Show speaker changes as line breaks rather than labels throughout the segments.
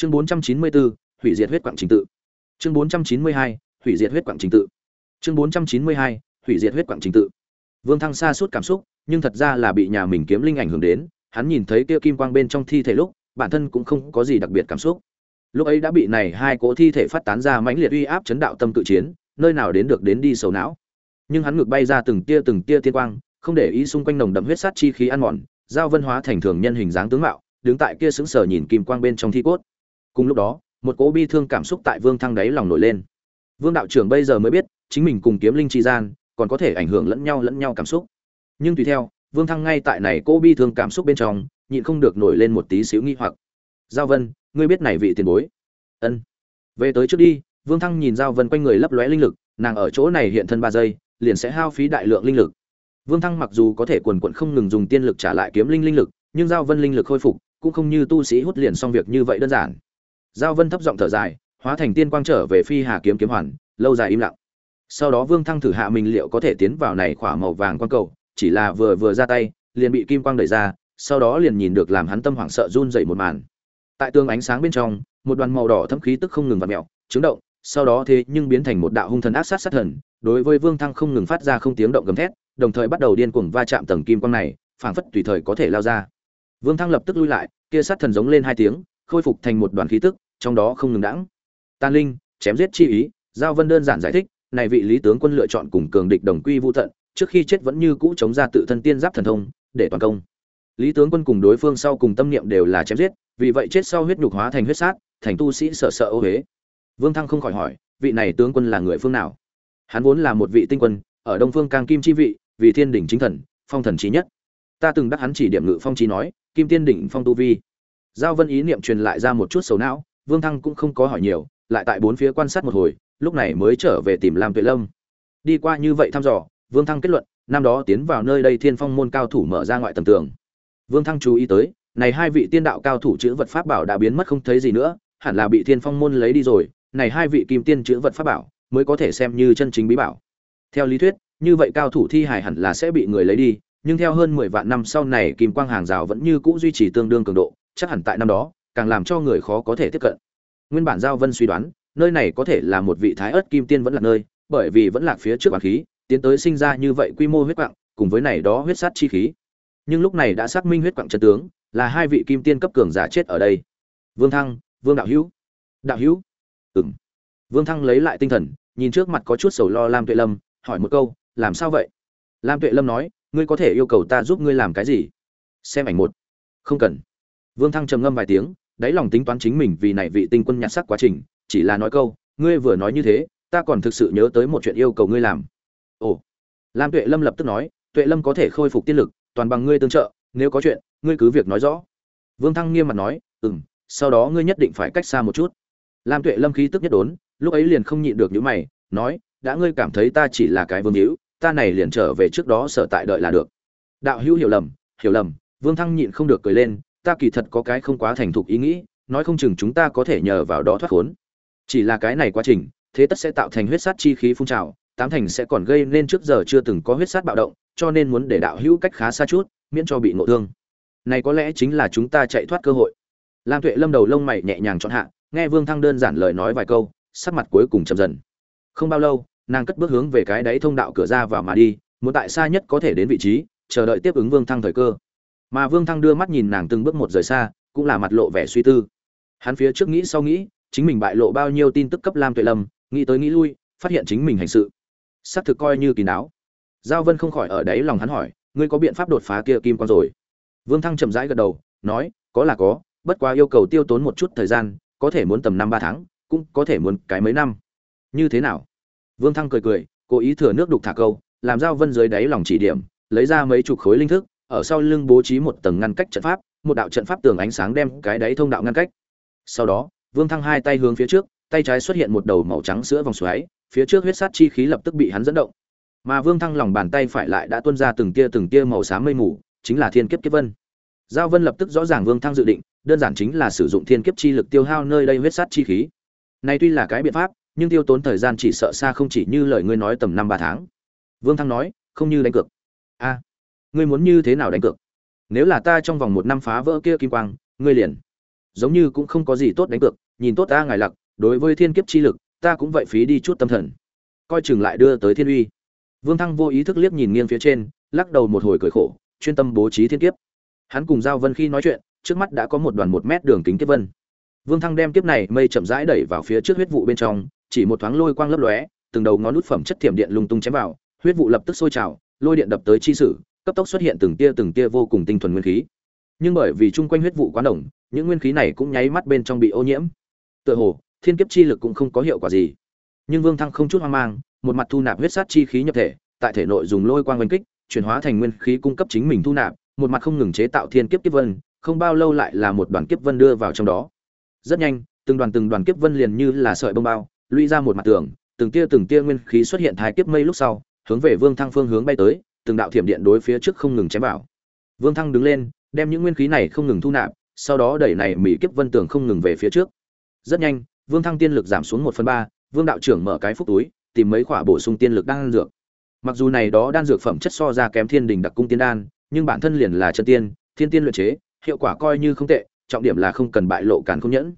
chương 494, hủy diệt huyết quặng trình tự. Chương 492, hủy diệt huyết quặng trình tự. Chương 492, hủy diệt huyết quặng trình tự. Vương thăng xa suốt cảm xúc nhưng thật ra là bị nhà mình kiếm linh ảnh hưởng đến. Hắn nhìn thấy kia kim quang bên trong thi thể lúc bản thân cũng không có gì đặc biệt cảm xúc. Lúc ấy đã bị này hai cỗ thi thể phát tán ra mãnh liệt uy áp chấn đạo tâm tự chiến nơi nào đến được đến đi sầu não. Nhưng hắn ngược bay ra từng tia từng tia tiên quang không để ý xung quanh nồng đậm huyết sát chi khí ăn mòn giao vân hóa thành thường nhân hình dáng tướng mạo đứng tại kia sững sờ nhìn kim quang bên trong thi cốt cùng lúc đó, một cỗ bi thương cảm xúc tại vương thăng đáy lòng nổi lên. Vương đạo trưởng bây giờ mới biết, chính mình cùng kiếm linh tri gian, còn có thể ảnh hưởng lẫn nhau lẫn nhau cảm xúc. Nhưng tùy theo, vương thăng ngay tại này cỗ bi thương cảm xúc bên trong, nhịn không được nổi lên một tí xíu nghi hoặc. Giao vân, ngươi biết này vị tiền bối? Ân. Về tới trước đi, vương thăng nhìn giao vân quanh người lấp lóe linh lực, nàng ở chỗ này hiện thân ba giây, liền sẽ hao phí đại lượng linh lực. Vương thăng mặc dù có thể quần quận không ngừng dùng tiên lực trả lại kiếm linh linh lực, nhưng giao vân linh lực khôi phục, cũng không như tu sĩ hút liền xong việc như vậy đơn giản giao vân thấp giọng thở dài, hóa thành tiên quang trở về phi hà kiếm kiếm hoàn, lâu dài im lặng. Sau đó vương thăng thử hạ mình liệu có thể tiến vào này khỏa màu vàng quang cầu, chỉ là vừa vừa ra tay, liền bị kim quang đẩy ra, sau đó liền nhìn được làm hắn tâm hoảng sợ run dậy một màn. Tại tương ánh sáng bên trong, một đoàn màu đỏ thâm khí tức không ngừng vặt mẹo chứng động, sau đó thế nhưng biến thành một đạo hung thần ác sát sát thần, đối với vương thăng không ngừng phát ra không tiếng động gầm thét, đồng thời bắt đầu điên cuồng va chạm tầng kim quang này, phảng phất tùy thời có thể lao ra. Vương thăng lập tức lui lại, kia sát thần giống lên hai tiếng, khôi phục thành một đoàn khí tức trong đó không ngừng đãng. Tan linh, chém giết chi ý, giao vân đơn giản giải thích, này vị lý tướng quân lựa chọn cùng cường địch đồng quy vu tận, trước khi chết vẫn như cũ chống ra tự thân tiên giáp thần thông, để toàn công. Lý tướng quân cùng đối phương sau cùng tâm niệm đều là chém giết, vì vậy chết sau huyết nhục hóa thành huyết sát, thành tu sĩ sợ sợ ô huế vương thăng không khỏi hỏi, vị này tướng quân là người phương nào? Hắn vốn là một vị tinh quân, ở đông phương càng kim chi vị, vì thiên đỉnh chính thần, phong thần trí nhất. Ta từng đắc hắn chỉ điểm ngự phong trí nói, kim tiên đỉnh phong tu vi. Giao vân ý niệm truyền lại ra một chút sầu não vương thăng cũng không có hỏi nhiều, lại tại bốn phía quan sát một hồi, lúc này mới trở về tìm lam tuệ lâm. Đi qua như vậy thăm dò, vương thăng kết luận, năm đó tiến vào nơi đây thiên phong môn cao thủ mở ra ngoại tầng tường. Vương thăng chú ý tới, này hai vị tiên đạo cao thủ chữ vật pháp bảo đã biến mất không thấy gì nữa, hẳn là bị thiên phong môn lấy đi rồi, này hai vị kim tiên chữ vật pháp bảo mới có thể xem như chân chính bí bảo. Theo lý thuyết, như vậy cao thủ thi hài hẳn là sẽ bị người lấy đi, nhưng theo hơn mười vạn năm sau này kim quang hàng rào vẫn như cũ duy trì tương đương cường độ, chắc hẳn tại năm đó càng làm cho người khó có thể tiếp cận. Nguyên bản giao vân suy đoán, nơi này có thể là một vị thái ớt kim tiên vẫn là nơi, bởi vì vẫn lạc phía trước bản khí, tiến tới sinh ra như vậy quy mô huyết quạng, cùng với này đó huyết sát chi khí. Nhưng lúc này đã xác minh huyết quạng chân tướng, là hai vị kim tiên cấp cường giả chết ở đây. Vương thăng, vương đạo hữu. Đạo hữu. Ừng vương thăng lấy lại tinh thần, nhìn trước mặt có chút sầu lo lam tuệ lâm, hỏi một câu, làm sao vậy? Lam tuệ lâm nói, ngươi có thể yêu cầu ta giúp ngươi làm cái gì? Xem ảnh một. Không cần. Vương thăng trầm ngâm vài tiếng đáy lòng tính toán chính mình vì này vị tinh quân nhặt sắc quá trình, chỉ là nói câu, ngươi vừa nói như thế, ta còn thực sự nhớ tới một chuyện yêu cầu ngươi làm. Ồ. Lam tuệ lâm lập tức nói, tuệ lâm có thể khôi phục tiên lực, toàn bằng ngươi tương trợ, nếu có chuyện, ngươi cứ việc nói rõ. Vương thăng nghiêm mặt nói, ừm, sau đó ngươi nhất định phải cách xa một chút. Lam tuệ lâm khí tức nhất đốn, lúc ấy liền không nhịn được những mày, nói, đã ngươi cảm thấy ta chỉ là cái vương hữu, ta này liền trở về trước đó sở tại đợi là được. Đạo hữu hiểu lầm hiểu lầm, vương thăng nhịn không được cười lên ta kỳ thật có cái không quá thành thục ý nghĩ, nói không chừng chúng ta có thể nhờ vào đó thoát khốn. Chỉ là cái này quá trình, thế tất sẽ tạo thành huyết sát chi khí phun trào, tám thành sẽ còn gây nên trước giờ chưa từng có huyết sát bạo động, cho nên muốn để đạo hữu cách khá xa chút, miễn cho bị ngộ thương. Này có lẽ chính là chúng ta chạy thoát cơ hội. Lam tuệ lâm đầu lông mày nhẹ nhàng chọn hạ, nghe vương thăng đơn giản lời nói vài câu, sắc mặt cuối cùng chậm dần. Không bao lâu, nàng cất bước hướng về cái đáy thông đạo cửa ra vào mà đi, muốn tại xa nhất có thể đến vị trí, chờ đợi tiếp ứng vương thăng thời cơ mà vương thăng đưa mắt nhìn nàng từng bước một rời xa, cũng là mặt lộ vẻ suy tư. Hắn phía trước nghĩ sau nghĩ, chính mình bại lộ bao nhiêu tin tức cấp lam tuệ lâm, nghĩ tới nghĩ lui, phát hiện chính mình hành sự. Xác thực coi như kỳ náo. Giao vân không khỏi ở đấy lòng hắn hỏi, ngươi có biện pháp đột phá kia kim quan rồi? Vương thăng chậm rãi gật đầu, nói, có là có, bất quá yêu cầu tiêu tốn một chút thời gian, có thể muốn tầm năm ba tháng, cũng có thể muốn cái mấy năm. Như thế nào? Vương thăng cười cười, cố ý thừa nước đục thả câu, làm giao vân dưới đáy lòng chỉ điểm, lấy ra mấy chục khối linh thức ở sau lưng bố trí một tầng ngăn cách trận pháp, một đạo trận pháp tường ánh sáng đem cái đáy thông đạo ngăn cách. Sau đó, vương thăng hai tay hướng phía trước, tay trái xuất hiện một đầu màu trắng sữa vòng xoáy, phía trước huyết sát chi khí lập tức bị hắn dẫn động. Mà vương thăng lòng bàn tay phải lại đã tuôn ra từng tia từng tia màu xám mây mù, chính là thiên kiếp kiếp vân. Giao vân lập tức rõ ràng vương thăng dự định, đơn giản chính là sử dụng thiên kiếp chi lực tiêu hao nơi đây huyết sát chi khí. Này tuy là cái biện pháp, nhưng tiêu tốn thời gian chỉ sợ xa không chỉ như lời ngươi nói tầm năm ba tháng. Vương thăng nói, không như đánh cược. A ngươi muốn như thế nào đánh cược? Nếu là ta trong vòng một năm phá vỡ kia kim quang, ngươi liền giống như cũng không có gì tốt đánh cược, nhìn tốt ta ngài lặc, đối với thiên kiếp chi lực, ta cũng vậy phí đi chút tâm thần. Coi chừng lại đưa tới thiên uy. Vương thăng vô ý thức liếc nhìn nghiêng phía trên, lắc đầu một hồi cười khổ, chuyên tâm bố trí thiên kiếp. Hắn cùng giao vân khi nói chuyện, trước mắt đã có một đoàn một mét đường kính kiếp vân. Vương thăng đem kiếp này mây chậm rãi đẩy vào phía trước huyết vụ bên trong, chỉ một thoáng lôi quang lấp lóe, từng đầu ngón nút phẩm chất thiểm điện lung tung chém vào, huyết vụ lập tức sôi trào, lôi điện đập tới chi sử cấp tốc xuất hiện từng tia từng tia vô cùng tinh thuần nguyên khí. Nhưng bởi vì chung quanh huyết vụ quá nồng, những nguyên khí này cũng nháy mắt bên trong bị ô nhiễm. Tựa hồ thiên kiếp chi lực cũng không có hiệu quả gì. Nhưng vương thăng không chút hoang mang một mặt thu nạp huyết sát chi khí nhập thể tại thể nội dùng lôi quang oanh kích chuyển hóa thành nguyên khí cung cấp chính mình thu nạp một mặt không ngừng chế tạo thiên kiếp kiếp vân không bao lâu lại là một đoàn kiếp vân đưa vào trong đó. Rất nhanh từng đoàn từng đoàn kiếp vân liền như là sợi bông bao lũy ra một mặt tường từng tia từng tia nguyên khí xuất hiện thái kiếp mây lúc sau hướng về vương thăng phương hướng bay tới từng đạo thiểm điện đối phía trước không ngừng chém vào. Vương thăng đứng lên, đem những nguyên khí này không ngừng thu nạp, sau đó đẩy này mỹ kiếp vân tường không ngừng về phía trước. Rất nhanh, vương thăng tiên lực giảm xuống một phần ba, vương đạo trưởng mở cái phúc túi, tìm mấy quả bổ sung tiên lực đan dược. Mặc dù này đó đan dược phẩm chất so ra kém thiên đình đặc cung tiên đan, nhưng bản thân liền là chân tiên, thiên tiên luyện chế, hiệu quả coi như không tệ, trọng điểm là không cần bại lộ càn không nhẫn.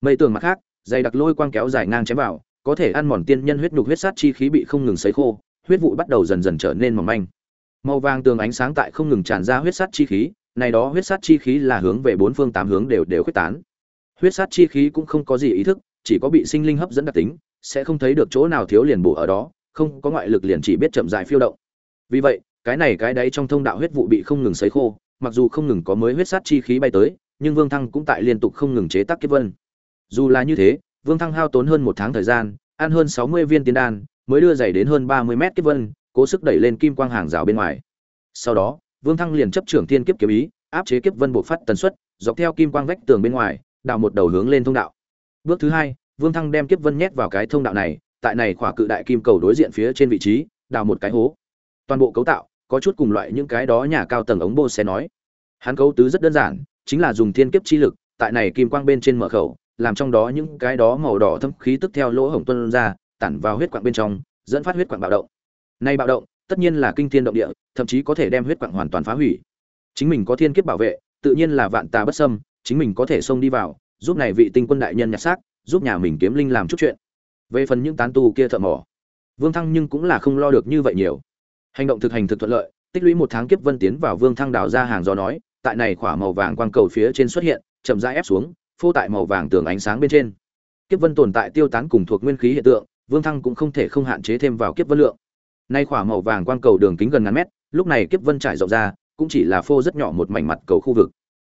Mây tường mặt khác, dày đặc lôi quang kéo dài ngang chém vào, có thể ăn mòn tiên nhân huyết nhục huyết sát chi khí bị không ngừng sấy khô, huyết vụ bắt đầu dần dần trở nên mỏng manh màu vàng tường ánh sáng tại không ngừng tràn ra huyết sát chi khí, này đó huyết sát chi khí là hướng về bốn phương tám hướng đều đều khuếch tán. Huyết sát chi khí cũng không có gì ý thức, chỉ có bị sinh linh hấp dẫn đặc tính, sẽ không thấy được chỗ nào thiếu liền bổ ở đó, không có ngoại lực liền chỉ biết chậm dại phiêu động. Vì vậy, cái này cái đấy trong thông đạo huyết vụ bị không ngừng sấy khô, mặc dù không ngừng có mới huyết sát chi khí bay tới, nhưng vương thăng cũng tại liên tục không ngừng chế tác kiếp vân. Dù là như thế, vương thăng hao tốn hơn một tháng thời gian, ăn hơn sáu mươi viên tiên đan, mới đưa dày đến hơn ba mươi mét kiếp vân cố sức đẩy lên kim quang hàng rào bên ngoài. Sau đó, vương thăng liền chấp trưởng thiên kiếp kiếm ý, áp chế kiếp vân buộc phát tần suất, dọc theo kim quang vách tường bên ngoài, đào một đầu hướng lên thông đạo. Bước thứ hai, vương thăng đem kiếp vân nhét vào cái thông đạo này, tại này khỏa cự đại kim cầu đối diện phía trên vị trí, đào một cái hố. Toàn bộ cấu tạo, có chút cùng loại những cái đó nhà cao tầng ống bô sẽ nói. Hắn cấu tứ rất đơn giản, chính là dùng thiên kiếp chi lực, tại này kim quang bên trên mở khẩu, làm trong đó những cái đó màu đỏ thâm khí tức theo lỗ hổng tuân ra, tản vào huyết quạng bên trong, dẫn phát huyết quạng bạo động nay bạo động, tất nhiên là kinh thiên động địa, thậm chí có thể đem huyết quặng hoàn toàn phá hủy. Chính mình có thiên kiếp bảo vệ, tự nhiên là vạn tà bất xâm, chính mình có thể xông đi vào, giúp này vị tinh quân đại nhân nhặt xác, giúp nhà mình kiếm linh làm chút chuyện. Về phần những tán tu kia thợ mỏ, vương thăng nhưng cũng là không lo được như vậy nhiều. Hành động thực hành thực thuận lợi, tích lũy một tháng kiếp vân tiến vào vương thăng đào ra hàng gió nói, tại này khỏa màu vàng quang cầu phía trên xuất hiện, chậm rãi ép xuống, phô tại màu vàng tường ánh sáng bên trên. Kiếp vân tồn tại tiêu tán cùng thuộc nguyên khí hiện tượng, vương thăng cũng không thể không hạn chế thêm vào kiếp vân lượng nay khỏa màu vàng quang cầu đường kính gần ngàn mét, lúc này kiếp vân trải rộng ra, cũng chỉ là phô rất nhỏ một mảnh mặt cầu khu vực.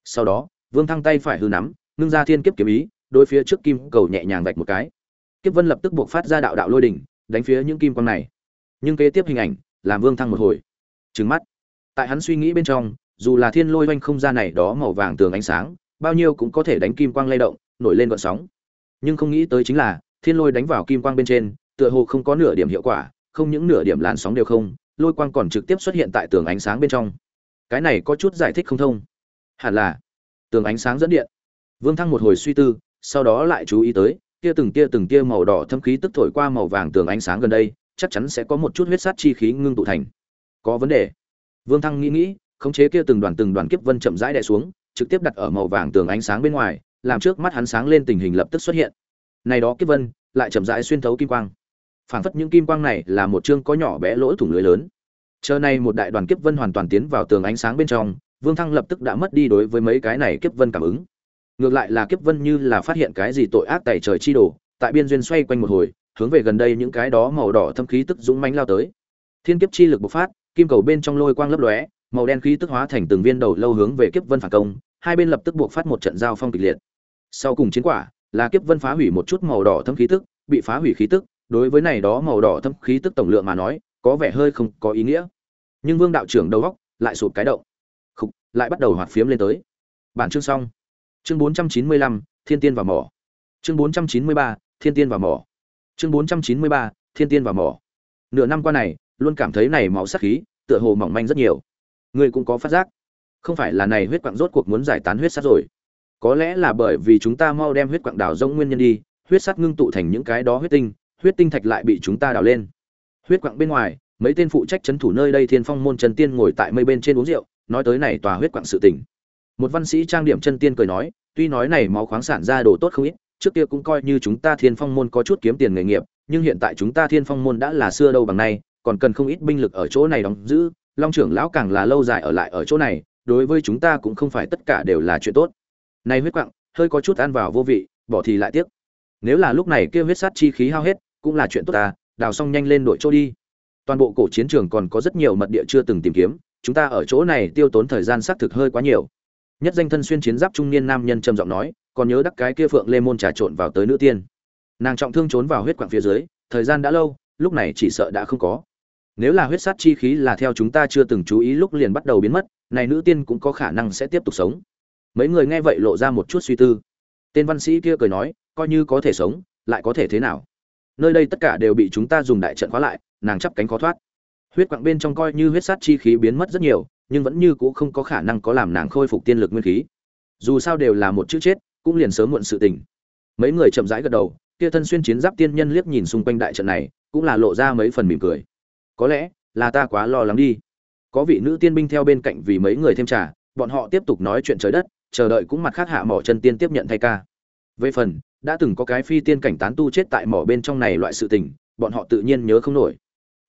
Sau đó, vương thăng tay phải hư nắm, ngưng ra thiên kiếp kiếm ý đôi phía trước kim cầu nhẹ nhàng vạch một cái. Kiếp vân lập tức buộc phát ra đạo đạo lôi đỉnh, đánh phía những kim quang này. Nhưng kế tiếp hình ảnh, làm vương thăng một hồi. Trừng mắt. Tại hắn suy nghĩ bên trong, dù là thiên lôi oanh không gian này đó màu vàng tường ánh sáng, bao nhiêu cũng có thể đánh kim quang lay động, nổi lên gợn sóng. Nhưng không nghĩ tới chính là, thiên lôi đánh vào kim quang bên trên, tựa hồ không có nửa điểm hiệu quả không những nửa điểm làn sóng đều không, lôi quang còn trực tiếp xuất hiện tại tường ánh sáng bên trong. Cái này có chút giải thích không thông. Hẳn là, tường ánh sáng dẫn điện. Vương thăng một hồi suy tư, sau đó lại chú ý tới kia từng tia từng tia màu đỏ thâm khí tức thổi qua màu vàng tường ánh sáng gần đây, chắc chắn sẽ có một chút huyết sát chi khí ngưng tụ thành. Có vấn đề. Vương thăng nghĩ nghĩ, khống chế kia từng đoàn từng đoàn kiếp vân chậm rãi đè xuống, trực tiếp đặt ở màu vàng tường ánh sáng bên ngoài, làm trước mắt hắn sáng lên tình hình lập tức xuất hiện. Này đó kiếp vân, lại chậm rãi xuyên thấu kim quang phảng phất những kim quang này là một chương có nhỏ bé lỗ thủng lưới lớn. Chờ này một đại đoàn kiếp vân hoàn toàn tiến vào tường ánh sáng bên trong, vương thăng lập tức đã mất đi đối với mấy cái này kiếp vân cảm ứng. Ngược lại là kiếp vân như là phát hiện cái gì tội ác tày trời chi đồ, tại biên duyên xoay quanh một hồi, hướng về gần đây những cái đó màu đỏ thâm khí tức dũng mãnh lao tới. Thiên kiếp chi lực bộc phát, kim cầu bên trong lôi quang lấp lóe, màu đen khí tức hóa thành từng viên đầu lâu hướng về kiếp vân phản công, hai bên lập tức buộc phát một trận giao phong kịch liệt. Sau cùng chiến quả, là kiếp vân phá hủy một chút màu đỏ thâm khí tức, bị phá hủy khí tức đối với này đó màu đỏ thâm khí tức tổng lượng mà nói có vẻ hơi không có ý nghĩa. Nhưng vương đạo trưởng đầu góc lại sụp cái động. Khục lại bắt đầu hoạt phiếm lên tới. Bản chương xong. Chương 495, thiên tiên và mỏ. Chương 493, thiên tiên và mỏ. Chương 493, thiên tiên và mỏ. Nửa năm qua này luôn cảm thấy này máu sắc khí tựa hồ mỏng manh rất nhiều. Ngươi cũng có phát giác. Không phải là này huyết quặng rốt cuộc muốn giải tán huyết sát rồi. Có lẽ là bởi vì chúng ta mau đem huyết quặng đào rông nguyên nhân đi huyết sắt ngưng tụ thành những cái đó huyết tinh huyết tinh thạch lại bị chúng ta đào lên. Huyết quặng bên ngoài, mấy tên phụ trách chấn thủ nơi đây thiên phong môn chân tiên ngồi tại mây bên trên uống rượu, nói tới này tòa huyết quặng sự tình. Một văn sĩ trang điểm chân tiên cười nói, tuy nói này máu khoáng sản ra đồ tốt không ít, trước kia cũng coi như chúng ta thiên phong môn có chút kiếm tiền nghề nghiệp, nhưng hiện tại chúng ta thiên phong môn đã là xưa đâu bằng nay, còn cần không ít binh lực ở chỗ này đóng giữ, long trưởng lão càng là lâu dài ở lại ở chỗ này, đối với chúng ta cũng không phải tất cả đều là chuyện tốt. Này huyết quặng, hơi có chút ăn vào vô vị, bỏ thì lại tiếc. Nếu là lúc này kia huyết sát chi khí hao hết cũng là chuyện tốt ta, đào xong nhanh lên đội chỗ đi. Toàn bộ cổ chiến trường còn có rất nhiều mật địa chưa từng tìm kiếm, chúng ta ở chỗ này tiêu tốn thời gian xác thực hơi quá nhiều. Nhất danh thân xuyên chiến giáp trung niên nam nhân trầm giọng nói, còn nhớ đắc cái kia phượng lê môn trà trộn vào tới nữ tiên. Nàng trọng thương trốn vào huyết quặng phía dưới, thời gian đã lâu, lúc này chỉ sợ đã không có. Nếu là huyết sát chi khí là theo chúng ta chưa từng chú ý lúc liền bắt đầu biến mất, này nữ tiên cũng có khả năng sẽ tiếp tục sống. Mấy người nghe vậy lộ ra một chút suy tư. Tên văn sĩ kia cười nói, coi như có thể sống, lại có thể thế nào? Nơi đây tất cả đều bị chúng ta dùng đại trận khóa lại, nàng chắp cánh khó thoát. Huyết quặng bên trong coi như huyết sát chi khí biến mất rất nhiều, nhưng vẫn như cũ không có khả năng có làm nàng khôi phục tiên lực nguyên khí. Dù sao đều là một chữ chết, cũng liền sớm muộn sự tình. Mấy người chậm rãi gật đầu, kia thân xuyên chiến giáp tiên nhân liếc nhìn xung quanh đại trận này, cũng là lộ ra mấy phần mỉm cười. Có lẽ là ta quá lo lắng đi. Có vị nữ tiên binh theo bên cạnh vì mấy người thêm trà, bọn họ tiếp tục nói chuyện trời đất, chờ đợi cũng mặt khác hạ mỏ chân tiên tiếp nhận thay ca. Về phần đã từng có cái phi tiên cảnh tán tu chết tại mỏ bên trong này loại sự tình, bọn họ tự nhiên nhớ không nổi.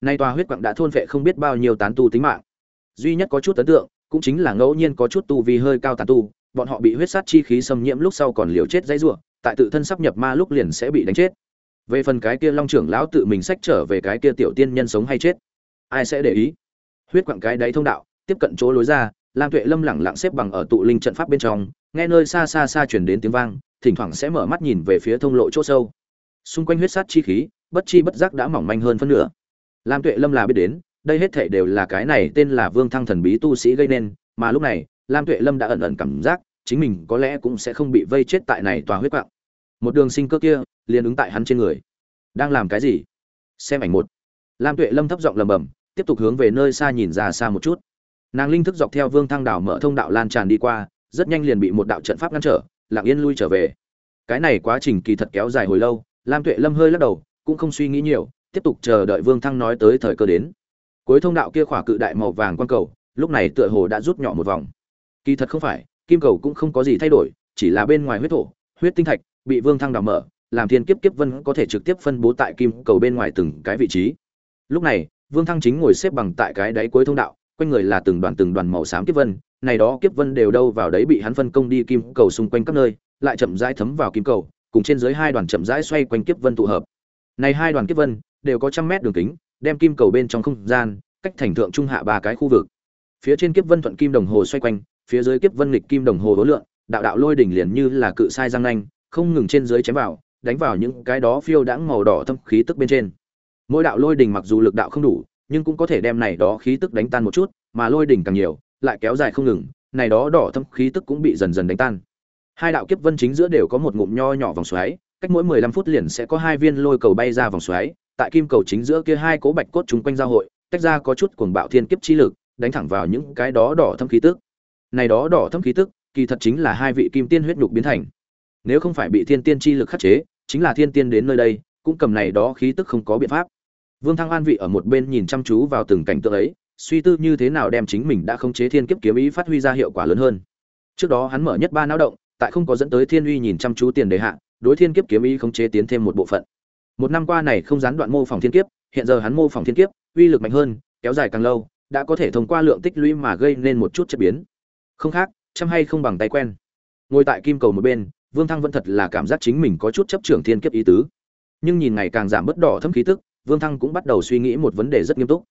Nay tòa huyết quặng đã thôn phệ không biết bao nhiêu tán tu tính mạng. Duy nhất có chút ấn tượng, cũng chính là ngẫu nhiên có chút tu vi hơi cao tán tu, bọn họ bị huyết sát chi khí xâm nhiễm lúc sau còn liều chết dãy rủa, tại tự thân sắp nhập ma lúc liền sẽ bị đánh chết. Về phần cái kia long trưởng lão tự mình sách trở về cái kia tiểu tiên nhân sống hay chết, ai sẽ để ý? Huyết quặng cái đáy thông đạo, tiếp cận chỗ lối ra, lam tuệ lâm lẳng lặng xếp bằng ở tụ linh trận pháp bên trong, nghe nơi xa xa xa chuyển đến tiếng vang thỉnh thoảng sẽ mở mắt nhìn về phía thông lộ chỗ sâu. Xung quanh huyết sát chi khí, bất chi bất giác đã mỏng manh hơn phân nửa. Lam tuệ lâm là biết đến, đây hết thể đều là cái này tên là vương thăng thần bí tu sĩ gây nên, mà lúc này, lam tuệ lâm đã ẩn ẩn cảm giác, chính mình có lẽ cũng sẽ không bị vây chết tại này tòa huyết quạng. Một đường sinh cơ kia, liền ứng tại hắn trên người. Đang làm cái gì? Xem ảnh một. Lam tuệ lâm thấp giọng lầm bầm tiếp tục hướng về nơi xa nhìn ra xa một chút. Nàng linh thức dọc theo vương thăng đảo mở thông đạo lan tràn đi qua, rất nhanh liền bị một đạo trận pháp ngăn trở lặng yên lui trở về. Cái này quá trình kỳ thật kéo dài hồi lâu, lam tuệ lâm hơi lắc đầu, cũng không suy nghĩ nhiều, tiếp tục chờ đợi vương thăng nói tới thời cơ đến. Cuối thông đạo kia khỏa cự đại màu vàng quan cầu, lúc này tựa hồ đã rút nhỏ một vòng. Kỳ thật không phải, kim cầu cũng không có gì thay đổi, chỉ là bên ngoài huyết thổ, huyết tinh thạch bị vương thăng đào mở, làm thiên kiếp kiếp vân có thể trực tiếp phân bố tại kim cầu bên ngoài từng cái vị trí. Lúc này, vương thăng chính ngồi xếp bằng tại cái đáy cuối thông đạo, quanh người là từng đoàn từng đoàn màu xám kiếp vân này đó kiếp vân đều đâu vào đấy bị hắn phân công đi kim cầu xung quanh các nơi, lại chậm rãi thấm vào kim cầu, cùng trên dưới hai đoàn chậm rãi xoay quanh kiếp vân tụ hợp. Này hai đoàn kiếp vân đều có trăm mét đường kính, đem kim cầu bên trong không gian cách thành thượng trung hạ ba cái khu vực. Phía trên kiếp vân thuận kim đồng hồ xoay quanh, phía dưới kiếp vân lịch kim đồng hồ đối lượng, đạo đạo lôi đỉnh liền như là cự sai răng nanh, không ngừng trên dưới chém vào, đánh vào những cái đó phiêu đãng màu đỏ thâm khí tức bên trên. Mỗi đạo lôi đỉnh mặc dù lực đạo không đủ, nhưng cũng có thể đem này đó khí tức đánh tan một chút, mà lôi đỉnh càng nhiều lại kéo dài không ngừng, này đó đỏ thâm khí tức cũng bị dần dần đánh tan. Hai đạo kiếp vân chính giữa đều có một ngụm nho nhỏ vòng xoáy, cách mỗi 15 phút liền sẽ có hai viên lôi cầu bay ra vòng xoáy, tại kim cầu chính giữa kia hai cố bạch cốt chúng quanh giao hội, tách ra có chút cuồng bạo thiên kiếp chi lực, đánh thẳng vào những cái đó đỏ thâm khí tức. Này đó đỏ thâm khí tức, kỳ thật chính là hai vị kim tiên huyết nhục biến thành. Nếu không phải bị thiên tiên chi lực khắc chế, chính là thiên tiên đến nơi đây, cũng cầm này đó khí tức không có biện pháp. Vương thăng an vị ở một bên nhìn chăm chú vào từng cảnh tượng ấy suy tư như thế nào đem chính mình đã khống chế thiên kiếp kiếm ý phát huy ra hiệu quả lớn hơn. Trước đó hắn mở nhất ba não động, tại không có dẫn tới thiên uy nhìn chăm chú tiền đề hạ, đối thiên kiếp kiếm ý khống chế tiến thêm một bộ phận. Một năm qua này không gián đoạn mô phỏng thiên kiếp, hiện giờ hắn mô phỏng thiên kiếp, uy lực mạnh hơn, kéo dài càng lâu, đã có thể thông qua lượng tích lũy mà gây nên một chút chất biến. Không khác, chăm hay không bằng tay quen. Ngồi tại kim cầu một bên, vương thăng vẫn thật là cảm giác chính mình có chút chấp trưởng thiên kiếp ý tứ. Nhưng nhìn ngày càng giảm bớt đỏ thâm khí tức, vương thăng cũng bắt đầu suy nghĩ một vấn đề rất nghiêm túc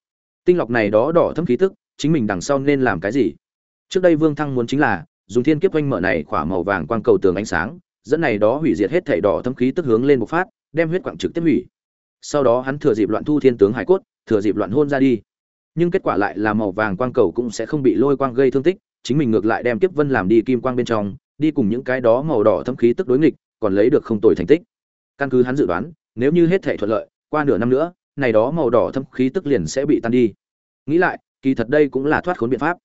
tinh lọc này đó đỏ thâm khí tức, chính mình đằng sau nên làm cái gì? Trước đây vương thăng muốn chính là, dùng thiên kiếp oanh mở này khỏa màu vàng quang cầu tường ánh sáng, dẫn này đó hủy diệt hết thảy đỏ thâm khí tức hướng lên một phát, đem huyết quặng trực tiếp hủy. Sau đó hắn thừa dịp loạn thu thiên tướng hải cốt, thừa dịp loạn hôn ra đi. Nhưng kết quả lại là màu vàng quang cầu cũng sẽ không bị lôi quang gây thương tích, chính mình ngược lại đem kiếp vân làm đi kim quang bên trong, đi cùng những cái đó màu đỏ thâm khí tức đối nghịch, còn lấy được không tồi thành tích. Căn cứ hắn dự đoán, nếu như hết thảy thuận lợi, qua nửa năm nữa này đó màu đỏ thâm khí tức liền sẽ bị tan đi. Nghĩ lại, kỳ thật đây cũng là thoát khốn biện pháp.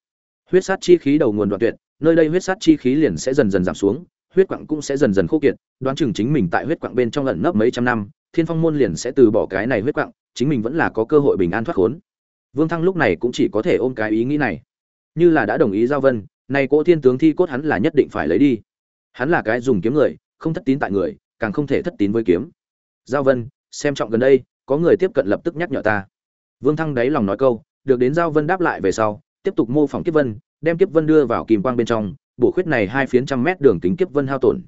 Huyết sát chi khí đầu nguồn đoạn tuyệt, nơi đây huyết sát chi khí liền sẽ dần dần giảm xuống, huyết quặng cũng sẽ dần dần khô kiệt, đoán chừng chính mình tại huyết quặng bên trong ẩn nấp mấy trăm năm, thiên phong môn liền sẽ từ bỏ cái này huyết quặng, chính mình vẫn là có cơ hội bình an thoát khốn. Vương thăng lúc này cũng chỉ có thể ôm cái ý nghĩ này. Như là đã đồng ý giao vân, này cỗ thiên tướng thi cốt hắn là nhất định phải lấy đi. Hắn là cái dùng kiếm người, không thất tín tại người, càng không thể thất tín với kiếm. Giao vân, xem trọng gần đây có người tiếp cận lập tức nhắc nhở ta. Vương thăng đáy lòng nói câu, được đến giao vân đáp lại về sau, tiếp tục mô phỏng kiếp vân, đem kiếp vân đưa vào kim quang bên trong, bổ khuyết này hai phiến trăm mét đường tính kiếp vân hao tổn.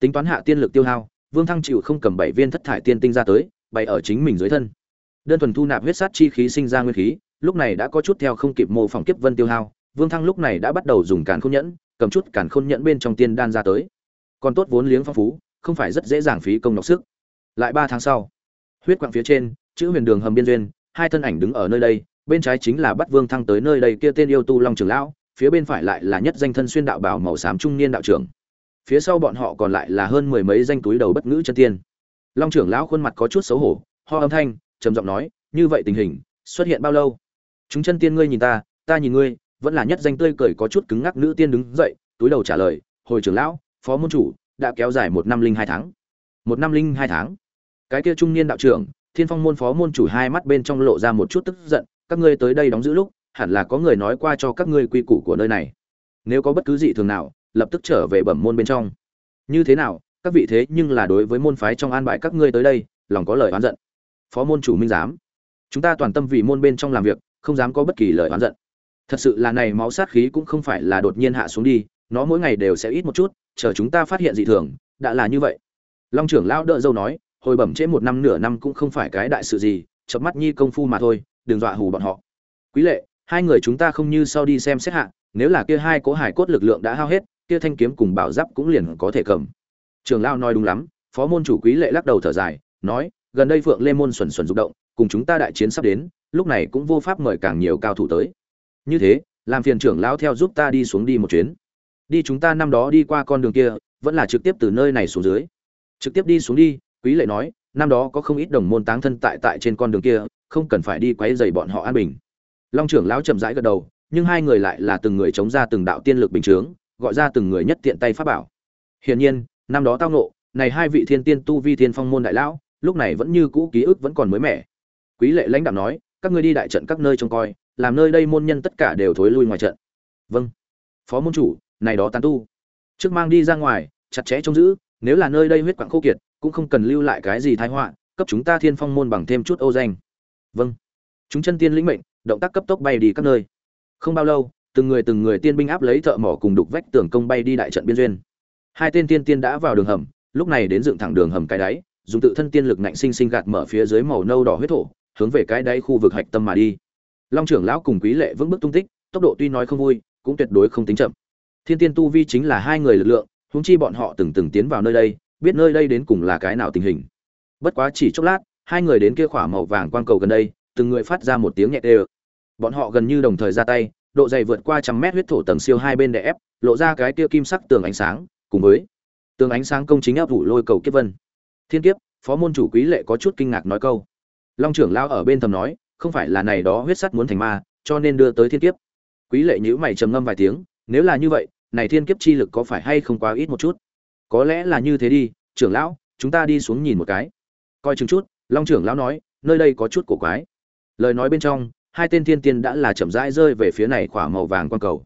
Tính toán hạ tiên lực tiêu hao, vương thăng chịu không cầm bảy viên thất thải tiên tinh ra tới, bày ở chính mình dưới thân. Đơn thuần thu nạp huyết sát chi khí sinh ra nguyên khí, lúc này đã có chút theo không kịp mô phỏng kiếp vân tiêu hao, vương thăng lúc này đã bắt đầu dùng càn khôn nhẫn, cầm chút càn khôn nhẫn bên trong tiên đan ra tới. Còn tốt vốn liếng phong phú, không phải rất dễ dàng phí công nhọc sức. Lại ba tháng sau huyết quạng phía trên, chữ huyền đường hầm biên duyên, hai thân ảnh đứng ở nơi đây, bên trái chính là bắt vương thăng tới nơi đây kia tên yêu tu long trường lão, phía bên phải lại là nhất danh thân xuyên đạo bảo màu xám trung niên đạo trưởng. Phía sau bọn họ còn lại là hơn mười mấy danh túi đầu bất ngữ chân tiên. Long trưởng lão khuôn mặt có chút xấu hổ, ho âm thanh, trầm giọng nói, như vậy tình hình, xuất hiện bao lâu? Chúng chân tiên ngươi nhìn ta ta nhìn ngươi, vẫn là nhất danh tươi cười có chút cứng ngắc nữ tiên đứng dậy, túi đầu trả lời, hồi trưởng lão, phó môn chủ, đã kéo dài một năm linh hai tháng. Một năm linh hai tháng? Cái kia trung niên đạo trưởng, thiên phong môn phó môn chủ hai mắt bên trong lộ ra một chút tức giận, các ngươi tới đây đóng giữ lúc, hẳn là có người nói qua cho các ngươi quy củ của nơi này. Nếu có bất cứ gì thường nào, lập tức trở về bẩm môn bên trong. Như thế nào, các vị thế nhưng là đối với môn phái trong an bài các ngươi tới đây, lòng có lời oán giận. Phó môn chủ minh giám, chúng ta toàn tâm vì môn bên trong làm việc, không dám có bất kỳ lời oán giận. Thật sự là này máu sát khí cũng không phải là đột nhiên hạ xuống đi, nó mỗi ngày đều sẽ ít một chút, chờ chúng ta phát hiện dị thường, đã là như vậy. Long trưởng lão đỡ dâu nói hồi bẩm trễ một năm nửa năm cũng không phải cái đại sự gì chợp mắt nhi công phu mà thôi, đừng dọa hù bọn họ. Quý lệ, hai người chúng ta không như sau đi xem xét hạ, nếu là kia hai cố hải cốt lực lượng đã hao hết, kia thanh kiếm cùng bảo giáp cũng liền có thể cầm. Trường lao nói đúng lắm, phó môn chủ quý lệ lắc đầu thở dài, nói, gần đây phượng lê môn xuẩn xuẩn rụng động, cùng chúng ta đại chiến sắp đến, lúc này cũng vô pháp mời càng nhiều cao thủ tới. Như thế, làm phiền trưởng lão theo giúp ta đi xuống đi một chuyến. Đi chúng ta năm đó đi qua con đường kia, vẫn là trực tiếp từ nơi này xuống dưới. Trực tiếp đi xuống đi quý lệ nói năm đó có không ít đồng môn táng thân tại tại trên con đường kia không cần phải đi quấy rầy bọn họ an bình. Long trưởng lão chậm rãi gật đầu nhưng hai người lại là từng người chống ra từng đạo tiên lực bình chướng gọi ra từng người nhất tiện tay pháp bảo. Hiển nhiên năm đó tao ngộ, này hai vị thiên tiên tu vi thiên phong môn đại lão lúc này vẫn như cũ ký ức vẫn còn mới mẻ. Quý lệ lãnh đạo nói các ngươi đi đại trận các nơi trông coi làm nơi đây môn nhân tất cả đều thối lui ngoài trận. Vâng. Phó môn chủ này đó tán tu. Trước mang đi ra ngoài chặt chẽ trông giữ nếu là nơi đây huyết quặng khô kiệt cũng không cần lưu lại cái gì tai họa, cấp chúng ta thiên phong môn bằng thêm chút ô danh. Vâng. Chúng chân tiên lĩnh mệnh, động tác cấp tốc bay đi các nơi. Không bao lâu, từng người từng người tiên binh áp lấy thợ mỏ cùng đục vách tường công bay đi đại trận biên duyên. Hai tên tiên tiên đã vào đường hầm, lúc này đến dựng thẳng đường hầm cái đáy, dùng tự thân tiên lực nạnh sinh sinh gạt mở phía dưới màu nâu đỏ huyết thổ, hướng về cái đáy khu vực hạch tâm mà đi. Long trưởng lão cùng quý lệ vững bước tung tích, tốc độ tuy nói không vui, cũng tuyệt đối không tính chậm. Thiên tiên tu vi chính là hai người lực lượng, huống chi bọn họ từng từng tiến vào nơi đây biết nơi đây đến cùng là cái nào tình hình. Bất quá chỉ chốc lát, hai người đến kia khỏa màu vàng quang cầu gần đây, từng người phát ra một tiếng nhẹ đều. bọn họ gần như đồng thời ra tay, độ dày vượt qua trăm mét huyết thổ tầng siêu hai bên đè ép, lộ ra cái kia kim sắc tường ánh sáng, cùng với tường ánh sáng công chính áp vụ lôi cầu kiếp vân. Thiên kiếp, phó môn chủ quý lệ có chút kinh ngạc nói câu. Long trưởng lao ở bên thầm nói, không phải là này đó huyết sắt muốn thành ma, cho nên đưa tới thiên kiếp. Quý lệ nhữ mày trầm ngâm vài tiếng, nếu là như vậy, này thiên kiếp chi lực có phải hay không quá ít một chút? Có lẽ là như thế đi trưởng lão chúng ta đi xuống nhìn một cái. Coi chừng chút long trưởng lão nói nơi đây có chút cổ quái. Lời nói bên trong hai tên thiên tiên đã là chậm rãi rơi về phía này khỏa màu vàng quang cầu.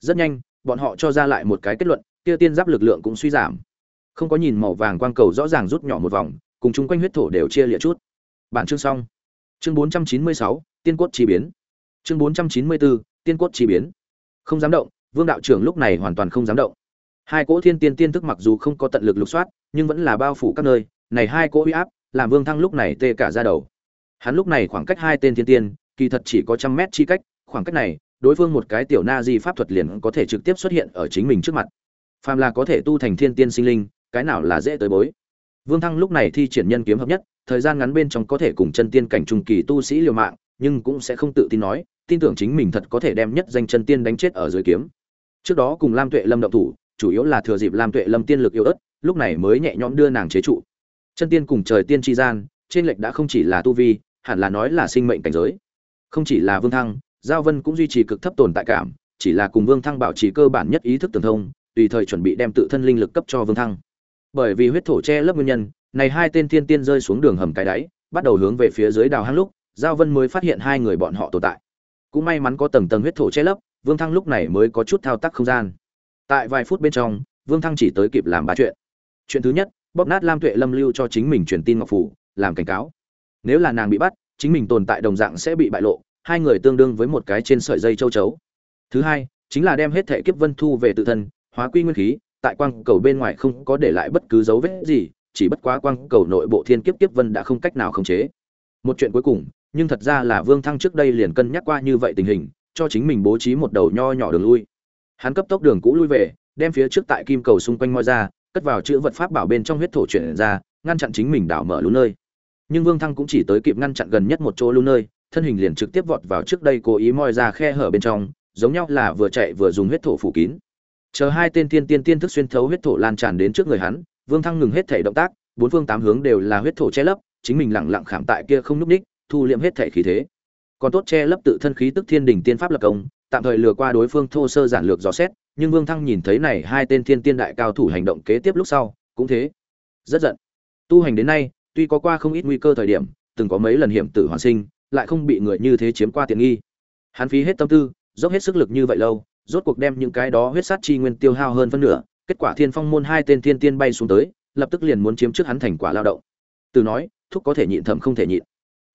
Rất nhanh bọn họ cho ra lại một cái kết luận kia tiên giáp lực lượng cũng suy giảm. Không có nhìn màu vàng quang cầu rõ ràng rút nhỏ một vòng cùng chung quanh huyết thổ đều chia liệt chút. Bản chương xong. Chương 496, tiên cốt chi biến. Chương 494, tiên cốt chi biến. Không dám động vương đạo trưởng lúc này hoàn toàn không dám động hai cỗ thiên tiên tiên thức mặc dù không có tận lực lục soát, nhưng vẫn là bao phủ các nơi. Này hai cỗ uy áp, làm vương thăng lúc này tê cả ra đầu. Hắn lúc này khoảng cách hai tên thiên tiên, kỳ thật chỉ có trăm mét chi cách. Khoảng cách này, đối phương một cái tiểu na di pháp thuật liền có thể trực tiếp xuất hiện ở chính mình trước mặt. Phàm là có thể tu thành thiên tiên sinh linh, cái nào là dễ tới bối. Vương thăng lúc này thi triển nhân kiếm hợp nhất, thời gian ngắn bên trong có thể cùng chân tiên cảnh trung kỳ tu sĩ liều mạng, nhưng cũng sẽ không tự tin nói, tin tưởng chính mình thật có thể đem nhất danh chân tiên đánh chết ở dưới kiếm. Trước đó cùng lam tuệ lâm động thủ chủ yếu là thừa dịp lam tuệ lâm tiên lực yếu ớt, lúc này mới nhẹ nhõm đưa nàng chế trụ. Chân tiên cùng trời tiên chi gian, trên lệch đã không chỉ là tu vi, hẳn là nói là sinh mệnh cảnh giới. Không chỉ là vương thăng, giao vân cũng duy trì cực thấp tồn tại cảm, chỉ là cùng vương thăng bảo trì cơ bản nhất ý thức tương thông, tùy thời chuẩn bị đem tự thân linh lực cấp cho vương thăng. Bởi vì huyết thổ che lấp nguyên nhân, này hai tên thiên tiên rơi xuống đường hầm cái đáy, bắt đầu hướng về phía dưới đào hang lúc, giao vân mới phát hiện hai người bọn họ tồn tại. Cũng may mắn có tầng tầng huyết thổ che lấp, vương thăng lúc này mới có chút thao tác không gian tại vài phút bên trong, vương thăng chỉ tới kịp làm ba chuyện. Chuyện thứ nhất, bóp nát lam tuệ lâm lưu cho chính mình truyền tin ngọc phủ, làm cảnh cáo. Nếu là nàng bị bắt, chính mình tồn tại đồng dạng sẽ bị bại lộ, hai người tương đương với một cái trên sợi dây châu chấu. Thứ hai, chính là đem hết thể kiếp vân thu về tự thân, hóa quy nguyên khí, tại quang cầu bên ngoài không có để lại bất cứ dấu vết gì, chỉ bất quá quang cầu nội bộ thiên kiếp kiếp vân đã không cách nào khống chế. Một chuyện cuối cùng, nhưng thật ra là vương thăng trước đây liền cân nhắc qua như vậy tình hình, cho chính mình bố trí một đầu nho nhỏ đường lui hắn cấp tốc đường cũ lui về, đem phía trước tại kim cầu xung quanh moi ra, cất vào chữ vật pháp bảo bên trong huyết thổ chuyển ra, ngăn chặn chính mình đảo mở lún nơi. Nhưng vương thăng cũng chỉ tới kịp ngăn chặn gần nhất một chỗ lún nơi, thân hình liền trực tiếp vọt vào trước đây cố ý moi ra khe hở bên trong, giống nhau là vừa chạy vừa dùng huyết thổ phủ kín. Chờ hai tên tiên tiên tiên thức xuyên thấu huyết thổ lan tràn đến trước người hắn, vương thăng ngừng hết thể động tác, bốn phương tám hướng đều là huyết thổ che lấp, chính mình lẳng lặng khảm tại kia không núp ních, thu liệm hết thể khí thế. Còn tốt che lấp tự thân khí tức thiên đình tiên pháp lập công tạm thời lừa qua đối phương thô sơ giản lược dò xét, nhưng vương thăng nhìn thấy này hai tên thiên tiên đại cao thủ hành động kế tiếp lúc sau, cũng thế. Rất giận. Tu hành đến nay, tuy có qua không ít nguy cơ thời điểm, từng có mấy lần hiểm tử hoàn sinh, lại không bị người như thế chiếm qua tiện nghi. Hắn phí hết tâm tư, dốc hết sức lực như vậy lâu, rốt cuộc đem những cái đó huyết sát chi nguyên tiêu hao hơn phân nửa, kết quả thiên phong môn hai tên thiên tiên bay xuống tới, lập tức liền muốn chiếm trước hắn thành quả lao động. Từ nói, thúc có thể nhịn thầm không thể nhịn.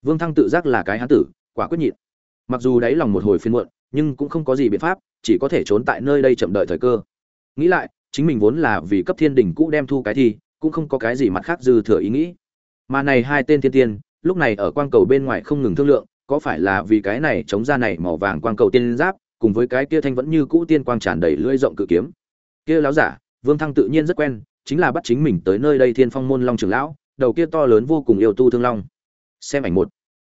Vương thăng tự giác là cái hán tử, quả quyết nhịn. Mặc dù đáy lòng một hồi phiên muộn nhưng cũng không có gì biện pháp, chỉ có thể trốn tại nơi đây chậm đợi thời cơ. Nghĩ lại, chính mình vốn là vì cấp thiên đình cũ đem thu cái thi, cũng không có cái gì mặt khác dư thừa ý nghĩ. Mà này hai tên thiên tiên, lúc này ở quang cầu bên ngoài không ngừng thương lượng, có phải là vì cái này chống ra này màu vàng quang cầu tiên giáp, cùng với cái kia thanh vẫn như cũ tiên quang tràn đầy lưỡi rộng cự kiếm. Kia láo giả, vương thăng tự nhiên rất quen, chính là bắt chính mình tới nơi đây thiên phong môn long trưởng lão, đầu kia to lớn vô cùng yêu tu thương long. Xem ảnh một.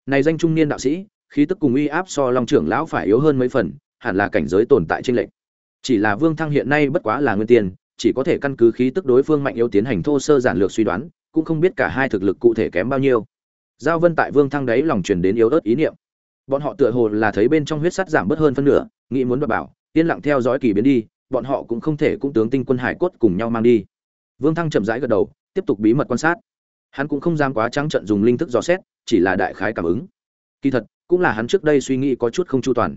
Này danh trung niên đạo sĩ khí tức cùng uy áp so long trưởng lão phải yếu hơn mấy phần, hẳn là cảnh giới tồn tại trên lệnh chỉ là vương thăng hiện nay bất quá là nguyên tiền, chỉ có thể căn cứ khí tức đối phương mạnh yếu tiến hành thô sơ giản lược suy đoán, cũng không biết cả hai thực lực cụ thể kém bao nhiêu. Giao vân tại vương thăng đấy lòng truyền đến yếu ớt ý niệm. Bọn họ tựa hồ là thấy bên trong huyết sắt giảm bớt hơn phân nửa, nghĩ muốn đoạt bảo, yên lặng theo dõi kỳ biến đi, bọn họ cũng không thể cũng tướng tinh quân hải cốt cùng nhau mang đi. Vương thăng chậm rãi gật đầu, tiếp tục bí mật quan sát. Hắn cũng không dám quá trắng trận dùng linh thức dò xét, chỉ là đại khái cảm ứng. Kỳ thật cũng là hắn trước đây suy nghĩ có chút không chu toàn.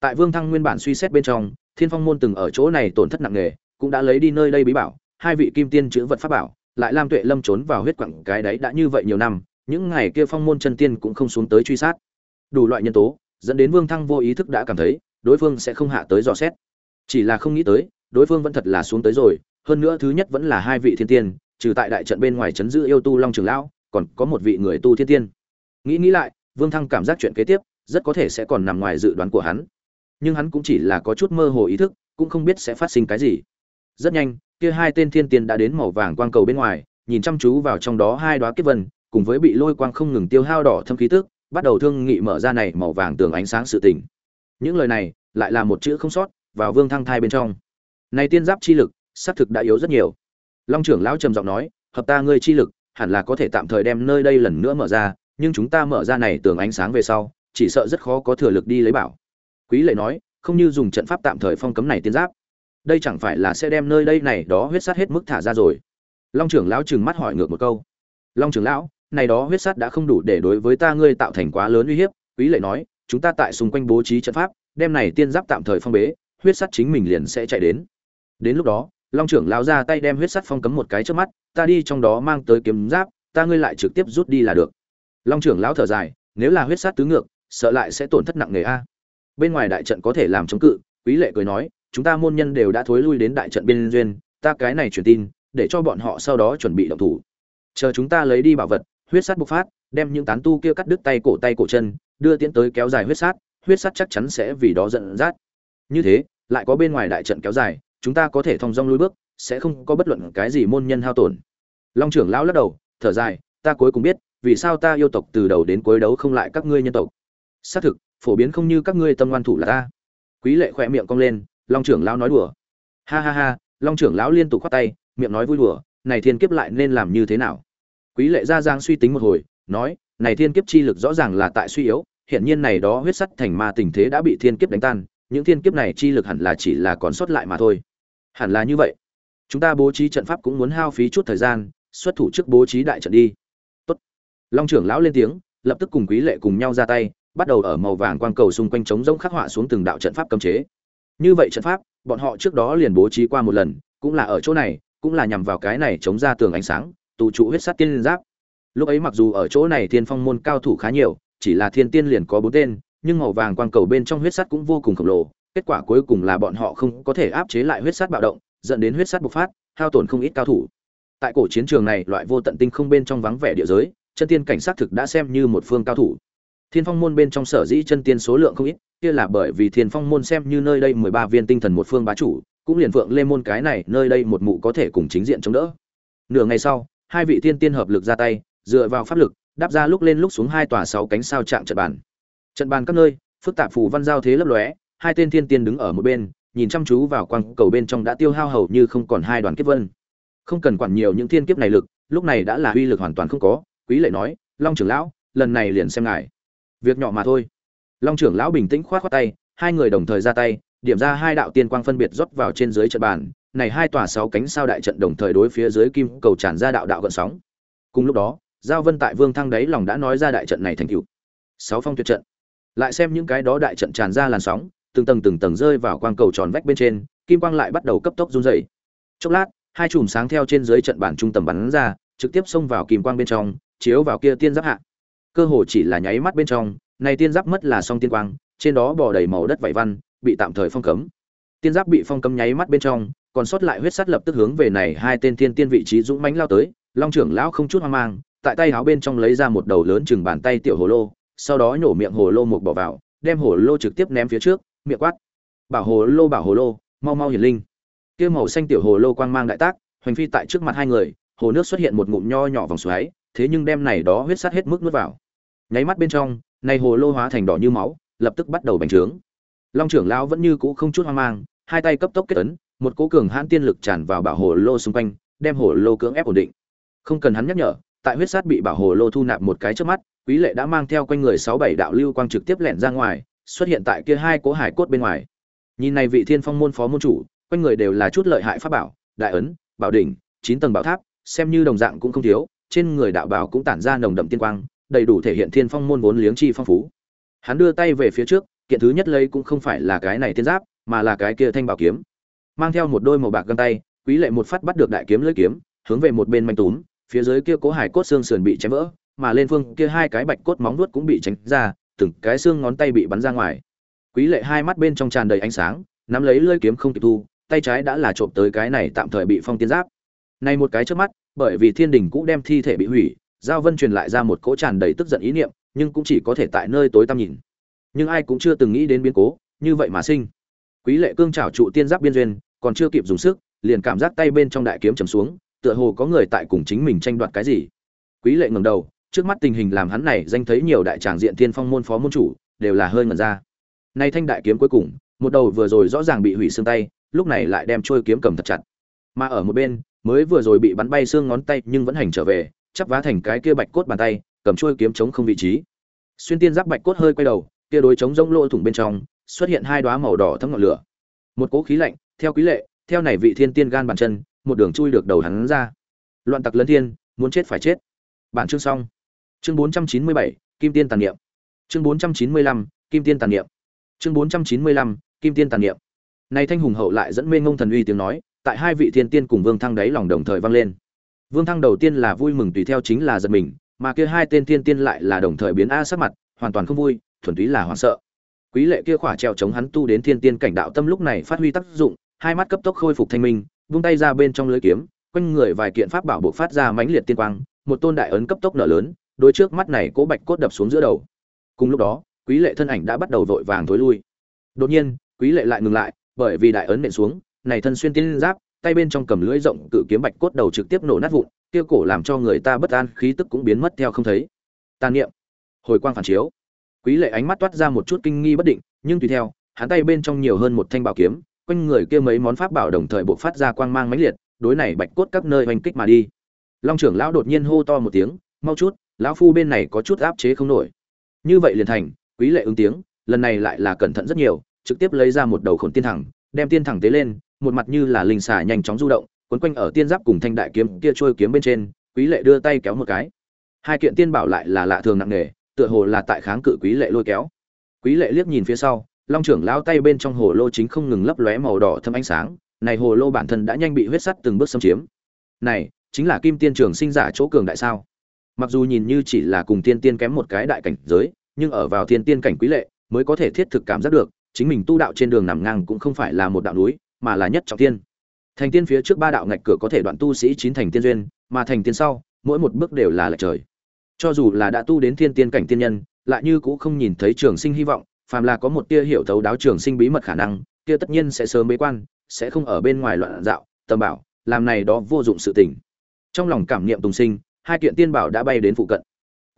Tại vương thăng nguyên bản suy xét bên trong, thiên phong môn từng ở chỗ này tổn thất nặng nề, cũng đã lấy đi nơi đây bí bảo, hai vị kim tiên chữ vật pháp bảo, lại lam tuệ lâm trốn vào huyết quặng cái đấy đã như vậy nhiều năm, những ngày kia phong môn chân tiên cũng không xuống tới truy sát. Đủ loại nhân tố, dẫn đến vương thăng vô ý thức đã cảm thấy, đối phương sẽ không hạ tới dò xét. Chỉ là không nghĩ tới, đối phương vẫn thật là xuống tới rồi, hơn nữa thứ nhất vẫn là hai vị thiên tiên, trừ tại đại trận bên ngoài chấn giữ yêu tu long trường lão, còn có một vị người tu thiên tiên. Nghĩ nghĩ lại vương thăng cảm giác chuyện kế tiếp rất có thể sẽ còn nằm ngoài dự đoán của hắn. Nhưng hắn cũng chỉ là có chút mơ hồ ý thức, cũng không biết sẽ phát sinh cái gì. Rất nhanh, kia hai tên thiên tiên đã đến màu vàng quang cầu bên ngoài, nhìn chăm chú vào trong đó hai đoá kiếp vân, cùng với bị lôi quang không ngừng tiêu hao đỏ thâm khí tức, bắt đầu thương nghị mở ra này màu vàng tường ánh sáng sự tình. Những lời này lại là một chữ không sót vào vương thăng thai bên trong. Này tiên giáp chi lực sát thực đã yếu rất nhiều. Long trưởng lão trầm giọng nói, hợp ta ngươi chi lực, hẳn là có thể tạm thời đem nơi đây lần nữa mở ra nhưng chúng ta mở ra này tường ánh sáng về sau, chỉ sợ rất khó có thừa lực đi lấy bảo. Quý lệ nói, không như dùng trận pháp tạm thời phong cấm này tiên giáp. Đây chẳng phải là sẽ đem nơi đây này đó huyết sát hết mức thả ra rồi. Long trưởng lão trừng mắt hỏi ngược một câu. Long trưởng lão, này đó huyết sát đã không đủ để đối với ta ngươi tạo thành quá lớn uy hiếp. Quý lệ nói, chúng ta tại xung quanh bố trí trận pháp, đem này tiên giáp tạm thời phong bế, huyết sắt chính mình liền sẽ chạy đến. Đến lúc đó, long trưởng lão ra tay đem huyết sắt phong cấm một cái trước mắt, ta đi trong đó mang tới kiếm giáp, ta ngươi lại trực tiếp rút đi là được long trưởng lão thở dài, nếu là huyết sát tứ ngược, sợ lại sẽ tổn thất nặng nề a. Bên ngoài đại trận có thể làm chống cự, quý lệ cười nói, chúng ta môn nhân đều đã thối lui đến đại trận biên duyên, ta cái này truyền tin, để cho bọn họ sau đó chuẩn bị động thủ. Chờ chúng ta lấy đi bảo vật, huyết sát bộc phát, đem những tán tu kia cắt đứt tay cổ tay cổ chân, đưa tiến tới kéo dài huyết sát huyết sát chắc chắn sẽ vì đó giận dắt. Như thế, lại có bên ngoài đại trận kéo dài, chúng ta có thể thong dong lui bước, sẽ không có bất luận cái gì môn nhân hao tổn. Long trưởng lão lắc đầu, thở dài, ta cuối cùng biết vì sao ta yêu tộc từ đầu đến cuối đấu không lại các ngươi nhân tộc? Xác thực, phổ biến không như các ngươi tâm ngoan thủ là ta. Quý lệ khỏe miệng cong lên, long trưởng lão nói đùa. Ha ha ha, long trưởng lão liên tục khoát tay, miệng nói vui đùa, này thiên kiếp lại nên làm như thế nào? Quý lệ ra giang suy tính một hồi, nói, này thiên kiếp chi lực rõ ràng là tại suy yếu hiện nhiên này đó huyết sắt thành ma tình thế đã bị thiên kiếp đánh tan, những thiên kiếp này chi lực hẳn là chỉ là còn sót lại mà thôi. Hẳn là như vậy. Chúng ta bố trí trận pháp cũng muốn hao phí chút thời gian, xuất thủ trước bố trí đại trận đi long trưởng lão lên tiếng, lập tức cùng quý lệ cùng nhau ra tay, bắt đầu ở màu vàng quang cầu xung quanh chống rỗng khắc họa xuống từng đạo trận pháp cấm chế. Như vậy trận pháp, bọn họ trước đó liền bố trí qua một lần, cũng là ở chỗ này, cũng là nhằm vào cái này chống ra tường ánh sáng, tụ trụ huyết sát tiên giáp. Lúc ấy mặc dù ở chỗ này thiên phong môn cao thủ khá nhiều, chỉ là thiên tiên liền có bốn tên, nhưng màu vàng quang cầu bên trong huyết sắt cũng vô cùng khổng lồ, kết quả cuối cùng là bọn họ không có thể áp chế lại huyết sắt bạo động, dẫn đến huyết sắt bộc phát, hao tổn không ít cao thủ. Tại cổ chiến trường này, loại vô tận tinh không bên trong vắng vẻ địa giới chân tiên cảnh sát thực đã xem như một phương cao thủ. Thiên phong môn bên trong sở dĩ chân tiên số lượng không ít, kia là bởi vì thiên phong môn xem như nơi đây mười ba viên tinh thần một phương bá chủ, cũng liền vượng lê môn cái này nơi đây một mụ có thể cùng chính diện chống đỡ. Nửa ngày sau, hai vị thiên tiên hợp lực ra tay, dựa vào pháp lực, đáp ra lúc lên lúc xuống hai tòa sáu cánh sao trạng trận bàn. Trận bàn các nơi, phức tạp phù văn giao thế lấp lóe, hai tên thiên tiên đứng ở một bên, nhìn chăm chú vào quang cầu bên trong đã tiêu hao hầu như không còn hai đoàn kiếp vân. Không cần quản nhiều những thiên kiếp này lực, lúc này đã là uy lực hoàn toàn không có quý lệ nói, long trưởng lão, lần này liền xem ngài. Việc nhỏ mà thôi. Long trưởng lão bình tĩnh khoát khoát tay, hai người đồng thời ra tay, điểm ra hai đạo tiên quang phân biệt rót vào trên dưới trận bàn. Này hai tòa sáu cánh sao đại trận đồng thời đối phía dưới kim cầu tràn ra đạo đạo gợn sóng. Cùng lúc đó, giao vân tại vương thăng đấy lòng đã nói ra đại trận này thành cựu sáu phong tuyệt trận. Lại xem những cái đó đại trận tràn ra làn sóng, từng tầng từng tầng rơi vào quang cầu tròn vách bên trên, kim quang lại bắt đầu cấp tốc run dày chốc lát, hai chùm sáng theo trên dưới trận bản trung tầm bắn ra, trực tiếp xông vào kim quang bên trong chiếu vào kia tiên giáp hạ. Cơ hồ chỉ là nháy mắt bên trong, này tiên giáp mất là song tiên quang, trên đó bò đầy màu đất vảy văn, bị tạm thời phong cấm. Tiên giáp bị phong cấm nháy mắt bên trong, còn sót lại huyết sắt lập tức hướng về này hai tên tiên tiên vị trí dũng mãnh lao tới, long trưởng lão không chút hoang mang, tại tay áo bên trong lấy ra một đầu lớn chừng bàn tay tiểu hồ lô, sau đó nhổ miệng hồ lô một bỏ vào, đem hồ lô trực tiếp ném phía trước, miệng quát. Bảo hồ lô, bảo hồ lô, mau mau hiển linh. Kia màu xanh tiểu hồ lô quang mang đại tác, hoành phi tại trước mặt hai người, hồ nước xuất hiện một ngụm nho nhỏ vòng xoáy thế nhưng đem này đó huyết sát hết mức nuốt vào. Nháy mắt bên trong, này hồ lô hóa thành đỏ như máu, lập tức bắt đầu bành trướng. Long trưởng lão vẫn như cũ không chút hoang mang, hai tay cấp tốc kết ấn, một cỗ cường hãn tiên lực tràn vào bảo hồ lô xung quanh, đem hồ lô cưỡng ép ổn định. Không cần hắn nhắc nhở, tại huyết sát bị bảo hồ lô thu nạp một cái trước mắt, quý lệ đã mang theo quanh người sáu bảy đạo lưu quang trực tiếp lẻn ra ngoài, xuất hiện tại kia hai cố hải cốt bên ngoài. Nhìn này vị thiên phong môn phó môn chủ, quanh người đều là chút lợi hại pháp bảo, đại ấn, bảo đỉnh, chín tầng bảo tháp, xem như đồng dạng cũng không thiếu trên người đạo bảo cũng tản ra nồng đậm tiên quang, đầy đủ thể hiện thiên phong môn vốn liếng chi phong phú. Hắn đưa tay về phía trước, kiện thứ nhất lấy cũng không phải là cái này tiên giáp, mà là cái kia thanh bảo kiếm. Mang theo một đôi màu bạc găng tay, quý lệ một phát bắt được đại kiếm lưỡi kiếm, hướng về một bên manh túm, phía dưới kia cố hải cốt xương sườn bị chém vỡ, mà lên phương kia hai cái bạch cốt móng vuốt cũng bị tránh ra, từng cái xương ngón tay bị bắn ra ngoài. Quý lệ hai mắt bên trong tràn đầy ánh sáng, nắm lấy lưỡi kiếm không kịp thu, tay trái đã là trộm tới cái này tạm thời bị phong tiên giáp. Này một cái trước mắt bởi vì thiên đình cũ đem thi thể bị hủy, giao vân truyền lại ra một cỗ tràn đầy tức giận ý niệm, nhưng cũng chỉ có thể tại nơi tối tăm nhìn. Nhưng ai cũng chưa từng nghĩ đến biến cố, như vậy mà sinh. Quý lệ cương trảo trụ tiên giáp biên duyên, còn chưa kịp dùng sức, liền cảm giác tay bên trong đại kiếm chầm xuống, tựa hồ có người tại cùng chính mình tranh đoạt cái gì. Quý lệ ngẩng đầu, trước mắt tình hình làm hắn này danh thấy nhiều đại tràng diện tiên phong môn phó môn chủ, đều là hơi ngẩn ra. Nay thanh đại kiếm cuối cùng, một đầu vừa rồi rõ ràng bị hủy xương tay, lúc này lại đem trôi kiếm cầm thật chặt mà ở một bên mới vừa rồi bị bắn bay xương ngón tay nhưng vẫn hành trở về chắp vá thành cái kia bạch cốt bàn tay cầm trôi kiếm chống không vị trí. Xuyên tiên giáp bạch cốt hơi quay đầu kia đối chống rông lỗ thủng bên trong xuất hiện hai đóa màu đỏ thấm ngọn lửa. Một cỗ khí lạnh theo quý lệ theo này vị thiên tiên gan bàn chân một đường chui được đầu hắn ra. Loạn tặc lấn thiên muốn chết phải chết. Bản chương xong. Chương 497, kim tiên tàn niệm. Chương 495, kim tiên tàn niệm. Chương 495, kim tiên tàn niệm. Này thanh hùng hậu lại dẫn mê ngông thần uy tiếng nói tại hai vị thiên tiên cùng vương thăng đáy lòng đồng thời vang lên. Vương thăng đầu tiên là vui mừng tùy theo chính là giật mình, mà kia hai tên thiên tiên lại là đồng thời biến a sắc mặt, hoàn toàn không vui, thuần túy là hoảng sợ. Quý lệ kia khỏa treo chống hắn tu đến thiên tiên cảnh đạo tâm lúc này phát huy tác dụng, hai mắt cấp tốc khôi phục thanh minh, vung tay ra bên trong lưới kiếm, quanh người vài kiện pháp bảo buộc phát ra mãnh liệt tiên quang, một tôn đại ấn cấp tốc nở lớn đôi trước mắt này cố bạch cốt đập xuống giữa đầu. Cùng lúc đó, quý lệ thân ảnh đã bắt đầu vội vàng thối lui. Đột nhiên, quý lệ lại ngừng lại, bởi vì đại ấn nện xuống này thân xuyên tiên giáp, tay bên trong cầm lưỡi rộng cự kiếm bạch cốt đầu trực tiếp nổ nát vụn, kia cổ làm cho người ta bất an, khí tức cũng biến mất theo không thấy. Tàn niệm. Hồi quang phản chiếu. Quý lệ ánh mắt toát ra một chút kinh nghi bất định, nhưng tùy theo, hắn tay bên trong nhiều hơn một thanh bảo kiếm, quanh người kia mấy món pháp bảo đồng thời bộc phát ra quang mang mãnh liệt, đối này bạch cốt các nơi hành kích mà đi. Long trưởng lão đột nhiên hô to một tiếng, mau chút, lão phu bên này có chút áp chế không nổi. Như vậy liền thành, quý lệ ứng tiếng, lần này lại là cẩn thận rất nhiều, trực tiếp lấy ra một đầu khổn tiên thẳng, đem tiên thẳng tế lên một mặt như là linh xà nhanh chóng du động, quấn quanh ở tiên giáp cùng thanh đại kiếm kia trôi kiếm bên trên, quý lệ đưa tay kéo một cái. Hai kiện tiên bảo lại là lạ thường nặng nề, tựa hồ là tại kháng cự quý lệ lôi kéo. Quý lệ liếc nhìn phía sau, long trưởng lao tay bên trong hồ lô chính không ngừng lấp lóe màu đỏ thâm ánh sáng, này hồ lô bản thân đã nhanh bị huyết sắt từng bước xâm chiếm. Này, chính là kim tiên trường sinh giả chỗ cường đại sao? Mặc dù nhìn như chỉ là cùng tiên tiên kém một cái đại cảnh giới, nhưng ở vào thiên tiên cảnh quý lệ, mới có thể thiết thực cảm giác được, chính mình tu đạo trên đường nằm ngang cũng không phải là một đạo núi mà là nhất trọng tiên thành tiên phía trước ba đạo ngạch cửa có thể đoạn tu sĩ chín thành tiên duyên, mà thành tiên sau, mỗi một bước đều là lệch trời. Cho dù là đã tu đến thiên tiên cảnh tiên nhân, lại như cũng không nhìn thấy trường sinh hy vọng, phàm là có một tia hiểu thấu đáo trường sinh bí mật khả năng, kia tất nhiên sẽ sớm bế quan, sẽ không ở bên ngoài loạn dạo, tầm bảo, làm này đó vô dụng sự tình. Trong lòng cảm niệm tùng sinh, hai kiện tiên bảo đã bay đến phụ cận.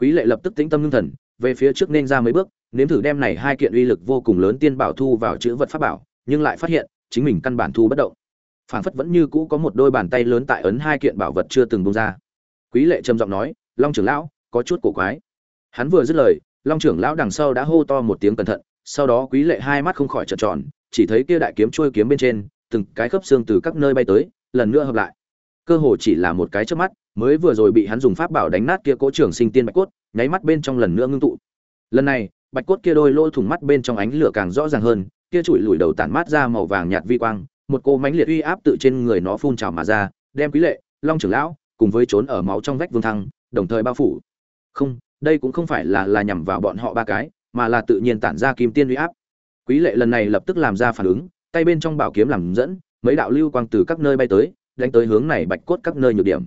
Quý lệ lập tức tĩnh tâm ngưng thần, về phía trước nên ra mấy bước, nếm thử đem này hai kiện uy lực vô cùng lớn tiên bảo thu vào chữ vật pháp bảo, nhưng lại phát hiện chính mình căn bản thu bất động. Phảng phất vẫn như cũ có một đôi bàn tay lớn tại ấn hai kiện bảo vật chưa từng bông ra. Quý lệ trầm giọng nói, long trưởng lão, có chút cổ quái. Hắn vừa dứt lời, long trưởng lão đằng sau đã hô to một tiếng cẩn thận, sau đó quý lệ hai mắt không khỏi trợn tròn, chỉ thấy kia đại kiếm trôi kiếm bên trên, từng cái khớp xương từ các nơi bay tới, lần nữa hợp lại. Cơ hồ chỉ là một cái trước mắt, mới vừa rồi bị hắn dùng pháp bảo đánh nát kia cỗ trưởng sinh tiên bạch cốt, nháy mắt bên trong lần nữa ngưng tụ. Lần này, bạch cốt kia đôi lỗ thủng mắt bên trong ánh lửa càng rõ ràng hơn kia chùi lùi đầu tản mát ra màu vàng nhạt vi quang, một cô mánh liệt uy áp tự trên người nó phun trào mà ra, đem quý lệ, long trưởng lão, cùng với trốn ở máu trong vách vương thăng, đồng thời bao phủ. Không, đây cũng không phải là là nhằm vào bọn họ ba cái, mà là tự nhiên tản ra kim tiên uy áp. Quý lệ lần này lập tức làm ra phản ứng, tay bên trong bảo kiếm làm dẫn, mấy đạo lưu quang từ các nơi bay tới, đánh tới hướng này bạch cốt các nơi nhược điểm.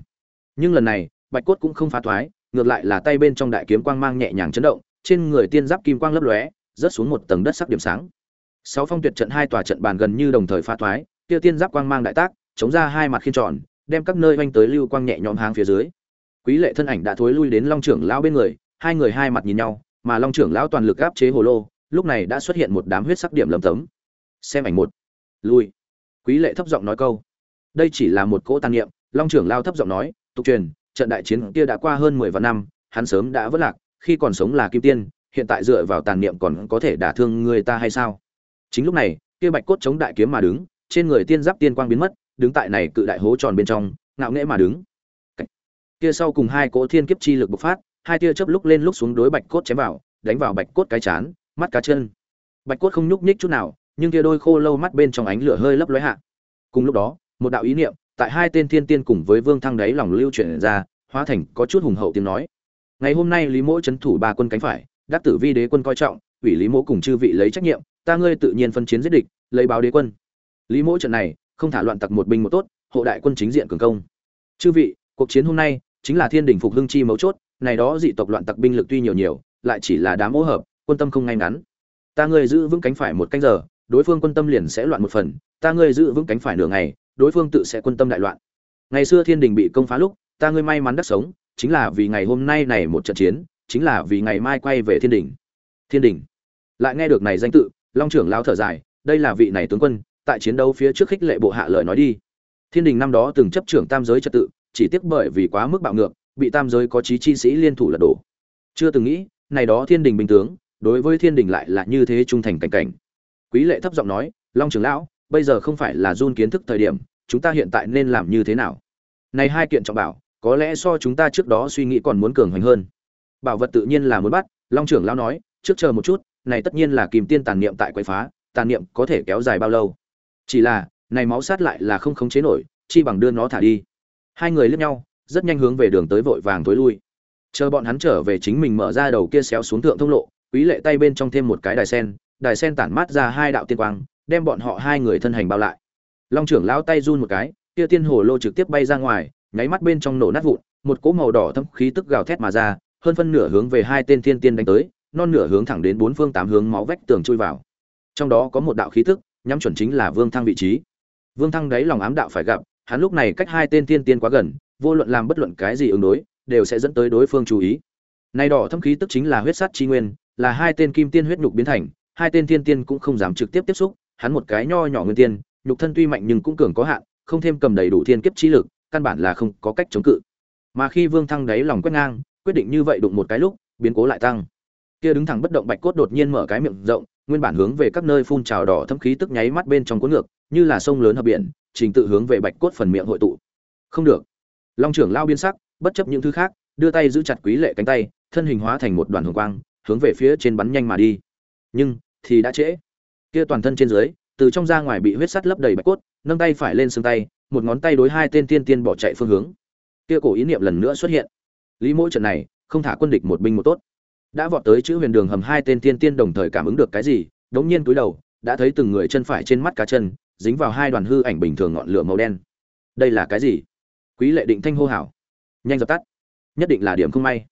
Nhưng lần này, bạch cốt cũng không phá thoái, ngược lại là tay bên trong đại kiếm quang mang nhẹ nhàng chấn động, trên người tiên giáp kim quang lấp lóe, rớt xuống một tầng đất sắc điểm sáng sáu phong tuyệt trận hai tòa trận bàn gần như đồng thời phá thoái, kia tiên giáp quang mang đại tác, chống ra hai mặt khiên tròn, đem các nơi oanh tới lưu quang nhẹ nhõm hang phía dưới. Quý lệ thân ảnh đã thối lui đến long trưởng lão bên người, hai người hai mặt nhìn nhau, mà long trưởng lão toàn lực áp chế hồ lô, lúc này đã xuất hiện một đám huyết sắc điểm lấm tấm. Xem ảnh một. Lui. Quý lệ thấp giọng nói câu. Đây chỉ là một cỗ tàn niệm, long trưởng lao thấp giọng nói, tục truyền, trận đại chiến kia đã qua hơn mười vạn năm, hắn sớm đã vất lạc, khi còn sống là kim tiên, hiện tại dựa vào tàn niệm còn có thể đả thương người ta hay sao? Chính lúc này, kia bạch cốt chống đại kiếm mà đứng, trên người tiên giáp tiên quang biến mất, đứng tại này cự đại hố tròn bên trong, ngạo nghễ mà đứng. Kia sau cùng hai cỗ thiên kiếp chi lực bộc phát, hai tia chớp lúc lên lúc xuống đối bạch cốt chém vào, đánh vào bạch cốt cái chán, mắt cá chân. Bạch cốt không nhúc nhích chút nào, nhưng kia đôi khô lâu mắt bên trong ánh lửa hơi lấp lóe hạ. Cùng lúc đó, một đạo ý niệm tại hai tên thiên tiên cùng với vương thăng đáy lòng lưu chuyển ra, hóa thành có chút hùng hậu tiếng nói. Ngày hôm nay lý mỗ trấn thủ ba quân cánh phải, đắc tử vi đế quân coi trọng, ủy lý mỗ cùng chư vị lấy trách nhiệm ta ngươi tự nhiên phân chiến giết địch, lấy báo đế quân. Lý mỗ trận này, không thả loạn tặc một binh một tốt, hộ đại quân chính diện cường công. Chư vị, cuộc chiến hôm nay chính là thiên đình phục hưng chi mấu chốt, này đó dị tộc loạn tặc binh lực tuy nhiều nhiều, lại chỉ là đám hỗ hợp, quân tâm không ngay ngắn. Ta ngươi giữ vững cánh phải một canh giờ, đối phương quân tâm liền sẽ loạn một phần, ta ngươi giữ vững cánh phải nửa ngày, đối phương tự sẽ quân tâm đại loạn. Ngày xưa thiên đình bị công phá lúc, ta ngươi may mắn đắc sống, chính là vì ngày hôm nay này một trận chiến, chính là vì ngày mai quay về thiên đình thiên đình lại nghe được này danh tự long trưởng lao thở dài, đây là vị này tướng quân, tại chiến đấu phía trước khích lệ bộ hạ lời nói đi. Thiên đình năm đó từng chấp trưởng tam giới trật tự, chỉ tiếc bởi vì quá mức bạo ngược, bị tam giới có chí chi sĩ liên thủ lật đổ. Chưa từng nghĩ, này đó thiên đình bình tướng, đối với thiên đình lại là như thế trung thành cảnh cảnh. Quý lệ thấp giọng nói, long trưởng lão, bây giờ không phải là run kiến thức thời điểm, chúng ta hiện tại nên làm như thế nào? Này hai kiện trọng bảo, có lẽ so chúng ta trước đó suy nghĩ còn muốn cường hoành hơn. Bảo vật tự nhiên là muốn bắt, long trưởng lão nói, trước chờ một chút này tất nhiên là kìm tiên tàn niệm tại quậy phá, tàn niệm có thể kéo dài bao lâu? Chỉ là, này máu sát lại là không khống chế nổi, chi bằng đưa nó thả đi. Hai người liếc nhau, rất nhanh hướng về đường tới vội vàng tối lui. Chờ bọn hắn trở về chính mình mở ra đầu kia xéo xuống thượng thông lộ, quý lệ tay bên trong thêm một cái đài sen đài sen tản mát ra hai đạo tiên quang, đem bọn họ hai người thân hành bao lại. Long trưởng lão tay run một cái, kia tiên hồ lô trực tiếp bay ra ngoài, nháy mắt bên trong nổ nát vụn, một cỗ màu đỏ thâm khí tức gào thét mà ra, hơn phân nửa hướng về hai tên thiên tiên đánh tới non nửa hướng thẳng đến bốn phương tám hướng máu vách tường chui vào. Trong đó có một đạo khí tức, nhắm chuẩn chính là vương thăng vị trí. Vương thăng đấy lòng ám đạo phải gặp, hắn lúc này cách hai tên thiên tiên quá gần, vô luận làm bất luận cái gì ứng đối, đều sẽ dẫn tới đối phương chú ý. Nay đỏ thâm khí tức chính là huyết sát chi nguyên, là hai tên kim tiên huyết nhục biến thành, hai tên thiên tiên cũng không dám trực tiếp tiếp xúc, hắn một cái nho nhỏ nguyên tiên, nhục thân tuy mạnh nhưng cũng cường có hạn, không thêm cầm đầy đủ thiên kiếp chi lực, căn bản là không có cách chống cự. Mà khi vương thăng đáy lòng quét ngang, quyết định như vậy đụng một cái lúc, biến cố lại tăng kia đứng thẳng bất động bạch cốt đột nhiên mở cái miệng rộng, nguyên bản hướng về các nơi phun trào đỏ thâm khí tức nháy mắt bên trong cuốn ngược, như là sông lớn hợp biển, trình tự hướng về bạch cốt phần miệng hội tụ. Không được. Long trưởng lao biên sắc, bất chấp những thứ khác, đưa tay giữ chặt quý lệ cánh tay, thân hình hóa thành một đoàn hồng quang, hướng về phía trên bắn nhanh mà đi. Nhưng, thì đã trễ. Kia toàn thân trên dưới, từ trong ra ngoài bị huyết sắt lấp đầy bạch cốt, nâng tay phải lên xương tay, một ngón tay đối hai tên tiên tiên bỏ chạy phương hướng. Kia cổ ý niệm lần nữa xuất hiện. Lý mỗi trận này, không thả quân địch một binh một tốt đã vọt tới chữ huyền đường hầm hai tên tiên tiên đồng thời cảm ứng được cái gì, đống nhiên cúi đầu, đã thấy từng người chân phải trên mắt cá chân, dính vào hai đoàn hư ảnh bình thường ngọn lửa màu đen. Đây là cái gì? Quý lệ định thanh hô hảo nhanh dập tắt. Nhất định là điểm không may.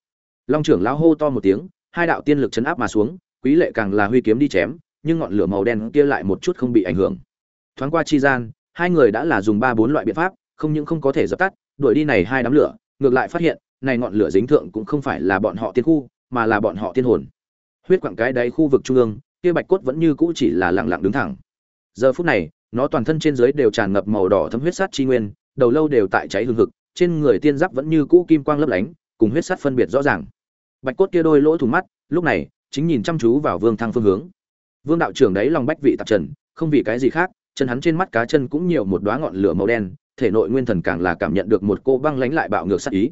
Long trưởng lão hô to một tiếng, hai đạo tiên lực chấn áp mà xuống, quý lệ càng là huy kiếm đi chém, nhưng ngọn lửa màu đen kia lại một chút không bị ảnh hưởng. Thoáng qua chi gian, hai người đã là dùng ba bốn loại biện pháp, không những không có thể dập tắt, đuổi đi này hai đám lửa, ngược lại phát hiện, này ngọn lửa dính thượng cũng không phải là bọn họ tiên khu mà là bọn họ tiên hồn. Huyết quặng cái đáy khu vực trung ương, kia bạch cốt vẫn như cũ chỉ là lặng lặng đứng thẳng. Giờ phút này, nó toàn thân trên dưới đều tràn ngập màu đỏ thấm huyết sát chi nguyên, đầu lâu đều tại cháy hừng hực, trên người tiên giáp vẫn như cũ kim quang lấp lánh, cùng huyết sát phân biệt rõ ràng. Bạch cốt kia đôi lỗ thủng mắt, lúc này, chính nhìn chăm chú vào vương thăng phương hướng. Vương đạo trưởng đấy lòng bách vị tạp trần, không vì cái gì khác, chân hắn trên mắt cá chân cũng nhiều một đóa ngọn lửa màu đen, thể nội nguyên thần càng là cảm nhận được một cô băng lánh lại bạo ngược sát ý.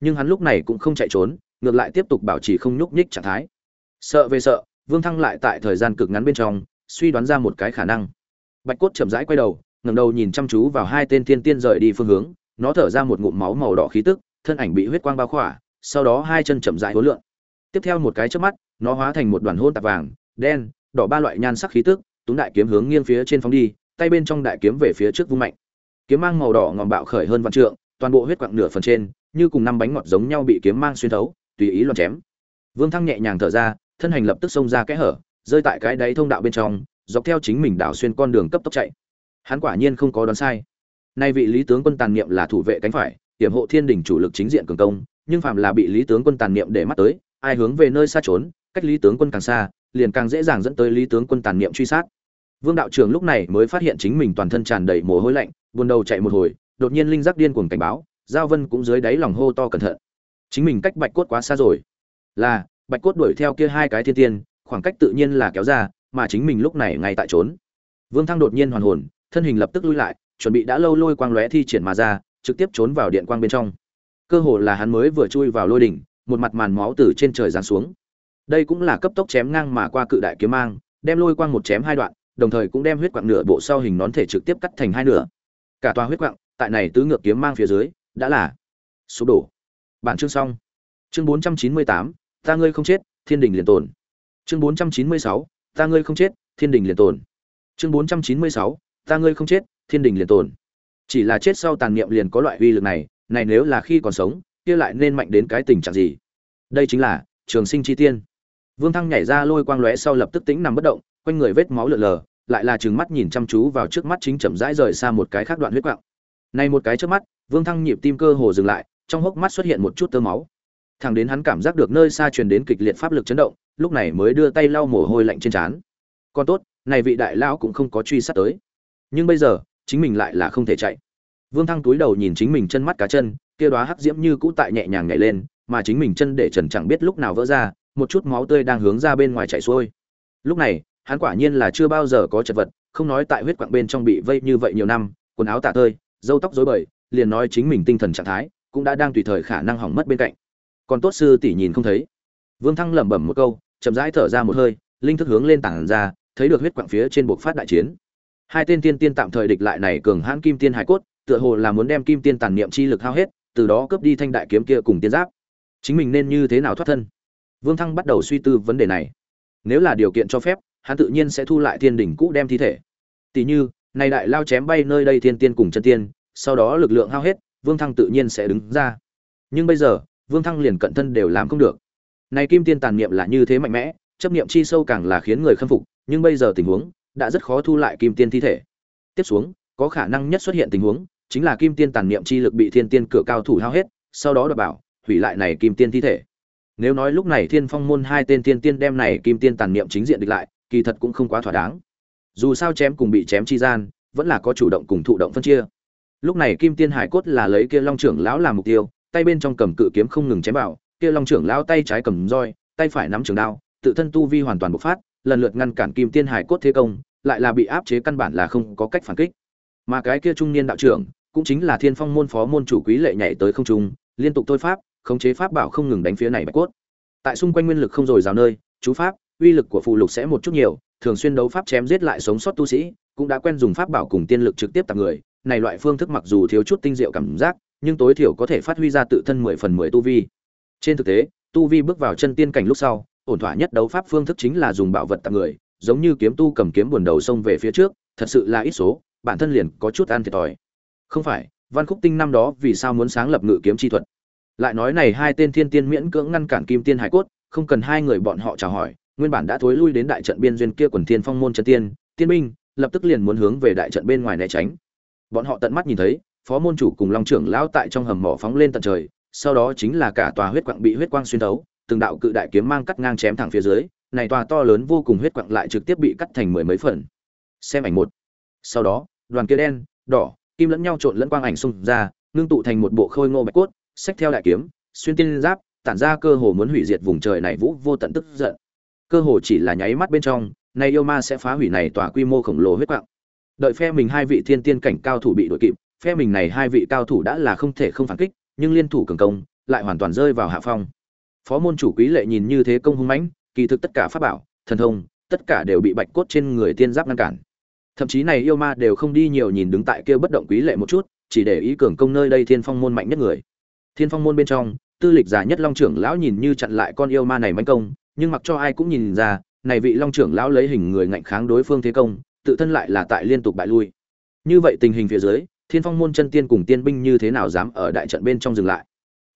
Nhưng hắn lúc này cũng không chạy trốn ngược lại tiếp tục bảo trì không nhúc nhích trạng thái. Sợ về sợ, vương thăng lại tại thời gian cực ngắn bên trong, suy đoán ra một cái khả năng. Bạch cốt chậm rãi quay đầu, ngẩng đầu nhìn chăm chú vào hai tên tiên tiên rời đi phương hướng, nó thở ra một ngụm máu màu đỏ khí tức, thân ảnh bị huyết quang bao khỏa, sau đó hai chân chậm rãi hối lượng tiếp theo một cái chớp mắt, nó hóa thành một đoàn hôn tạp vàng, đen, đỏ ba loại nhan sắc khí tức túng đại kiếm hướng nghiêng phía trên phóng đi, tay bên trong đại kiếm về phía trước vung mạnh. Kiếm mang màu đỏ ngòm bạo khởi hơn vạn trượng, toàn bộ huyết quặng nửa phần trên, như cùng năm bánh ngọt giống nhau bị kiếm mang xuyên thấu tùy ý loạn chém. Vương thăng nhẹ nhàng thở ra, thân hành lập tức xông ra kẽ hở, rơi tại cái đáy thông đạo bên trong, dọc theo chính mình đảo xuyên con đường cấp tốc chạy. Hắn quả nhiên không có đoán sai. Nay vị lý tướng quân tàn niệm là thủ vệ cánh phải tiểm hộ thiên đình chủ lực chính diện cường công, nhưng phạm là bị lý tướng quân tàn niệm để mắt tới, ai hướng về nơi xa trốn, cách lý tướng quân càng xa, liền càng dễ dàng dẫn tới lý tướng quân tàn niệm truy sát. Vương đạo trưởng lúc này mới phát hiện chính mình toàn thân tràn đầy mồ hôi lạnh, buồn đầu chạy một hồi, đột nhiên linh giác điên cuồng cảnh báo, giao vân cũng dưới đáy lòng hô to cẩn thận chính mình cách bạch cốt quá xa rồi. Là, bạch cốt đuổi theo kia hai cái thiên tiên, khoảng cách tự nhiên là kéo ra, mà chính mình lúc này ngay tại trốn. Vương thăng đột nhiên hoàn hồn, thân hình lập tức lui lại, chuẩn bị đã lâu lôi quang lóe thi triển mà ra, trực tiếp trốn vào điện quang bên trong. Cơ hồ là hắn mới vừa chui vào lôi đỉnh, một mặt màn máu từ trên trời giáng xuống. Đây cũng là cấp tốc chém ngang mà qua cự đại kiếm mang, đem lôi quang một chém hai đoạn, đồng thời cũng đem huyết quặng nửa bộ sau hình nón thể trực tiếp cắt thành hai nửa. Cả tòa huyết quặng, tại này tứ ngược kiếm mang phía dưới, đã là sụp đổ bản chương xong. Chương bốn trăm chín mươi tám, ta ngươi không chết, thiên đình liền tồn. Chương bốn trăm chín mươi sáu, ta ngươi không chết, thiên đình liền tồn. Chương bốn trăm chín mươi sáu, ta ngươi không chết, thiên đình liền tồn. Chỉ là chết sau tàn niệm liền có loại uy lực này này nếu là khi còn sống, kia lại nên mạnh đến cái tình trạng gì? Đây chính là trường sinh chi tiên. Vương thăng nhảy ra lôi quang lóe sau lập tức tĩnh nằm bất động, quanh người vết máu lượn lờ, lại là trừng mắt nhìn chăm chú vào trước mắt chính chậm rãi rời xa một cái khác đoạn huyết quạng. Này một cái trước mắt, vương thăng nhịp tim cơ hồ dừng lại trong hốc mắt xuất hiện một chút tơ máu. Thẳng đến hắn cảm giác được nơi xa truyền đến kịch liệt pháp lực chấn động, lúc này mới đưa tay lau mồ hôi lạnh trên trán. Còn tốt, này vị đại lão cũng không có truy sát tới. Nhưng bây giờ, chính mình lại là không thể chạy. Vương thăng túi đầu nhìn chính mình chân mắt cá chân, kia đóa hắc diễm như cũ tại nhẹ nhàng nhảy lên, mà chính mình chân để trần chẳng biết lúc nào vỡ ra, một chút máu tươi đang hướng ra bên ngoài chảy xuôi. Lúc này, hắn quả nhiên là chưa bao giờ có chật vật, không nói tại huyết quạng bên trong bị vây như vậy nhiều năm, quần áo tả tơi, râu tóc rối bời, liền nói chính mình tinh thần trạng thái cũng đã đang tùy thời khả năng hỏng mất bên cạnh. Còn tốt sư tỷ nhìn không thấy. Vương thăng lẩm bẩm một câu, chậm rãi thở ra một hơi, linh thức hướng lên tảng ra, thấy được huyết quạng phía trên buộc phát đại chiến. Hai tên tiên tiên tạm thời địch lại này cường hãn kim tiên hải cốt, tựa hồ là muốn đem kim tiên tàn niệm chi lực hao hết, từ đó cướp đi thanh đại kiếm kia cùng tiên giáp. Chính mình nên như thế nào thoát thân? Vương thăng bắt đầu suy tư vấn đề này. Nếu là điều kiện cho phép, hắn tự nhiên sẽ thu lại thiên đỉnh cũ đem thi thể. Tỷ như, này đại lao chém bay nơi đây thiên tiên cùng chân tiên, sau đó lực lượng hao hết vương thăng tự nhiên sẽ đứng ra. Nhưng bây giờ, vương thăng liền cận thân đều làm không được. Này kim tiên tàn niệm là như thế mạnh mẽ, chấp niệm chi sâu càng là khiến người khâm phục, nhưng bây giờ tình huống đã rất khó thu lại kim tiên thi thể. Tiếp xuống, có khả năng nhất xuất hiện tình huống, chính là kim tiên tàn niệm chi lực bị thiên tiên cửa cao thủ hao hết, sau đó đọc bảo, hủy lại này kim tiên thi thể. Nếu nói lúc này thiên phong môn hai tên Thiên tiên đem này kim tiên tàn niệm chính diện địch lại, kỳ thật cũng không quá thỏa đáng. Dù sao chém cùng bị chém chi gian, vẫn là có chủ động cùng thụ động phân chia lúc này kim tiên hải cốt là lấy kia long trưởng lão làm mục tiêu, tay bên trong cầm cự kiếm không ngừng chém vào, kia long trưởng lão tay trái cầm roi, tay phải nắm trường đao, tự thân tu vi hoàn toàn bộc phát, lần lượt ngăn cản kim tiên hải cốt thế công, lại là bị áp chế căn bản là không có cách phản kích. Mà cái kia trung niên đạo trưởng, cũng chính là thiên phong môn phó môn chủ quý lệ nhảy tới không trung, liên tục thôi pháp, khống chế pháp bảo không ngừng đánh phía này bạch cốt. Tại xung quanh nguyên lực không dồi dào nơi, chú pháp, uy lực của phụ lục sẽ một chút nhiều, thường xuyên đấu pháp chém giết lại sống sót tu sĩ, cũng đã quen dùng pháp bảo cùng tiên lực trực tiếp tặng người này loại phương thức mặc dù thiếu chút tinh diệu cảm giác, nhưng tối thiểu có thể phát huy ra tự thân mười phần mười tu vi. Trên thực tế, tu vi bước vào chân tiên cảnh lúc sau, ổn thỏa nhất đấu pháp phương thức chính là dùng bạo vật tặng người, giống như kiếm tu cầm kiếm buồn đầu xông về phía trước, thật sự là ít số, bản thân liền có chút ăn thiệt thòi. Không phải, văn khúc tinh năm đó vì sao muốn sáng lập ngự kiếm chi thuật? Lại nói này hai tên thiên tiên miễn cưỡng ngăn cản kim tiên hải cốt, không cần hai người bọn họ chào hỏi, nguyên bản đã thối lui đến đại trận biên duyên kia quần thiên phong môn chân tiên tiên binh, lập tức liền muốn hướng về đại trận bên ngoài né tránh bọn họ tận mắt nhìn thấy, phó môn chủ cùng long trưởng lão tại trong hầm mỏ phóng lên tận trời, sau đó chính là cả tòa huyết quặng bị huyết quang xuyên thấu, từng đạo cự đại kiếm mang cắt ngang chém thẳng phía dưới, này tòa to lớn vô cùng huyết quặng lại trực tiếp bị cắt thành mười mấy phần. Xem ảnh một. Sau đó, đoàn kia đen, đỏ, kim lẫn nhau trộn lẫn quang ảnh xung ra, ngưng tụ thành một bộ khôi ngô bạch cốt, xách theo đại kiếm, xuyên tiên giáp, tản ra cơ hồ muốn hủy diệt vùng trời này vũ vô tận tức giận. Cơ hồ chỉ là nháy mắt bên trong này yêu ma sẽ phá hủy này tòa quy mô khổng lồ huyết quạng đợi phe mình hai vị thiên tiên cảnh cao thủ bị đội kịp, phe mình này hai vị cao thủ đã là không thể không phản kích, nhưng liên thủ cường công, lại hoàn toàn rơi vào hạ phong. Phó môn chủ quý lệ nhìn như thế công hung mãnh, kỳ thực tất cả pháp bảo, thần thông, tất cả đều bị bạch cốt trên người tiên giáp ngăn cản. Thậm chí này yêu ma đều không đi nhiều nhìn đứng tại kia bất động quý lệ một chút, chỉ để ý cường công nơi đây thiên phong môn mạnh nhất người. Thiên phong môn bên trong, tư lịch già nhất long trưởng lão nhìn như chặn lại con yêu ma này manh công, nhưng mặc cho ai cũng nhìn ra, này vị long trưởng lão lấy hình người ngạnh kháng đối phương thế công tự thân lại là tại liên tục bại lui. Như vậy tình hình phía dưới, thiên phong môn chân tiên cùng tiên binh như thế nào dám ở đại trận bên trong dừng lại?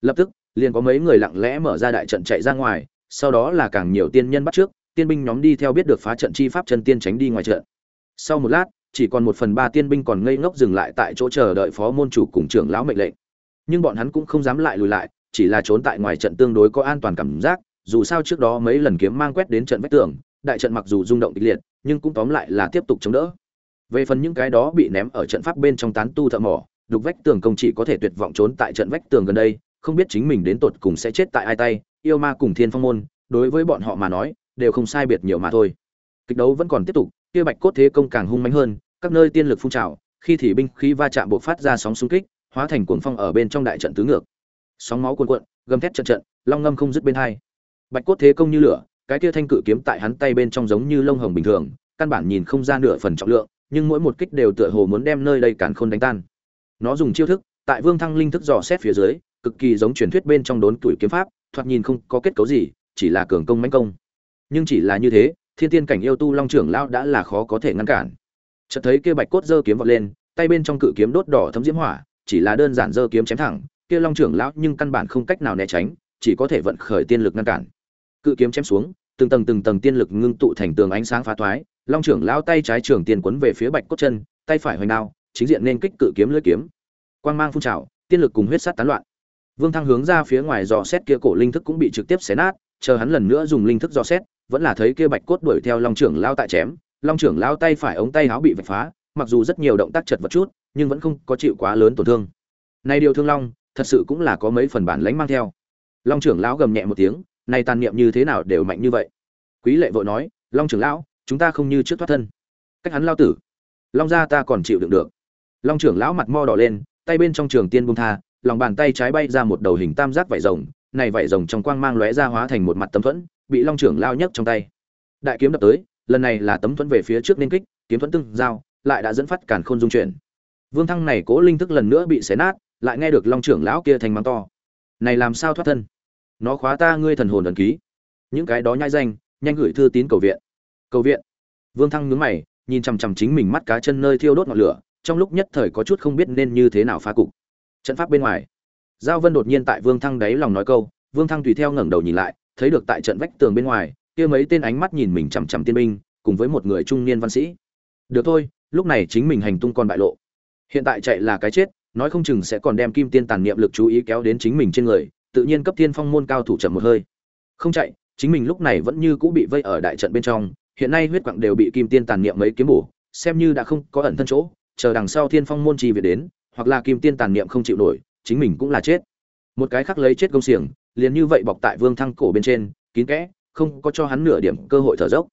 Lập tức, liền có mấy người lặng lẽ mở ra đại trận chạy ra ngoài, sau đó là càng nhiều tiên nhân bắt trước, tiên binh nhóm đi theo biết được phá trận chi pháp chân tiên tránh đi ngoài trận. Sau một lát, chỉ còn một phần ba tiên binh còn ngây ngốc dừng lại tại chỗ chờ đợi phó môn chủ cùng trưởng lão mệnh lệnh. Nhưng bọn hắn cũng không dám lại lùi lại, chỉ là trốn tại ngoài trận tương đối có an toàn cảm giác, dù sao trước đó mấy lần kiếm mang quét đến trận vách tường đại trận mặc dù rung động kịch liệt, nhưng cũng tóm lại là tiếp tục chống đỡ. Về phần những cái đó bị ném ở trận pháp bên trong tán tu thợ mỏ, đục vách tường công chỉ có thể tuyệt vọng trốn tại trận vách tường gần đây, không biết chính mình đến tột cùng sẽ chết tại ai tay, yêu ma cùng thiên phong môn, đối với bọn họ mà nói, đều không sai biệt nhiều mà thôi. Kịch đấu vẫn còn tiếp tục, kia bạch cốt thế công càng hung mãnh hơn, các nơi tiên lực phun trào, khi thì binh khí va chạm buộc phát ra sóng xung kích, hóa thành cuồng phong ở bên trong đại trận tứ ngược. Sóng máu cuồn cuộn, gầm thét trận trận, long ngâm không dứt bên hai. Bạch cốt thế công như lửa cái kia thanh cự kiếm tại hắn tay bên trong giống như lông hồng bình thường, căn bản nhìn không ra nửa phần trọng lượng, nhưng mỗi một kích đều tựa hồ muốn đem nơi đây càn khôn đánh tan. Nó dùng chiêu thức, tại vương thăng linh thức dò xét phía dưới, cực kỳ giống truyền thuyết bên trong đốn tuổi kiếm pháp, thoạt nhìn không có kết cấu gì, chỉ là cường công mãnh công. Nhưng chỉ là như thế, thiên tiên cảnh yêu tu long trưởng lão đã là khó có thể ngăn cản. Chợt thấy kia bạch cốt giơ kiếm vọt lên, tay bên trong cự kiếm đốt đỏ thấm diễm hỏa, chỉ là đơn giản giơ kiếm chém thẳng, kia long trưởng lão nhưng căn bản không cách nào né tránh, chỉ có thể vận khởi tiên lực ngăn cản cự kiếm chém xuống, từng tầng từng tầng tiên lực ngưng tụ thành tường ánh sáng phá thoái, long trưởng lao tay trái trường tiền quấn về phía bạch cốt chân, tay phải hoành đao, chính diện nên kích cự kiếm lưỡi kiếm. Quang mang phun trào, tiên lực cùng huyết sát tán loạn. Vương thăng hướng ra phía ngoài dò xét kia cổ linh thức cũng bị trực tiếp xé nát, chờ hắn lần nữa dùng linh thức dò xét, vẫn là thấy kia bạch cốt đuổi theo long trưởng lao tại chém, long trưởng lao tay phải ống tay áo bị vạch phá, mặc dù rất nhiều động tác chật vật chút, nhưng vẫn không có chịu quá lớn tổn thương. Này điều thương long, thật sự cũng là có mấy phần bản lãnh mang theo. Long trưởng lão gầm nhẹ một tiếng này tàn niệm như thế nào đều mạnh như vậy. Quý lệ vội nói, long trưởng lão, chúng ta không như trước thoát thân. Cách hắn lao tử. Long gia ta còn chịu đựng được. Long trưởng lão mặt mo đỏ lên, tay bên trong trường tiên bung tha, lòng bàn tay trái bay ra một đầu hình tam giác vảy rồng, này vảy rồng trong quang mang lóe ra hóa thành một mặt tấm thuẫn, bị long trưởng lao nhấc trong tay. Đại kiếm đập tới, lần này là tấm thuẫn về phía trước nên kích, kiếm thuẫn tương giao, lại đã dẫn phát cản khôn dung chuyển. Vương thăng này cố linh thức lần nữa bị xé nát, lại nghe được long trưởng lão kia thành mắng to. Này làm sao thoát thân? Nó khóa ta ngươi thần hồn ẩn ký. Những cái đó nhai danh, nhanh gửi thư tín cầu viện. Cầu viện. Vương thăng nhướng mày, nhìn chằm chằm chính mình mắt cá chân nơi thiêu đốt ngọn lửa, trong lúc nhất thời có chút không biết nên như thế nào phá cục. Trận pháp bên ngoài. Giao vân đột nhiên tại vương thăng đáy lòng nói câu, vương thăng tùy theo ngẩng đầu nhìn lại, thấy được tại trận vách tường bên ngoài, kia mấy tên ánh mắt nhìn mình chằm chằm tiên binh, cùng với một người trung niên văn sĩ. Được thôi, lúc này chính mình hành tung còn bại lộ. Hiện tại chạy là cái chết, nói không chừng sẽ còn đem kim tiên tàn niệm lực chú ý kéo đến chính mình trên người tự nhiên cấp thiên phong môn cao thủ chậm một hơi. Không chạy, chính mình lúc này vẫn như cũ bị vây ở đại trận bên trong, hiện nay huyết quặng đều bị kim tiên tàn niệm mấy kiếm bổ, xem như đã không có ẩn thân chỗ, chờ đằng sau thiên phong môn trì về đến, hoặc là kim tiên tàn niệm không chịu nổi, chính mình cũng là chết. Một cái khác lấy chết công xiềng, liền như vậy bọc tại vương thăng cổ bên trên, kín kẽ, không có cho hắn nửa điểm cơ hội thở dốc.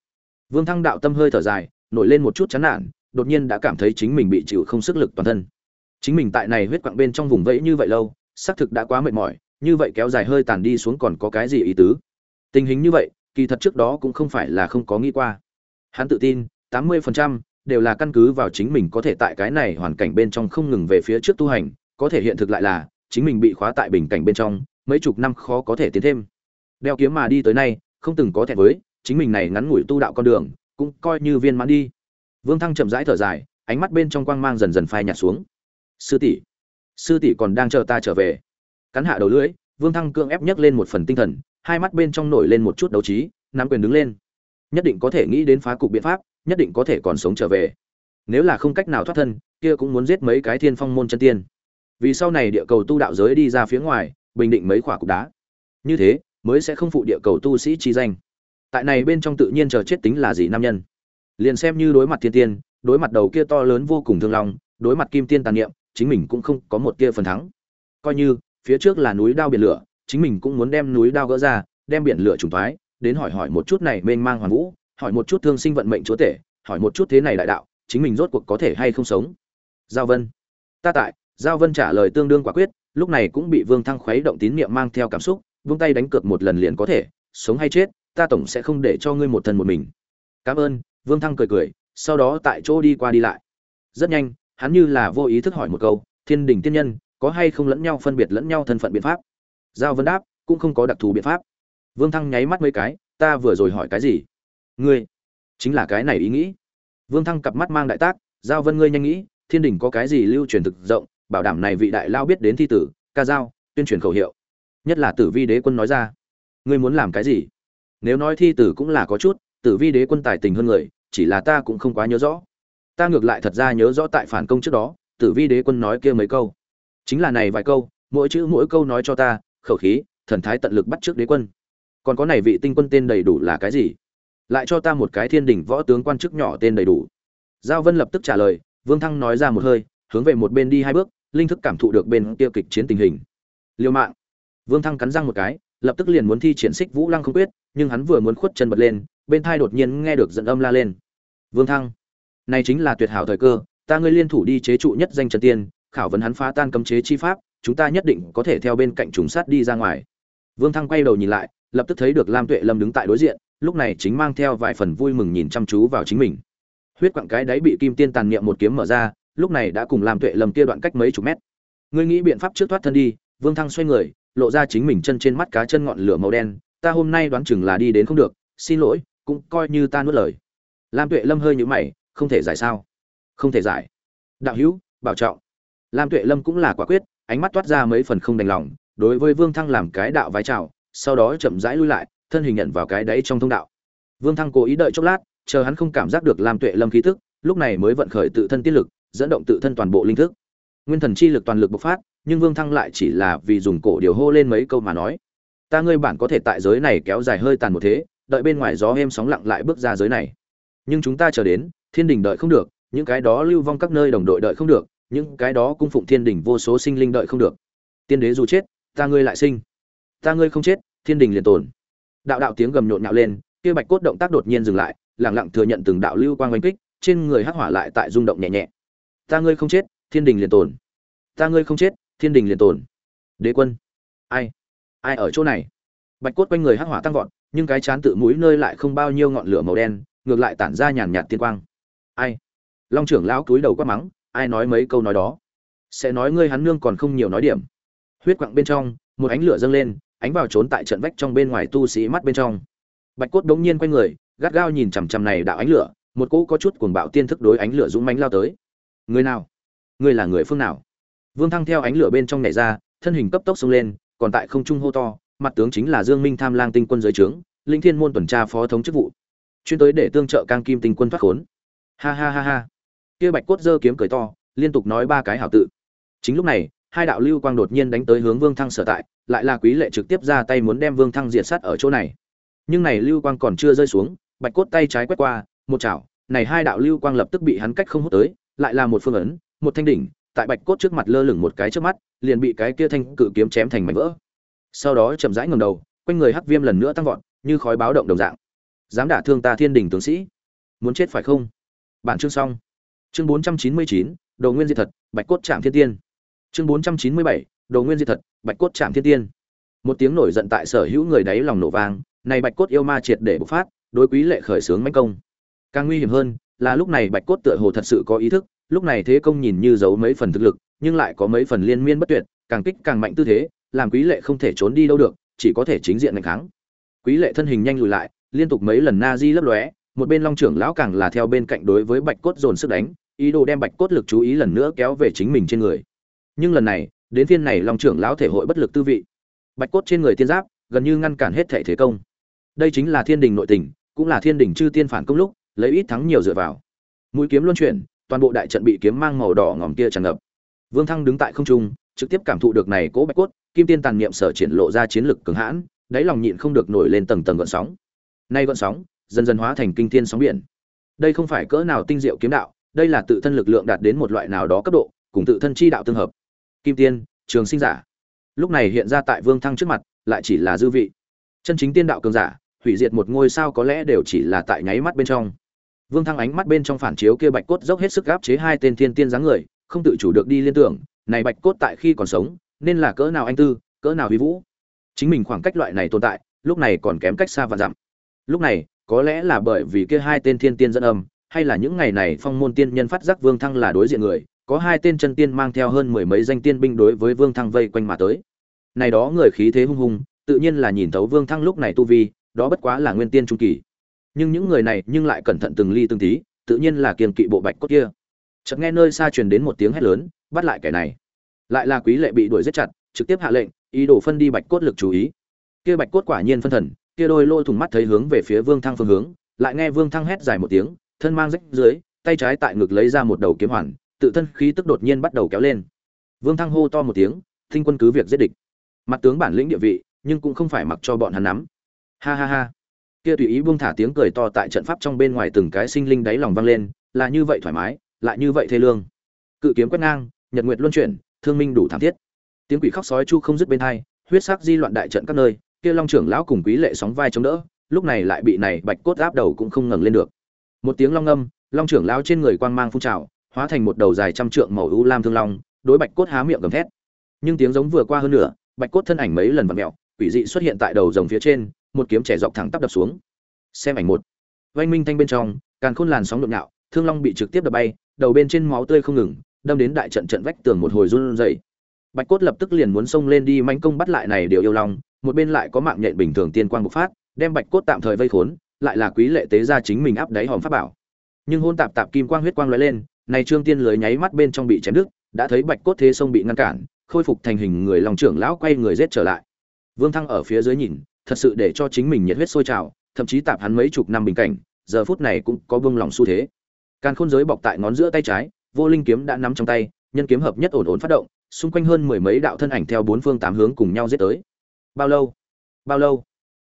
Vương thăng đạo tâm hơi thở dài, nổi lên một chút chán nản, đột nhiên đã cảm thấy chính mình bị chịu không sức lực toàn thân. Chính mình tại này huyết quặng bên trong vùng vẫy như vậy lâu, xác thực đã quá mệt mỏi như vậy kéo dài hơi tàn đi xuống còn có cái gì ý tứ? Tình hình như vậy, kỳ thật trước đó cũng không phải là không có nghĩ qua. Hắn tự tin, tám mươi phần trăm đều là căn cứ vào chính mình có thể tại cái này hoàn cảnh bên trong không ngừng về phía trước tu hành, có thể hiện thực lại là, chính mình bị khóa tại bình cảnh bên trong, mấy chục năm khó có thể tiến thêm. Đeo kiếm mà đi tới nay, không từng có thẹn với, chính mình này ngắn ngủi tu đạo con đường, cũng coi như viên mãn đi. Vương thăng chậm rãi thở dài, ánh mắt bên trong quang mang dần dần phai nhạt xuống. Sư tỷ sư tỷ còn đang chờ ta trở về cắn hạ đầu lưỡi, vương thăng cương ép nhấc lên một phần tinh thần, hai mắt bên trong nổi lên một chút đấu trí, nắm quyền đứng lên. Nhất định có thể nghĩ đến phá cục biện pháp, nhất định có thể còn sống trở về. Nếu là không cách nào thoát thân, kia cũng muốn giết mấy cái thiên phong môn chân tiên. Vì sau này địa cầu tu đạo giới đi ra phía ngoài, bình định mấy khỏa cục đá. Như thế, mới sẽ không phụ địa cầu tu sĩ chi danh. Tại này bên trong tự nhiên chờ chết tính là gì nam nhân? Liền xem như đối mặt thiên tiên, đối mặt đầu kia to lớn vô cùng thương lòng đối mặt kim tiên tàn niệm, chính mình cũng không có một tia phần thắng. Coi như phía trước là núi đao biển lửa, chính mình cũng muốn đem núi đao gỡ ra, đem biển lửa trùng thoái, đến hỏi hỏi một chút này mênh mang hoàn vũ, hỏi một chút thương sinh vận mệnh chúa tể, hỏi một chút thế này đại đạo, chính mình rốt cuộc có thể hay không sống. Giao vân. Ta tại, giao vân trả lời tương đương quả quyết, lúc này cũng bị vương thăng khuấy động tín niệm mang theo cảm xúc, vung tay đánh cược một lần liền có thể, sống hay chết, ta tổng sẽ không để cho ngươi một thân một mình. Cảm ơn, vương thăng cười cười, sau đó tại chỗ đi qua đi lại. Rất nhanh, hắn như là vô ý thức hỏi một câu, thiên đình tiên nhân có hay không lẫn nhau phân biệt lẫn nhau thân phận biện pháp? Giao vân đáp, cũng không có đặc thù biện pháp. Vương thăng nháy mắt mấy cái, ta vừa rồi hỏi cái gì? Ngươi, chính là cái này ý nghĩ. Vương thăng cặp mắt mang đại tác, giao vân ngươi nhanh nghĩ, thiên đình có cái gì lưu truyền thực rộng, bảo đảm này vị đại lao biết đến thi tử, ca giao, tuyên truyền khẩu hiệu. Nhất là tử vi đế quân nói ra. Ngươi muốn làm cái gì? Nếu nói thi tử cũng là có chút, tử vi đế quân tài tình hơn người, chỉ là ta cũng không quá nhớ rõ. Ta ngược lại thật ra nhớ rõ tại phản công trước đó, tử vi đế quân nói kia mấy câu chính là này vài câu, mỗi chữ mỗi câu nói cho ta, khẩu khí, thần thái tận lực bắt trước đế quân. Còn có này vị tinh quân tên đầy đủ là cái gì? Lại cho ta một cái thiên đình võ tướng quan chức nhỏ tên đầy đủ. Giao vân lập tức trả lời, vương thăng nói ra một hơi, hướng về một bên đi hai bước, linh thức cảm thụ được bên kia kịch chiến tình hình. Liêu mạng. Vương thăng cắn răng một cái, lập tức liền muốn thi triển xích vũ lăng không quyết, nhưng hắn vừa muốn khuất chân bật lên, bên thai đột nhiên nghe được giận âm la lên. Vương thăng, này chính là tuyệt hảo thời cơ, ta ngươi liên thủ đi chế trụ nhất danh trần tiên khảo vấn hắn phá tan cấm chế chi pháp, chúng ta nhất định có thể theo bên cạnh trùng sát đi ra ngoài. Vương thăng quay đầu nhìn lại, lập tức thấy được lam tuệ lâm đứng tại đối diện, lúc này chính mang theo vài phần vui mừng nhìn chăm chú vào chính mình. Huyết quặng cái đáy bị kim tiên tàn niệm một kiếm mở ra, lúc này đã cùng lam tuệ lâm kia đoạn cách mấy chục mét. Ngươi nghĩ biện pháp trước thoát thân đi, vương thăng xoay người, lộ ra chính mình chân trên mắt cá chân ngọn lửa màu đen, ta hôm nay đoán chừng là đi đến không được, xin lỗi, cũng coi như ta nuốt lời. Lam tuệ lâm hơi nhũ mày, không thể giải sao? Không thể giải. Đạo hữu, bảo trọng lam tuệ lâm cũng là quả quyết, ánh mắt toát ra mấy phần không đành lòng, đối với vương thăng làm cái đạo vái chào, sau đó chậm rãi lui lại, thân hình nhận vào cái đáy trong thông đạo. Vương thăng cố ý đợi chốc lát, chờ hắn không cảm giác được lam tuệ lâm khí tức, lúc này mới vận khởi tự thân tiết lực, dẫn động tự thân toàn bộ linh thức. Nguyên thần chi lực toàn lực bộc phát, nhưng vương thăng lại chỉ là vì dùng cổ điều hô lên mấy câu mà nói. Ta ngươi bản có thể tại giới này kéo dài hơi tàn một thế, đợi bên ngoài gió êm sóng lặng lại bước ra giới này. Nhưng chúng ta chờ đến, thiên đình đợi không được, những cái đó lưu vong các nơi đồng đội đợi không được những cái đó cung phụng thiên đình vô số sinh linh đợi không được. Tiên đế dù chết, ta ngươi lại sinh. Ta ngươi không chết, thiên đình liền tồn. Đạo đạo tiếng gầm nhộn nhạo lên, kia bạch cốt động tác đột nhiên dừng lại, lẳng lặng thừa nhận từng đạo lưu quang oanh kích, trên người hắc hỏa lại tại rung động nhẹ nhẹ. Ta ngươi không chết, thiên đình liền tồn. Ta ngươi không chết, thiên đình liền tồn. Đế quân. Ai? Ai ở chỗ này? Bạch cốt quanh người hắc hỏa tăng vọt, nhưng cái chán tự mũi nơi lại không bao nhiêu ngọn lửa màu đen, ngược lại tản ra nhàn nhạt tiên quang. Ai? Long trưởng lão cúi đầu quát mắng ai nói mấy câu nói đó. Sẽ nói ngươi hắn nương còn không nhiều nói điểm. Huyết quặng bên trong, một ánh lửa dâng lên, ánh vào trốn tại trận vách trong bên ngoài tu sĩ mắt bên trong. Bạch cốt đống nhiên quay người, gắt gao nhìn chằm chằm này đạo ánh lửa, một cỗ có chút cuồng bạo tiên thức đối ánh lửa dũng mãnh lao tới. Người nào? Người là người phương nào? Vương thăng theo ánh lửa bên trong nhảy ra, thân hình cấp tốc xông lên, còn tại không trung hô to, mặt tướng chính là dương minh tham lang tinh quân giới trướng, linh thiên môn tuần tra phó thống chức vụ. Chuyên tới để tương trợ cang kim tinh quân thoát khốn. Ha ha ha ha kia bạch cốt giơ kiếm cười to, liên tục nói ba cái hảo tự. Chính lúc này, hai đạo lưu quang đột nhiên đánh tới hướng vương thăng sở tại, lại là quý lệ trực tiếp ra tay muốn đem vương thăng diệt sát ở chỗ này. Nhưng này lưu quang còn chưa rơi xuống, bạch cốt tay trái quét qua, một chảo, này hai đạo lưu quang lập tức bị hắn cách không hút tới, lại là một phương ấn, một thanh đỉnh, tại bạch cốt trước mặt lơ lửng một cái trước mắt, liền bị cái kia thanh cự kiếm chém thành mảnh vỡ. Sau đó chậm rãi ngầm đầu, quanh người hắc viêm lần nữa tăng vọt, như khói báo động đồng dạng. Dám đả thương ta thiên đình tướng sĩ. Muốn chết phải không? Bản chương xong chương bốn trăm chín mươi chín, đồ nguyên diệt thật, bạch cốt trạm thiên tiên. Chương bốn trăm chín mươi bảy, đồ nguyên diệt thật, bạch cốt trạm thiên tiên. Một tiếng nổi giận tại sở hữu người đáy lòng nổ vang, này bạch cốt yêu ma triệt để bộc phát, đối quý lệ khởi sướng mãnh công. Càng nguy hiểm hơn, là lúc này bạch cốt tựa hồ thật sự có ý thức, lúc này thế công nhìn như giấu mấy phần thực lực, nhưng lại có mấy phần liên miên bất tuyệt, càng kích càng mạnh tư thế, làm quý lệ không thể trốn đi đâu được, chỉ có thể chính diện đánh kháng quý lệ thân hình nhanh lùi lại, liên tục mấy lần na di lấp lóe, một bên long trưởng lão càng là theo bên cạnh đối với bạch cốt dồn sức đánh ý đồ đem bạch cốt lực chú ý lần nữa kéo về chính mình trên người. Nhưng lần này, đến phiên này long trưởng lão thể hội bất lực tư vị. Bạch cốt trên người tiên giáp, gần như ngăn cản hết thể thế công. Đây chính là thiên đình nội tình, cũng là thiên đình chư tiên phản công lúc, lấy ít thắng nhiều dựa vào. Mũi kiếm luân chuyển, toàn bộ đại trận bị kiếm mang màu đỏ ngòm kia tràn ngập. Vương thăng đứng tại không trung, trực tiếp cảm thụ được này cố bạch cốt, kim tiên tàn niệm sở triển lộ ra chiến lực cường hãn, đáy lòng nhịn không được nổi lên tầng tầng gợn sóng. Nay gợn sóng, dần dần hóa thành kinh thiên sóng biển. Đây không phải cỡ nào tinh diệu kiếm đạo đây là tự thân lực lượng đạt đến một loại nào đó cấp độ, cùng tự thân chi đạo tương hợp. Kim tiên, trường sinh giả. Lúc này hiện ra tại vương thăng trước mặt, lại chỉ là dư vị. Chân chính tiên đạo cường giả, hủy diệt một ngôi sao có lẽ đều chỉ là tại nháy mắt bên trong. Vương thăng ánh mắt bên trong phản chiếu kia bạch cốt dốc hết sức gáp chế hai tên thiên tiên dáng người, không tự chủ được đi liên tưởng, này bạch cốt tại khi còn sống, nên là cỡ nào anh tư, cỡ nào huy vũ. Chính mình khoảng cách loại này tồn tại, lúc này còn kém cách xa và dặm. Lúc này, có lẽ là bởi vì kia hai tên thiên tiên dẫn âm hay là những ngày này phong môn tiên nhân phát giác vương thăng là đối diện người, có hai tên chân tiên mang theo hơn mười mấy danh tiên binh đối với vương thăng vây quanh mà tới. Này đó người khí thế hung hùng, tự nhiên là nhìn thấu vương thăng lúc này tu vi, đó bất quá là nguyên tiên trung kỳ. Nhưng những người này nhưng lại cẩn thận từng ly từng tí, tự nhiên là kiềm kỵ bộ bạch cốt kia. Chợt nghe nơi xa truyền đến một tiếng hét lớn, bắt lại kẻ này. Lại là quý lệ bị đuổi giết chặt, trực tiếp hạ lệnh, ý đồ phân đi bạch cốt lực chú ý. Kia bạch cốt quả nhiên phân thần, kia đôi lôi thủng mắt thấy hướng về phía vương thăng phương hướng, lại nghe vương thăng hét dài một tiếng thân mang rách dưới, tay trái tại ngực lấy ra một đầu kiếm hoàn, tự thân khí tức đột nhiên bắt đầu kéo lên. Vương thăng hô to một tiếng, Thinh quân cứ việc giết địch. Mặt tướng bản lĩnh địa vị, nhưng cũng không phải mặc cho bọn hắn nắm. Ha ha ha. Kia tùy ý buông thả tiếng cười to tại trận pháp trong bên ngoài từng cái sinh linh đáy lòng vang lên, là như vậy thoải mái, lại như vậy thê lương. Cự kiếm quét ngang, nhật nguyệt luân chuyển, thương minh đủ thảm thiết. Tiếng quỷ khóc sói chu không dứt bên hai, huyết sắc di loạn đại trận các nơi, kia long trưởng lão cùng quý lệ sóng vai chống đỡ, lúc này lại bị này bạch cốt áp đầu cũng không ngẩng lên được một tiếng long âm long trưởng lão trên người quang mang phun trào, hóa thành một đầu dài trăm trượng màu u lam thương long, đối bạch cốt há miệng gầm thét. Nhưng tiếng giống vừa qua hơn nửa, bạch cốt thân ảnh mấy lần vặn mẹo quỷ dị xuất hiện tại đầu rồng phía trên, một kiếm trẻ dọc thẳng tắp đập xuống. Xem ảnh một. Vanh minh thanh bên trong, càn khôn làn sóng nhộn nhạo thương long bị trực tiếp đập bay, đầu bên trên máu tươi không ngừng, đâm đến đại trận trận vách tường một hồi run rẩy. Bạch cốt lập tức liền muốn xông lên đi manh công bắt lại này điều yêu long, một bên lại có mạng nhện bình thường tiên quang bộc phát, đem bạch cốt tạm thời vây khốn lại là quý lệ tế ra chính mình áp đáy hòm pháp bảo. Nhưng hôn tạp tạp kim quang huyết quang lóe lên, này trương tiên lưới nháy mắt bên trong bị chém đứt, đã thấy bạch cốt thế sông bị ngăn cản, khôi phục thành hình người lòng trưởng lão quay người giết trở lại. Vương thăng ở phía dưới nhìn, thật sự để cho chính mình nhiệt huyết sôi trào, thậm chí tạp hắn mấy chục năm bình cảnh, giờ phút này cũng có vương lòng xu thế. Càn khôn giới bọc tại ngón giữa tay trái, vô linh kiếm đã nắm trong tay, nhân kiếm hợp nhất ổn ổn phát động, xung quanh hơn mười mấy đạo thân ảnh theo bốn phương tám hướng cùng nhau giết tới. Bao lâu? Bao lâu?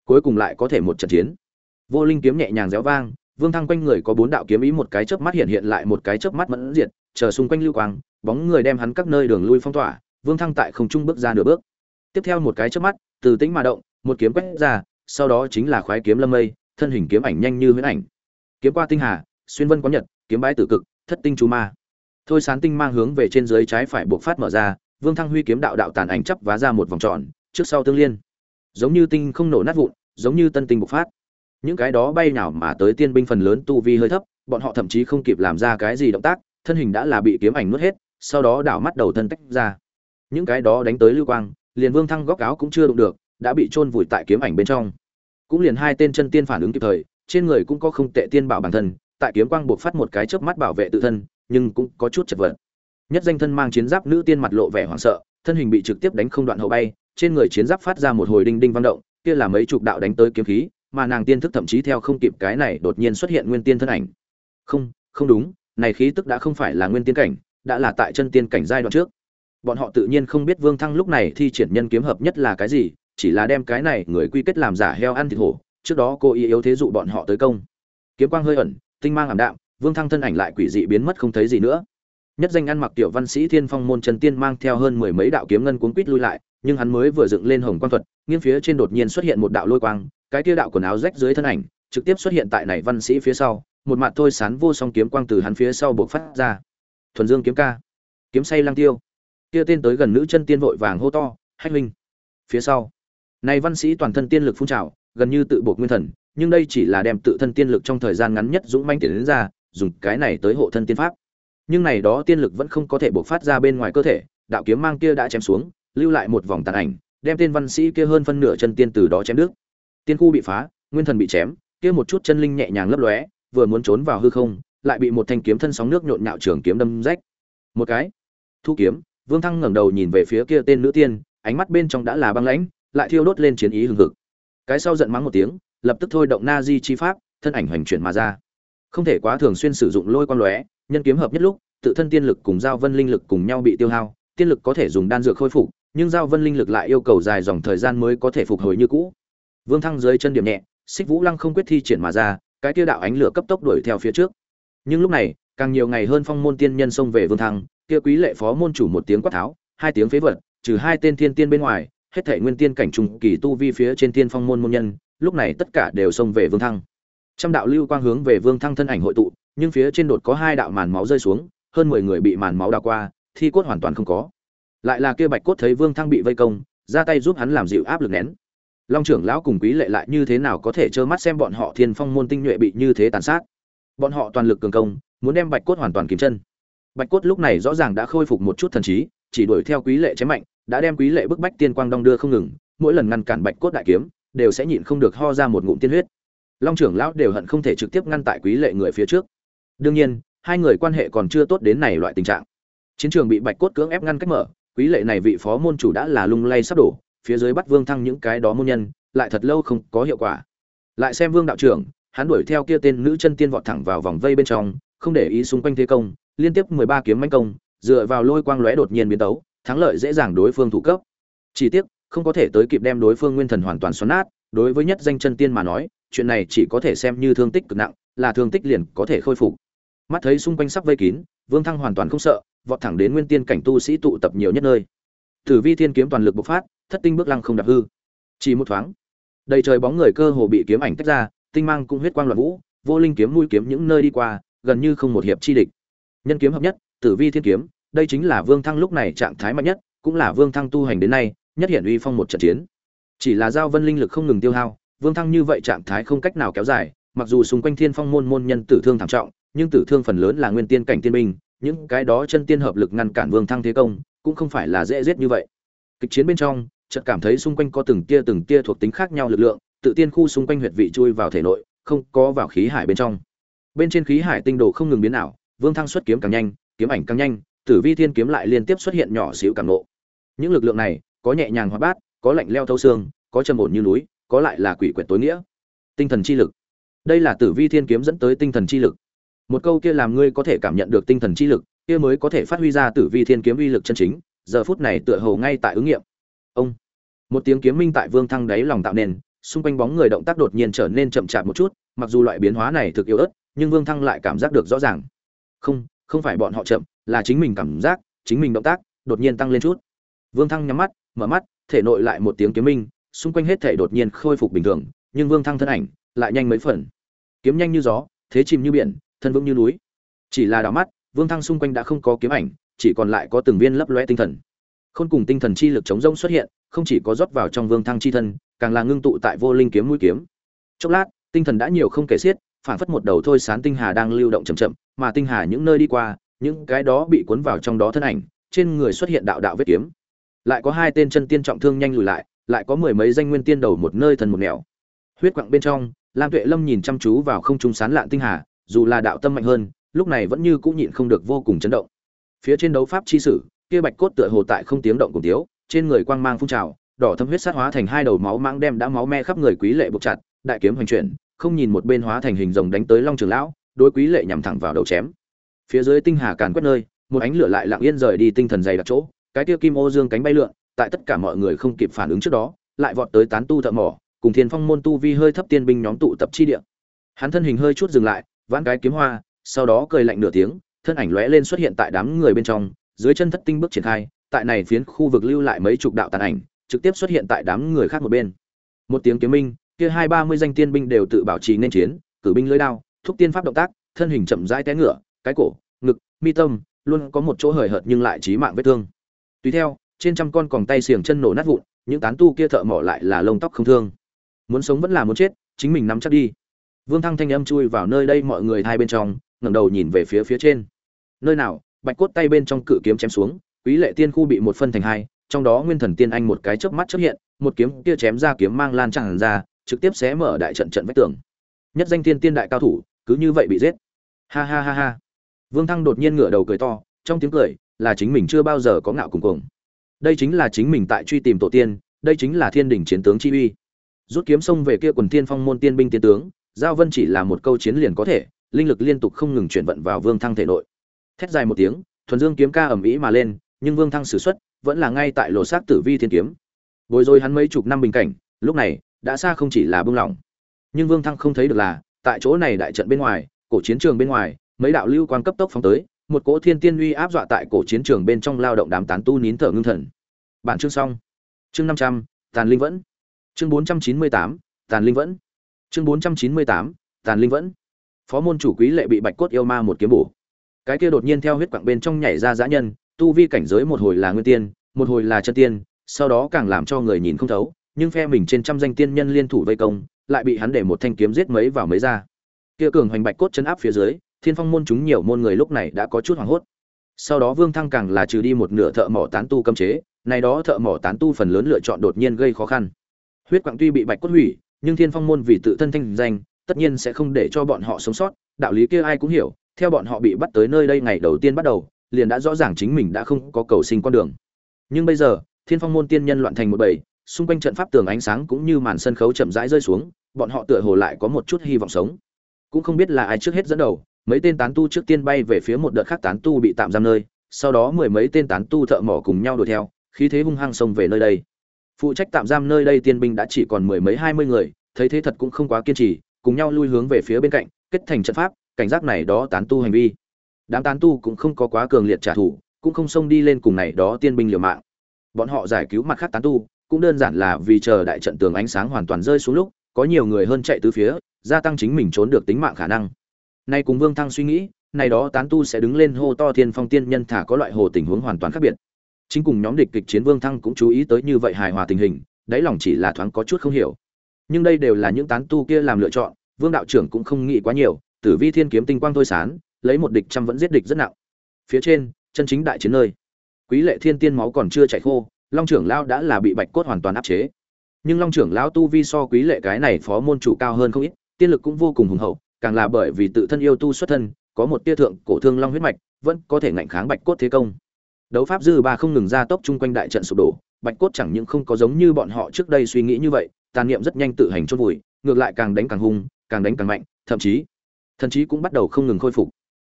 Cuối cùng lại có thể một trận chiến vô linh kiếm nhẹ nhàng réo vang, vương thăng quanh người có bốn đạo kiếm ý một cái chớp mắt hiện hiện lại một cái chớp mắt mẫn diệt, chờ xung quanh lưu quang, bóng người đem hắn các nơi đường lui phong tỏa, vương thăng tại không trung bước ra nửa bước. Tiếp theo một cái chớp mắt, từ tĩnh mà động, một kiếm quét ra, sau đó chính là khoái kiếm lâm mây, thân hình kiếm ảnh nhanh như huyễn ảnh. Kiếm qua tinh hà, xuyên vân có nhật, kiếm bái tử cực, thất tinh chú ma. Thôi sán tinh mang hướng về trên dưới trái phải buộc phát mở ra, vương thăng huy kiếm đạo đạo tàn ảnh chắp vá ra một vòng tròn, trước sau tương liên. Giống như tinh không nổ nát vụn, giống như tân tinh bộc phát những cái đó bay nào mà tới tiên binh phần lớn tu vi hơi thấp, bọn họ thậm chí không kịp làm ra cái gì động tác, thân hình đã là bị kiếm ảnh nuốt hết, sau đó đảo mắt đầu thân tách ra. Những cái đó đánh tới lưu quang, liền vương thăng góc áo cũng chưa đụng được, đã bị chôn vùi tại kiếm ảnh bên trong. Cũng liền hai tên chân tiên phản ứng kịp thời, trên người cũng có không tệ tiên bảo bản thân, tại kiếm quang buộc phát một cái chớp mắt bảo vệ tự thân, nhưng cũng có chút chật vật. Nhất danh thân mang chiến giáp nữ tiên mặt lộ vẻ hoảng sợ, thân hình bị trực tiếp đánh không đoạn hậu bay, trên người chiến giáp phát ra một hồi đinh đinh vang động, kia là mấy chục đạo đánh tới kiếm khí mà nàng tiên thức thậm chí theo không kịp cái này đột nhiên xuất hiện nguyên tiên thân ảnh. Không không đúng, này khí tức đã không phải là nguyên tiên cảnh, đã là tại chân tiên cảnh giai đoạn trước. Bọn họ tự nhiên không biết vương thăng lúc này thi triển nhân kiếm hợp nhất là cái gì, chỉ là đem cái này người quy kết làm giả heo ăn thịt hổ, trước đó cô ý yếu thế dụ bọn họ tới công. Kiếm quang hơi ẩn, tinh mang ảm đạm, vương thăng thân ảnh lại quỷ dị biến mất không thấy gì nữa. Nhất danh ăn mặc tiểu văn sĩ thiên phong môn chân tiên mang theo hơn mười mấy đạo kiếm ngân cuốn quít lui lại, nhưng hắn mới vừa dựng lên hồng quang thuật, nghiêng phía trên đột nhiên xuất hiện một đạo lôi quang cái kia đạo quần áo rách dưới thân ảnh, trực tiếp xuất hiện tại này văn sĩ phía sau, một mặt thôi sán vô song kiếm quang từ hắn phía sau buộc phát ra. Thuần dương kiếm ca, kiếm say lang tiêu. Kia tên tới gần nữ chân tiên vội vàng hô to, hách huynh! Phía sau, này văn sĩ toàn thân tiên lực phun trào, gần như tự buộc nguyên thần, nhưng đây chỉ là đem tự thân tiên lực trong thời gian ngắn nhất dũng manh tiến đến ra, dùng cái này tới hộ thân tiên pháp. Nhưng này đó tiên lực vẫn không có thể buộc phát ra bên ngoài cơ thể, đạo kiếm mang kia đã chém xuống, lưu lại một vòng tàn ảnh, đem tên văn sĩ kia hơn phân nửa chân tiên từ đó chém đứt tiên khu bị phá, nguyên thần bị chém, kia một chút chân linh nhẹ nhàng lấp lóe, vừa muốn trốn vào hư không, lại bị một thanh kiếm thân sóng nước nhộn nhạo trường kiếm đâm rách. Một cái, thu kiếm, vương thăng ngẩng đầu nhìn về phía kia tên nữ tiên, ánh mắt bên trong đã là băng lãnh, lại thiêu đốt lên chiến ý hừng hực. Cái sau giận mắng một tiếng, lập tức thôi động na di chi pháp, thân ảnh hoành chuyển mà ra. Không thể quá thường xuyên sử dụng lôi quang lóe, nhân kiếm hợp nhất lúc, tự thân tiên lực cùng giao vân linh lực cùng nhau bị tiêu hao, tiên lực có thể dùng đan dược khôi phục, nhưng giao vân linh lực lại yêu cầu dài dòng thời gian mới có thể phục hồi như cũ vương thăng dưới chân điểm nhẹ, xích vũ lăng không quyết thi triển mà ra, cái kia đạo ánh lửa cấp tốc đuổi theo phía trước. Nhưng lúc này, càng nhiều ngày hơn phong môn tiên nhân xông về vương thăng, kia quý lệ phó môn chủ một tiếng quát tháo, hai tiếng phế vật, trừ hai tên thiên tiên bên ngoài, hết thảy nguyên tiên cảnh trùng kỳ tu vi phía trên tiên phong môn môn nhân, lúc này tất cả đều xông về vương thăng. Trăm đạo lưu quang hướng về vương thăng thân ảnh hội tụ, nhưng phía trên đột có hai đạo màn máu rơi xuống, hơn mười người bị màn máu đào qua, thi cốt hoàn toàn không có. Lại là kia bạch cốt thấy vương thăng bị vây công, ra tay giúp hắn làm dịu áp lực nén long trưởng lão cùng quý lệ lại như thế nào có thể trơ mắt xem bọn họ thiên phong môn tinh nhuệ bị như thế tàn sát? Bọn họ toàn lực cường công, muốn đem bạch cốt hoàn toàn kìm chân. Bạch cốt lúc này rõ ràng đã khôi phục một chút thần trí, chỉ đuổi theo quý lệ chém mạnh, đã đem quý lệ bức bách tiên quang đong đưa không ngừng, mỗi lần ngăn cản bạch cốt đại kiếm, đều sẽ nhịn không được ho ra một ngụm tiên huyết. Long trưởng lão đều hận không thể trực tiếp ngăn tại quý lệ người phía trước. Đương nhiên, hai người quan hệ còn chưa tốt đến này loại tình trạng. Chiến trường bị bạch cốt cưỡng ép ngăn cách mở, quý lệ này vị phó môn chủ đã là lung lay sắp đổ phía dưới bắt vương thăng những cái đó môn nhân, lại thật lâu không có hiệu quả. Lại xem vương đạo trưởng, hắn đuổi theo kia tên nữ chân tiên vọt thẳng vào vòng vây bên trong, không để ý xung quanh thế công, liên tiếp mười ba kiếm manh công, dựa vào lôi quang lóe đột nhiên biến tấu, thắng lợi dễ dàng đối phương thủ cấp. Chỉ tiếc, không có thể tới kịp đem đối phương nguyên thần hoàn toàn xoắn nát, đối với nhất danh chân tiên mà nói, chuyện này chỉ có thể xem như thương tích cực nặng, là thương tích liền có thể khôi phục. Mắt thấy xung quanh sắp vây kín, vương thăng hoàn toàn không sợ, vọt thẳng đến nguyên tiên cảnh tu sĩ tụ tập nhiều nhất nơi tử vi thiên kiếm toàn lực bộc phát, thất tinh bước lăng không đạp hư. Chỉ một thoáng, đầy trời bóng người cơ hồ bị kiếm ảnh tách ra, tinh mang cũng huyết quang loạn vũ, vô linh kiếm mũi kiếm những nơi đi qua, gần như không một hiệp chi địch. Nhân kiếm hợp nhất, tử vi thiên kiếm, đây chính là vương thăng lúc này trạng thái mạnh nhất, cũng là vương thăng tu hành đến nay, nhất hiện uy phong một trận chiến. Chỉ là giao vân linh lực không ngừng tiêu hao, vương thăng như vậy trạng thái không cách nào kéo dài, mặc dù xung quanh thiên phong môn môn nhân tử thương thảm trọng, nhưng tử thương phần lớn là nguyên tiên cảnh tiên binh, những cái đó chân tiên hợp lực ngăn cản vương thăng thế công cũng không phải là dễ giết như vậy. Kịch chiến bên trong, chợt cảm thấy xung quanh có từng tia từng tia thuộc tính khác nhau lực lượng, tự tiên khu xung quanh huyệt vị chui vào thể nội, không có vào khí hải bên trong. Bên trên khí hải tinh đồ không ngừng biến ảo, vương thăng xuất kiếm càng nhanh, kiếm ảnh càng nhanh, tử vi thiên kiếm lại liên tiếp xuất hiện nhỏ xíu càng nộ những lực lượng này, có nhẹ nhàng hóa bát, có lạnh leo thâu xương, có trầm ổn như núi, có lại là quỷ quyệt tối nghĩa. Tinh thần chi lực. Đây là tử vi thiên kiếm dẫn tới tinh thần chi lực. Một câu kia làm ngươi có thể cảm nhận được tinh thần chi lực kia mới có thể phát huy ra tử vi thiên kiếm uy lực chân chính, giờ phút này tựa hồ ngay tại ứng nghiệm. Ông, một tiếng kiếm minh tại vương thăng đáy lòng tạo nên, xung quanh bóng người động tác đột nhiên trở nên chậm chạp một chút, mặc dù loại biến hóa này thực yếu ớt, nhưng vương thăng lại cảm giác được rõ ràng. Không không phải bọn họ chậm, là chính mình cảm giác, chính mình động tác đột nhiên tăng lên chút. Vương thăng nhắm mắt, mở mắt, thể nội lại một tiếng kiếm minh, xung quanh hết thể đột nhiên khôi phục bình thường, nhưng vương thăng thân ảnh lại nhanh mấy phần. Kiếm nhanh như gió, thế chìm như biển, thân vững như núi. Chỉ là đảo mắt vương thăng xung quanh đã không có kiếm ảnh, chỉ còn lại có từng viên lấp loe tinh thần. Khôn cùng tinh thần chi lực chống rông xuất hiện, không chỉ có rót vào trong vương thăng chi thân, càng là ngưng tụ tại vô linh kiếm mũi kiếm. Chốc lát, tinh thần đã nhiều không kể xiết, phản phất một đầu thôi sán tinh hà đang lưu động chậm chậm, mà tinh hà những nơi đi qua, những cái đó bị cuốn vào trong đó thân ảnh, trên người xuất hiện đạo đạo vết kiếm. Lại có hai tên chân tiên trọng thương nhanh lùi lại lại có mười mấy danh nguyên tiên đầu một nơi thần một nẻo. Huyết quặng bên trong, lam tuệ lâm nhìn chăm chú vào không trung sán lạn tinh hà, dù là đạo tâm mạnh hơn lúc này vẫn như cũng nhịn không được vô cùng chấn động. Phía trên đấu pháp chi sử, kia bạch cốt tựa hồ tại không tiếng động cùng tiếu trên người quang mang phun trào, đỏ thâm huyết sát hóa thành hai đầu máu mãng đem đã máu me khắp người quý lệ buộc chặt, đại kiếm hoành chuyển, không nhìn một bên hóa thành hình rồng đánh tới long trường lão, đối quý lệ nhằm thẳng vào đầu chém. Phía dưới tinh hà càn quét nơi, một ánh lửa lại lặng yên rời đi tinh thần dày đặc chỗ, cái kia kim ô dương cánh bay lượn, tại tất cả mọi người không kịp phản ứng trước đó, lại vọt tới tán tu thợ mỏ, cùng thiên phong môn tu vi hơi thấp tiên binh nhóm tụ tập chi địa. Hắn thân hình hơi chút dừng lại, vãn cái kiếm hoa sau đó cười lạnh nửa tiếng, thân ảnh lóe lên xuất hiện tại đám người bên trong, dưới chân thất tinh bước triển khai, tại này phiến khu vực lưu lại mấy chục đạo tàn ảnh, trực tiếp xuất hiện tại đám người khác một bên. Một tiếng kiếm minh, kia hai ba mươi danh tiên binh đều tự bảo trì nên chiến, cử binh lưỡi đao, thúc tiên pháp động tác, thân hình chậm rãi té ngựa, cái cổ, ngực, mi tâm, luôn có một chỗ hời hợt nhưng lại chí mạng vết thương. Tùy theo, trên trăm con còng tay xiềng chân nổ nát vụn, những tán tu kia thợ mỏ lại là lông tóc không thương. Muốn sống vẫn là muốn chết, chính mình nắm chắc đi. Vương thăng thanh âm chui vào nơi đây mọi người hai bên trong ngẩng đầu nhìn về phía phía trên. Nơi nào, bạch cốt tay bên trong cự kiếm chém xuống, quý lệ tiên khu bị một phân thành hai, trong đó nguyên thần tiên anh một cái chớp mắt xuất hiện, một kiếm kia chém ra kiếm mang lan tràn ra, trực tiếp xé mở đại trận trận vách tường. Nhất danh tiên tiên đại cao thủ, cứ như vậy bị giết. Ha ha ha ha. Vương thăng đột nhiên ngửa đầu cười to, trong tiếng cười, là chính mình chưa bao giờ có ngạo cùng cùng. đây chính là chính mình tại truy tìm tổ tiên, đây chính là thiên đình chiến tướng chi uy. Rút kiếm xông về kia quần tiên phong môn tiên binh tiên tướng, giao vân chỉ là một câu chiến liền có thể linh lực liên tục không ngừng chuyển vận vào vương thăng thể nội. Thét dài một tiếng, thuần dương kiếm ca ầm ĩ mà lên, nhưng vương thăng sử xuất vẫn là ngay tại lộ xác tử vi thiên kiếm. Bồi rồi hắn mấy chục năm bình cảnh, lúc này đã xa không chỉ là bưng lỏng. Nhưng vương thăng không thấy được là, tại chỗ này đại trận bên ngoài, cổ chiến trường bên ngoài, mấy đạo lưu quan cấp tốc phóng tới, một cỗ thiên tiên uy áp dọa tại cổ chiến trường bên trong lao động đám tán tu nín thở ngưng thần. Bản chương xong. Chương năm trăm, tàn linh vẫn. Chương bốn trăm chín mươi tám, tàn linh vẫn. Chương bốn trăm chín mươi tám, tàn linh vẫn phó môn chủ quý lệ bị bạch cốt yêu ma một kiếm bổ. Cái kia đột nhiên theo huyết quặng bên trong nhảy ra dã nhân, tu vi cảnh giới một hồi là nguyên tiên, một hồi là chân tiên, sau đó càng làm cho người nhìn không thấu, nhưng phe mình trên trăm danh tiên nhân liên thủ vây công, lại bị hắn để một thanh kiếm giết mấy vào mấy ra. Kia cường hoành bạch cốt chấn áp phía dưới, thiên phong môn chúng nhiều môn người lúc này đã có chút hoảng hốt. Sau đó vương thăng càng là trừ đi một nửa thợ mỏ tán tu cấm chế, này đó thợ mỏ tán tu phần lớn lựa chọn đột nhiên gây khó khăn. Huyết quặng tuy bị bạch cốt hủy, nhưng thiên phong môn vì tự thân thanh danh tất nhiên sẽ không để cho bọn họ sống sót, đạo lý kia ai cũng hiểu, theo bọn họ bị bắt tới nơi đây ngày đầu tiên bắt đầu, liền đã rõ ràng chính mình đã không có cầu sinh con đường. Nhưng bây giờ, thiên phong môn tiên nhân loạn thành một bầy, xung quanh trận pháp tường ánh sáng cũng như màn sân khấu chậm rãi rơi xuống, bọn họ tựa hồ lại có một chút hy vọng sống. Cũng không biết là ai trước hết dẫn đầu, mấy tên tán tu trước tiên bay về phía một đợt khác tán tu bị tạm giam nơi, sau đó mười mấy tên tán tu thợ mỏ cùng nhau đuổi theo, khí thế hung hăng xông về nơi đây. Phụ trách tạm giam nơi đây tiên binh đã chỉ còn mười mấy hai mươi người, thấy thế thật cũng không quá kiên trì cùng nhau lui hướng về phía bên cạnh, kết thành trận pháp, cảnh giác này đó tán tu hành vi. Đám tán tu cũng không có quá cường liệt trả thù, cũng không xông đi lên cùng này đó tiên binh liều mạng. Bọn họ giải cứu mặt khác tán tu, cũng đơn giản là vì chờ đại trận tường ánh sáng hoàn toàn rơi xuống lúc, có nhiều người hơn chạy từ phía, gia tăng chính mình trốn được tính mạng khả năng. Nay cùng vương thăng suy nghĩ, này đó tán tu sẽ đứng lên hô to thiên phong tiên nhân thả có loại hồ tình huống hoàn toàn khác biệt. Chính cùng nhóm địch kịch chiến vương thăng cũng chú ý tới như vậy hài hòa tình hình, đáy lòng chỉ là thoáng có chút không hiểu nhưng đây đều là những tán tu kia làm lựa chọn, vương đạo trưởng cũng không nghĩ quá nhiều, tử vi thiên kiếm tinh quang thôi sán, lấy một địch trăm vẫn giết địch rất nặng. Phía trên, chân chính đại chiến nơi. Quý lệ thiên tiên máu còn chưa chảy khô, long trưởng lão đã là bị bạch cốt hoàn toàn áp chế. Nhưng long trưởng lão tu vi so quý lệ cái này phó môn chủ cao hơn không ít, tiên lực cũng vô cùng hùng hậu, càng là bởi vì tự thân yêu tu xuất thân, có một tia thượng cổ thương long huyết mạch, vẫn có thể ngạnh kháng bạch cốt thế công. Đấu pháp dư ba không ngừng ra tốc chung quanh đại trận sụp đổ, bạch cốt chẳng những không có giống như bọn họ trước đây suy nghĩ như vậy tàn niệm rất nhanh tự hành chôn vùi, ngược lại càng đánh càng hung, càng đánh càng mạnh, thậm chí thần trí cũng bắt đầu không ngừng khôi phục.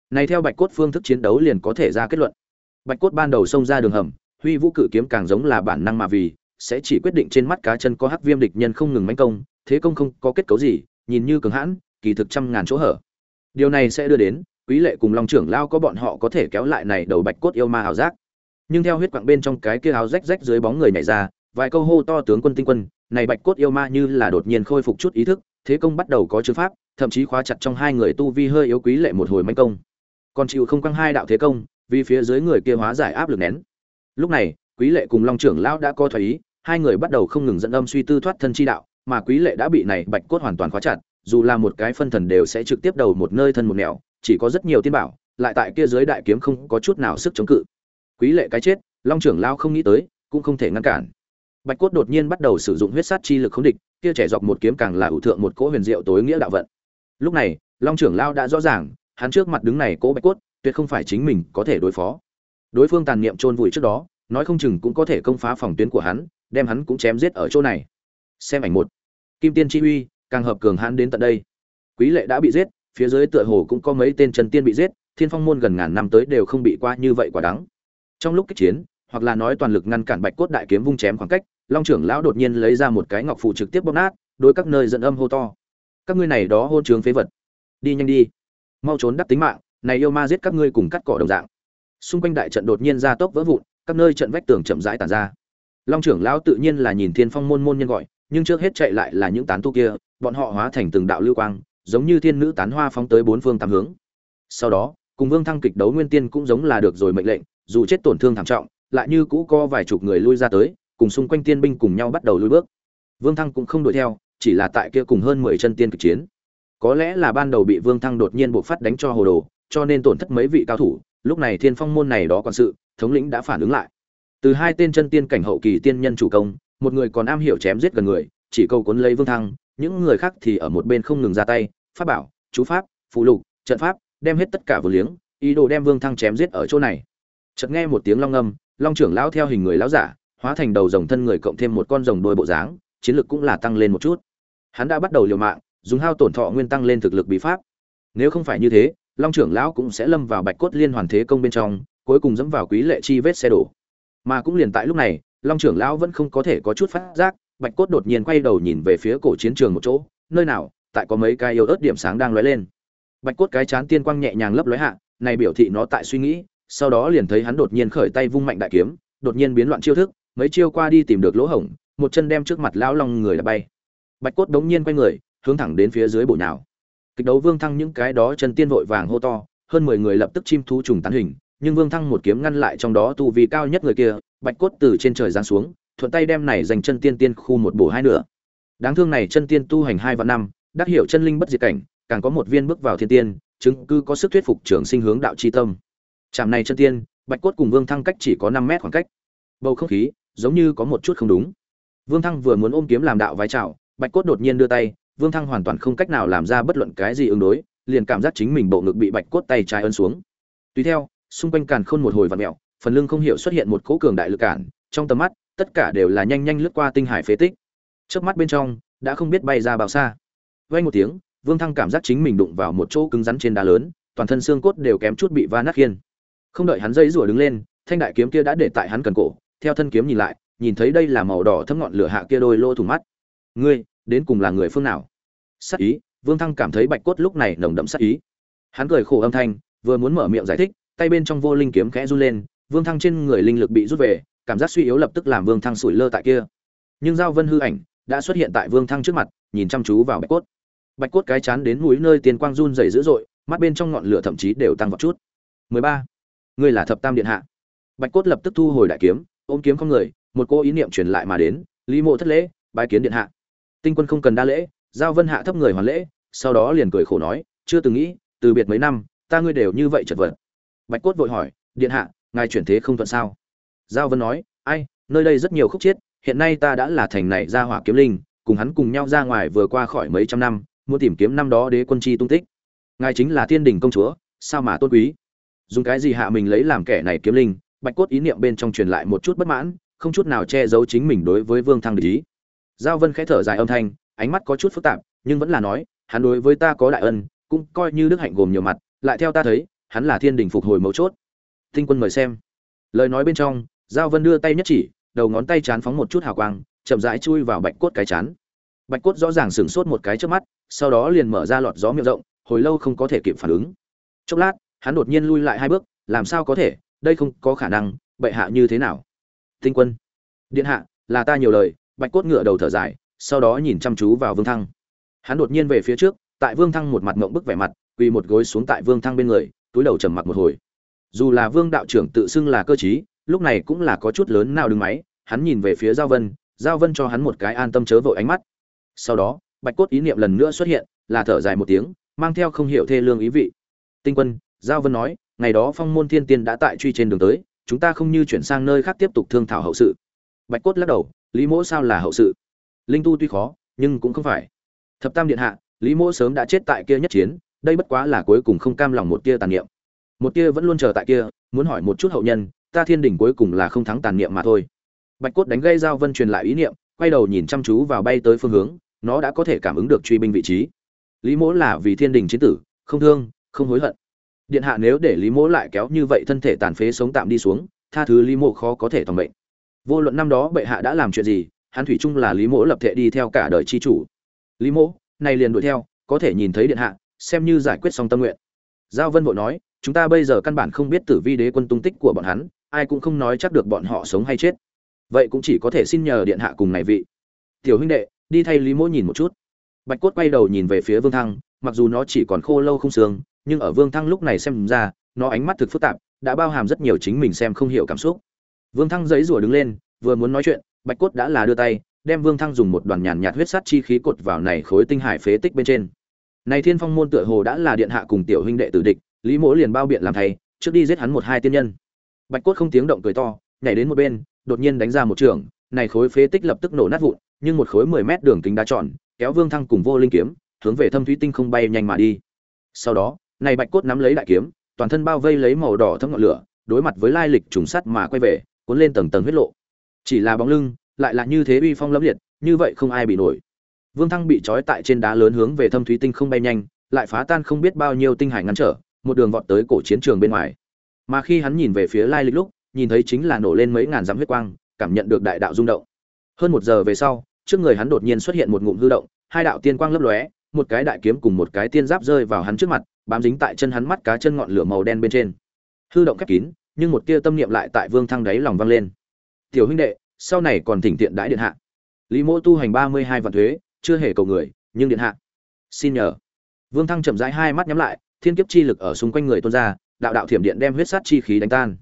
Này theo bạch cốt phương thức chiến đấu liền có thể ra kết luận. Bạch cốt ban đầu xông ra đường hầm, huy vũ cự kiếm càng giống là bản năng mà vì, sẽ chỉ quyết định trên mắt cá chân có hắc viêm địch nhân không ngừng mãnh công, thế công không có kết cấu gì, nhìn như cường hãn, kỳ thực trăm ngàn chỗ hở. Điều này sẽ đưa đến, quý lệ cùng long trưởng lao có bọn họ có thể kéo lại này đầu bạch cốt yêu ma hào giác. Nhưng theo huyết quặng bên trong cái kia áo rách rách dưới bóng người nhảy ra, vài câu hô to tướng quân tinh quân này bạch cốt yêu ma như là đột nhiên khôi phục chút ý thức, thế công bắt đầu có chữ pháp, thậm chí khóa chặt trong hai người tu vi hơi yếu quý lệ một hồi manh công. Còn chịu không quăng hai đạo thế công, vì phía dưới người kia hóa giải áp lực nén. Lúc này, quý lệ cùng long trưởng lão đã có thoái ý, hai người bắt đầu không ngừng dẫn âm suy tư thoát thân chi đạo, mà quý lệ đã bị này bạch cốt hoàn toàn khóa chặt, dù là một cái phân thần đều sẽ trực tiếp đầu một nơi thân một nẻo, chỉ có rất nhiều tiên bảo, lại tại kia dưới đại kiếm không có chút nào sức chống cự. Quý lệ cái chết, long trưởng lão không nghĩ tới, cũng không thể ngăn cản bạch cốt đột nhiên bắt đầu sử dụng huyết sát chi lực không địch, kia trẻ dọc một kiếm càng là ủ thượng một cỗ huyền diệu tối nghĩa đạo vận. Lúc này, long trưởng lao đã rõ ràng, hắn trước mặt đứng này cỗ bạch cốt, tuyệt không phải chính mình có thể đối phó. Đối phương tàn niệm chôn vùi trước đó, nói không chừng cũng có thể công phá phòng tuyến của hắn, đem hắn cũng chém giết ở chỗ này. Xem ảnh một. Kim tiên chi uy, càng hợp cường hắn đến tận đây. Quý lệ đã bị giết, phía dưới tựa hồ cũng có mấy tên trần tiên bị giết, thiên phong môn gần ngàn năm tới đều không bị qua như vậy quả đắng. Trong lúc kích chiến hoặc là nói toàn lực ngăn cản bạch cốt đại kiếm vung chém khoảng cách, long trưởng lão đột nhiên lấy ra một cái ngọc phù trực tiếp bóp nát, đối các nơi dẫn âm hô to. Các ngươi này đó hôn trướng phế vật. Đi nhanh đi. Mau trốn đắc tính mạng, này yêu ma giết các ngươi cùng cắt cỏ đồng dạng. Xung quanh đại trận đột nhiên ra tốc vỡ vụn, các nơi trận vách tường chậm rãi tàn ra. Long trưởng lão tự nhiên là nhìn thiên phong môn môn nhân gọi, nhưng trước hết chạy lại là những tán tu kia, bọn họ hóa thành từng đạo lưu quang, giống như thiên nữ tán hoa phóng tới bốn phương tám hướng. Sau đó, cùng vương thăng kịch đấu nguyên tiên cũng giống là được rồi mệnh lệnh, dù chết tổn thương thảm trọng lại như cũ có vài chục người lui ra tới, cùng xung quanh tiên binh cùng nhau bắt đầu lui bước. Vương thăng cũng không đuổi theo, chỉ là tại kia cùng hơn mười chân tiên kịch chiến. Có lẽ là ban đầu bị vương thăng đột nhiên buộc phát đánh cho hồ đồ, cho nên tổn thất mấy vị cao thủ, lúc này thiên phong môn này đó còn sự, thống lĩnh đã phản ứng lại. Từ hai tên chân tiên cảnh hậu kỳ tiên nhân chủ công, một người còn am hiểu chém giết gần người, chỉ câu cuốn lấy vương thăng, những người khác thì ở một bên không ngừng ra tay, pháp bảo, chú pháp phụ lục, trận pháp, đem hết tất cả vừa liếng, ý đồ đem vương thăng chém giết ở chỗ này. Chợt nghe một tiếng long âm long trưởng lão theo hình người lão giả, hóa thành đầu rồng thân người cộng thêm một con rồng đôi bộ dáng, chiến lực cũng là tăng lên một chút. Hắn đã bắt đầu liều mạng, dùng hao tổn thọ nguyên tăng lên thực lực bí pháp. Nếu không phải như thế, long trưởng lão cũng sẽ lâm vào bạch cốt liên hoàn thế công bên trong, cuối cùng dẫm vào quý lệ chi vết xe đổ. Mà cũng liền tại lúc này, long trưởng lão vẫn không có thể có chút phát giác, bạch cốt đột nhiên quay đầu nhìn về phía cổ chiến trường một chỗ, nơi nào, tại có mấy cái yếu ớt điểm sáng đang lóe lên. Bạch cốt cái chán tiên quang nhẹ nhàng lấp lóe hạ, này biểu thị nó tại suy nghĩ sau đó liền thấy hắn đột nhiên khởi tay vung mạnh đại kiếm, đột nhiên biến loạn chiêu thức, mấy chiêu qua đi tìm được lỗ hổng, một chân đem trước mặt lão long người đã bay. Bạch cốt đống nhiên quay người, hướng thẳng đến phía dưới bổ nhào. Kịch đấu vương thăng những cái đó chân tiên vội vàng hô to, hơn mười người lập tức chim thú trùng tán hình, nhưng vương thăng một kiếm ngăn lại trong đó tu vì cao nhất người kia, bạch cốt từ trên trời giáng xuống, thuận tay đem này dành chân tiên tiên khu một bổ hai nửa. Đáng thương này chân tiên tu hành hai vạn năm, đắc hiểu chân linh bất diệt cảnh, càng có một viên bước vào thiên tiên, chứng cứ có sức thuyết phục trưởng sinh hướng đạo chi tâm trạm này chân tiên bạch cốt cùng vương thăng cách chỉ có năm mét khoảng cách. Bầu không khí giống như có một chút không đúng. Vương thăng vừa muốn ôm kiếm làm đạo vái chào bạch cốt đột nhiên đưa tay vương thăng hoàn toàn không cách nào làm ra bất luận cái gì ứng đối liền cảm giác chính mình bộ ngực bị bạch cốt tay trái ấn xuống. Tùy theo xung quanh càn khôn một hồi vặn mèo, phần lưng không hiểu xuất hiện một cỗ cường đại lực cản trong tầm mắt tất cả đều là nhanh nhanh lướt qua tinh hải phế tích. Chớp mắt bên trong đã không biết bay ra bao xa. Vang một tiếng vương thăng cảm giác chính mình đụng vào một chỗ cứng rắn trên đá lớn toàn thân xương cốt đều kém chút bị va nát khiên không đợi hắn dây rủa đứng lên, thanh đại kiếm kia đã để tại hắn cần cổ, theo thân kiếm nhìn lại, nhìn thấy đây là màu đỏ thấm ngọn lửa hạ kia đôi lô thủng mắt. Ngươi, đến cùng là người phương nào? Sắc ý, vương thăng cảm thấy bạch cốt lúc này nồng đậm sắc ý. Hắn cười khổ âm thanh, vừa muốn mở miệng giải thích, tay bên trong vô linh kiếm khẽ run lên, vương thăng trên người linh lực bị rút về, cảm giác suy yếu lập tức làm vương thăng sủi lơ tại kia. Nhưng giao vân hư ảnh đã xuất hiện tại vương thăng trước mặt, nhìn chăm chú vào bạch cốt. Bạch cốt cái chán đến mũi nơi tiền quang run dày dữ dội, mắt bên trong ngọn lửa thậm chí đều tăng vọt chút. 13 ngươi là thập tam điện hạ. Bạch cốt lập tức thu hồi đại kiếm, ôm kiếm không người, một cô ý niệm truyền lại mà đến, lý mộ thất lễ, bái kiến điện hạ. Tinh quân không cần đa lễ, giao vân hạ thấp người hoàn lễ, sau đó liền cười khổ nói, chưa từng nghĩ, từ biệt mấy năm, ta ngươi đều như vậy chật vật. Bạch cốt vội hỏi, điện hạ, ngài chuyển thế không thuận sao? Giao vân nói, ai, nơi đây rất nhiều khúc chết. hiện nay ta đã là thành này ra hỏa kiếm linh, cùng hắn cùng nhau ra ngoài vừa qua khỏi mấy trăm năm, muốn tìm kiếm năm đó đế quân chi tung tích. Ngài chính là thiên đình công chúa, sao mà tôn quý? Dùng cái gì hạ mình lấy làm kẻ này kiếm linh, bạch cốt ý niệm bên trong truyền lại một chút bất mãn, không chút nào che giấu chính mình đối với vương thăng để ý. Giao vân khẽ thở dài âm thanh, ánh mắt có chút phức tạp, nhưng vẫn là nói, hắn đối với ta có đại ân, cũng coi như đức hạnh gồm nhiều mặt, lại theo ta thấy, hắn là thiên đình phục hồi mấu chốt. Tinh quân mời xem. Lời nói bên trong, giao vân đưa tay nhất chỉ, đầu ngón tay chán phóng một chút hào quang, chậm rãi chui vào bạch cốt cái chán. Bạch cốt rõ ràng sửng sốt một cái trước mắt, sau đó liền mở ra lọt gió miệng rộng, hồi lâu không có thể kịp phản ứng. Chốc lát hắn đột nhiên lui lại hai bước, làm sao có thể, đây không có khả năng, bệ hạ như thế nào? Tinh quân, điện hạ, là ta nhiều lời, bạch cốt ngựa đầu thở dài, sau đó nhìn chăm chú vào vương thăng. Hắn đột nhiên về phía trước, tại vương thăng một mặt ngộng bức vẻ mặt, quỳ một gối xuống tại vương thăng bên người, túi đầu trầm mặc một hồi. Dù là vương đạo trưởng tự xưng là cơ chí lúc này cũng là có chút lớn nào đứng máy, hắn nhìn về phía giao vân giao vân cho hắn một cái an tâm chớ vội ánh mắt. Sau đó, bạch cốt ý niệm lần nữa xuất hiện, là thở dài một tiếng, mang theo không hiểu thê lương ý vị. Tinh quân giao vân nói, ngày đó phong môn thiên tiên đã tại truy trên đường tới, chúng ta không như chuyển sang nơi khác tiếp tục thương thảo hậu sự. Bạch cốt lắc đầu, lý mỗ sao là hậu sự? Linh tu tuy khó, nhưng cũng không phải. Thập tam điện hạ, lý mỗ sớm đã chết tại kia nhất chiến, đây bất quá là cuối cùng không cam lòng một tia tàn niệm. Một tia vẫn luôn chờ tại kia, muốn hỏi một chút hậu nhân, ta thiên đỉnh cuối cùng là không thắng tàn niệm mà thôi. Bạch cốt đánh gây giao vân truyền lại ý niệm, quay đầu nhìn chăm chú vào bay tới phương hướng, nó đã có thể cảm ứng được truy binh vị trí. Lý mỗ là vì thiên đình chiến tử, không thương, không hối hận điện hạ nếu để lý mỗ lại kéo như vậy thân thể tàn phế sống tạm đi xuống, tha thứ lý mỗ khó có thể tòng bệnh vô luận năm đó bệ hạ đã làm chuyện gì, hắn thủy chung là lý mỗ lập thể đi theo cả đời chi chủ. Lý mỗ này liền đuổi theo, có thể nhìn thấy điện hạ, xem như giải quyết xong tâm nguyện. Giao vân vội nói, chúng ta bây giờ căn bản không biết tử vi đế quân tung tích của bọn hắn, ai cũng không nói chắc được bọn họ sống hay chết. Vậy cũng chỉ có thể xin nhờ điện hạ cùng này vị. Tiểu huynh đệ, đi thay lý mỗ nhìn một chút. Bạch cốt quay đầu nhìn về phía vương thăng mặc dù nó chỉ còn khô lâu không xương, nhưng ở vương thăng lúc này xem ra, nó ánh mắt thực phức tạp, đã bao hàm rất nhiều chính mình xem không hiểu cảm xúc. Vương thăng giấy rủa đứng lên, vừa muốn nói chuyện, bạch cốt đã là đưa tay, đem vương thăng dùng một đoàn nhàn nhạt huyết sắt chi khí cột vào này khối tinh hải phế tích bên trên. Này thiên phong môn tựa hồ đã là điện hạ cùng tiểu huynh đệ tử địch, lý mỗ liền bao biện làm thầy trước đi giết hắn một hai tiên nhân. Bạch cốt không tiếng động cười to, nhảy đến một bên, đột nhiên đánh ra một trường, này khối phế tích lập tức nổ nát vụn, nhưng một khối mười mét đường kính đá tròn, kéo vương thăng cùng vô linh kiếm hướng về thâm thúy tinh không bay nhanh mà đi. Sau đó, này bạch cốt nắm lấy đại kiếm, toàn thân bao vây lấy màu đỏ thấm ngọn lửa, đối mặt với lai lịch trùng sắt mà quay về, cuốn lên tầng tầng huyết lộ. Chỉ là bóng lưng, lại là như thế uy phong lẫm liệt, như vậy không ai bị nổi. Vương thăng bị trói tại trên đá lớn hướng về thâm thúy tinh không bay nhanh, lại phá tan không biết bao nhiêu tinh hải ngăn trở, một đường vọt tới cổ chiến trường bên ngoài. Mà khi hắn nhìn về phía lai lịch lúc, nhìn thấy chính là nổ lên mấy ngàn dặm huyết quang, cảm nhận được đại đạo rung động. Hơn một giờ về sau, trước người hắn đột nhiên xuất hiện một ngụm hư động, hai đạo tiên quang lấp lóe một cái đại kiếm cùng một cái tiên giáp rơi vào hắn trước mặt, bám dính tại chân hắn mắt cá chân ngọn lửa màu đen bên trên. Hư động khép kín, nhưng một tia tâm niệm lại tại vương thăng đáy lòng vang lên. Tiểu huynh đệ, sau này còn thỉnh tiện đãi điện hạ. Lý mỗ tu hành ba mươi hai vạn thuế, chưa hề cầu người, nhưng điện hạ. Xin nhờ. Vương thăng chậm rãi hai mắt nhắm lại, thiên kiếp chi lực ở xung quanh người tuôn ra, đạo đạo thiểm điện đem huyết sát chi khí đánh tan.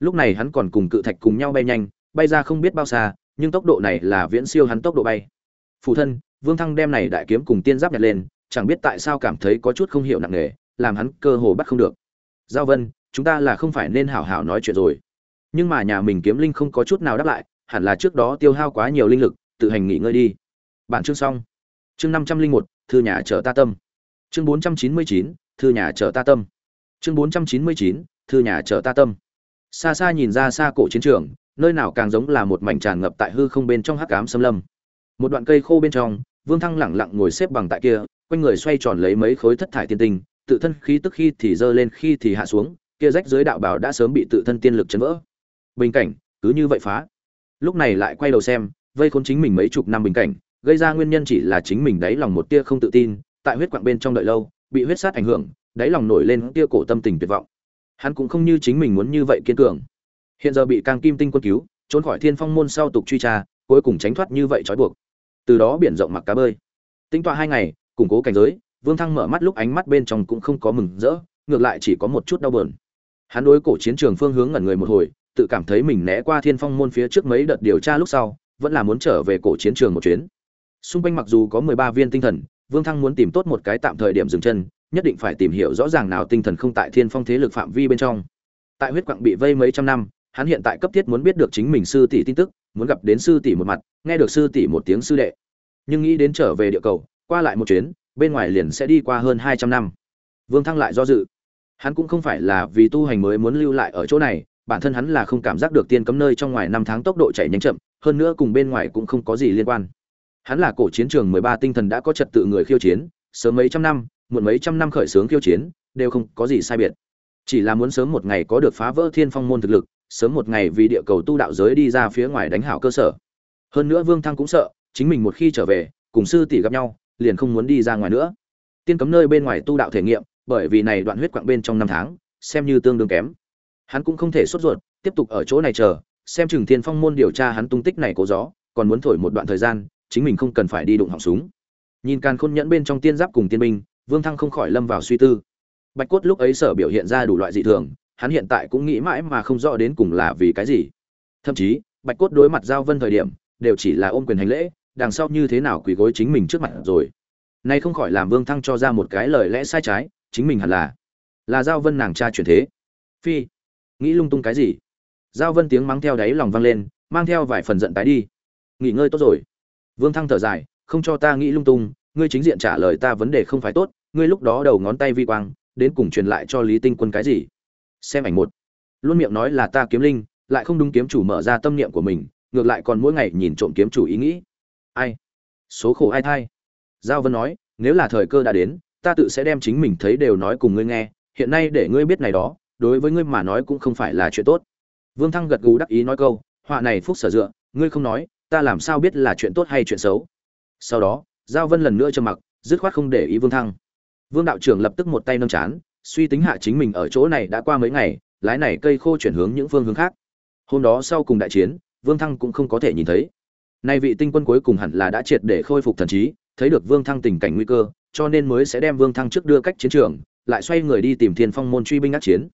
Lúc này hắn còn cùng cự thạch cùng nhau bay nhanh, bay ra không biết bao xa, nhưng tốc độ này là viễn siêu hắn tốc độ bay. Phụ thân vương thăng đem này đại kiếm cùng tiên giáp nhặt lên, chẳng biết tại sao cảm thấy có chút không hiểu nặng nề, làm hắn cơ hồ bắt không được. Giao vân, chúng ta là không phải nên hảo hảo nói chuyện rồi. Nhưng mà nhà mình kiếm linh không có chút nào đáp lại, hẳn là trước đó tiêu hao quá nhiều linh lực, tự hành nghỉ ngơi đi. Bạn chương xong. Chương năm trăm linh một, thư nhà trở ta tâm. Chương bốn trăm chín mươi chín, thư nhà trở ta tâm. Chương bốn trăm chín mươi chín, thư nhà trở ta tâm. Xa xa nhìn ra xa cổ chiến trường, nơi nào càng giống là một mảnh tràn ngập tại hư không bên trong hắc ám xâm lâm. Một đoạn cây khô bên trong vương thăng lẳng lặng ngồi xếp bằng tại kia, quanh người xoay tròn lấy mấy khối thất thải tiên tinh, tự thân khí tức khi thì dơ lên khi thì hạ xuống, kia rách dưới đạo bảo đã sớm bị tự thân tiên lực chấn vỡ. Bình cảnh, cứ như vậy phá. Lúc này lại quay đầu xem, vây khốn chính mình mấy chục năm bình cảnh, gây ra nguyên nhân chỉ là chính mình đáy lòng một tia không tự tin, tại huyết quạng bên trong đợi lâu, bị huyết sát ảnh hưởng, đáy lòng nổi lên tia cổ tâm tình tuyệt vọng. Hắn cũng không như chính mình muốn như vậy kiên cường. Hiện giờ bị Cang kim tinh quân cứu, trốn khỏi thiên phong môn sau tục truy tra, cuối cùng tránh thoát như vậy trói buộc từ đó biển rộng mặc cá bơi. Tính tọa hai ngày, củng cố cảnh giới, vương thăng mở mắt lúc ánh mắt bên trong cũng không có mừng rỡ, ngược lại chỉ có một chút đau bờn hắn đối cổ chiến trường phương hướng ngẩn người một hồi, tự cảm thấy mình né qua thiên phong môn phía trước mấy đợt điều tra lúc sau, vẫn là muốn trở về cổ chiến trường một chuyến. Xung quanh mặc dù có mười ba viên tinh thần, vương thăng muốn tìm tốt một cái tạm thời điểm dừng chân, nhất định phải tìm hiểu rõ ràng nào tinh thần không tại thiên phong thế lực phạm vi bên trong. Tại huyết quặng bị vây mấy trăm năm hắn hiện tại cấp thiết muốn biết được chính mình sư tỷ tin tức, muốn gặp đến sư tỷ một mặt, nghe được sư tỷ một tiếng sư đệ. Nhưng nghĩ đến trở về địa cầu, qua lại một chuyến, bên ngoài liền sẽ đi qua hơn hai trăm năm. Vương thăng lại do dự. Hắn cũng không phải là vì tu hành mới muốn lưu lại ở chỗ này, bản thân hắn là không cảm giác được tiên cấm nơi trong ngoài năm tháng tốc độ chạy nhanh chậm, hơn nữa cùng bên ngoài cũng không có gì liên quan. Hắn là cổ chiến trường mười ba tinh thần đã có trật tự người khiêu chiến, sớm mấy trăm năm, muộn mấy trăm năm khởi xướng khiêu chiến, đều không có gì sai biệt. Chỉ là muốn sớm một ngày có được phá vỡ thiên phong môn thực lực sớm một ngày vì địa cầu tu đạo giới đi ra phía ngoài đánh hảo cơ sở. Hơn nữa vương thăng cũng sợ, chính mình một khi trở về, cùng sư tỷ gặp nhau, liền không muốn đi ra ngoài nữa. Tiên cấm nơi bên ngoài tu đạo thể nghiệm, bởi vì này đoạn huyết quạng bên trong năm tháng, xem như tương đương kém. Hắn cũng không thể sốt ruột, tiếp tục ở chỗ này chờ, xem chừng thiên phong môn điều tra hắn tung tích này cố gió, còn muốn thổi một đoạn thời gian, chính mình không cần phải đi đụng họng súng. Nhìn càn khôn nhẫn bên trong tiên giáp cùng tiên binh, vương thăng không khỏi lâm vào suy tư. Bạch cốt lúc ấy sở biểu hiện ra đủ loại dị thường hắn hiện tại cũng nghĩ mãi mà không rõ đến cùng là vì cái gì. Thậm chí, bạch cốt đối mặt giao vân thời điểm, đều chỉ là ôm quyền hành lễ, đằng sau như thế nào quỳ gối chính mình trước mặt rồi. Nay không khỏi làm vương thăng cho ra một cái lời lẽ sai trái, chính mình hẳn là là giao vân nàng cha chuyển thế. Phi, nghĩ lung tung cái gì? Giao vân tiếng mắng theo đáy lòng vang lên, mang theo vài phần giận tái đi. Nghỉ ngơi tốt rồi. Vương thăng thở dài, không cho ta nghĩ lung tung, ngươi chính diện trả lời ta vấn đề không phải tốt, ngươi lúc đó đầu ngón tay vi quang, đến cùng truyền lại cho lý tinh quân cái gì? Xem ảnh một. Luôn miệng nói là ta kiếm linh, lại không đúng kiếm chủ mở ra tâm niệm của mình, ngược lại còn mỗi ngày nhìn trộm kiếm chủ ý nghĩ. Ai? Số khổ ai thai? Giao vân nói, nếu là thời cơ đã đến, ta tự sẽ đem chính mình thấy đều nói cùng ngươi nghe, hiện nay để ngươi biết này đó, đối với ngươi mà nói cũng không phải là chuyện tốt. Vương thăng gật gù đắc ý nói câu, họa này phúc sở dựa, ngươi không nói, ta làm sao biết là chuyện tốt hay chuyện xấu? Sau đó, giao vân lần nữa trầm mặc, dứt khoát không để ý vương thăng. Vương đạo trưởng lập tức một tay nâng chán suy tính hạ chính mình ở chỗ này đã qua mấy ngày, lái này cây khô chuyển hướng những phương hướng khác. Hôm đó sau cùng đại chiến, vương thăng cũng không có thể nhìn thấy. Nay vị tinh quân cuối cùng hẳn là đã triệt để khôi phục thần trí, thấy được vương thăng tình cảnh nguy cơ, cho nên mới sẽ đem vương thăng trước đưa cách chiến trường, lại xoay người đi tìm thiên phong môn truy binh ác chiến.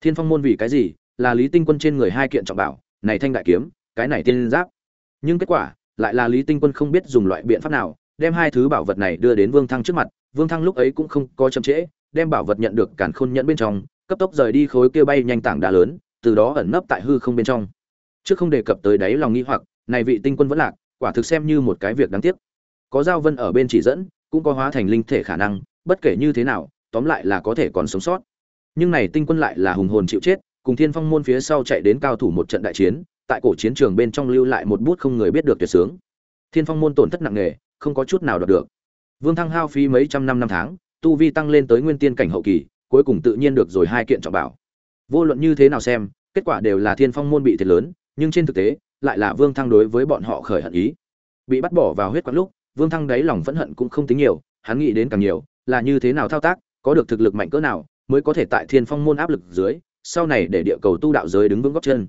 Thiên phong môn vì cái gì? Là lý tinh quân trên người hai kiện trọng bảo, này thanh đại kiếm, cái này tiên giáp. Nhưng kết quả, lại là lý tinh quân không biết dùng loại biện pháp nào, đem hai thứ bảo vật này đưa đến vương thăng trước mặt, vương thăng lúc ấy cũng không có chậm trễ đem bảo vật nhận được càn khôn nhẫn bên trong, cấp tốc rời đi khối kia bay nhanh tảng đá lớn, từ đó ẩn nấp tại hư không bên trong. Trước không đề cập tới đáy lòng nghi hoặc, này vị tinh quân vẫn lạc, quả thực xem như một cái việc đáng tiếc. Có giao vân ở bên chỉ dẫn, cũng có hóa thành linh thể khả năng, bất kể như thế nào, tóm lại là có thể còn sống sót. Nhưng này tinh quân lại là hùng hồn chịu chết, cùng thiên phong môn phía sau chạy đến cao thủ một trận đại chiến, tại cổ chiến trường bên trong lưu lại một bút không người biết được tuyệt sướng. Thiên phong môn tổn thất nặng nề, không có chút nào đoạt được. Vương thăng hao phí mấy trăm năm năm tháng tu vi tăng lên tới nguyên tiên cảnh hậu kỳ, cuối cùng tự nhiên được rồi hai kiện trọng bảo. Vô luận như thế nào xem, kết quả đều là thiên phong môn bị thiệt lớn, nhưng trên thực tế, lại là vương thăng đối với bọn họ khởi hận ý. Bị bắt bỏ vào huyết quán lúc, vương thăng đáy lòng phẫn hận cũng không tính nhiều, hắn nghĩ đến càng nhiều, là như thế nào thao tác, có được thực lực mạnh cỡ nào, mới có thể tại thiên phong môn áp lực dưới, sau này để địa cầu tu đạo giới đứng vững góc chân.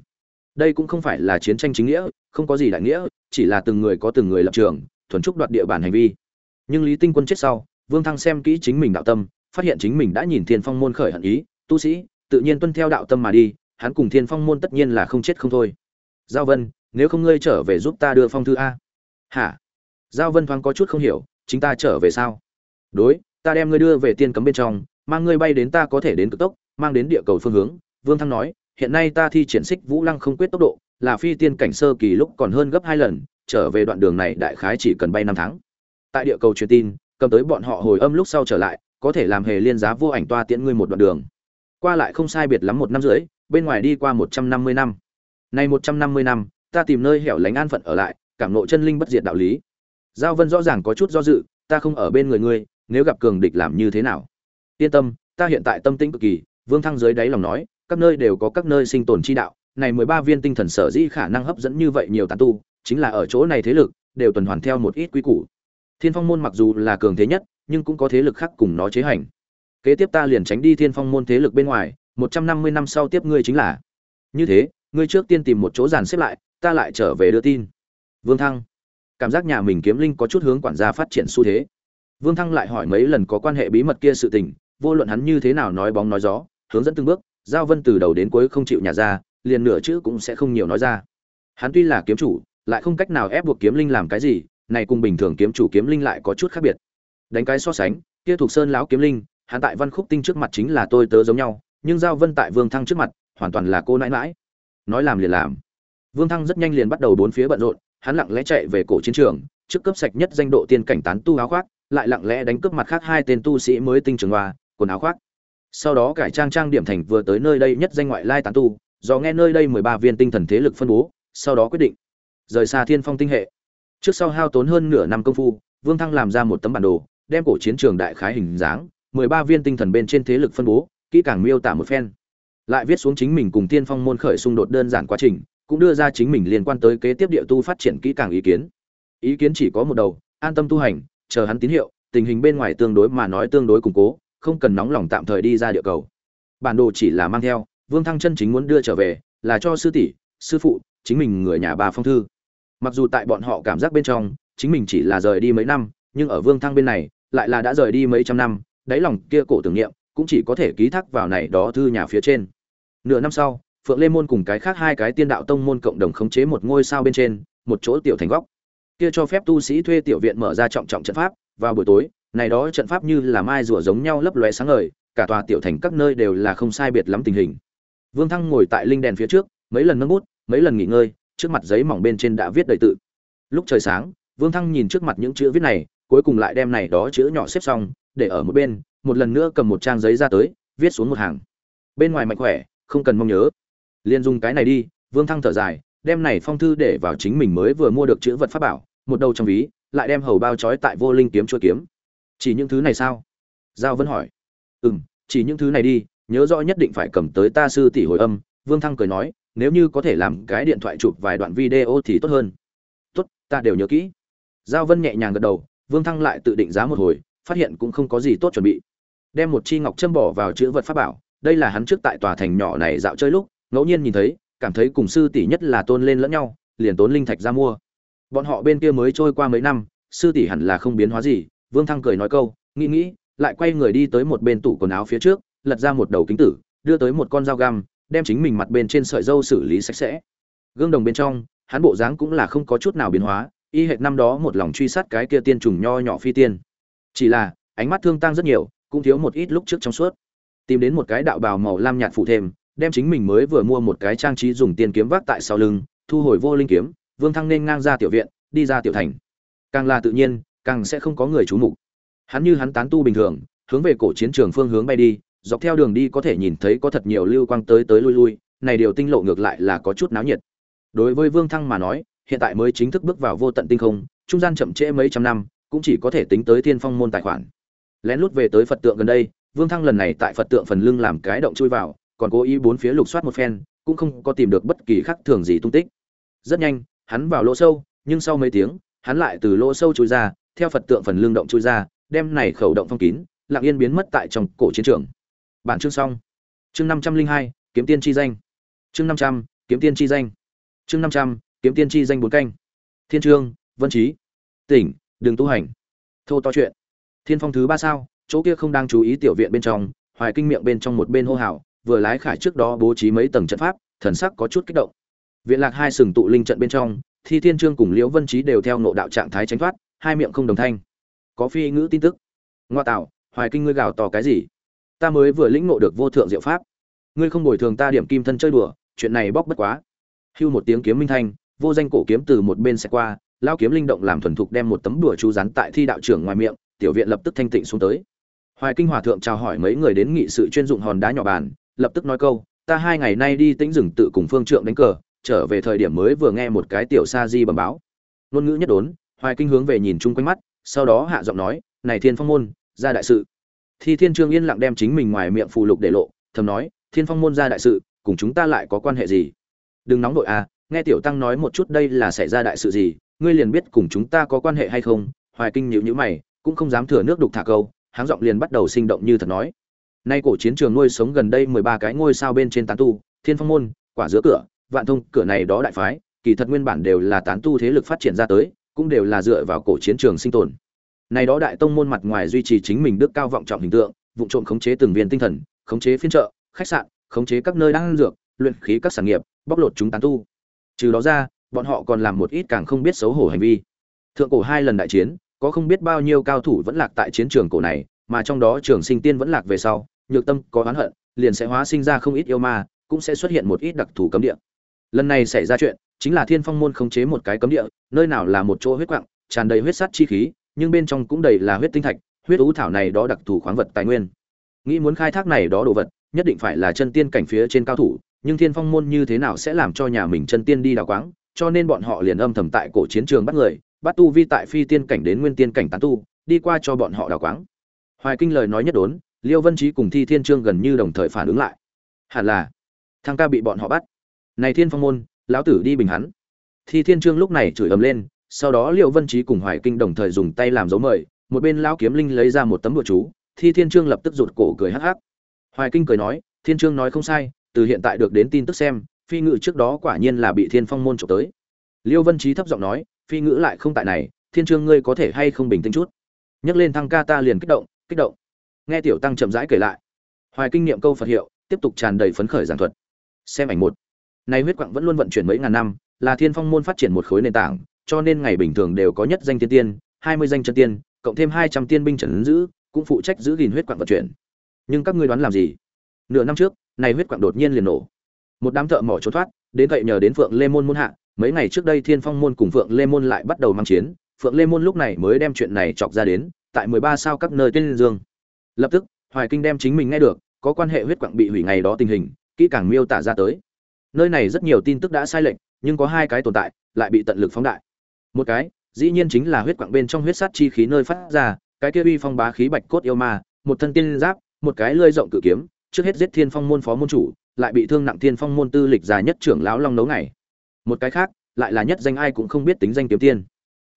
Đây cũng không phải là chiến tranh chính nghĩa, không có gì đại nghĩa, chỉ là từng người có từng người lập trường, thuần trúc đoạt địa bàn hành vi. Nhưng lý tinh quân chết sau vương thăng xem kỹ chính mình đạo tâm, phát hiện chính mình đã nhìn thiên phong môn khởi hận ý, tu sĩ, tự nhiên tuân theo đạo tâm mà đi, hắn cùng thiên phong môn tất nhiên là không chết không thôi. Giao vân, nếu không ngươi trở về giúp ta đưa phong thư a. Hả? Giao vân thoáng có chút không hiểu, chính ta trở về sao? Đối, ta đem ngươi đưa về tiên cấm bên trong, mang ngươi bay đến ta có thể đến cực tốc, mang đến địa cầu phương hướng. Vương thăng nói, hiện nay ta thi triển xích vũ lăng không quyết tốc độ, là phi tiên cảnh sơ kỳ lúc còn hơn gấp hai lần, trở về đoạn đường này đại khái chỉ cần bay năm tháng. Tại địa cầu truyền tin cầm tới bọn họ hồi âm lúc sau trở lại, có thể làm hề liên giá vô ảnh toa tiễn ngươi một đoạn đường. Qua lại không sai biệt lắm một năm rưỡi, bên ngoài đi qua một trăm năm mươi năm. Này một trăm năm mươi năm, ta tìm nơi hẻo lánh an phận ở lại, cảm nộ chân linh bất diệt đạo lý. Giao vân rõ ràng có chút do dự, ta không ở bên người ngươi, nếu gặp cường địch làm như thế nào? Yên tâm, ta hiện tại tâm tĩnh cực kỳ, vương thăng dưới đáy lòng nói, các nơi đều có các nơi sinh tồn chi đạo, này mười ba viên tinh thần sở dĩ khả năng hấp dẫn như vậy nhiều tán tu, chính là ở chỗ này thế lực, đều tuần hoàn theo một ít quy củ thiên phong môn mặc dù là cường thế nhất, nhưng cũng có thế lực khác cùng nó chế hành. Kế tiếp ta liền tránh đi thiên phong môn thế lực bên ngoài, một trăm năm mươi năm sau tiếp ngươi chính là. Như thế, ngươi trước tiên tìm một chỗ dàn xếp lại, ta lại trở về đưa tin. Vương thăng. Cảm giác nhà mình kiếm linh có chút hướng quản gia phát triển xu thế. Vương thăng lại hỏi mấy lần có quan hệ bí mật kia sự tình, vô luận hắn như thế nào nói bóng nói gió, hướng dẫn từng bước, giao vân từ đầu đến cuối không chịu nhà ra, liền nửa chữ cũng sẽ không nhiều nói ra. Hắn tuy là kiếm chủ, lại không cách nào ép buộc kiếm linh làm cái gì này cùng bình thường kiếm chủ kiếm linh lại có chút khác biệt. Đánh cái so sánh, kia thuộc sơn lão kiếm linh, hắn tại văn khúc tinh trước mặt chính là tôi tớ giống nhau, nhưng giao vân tại vương thăng trước mặt, hoàn toàn là cô nãi mãi. Nói làm liền làm. Vương thăng rất nhanh liền bắt đầu bốn phía bận rộn, hắn lặng lẽ chạy về cổ chiến trường, trước cấp sạch nhất danh độ tiên cảnh tán tu áo khoác, lại lặng lẽ đánh cướp mặt khác hai tên tu sĩ mới tinh trường hoa, quần áo khoác. Sau đó cải trang trang điểm thành vừa tới nơi đây nhất danh ngoại lai tán tu, do nghe nơi đây mười ba viên tinh thần thế lực phân bố, sau đó quyết định rời xa thiên phong tinh hệ trước sau hao tốn hơn nửa năm công phu, vương thăng làm ra một tấm bản đồ, đem cổ chiến trường đại khái hình dáng, mười ba viên tinh thần bên trên thế lực phân bố, kỹ càng miêu tả một phen. Lại viết xuống chính mình cùng tiên phong môn khởi xung đột đơn giản quá trình, cũng đưa ra chính mình liên quan tới kế tiếp địa tu phát triển kỹ càng ý kiến. Ý kiến chỉ có một đầu, an tâm tu hành, chờ hắn tín hiệu, tình hình bên ngoài tương đối mà nói tương đối củng cố, không cần nóng lòng tạm thời đi ra địa cầu. Bản đồ chỉ là mang theo, vương thăng chân chính muốn đưa trở về, là cho sư tỷ, sư phụ, chính mình người nhà bà phong thư mặc dù tại bọn họ cảm giác bên trong, chính mình chỉ là rời đi mấy năm, nhưng ở vương thăng bên này, lại là đã rời đi mấy trăm năm, đáy lòng kia cổ tưởng niệm cũng chỉ có thể ký thác vào này đó thư nhà phía trên. Nửa năm sau, phượng lê môn cùng cái khác hai cái tiên đạo tông môn cộng đồng khống chế một ngôi sao bên trên, một chỗ tiểu thành góc. Kia cho phép tu sĩ thuê tiểu viện mở ra trọng trọng trận pháp, vào buổi tối, này đó trận pháp như là mai rùa giống nhau lấp lóe sáng ngời, cả tòa tiểu thành các nơi đều là không sai biệt lắm tình hình. Vương thăng ngồi tại linh đèn phía trước, mấy lần nâng bút, mấy lần nghỉ ngơi trước mặt giấy mỏng bên trên đã viết đầy tự. Lúc trời sáng, vương thăng nhìn trước mặt những chữ viết này, cuối cùng lại đem này đó chữ nhỏ xếp xong, để ở một bên, một lần nữa cầm một trang giấy ra tới, viết xuống một hàng. Bên ngoài mạnh khỏe, không cần mong nhớ. Liền dùng cái này đi, vương thăng thở dài, đem này phong thư để vào chính mình mới vừa mua được chữ vật pháp bảo, một đầu trong ví, lại đem hầu bao trói tại vô linh kiếm chua kiếm. Chỉ những thứ này sao? Giao vân hỏi. Ừ m chỉ những thứ này đi, nhớ rõ nhất định phải cầm tới ta sư tỷ hồi âm, vương thăng cười nói nếu như có thể làm cái điện thoại chụp vài đoạn video thì tốt hơn. Tốt, ta đều nhớ kỹ. Giao vân nhẹ nhàng gật đầu, vương thăng lại tự định giá một hồi, phát hiện cũng không có gì tốt chuẩn bị. Đem một chi ngọc châm bỏ vào chữ vật pháp bảo, đây là hắn trước tại tòa thành nhỏ này dạo chơi lúc, ngẫu nhiên nhìn thấy, cảm thấy cùng sư tỷ nhất là tôn lên lẫn nhau, liền tốn linh thạch ra mua. Bọn họ bên kia mới trôi qua mấy năm, sư tỷ hẳn là không biến hóa gì, vương thăng cười nói câu, nghĩ nghĩ, lại quay người đi tới một bên tủ quần áo phía trước, lật ra một đầu kính tử, đưa tới một con dao găm đem chính mình mặt bên trên sợi dâu xử lý sạch sẽ. Gương đồng bên trong, hắn bộ dáng cũng là không có chút nào biến hóa, y hệt năm đó một lòng truy sát cái kia tiên trùng nho nhỏ phi tiên. Chỉ là, ánh mắt thương tăng rất nhiều, cũng thiếu một ít lúc trước trong suốt. Tìm đến một cái đạo bào màu lam nhạt phụ thêm, đem chính mình mới vừa mua một cái trang trí dùng tiền kiếm vác tại sau lưng, thu hồi vô linh kiếm, vương thăng nên ngang ra tiểu viện, đi ra tiểu thành. Càng là tự nhiên, càng sẽ không có người chú mục. Hắn như hắn tán tu bình thường, hướng về cổ chiến trường phương hướng bay đi dọc theo đường đi có thể nhìn thấy có thật nhiều lưu quang tới tới lui lui, này điều tinh lộ ngược lại là có chút náo nhiệt. Đối với vương thăng mà nói, hiện tại mới chính thức bước vào vô tận tinh không, trung gian chậm trễ mấy trăm năm, cũng chỉ có thể tính tới thiên phong môn tài khoản. Lén lút về tới phật tượng gần đây, vương thăng lần này tại phật tượng phần lưng làm cái động chui vào, còn cố ý bốn phía lục soát một phen, cũng không có tìm được bất kỳ khác thường gì tung tích. Rất nhanh, hắn vào lỗ sâu, nhưng sau mấy tiếng, hắn lại từ lỗ sâu chui ra, theo phật tượng phần lưng động chui ra, đem này khẩu động phong kín, lặng yên biến mất tại trong cổ chiến trường bản chương xong. Chương năm trăm linh hai, kiếm tiên chi danh. Chương năm trăm, kiếm tiên chi danh. Chương năm trăm, kiếm tiên chi danh bốn canh. Thiên trương, vân trí. Tỉnh đừng tu hành. Thô to chuyện. Thiên phong thứ ba sao, chỗ kia không đang chú ý tiểu viện bên trong, hoài kinh miệng bên trong một bên hô hào, vừa lái khải trước đó bố trí mấy tầng trận pháp, thần sắc có chút kích động. Viện lạc hai sừng tụ linh trận bên trong thi thiên trương cùng liễu vân trí đều theo nộ đạo trạng thái tránh thoát, hai miệng không đồng thanh. Có phi ngữ tin tức. Ngoa tạo, hoài kinh ngươi gào to cái gì? Ta mới vừa lĩnh ngộ được vô thượng diệu pháp. Ngươi không bồi thường ta điểm kim thân chơi đùa, chuyện này bóc bất quá. Hưu một tiếng kiếm minh thanh, vô danh cổ kiếm từ một bên xe qua lao kiếm linh động làm thuần thục đem một tấm đùa chú rắn tại thi đạo trưởng ngoài miệng, tiểu viện lập tức thanh tịnh xuống tới. Hoài kinh hòa thượng chào hỏi mấy người đến nghị sự chuyên dụng hòn đá nhỏ bàn, lập tức nói câu, ta hai ngày nay đi tĩnh rừng tự cùng phương trượng đánh cờ, trở về thời điểm mới vừa nghe một cái tiểu sa di bẩm báo. Ngôn ngữ nhất đốn, hoài kinh hướng về nhìn chung quanh mắt, sau đó hạ giọng nói, này thiên phong môn, ra đại sự thi thiên trương yên lặng đem chính mình ngoài miệng phù lục để lộ, thầm nói, thiên phong môn ra đại sự, cùng chúng ta lại có quan hệ gì? Đừng nóng nội à nghe tiểu tăng nói một chút đây là xảy ra đại sự gì, ngươi liền biết cùng chúng ta có quan hệ hay không? Hoài kinh nhịu nhữ mày, cũng không dám thừa nước đục thả câu, háng giọng liền bắt đầu sinh động như thật nói. Nay cổ chiến trường nuôi sống gần đây mười ba cái ngôi sao bên trên tán tu, thiên phong môn, quả giữa cửa, vạn thông, cửa này đó đại phái, kỳ thật nguyên bản đều là tán tu thế lực phát triển ra tới, cũng đều là dựa vào cổ chiến trường sinh tồn này đó đại tông môn mặt ngoài duy trì chính mình đức cao vọng trọng hình tượng vụ trộm khống chế từng viên tinh thần, khống chế phiên trợ khách sạn, khống chế các nơi đang dược, luyện khí các sản nghiệp, bóc lột chúng tán tu. Trừ đó ra, bọn họ còn làm một ít càng không biết xấu hổ hành vi. Thượng cổ hai lần đại chiến, có không biết bao nhiêu cao thủ vẫn lạc tại chiến trường cổ này, mà trong đó trường sinh tiên vẫn lạc về sau, nhược tâm có oán hận, liền sẽ hóa sinh ra không ít yêu ma, cũng sẽ xuất hiện một ít đặc thù cấm địa. Lần này xảy ra chuyện, chính là thiên phong môn khống chế một cái cấm địa, nơi nào là một chỗ huyết quặng tràn đầy huyết sắt chi khí nhưng bên trong cũng đầy là huyết tinh thạch, huyết ú thảo này đó đặc thù khoáng vật tài nguyên. Nghĩ muốn khai thác này đó đồ vật, nhất định phải là chân tiên cảnh phía trên cao thủ, nhưng thiên phong môn như thế nào sẽ làm cho nhà mình chân tiên đi đào quáng, cho nên bọn họ liền âm thầm tại cổ chiến trường bắt người, bắt tu vi tại phi tiên cảnh đến nguyên tiên cảnh tán tu, đi qua cho bọn họ đào quáng. Hoài kinh lời nói nhất đốn, liêu vân trí cùng thi thiên trương gần như đồng thời phản ứng lại. Hẳn là, thằng ca bị bọn họ bắt. Này thiên phong môn, lão tử đi bình hắn. Thi thiên trương lúc này chửi ầm lên sau đó liêu vân trí cùng hoài kinh đồng thời dùng tay làm dấu mời, một bên lão kiếm linh lấy ra một tấm bùa chú, thi thiên trương lập tức rụt cổ cười hắc hắc. Hoài kinh cười nói, thiên trương nói không sai, từ hiện tại được đến tin tức xem, phi ngự trước đó quả nhiên là bị thiên phong môn trộm tới. Liêu vân trí thấp giọng nói, phi ngữ lại không tại này, thiên trương ngươi có thể hay không bình tĩnh chút? Nhắc lên thăng ca ta liền kích động kích động. Nghe tiểu tăng chậm rãi kể lại, hoài kinh nghiệm câu phật hiệu, tiếp tục tràn đầy phấn khởi giảng thuật. Xem ảnh một. Này huyết quặng vẫn luôn vận chuyển mấy ngàn năm, là thiên phong môn phát triển một khối nền tảng cho nên ngày bình thường đều có nhất danh tiên tiên, hai mươi danh chân tiên, cộng thêm hai trăm tiên binh trấn giữ, cũng phụ trách giữ gìn huyết quặng vận chuyển. Nhưng các ngươi đoán làm gì? Nửa năm trước, này huyết quặng đột nhiên liền nổ. Một đám thợ mỏ trốn thoát, đến vậy nhờ đến phượng lê môn môn hạ, mấy ngày trước đây thiên phong môn cùng phượng lê môn lại bắt đầu mang chiến. Phượng lê môn lúc này mới đem chuyện này chọc ra đến, tại mười ba sao các nơi tên dương. Lập tức, hoài kinh đem chính mình nghe được, có quan hệ huyết quặng bị hủy ngày đó tình hình, kỹ càng miêu tả ra tới. Nơi này rất nhiều tin tức đã sai lệch, nhưng có hai cái tồn tại, lại bị tận lực phóng đại một cái, dĩ nhiên chính là huyết quặng bên trong huyết sát chi khí nơi phát ra, cái kia uy phong bá khí bạch cốt yêu ma, một thân tiên giáp, một cái lơi rộng cự kiếm, trước hết giết thiên phong môn phó môn chủ, lại bị thương nặng thiên phong môn tư lịch dài nhất trưởng lão long nấu ngày một cái khác, lại là nhất danh ai cũng không biết tính danh kiếm tiên.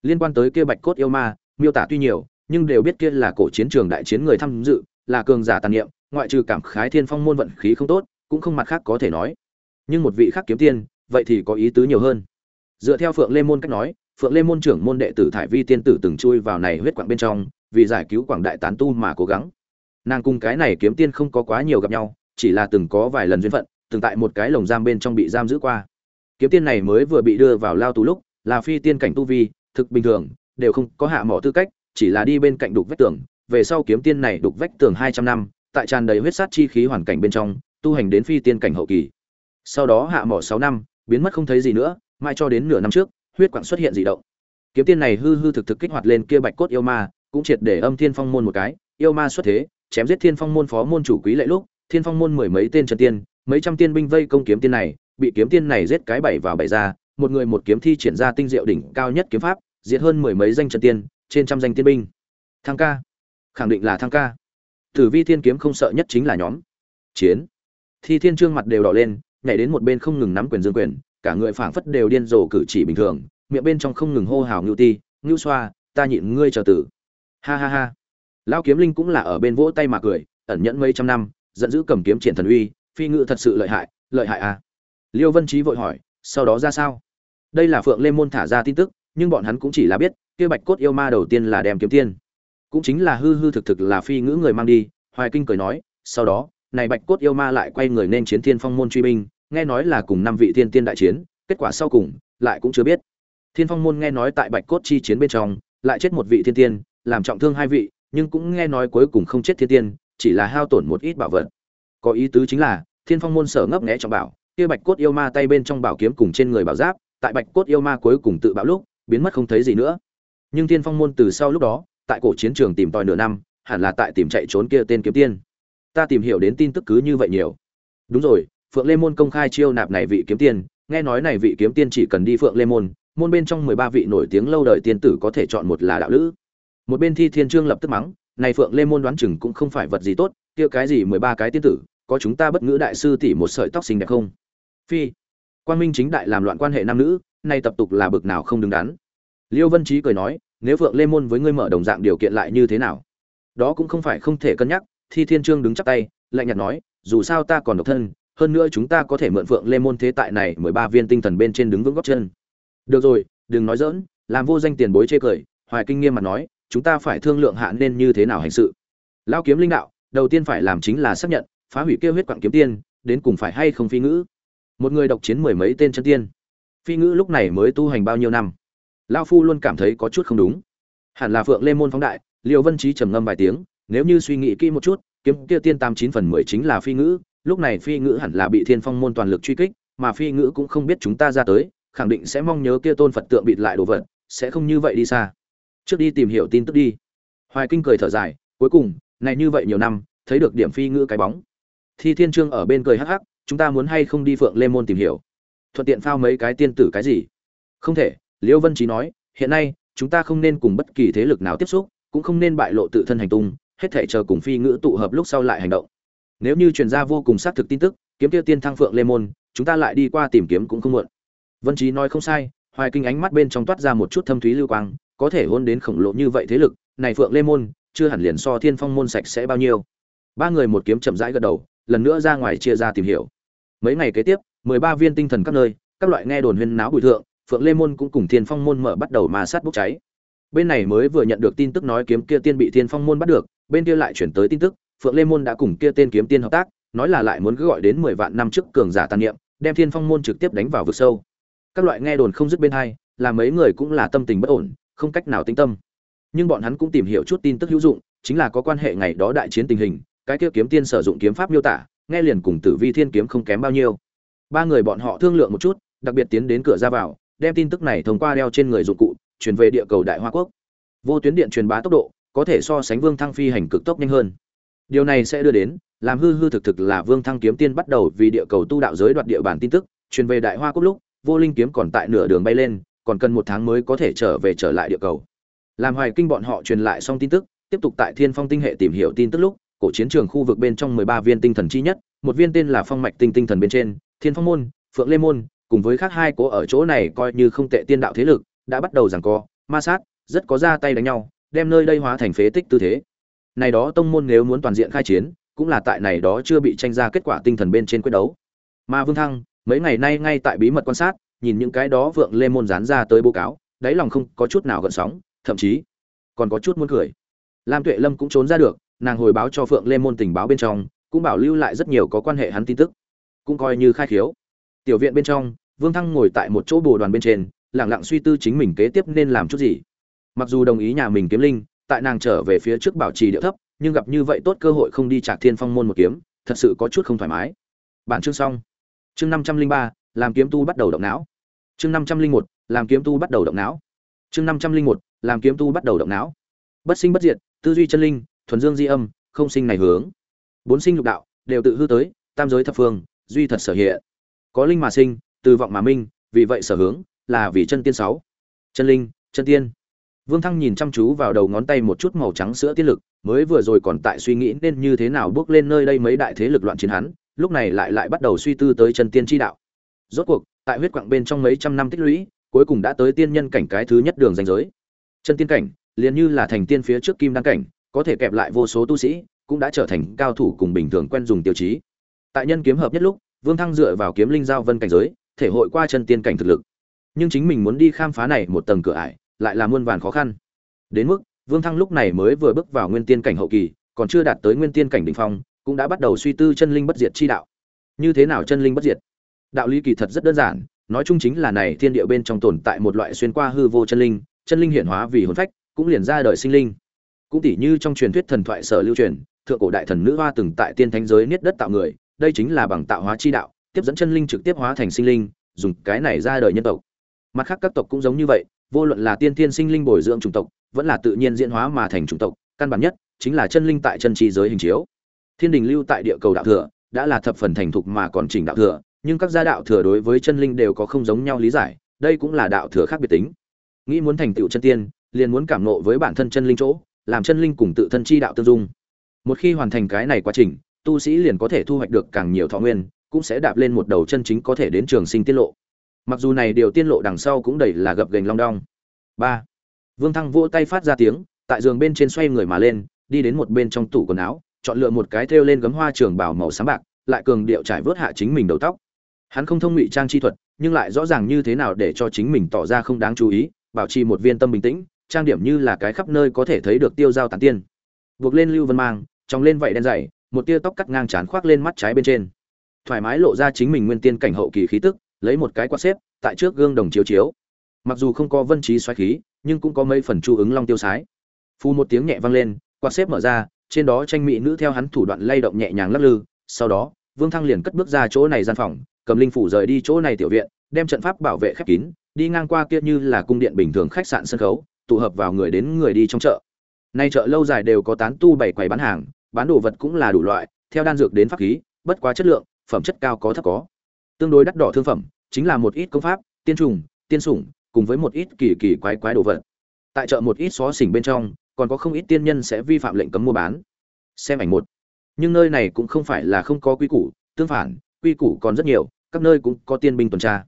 Liên quan tới kia bạch cốt yêu ma, miêu tả tuy nhiều, nhưng đều biết kia là cổ chiến trường đại chiến người tham dự, là cường giả tàn niệm, ngoại trừ cảm khái thiên phong môn vận khí không tốt, cũng không mặt khác có thể nói. Nhưng một vị khác kiếm tiên, vậy thì có ý tứ nhiều hơn. Dựa theo phượng lê môn cách nói phượng lê môn trưởng môn đệ tử thải vi tiên tử từng chui vào này huyết quạng bên trong, vì giải cứu quảng đại tán tu mà cố gắng. Nàng cùng cái này kiếm tiên không có quá nhiều gặp nhau, chỉ là từng có vài lần duyên phận, từng tại một cái lồng giam bên trong bị giam giữ qua. Kiếm tiên này mới vừa bị đưa vào lao tù lúc, là phi tiên cảnh tu vi, thực bình thường, đều không có hạ mỏ tư cách, chỉ là đi bên cạnh đục vách tường. Về sau kiếm tiên này đục vách tường hai trăm năm, tại tràn đầy huyết sát chi khí hoàn cảnh bên trong, tu hành đến phi tiên cảnh hậu kỳ. Sau đó hạ mỏ sáu năm, biến mất không thấy gì nữa, mãi cho đến nửa năm trước huyết quặng xuất hiện dị động. Kiếm tiên này hư hư thực thực kích hoạt lên kia bạch cốt yêu ma, cũng triệt để âm thiên phong môn một cái. Yêu ma xuất thế, chém giết thiên phong môn phó môn chủ quý lệ lúc, thiên phong môn mười mấy tên chân tiên, mấy trăm tiên binh vây công kiếm tiên này, bị kiếm tiên này giết cái bảy vào bảy ra, một người một kiếm thi triển ra tinh diệu đỉnh cao nhất kiếm pháp, diệt hơn mười mấy danh chân tiên, trên trăm danh tiên binh. Thăng ca. Khẳng định là thăng ca. Tử vi thiên kiếm không sợ nhất chính là nhóm. Chiến. Thi thiên trương mặt đều đỏ lên, nhảy đến một bên không ngừng nắm quyền dương quyền cả người phảng phất đều điên rồ cử chỉ bình thường, miệng bên trong không ngừng hô hào ngưu ti, ngưu xoa, ta nhịn ngươi chờ tử. Ha ha ha. Lão kiếm linh cũng là ở bên vỗ tay mà cười, ẩn nhẫn mấy trăm năm, giận dữ cầm kiếm triển thần uy, phi ngự thật sự lợi hại lợi hại à? Liêu vân trí vội hỏi, sau đó ra sao? Đây là phượng lê môn thả ra tin tức, nhưng bọn hắn cũng chỉ là biết, kia bạch cốt yêu ma đầu tiên là đem kiếm tiên. Cũng chính là hư hư thực thực là phi ngữ người mang đi, hoài kinh cười nói, sau đó, này bạch cốt yêu ma lại quay người nên chiến thiên phong môn truy binh nghe nói là cùng năm vị thiên tiên đại chiến, kết quả sau cùng, lại cũng chưa biết. Thiên phong môn nghe nói tại bạch cốt chi chiến bên trong, lại chết một vị thiên tiên, làm trọng thương hai vị, nhưng cũng nghe nói cuối cùng không chết thiên tiên, chỉ là hao tổn một ít bảo vật. Có ý tứ chính là, thiên phong môn sở ngấp nghé trong bảo, kia bạch cốt yêu ma tay bên trong bảo kiếm cùng trên người bảo giáp, tại bạch cốt yêu ma cuối cùng tự bạo lúc, biến mất không thấy gì nữa. Nhưng thiên phong môn từ sau lúc đó, tại cổ chiến trường tìm tòi nửa năm, hẳn là tại tìm chạy trốn kia tên kiếm tiên. Ta tìm hiểu đến tin tức cứ như vậy nhiều. Đúng rồi phượng lê môn công khai chiêu nạp này vị kiếm tiên, nghe nói này vị kiếm tiên chỉ cần đi phượng lê môn môn bên trong mười ba vị nổi tiếng lâu đời tiên tử có thể chọn một là đạo lữ. Một bên thi thiên trương lập tức mắng, này phượng lê môn đoán chừng cũng không phải vật gì tốt, kia cái gì mười ba cái tiên tử, có chúng ta bất ngữ đại sư tỷ một sợi tóc xinh đẹp không? Phi quan minh chính đại làm loạn quan hệ nam nữ, nay tập tục là bực nào không đứng đắn. Liêu vân Chí cười nói, nếu phượng lê môn với ngươi mở đồng dạng điều kiện lại như thế nào? Đó cũng không phải không thể cân nhắc, thi thiên trương đứng chắp tay, lạnh nhạt nói, dù sao ta còn độc thân hơn nữa chúng ta có thể mượn phượng lê môn thế tại này mười ba viên tinh thần bên trên đứng vững góc chân. Được rồi, đừng nói dỡn làm vô danh tiền bối chê cười, hoài kinh nghiêm mặt nói, chúng ta phải thương lượng hạ nên như thế nào hành sự. Lao kiếm linh đạo, đầu tiên phải làm chính là xác nhận, phá hủy kêu huyết quặng kiếm tiên, đến cùng phải hay không phi ngữ. Một người độc chiến mười mấy tên chân tiên. Phi ngữ lúc này mới tu hành bao nhiêu năm? Lao phu luôn cảm thấy có chút không đúng. Hẳn là phượng lê môn phóng đại liệu vân trí trầm ngâm vài tiếng, nếu như suy nghĩ kỹ một chút, kiếm kia tiên tam chín phần mười chính là phi ngữ lúc này phi ngữ hẳn là bị thiên phong môn toàn lực truy kích, mà phi ngữ cũng không biết chúng ta ra tới, khẳng định sẽ mong nhớ kia tôn phật tượng bịt lại đồ vật, sẽ không như vậy đi xa. Trước đi tìm hiểu tin tức đi. Hoài kinh cười thở dài, cuối cùng, này như vậy nhiều năm, thấy được điểm phi ngữ cái bóng. Thi thiên trương ở bên cười hắc hắc, chúng ta muốn hay không đi phượng lê môn tìm hiểu? Thuận tiện phao mấy cái tiên tử cái gì? Không thể liễu vân trí nói, hiện nay, chúng ta không nên cùng bất kỳ thế lực nào tiếp xúc, cũng không nên bại lộ tự thân hành tung, hết thể chờ cùng phi ngữ tụ hợp lúc sau lại hành động nếu như truyền ra vô cùng xác thực tin tức, kiếm tiêu tiên thăng phượng lê môn, chúng ta lại đi qua tìm kiếm cũng không muộn. Vân trí nói không sai, hoài kinh ánh mắt bên trong toát ra một chút thâm thúy lưu quang, có thể hôn đến khổng lồ như vậy thế lực, này phượng lê môn, chưa hẳn liền so thiên phong môn sạch sẽ bao nhiêu. Ba người một kiếm chậm rãi gật đầu, lần nữa ra ngoài chia ra tìm hiểu. Mấy ngày kế tiếp, mười ba viên tinh thần các nơi, các loại nghe đồn huyên náo bụi thượng, phượng lê môn cũng cùng thiên phong môn mở bắt đầu mà sát bốc cháy. Bên này mới vừa nhận được tin tức nói kiếm kia tiên bị thiên phong môn bắt được, bên kia lại chuyển tới tin tức phượng lê môn đã cùng kia tên kiếm tiên hợp tác, nói là lại muốn cứ gọi đến mười vạn năm trước cường giả tàn niệm, đem thiên phong môn trực tiếp đánh vào vực sâu. Các loại nghe đồn không dứt bên hai, là mấy người cũng là tâm tình bất ổn, không cách nào tĩnh tâm. Nhưng bọn hắn cũng tìm hiểu chút tin tức hữu dụng, chính là có quan hệ ngày đó đại chiến tình hình, cái kia kiếm tiên sử dụng kiếm pháp miêu tả, nghe liền cùng tử vi thiên kiếm không kém bao nhiêu. Ba người bọn họ thương lượng một chút, đặc biệt tiến đến cửa ra vào, đem tin tức này thông qua đeo trên người dụng cụ truyền về địa cầu đại hoa quốc. Vô tuyến điện truyền bá tốc độ, có thể so sánh vương thăng phi hành cực tốc nhanh hơn điều này sẽ đưa đến, làm hư hư thực thực là vương thăng kiếm tiên bắt đầu vì địa cầu tu đạo giới đoạt địa bàn tin tức, truyền về đại hoa quốc lúc, vô linh kiếm còn tại nửa đường bay lên, còn cần một tháng mới có thể trở về trở lại địa cầu. Làm hoài kinh bọn họ truyền lại xong tin tức, tiếp tục tại thiên phong tinh hệ tìm hiểu tin tức lúc, cổ chiến trường khu vực bên trong mười ba viên tinh thần chi nhất, một viên tên là phong mạch tinh tinh thần bên trên, thiên phong môn, phượng lê môn, cùng với khác hai cố ở chỗ này coi như không tệ tiên đạo thế lực, đã bắt đầu giằng co, ma sát, rất có ra tay đánh nhau, đem nơi đây hóa thành phế tích tư thế này đó tông môn nếu muốn toàn diện khai chiến, cũng là tại này đó chưa bị tranh ra kết quả tinh thần bên trên quyết đấu. Mà vương thăng, mấy ngày nay ngay tại bí mật quan sát, nhìn những cái đó vượng lê môn dán ra tới báo cáo, đáy lòng không có chút nào gợn sóng, thậm chí còn có chút muốn cười. Lam tuệ lâm cũng trốn ra được, nàng hồi báo cho phượng lê môn tình báo bên trong, cũng bảo lưu lại rất nhiều có quan hệ hắn tin tức. Cũng coi như khai khiếu. Tiểu viện bên trong, vương thăng ngồi tại một chỗ bồ đoàn bên trên lẳng lặng suy tư chính mình kế tiếp nên làm chút gì. Mặc dù đồng ý nhà mình kiếm linh tại nàng trở về phía trước bảo trì địa thấp, nhưng gặp như vậy tốt cơ hội không đi trả thiên phong môn một kiếm, thật sự có chút không thoải mái. Bản chương xong. Chương năm trăm linh ba, làm kiếm tu bắt đầu động não. Chương năm trăm linh một, làm kiếm tu bắt đầu động não. Chương năm trăm linh một, làm kiếm tu bắt đầu động não. Bất sinh bất diệt, tư duy chân linh, thuần dương di âm, không sinh này hướng. Bốn sinh lục đạo, đều tự hư tới, tam giới thập phương, duy thật sở hiện. Có linh mà sinh, từ vọng mà minh, vì vậy sở hướng, là vì chân tiên sáu. Chân linh, chân tiên vương thăng nhìn chăm chú vào đầu ngón tay một chút màu trắng sữa tiết lực, mới vừa rồi còn tại suy nghĩ nên như thế nào bước lên nơi đây mấy đại thế lực loạn chiến hắn, lúc này lại lại bắt đầu suy tư tới chân tiên tri đạo. Rốt cuộc, tại huyết quặng bên trong mấy trăm năm tích lũy, cuối cùng đã tới tiên nhân cảnh cái thứ nhất đường danh giới. Chân tiên cảnh, liền như là thành tiên phía trước kim đăng cảnh, có thể kẹp lại vô số tu sĩ, cũng đã trở thành cao thủ cùng bình thường quen dùng tiêu chí. Tại nhân kiếm hợp nhất lúc, vương thăng dựa vào kiếm linh giao vân cảnh giới, thể hội qua chân tiên cảnh thực lực. Nhưng chính mình muốn đi khám phá này một tầng cửa ải lại là muôn vàn khó khăn. Đến mức, vương thăng lúc này mới vừa bước vào nguyên tiên cảnh hậu kỳ, còn chưa đạt tới nguyên tiên cảnh đỉnh phong, cũng đã bắt đầu suy tư chân linh bất diệt chi đạo. Như thế nào chân linh bất diệt? Đạo lý kỳ thật rất đơn giản, nói chung chính là này thiên địa bên trong tồn tại một loại xuyên qua hư vô chân linh chân linh hiển hóa vì hồn phách, cũng liền ra đời sinh linh. Cũng tỉ như trong truyền thuyết thần thoại sở lưu truyền, thượng cổ đại thần nữ hoa từng tại tiên thánh giới niết đất tạo người, đây chính là bằng tạo hóa chi đạo, tiếp dẫn chân linh trực tiếp hóa thành sinh linh, dùng cái này ra đời nhân tộc. Mặt khác các tộc cũng giống như vậy vô luận là tiên thiên sinh linh bồi dưỡng chủng tộc, vẫn là tự nhiên diễn hóa mà thành chủng tộc, căn bản nhất chính là chân linh tại chân chi giới hình chiếu. Thiên đình lưu tại địa cầu đạo thừa, đã là thập phần thành thục mà còn chỉnh đạo thừa, nhưng các gia đạo thừa đối với chân linh đều có không giống nhau lý giải, đây cũng là đạo thừa khác biệt tính. Nghĩ muốn thành tựu chân tiên, liền muốn cảm ngộ với bản thân chân linh chỗ, làm chân linh cùng tự thân chi đạo tương dung. Một khi hoàn thành cái này quá trình, tu sĩ liền có thể thu hoạch được càng nhiều thọ nguyên, cũng sẽ đạp lên một đầu chân chính có thể đến trường sinh tiết lộ mặc dù này điều tiên lộ đằng sau cũng đầy là gập gành long đong. Ba. Vương thăng vỗ tay phát ra tiếng, tại giường bên trên xoay người mà lên, đi đến một bên trong tủ quần áo, chọn lựa một cái thêu lên gấm hoa trường bảo màu sáng bạc, lại cường điệu trải vớt hạ chính mình đầu tóc. Hắn không thông ngụy trang chi thuật, nhưng lại rõ ràng như thế nào để cho chính mình tỏ ra không đáng chú ý, bảo trì một viên tâm bình tĩnh, trang điểm như là cái khắp nơi có thể thấy được tiêu dao tàn tiên. Buộc lên lưu vân mang trong lên vảy đen dày, một tia tóc cắt ngang trán khoác lên mắt trái bên trên. Thoải mái lộ ra chính mình nguyên tiên cảnh hậu kỳ khí tức lấy một cái quạt xếp, tại trước gương đồng chiếu chiếu. Mặc dù không có vân trí xoáy khí, nhưng cũng có mấy phần chu ứng long tiêu sái. Phu một tiếng nhẹ vang lên, quạt xếp mở ra, trên đó tranh mỹ nữ theo hắn thủ đoạn lay động nhẹ nhàng lắc lư. Sau đó, vương thăng liền cất bước ra chỗ này gian phòng, cầm linh phủ rời đi chỗ này tiểu viện, đem trận pháp bảo vệ khép kín, đi ngang qua kia như là cung điện bình thường khách sạn sân khấu, tụ hợp vào người đến người đi trong chợ. Nay chợ lâu dài đều có tán tu bày quầy bán hàng, bán đồ vật cũng là đủ loại, theo đan dược đến pháp khí, bất quá chất lượng, phẩm chất cao có thấp có tương đối đắt đỏ thương phẩm, chính là một ít công pháp, tiên trùng, tiên sủng, cùng với một ít kỳ kỳ quái quái đồ vật. Tại chợ một ít xó xỉnh bên trong, còn có không ít tiên nhân sẽ vi phạm lệnh cấm mua bán. Xem ảnh một. Nhưng nơi này cũng không phải là không có quy củ, tương phản, quy củ còn rất nhiều, các nơi cũng có tiên binh tuần tra.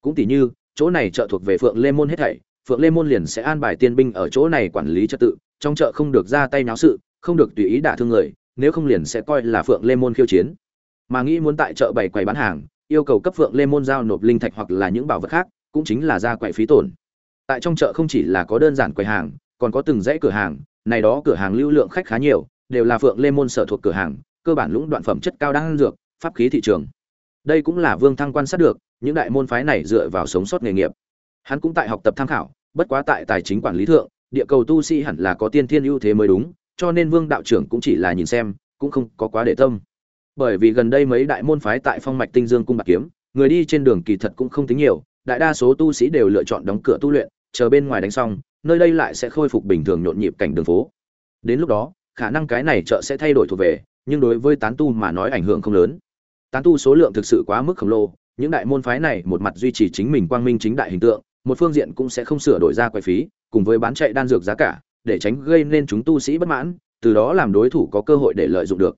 Cũng tỉ như, chỗ này chợ thuộc về phượng lê môn hết thảy, phượng lê môn liền sẽ an bài tiên binh ở chỗ này quản lý trật tự, trong chợ không được ra tay náo sự, không được tùy ý đả thương người, nếu không liền sẽ coi là phượng lê môn khiêu chiến. Mà nghĩ muốn tại chợ bày quầy bán hàng yêu cầu cấp phượng lê môn giao nộp linh thạch hoặc là những bảo vật khác, cũng chính là ra quậy phí tổn. Tại trong chợ không chỉ là có đơn giản quầy hàng, còn có từng dãy cửa hàng, này đó cửa hàng lưu lượng khách khá nhiều, đều là phượng lê môn sở thuộc cửa hàng, cơ bản lũng đoạn phẩm chất cao đang dược, pháp khí thị trường. Đây cũng là vương thăng quan sát được, những đại môn phái này dựa vào sống sót nghề nghiệp. Hắn cũng tại học tập tham khảo, bất quá tại tài chính quản lý thượng, địa cầu tu sĩ hẳn là có tiên thiên ưu thế mới đúng, cho nên vương đạo trưởng cũng chỉ là nhìn xem, cũng không có quá để tâm bởi vì gần đây mấy đại môn phái tại phong mạch tinh dương cung bạc kiếm, người đi trên đường kỳ thật cũng không tính nhiều, đại đa số tu sĩ đều lựa chọn đóng cửa tu luyện, chờ bên ngoài đánh xong, nơi đây lại sẽ khôi phục bình thường nhộn nhịp cảnh đường phố. Đến lúc đó, khả năng cái này chợ sẽ thay đổi thuộc về, nhưng đối với tán tu mà nói ảnh hưởng không lớn. Tán tu số lượng thực sự quá mức khổng lồ, những đại môn phái này một mặt duy trì chính mình quang minh chính đại hình tượng, một phương diện cũng sẽ không sửa đổi ra quay phí, cùng với bán chạy đan dược giá cả, để tránh gây nên chúng tu sĩ bất mãn, từ đó làm đối thủ có cơ hội để lợi dụng được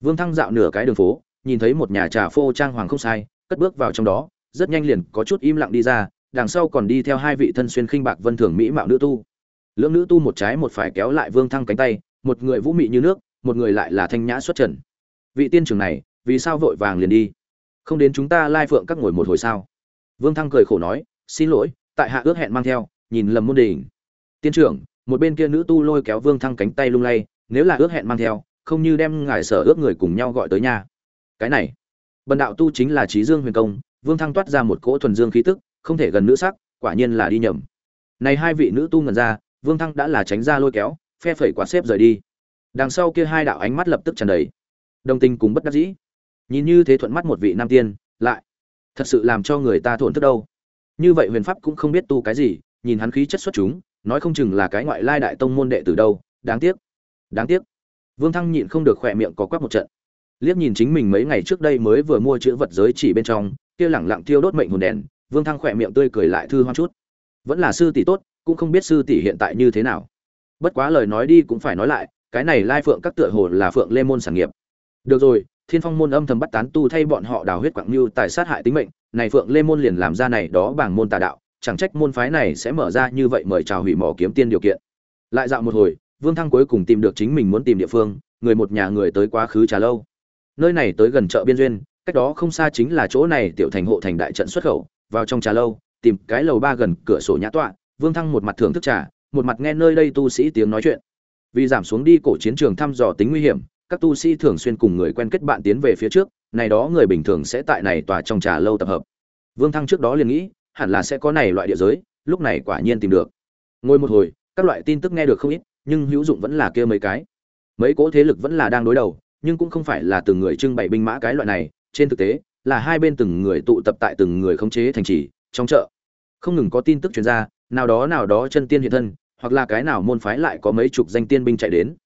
vương thăng dạo nửa cái đường phố, nhìn thấy một nhà trà phô trang hoàng không sai, cất bước vào trong đó, rất nhanh liền có chút im lặng đi ra, đằng sau còn đi theo hai vị thân xuyên khinh bạc vân thường mỹ mạo nữ tu. Lưỡng nữ tu một trái một phải kéo lại vương thăng cánh tay, một người vũ mị như nước, một người lại là thanh nhã xuất trần. Vị tiên trưởng này, vì sao vội vàng liền đi? Không đến chúng ta lai phượng các ngồi một hồi sao? Vương thăng cười khổ nói, xin lỗi, tại hạ ước hẹn mang theo, nhìn lầm môn đỉnh. tiên trưởng, một bên kia nữ tu lôi kéo vương thăng cánh tay lung lay, nếu là ước hẹn mang theo không như đem ngài sở ước người cùng nhau gọi tới nhà. Cái này, bần đạo tu chính là trí dương huyền công, vương thăng toát ra một cỗ thuần dương khí tức, không thể gần nữ sắc, quả nhiên là đi nhầm. Này hai vị nữ tu ngần ra, vương thăng đã là tránh ra lôi kéo, phe phẩy quạt xếp rời đi. Đằng sau kia hai đạo ánh mắt lập tức tràn đầy. Đồng tình cùng bất đắc dĩ. Nhìn như thế thuận mắt một vị nam tiên, lại thật sự làm cho người ta thổn thức đâu. Như vậy huyền pháp cũng không biết tu cái gì, nhìn hắn khí chất xuất chúng, nói không chừng là cái ngoại lai đại tông môn đệ từ đâu, đáng tiếc đáng tiếc vương thăng nhịn không được khỏe miệng có quắc một trận. Liếc nhìn chính mình mấy ngày trước đây mới vừa mua chữ vật giới chỉ bên trong, kia lẳng lặng thiêu đốt mệnh hồn đèn, vương thăng khỏe miệng tươi cười lại thư hoang chút. Vẫn là sư tỷ tốt, cũng không biết sư tỷ hiện tại như thế nào. Bất quá lời nói đi cũng phải nói lại, cái này lai phượng các tựa hồ là phượng lê môn sản nghiệp. Được rồi, thiên phong môn âm thầm bắt tán tu thay bọn họ đào huyết quặng lưu tài sát hại tính mệnh, này phượng lê môn liền làm ra này đó bằng môn tà đạo, chẳng trách môn phái này sẽ mở ra như vậy mời chào hủy mỏ kiếm tiên điều kiện. Lại dạo một hồi vương thăng cuối cùng tìm được chính mình muốn tìm địa phương, người một nhà người tới quá khứ trà lâu. Nơi này tới gần chợ biên duyên, cách đó không xa chính là chỗ này tiểu thành hộ thành đại trận xuất khẩu. Vào trong trà lâu, tìm cái lầu ba gần cửa sổ nhã tọa, vương thăng một mặt thưởng thức trà, một mặt nghe nơi đây tu sĩ tiếng nói chuyện. Vì giảm xuống đi cổ chiến trường thăm dò tính nguy hiểm, các tu sĩ thường xuyên cùng người quen kết bạn tiến về phía trước, này đó người bình thường sẽ tại này tòa trong trà lâu tập hợp. Vương thăng trước đó liền nghĩ, hẳn là sẽ có này loại địa giới, lúc này quả nhiên tìm được. Ngồi một hồi, các loại tin tức nghe được không ít nhưng hữu dụng vẫn là kia mấy cái. Mấy cỗ thế lực vẫn là đang đối đầu, nhưng cũng không phải là từng người trưng bày binh mã cái loại này, trên thực tế, là hai bên từng người tụ tập tại từng người khống chế thành trì, trong chợ. Không ngừng có tin tức truyền ra, nào đó nào đó chân tiên hiện thân, hoặc là cái nào môn phái lại có mấy chục danh tiên binh chạy đến.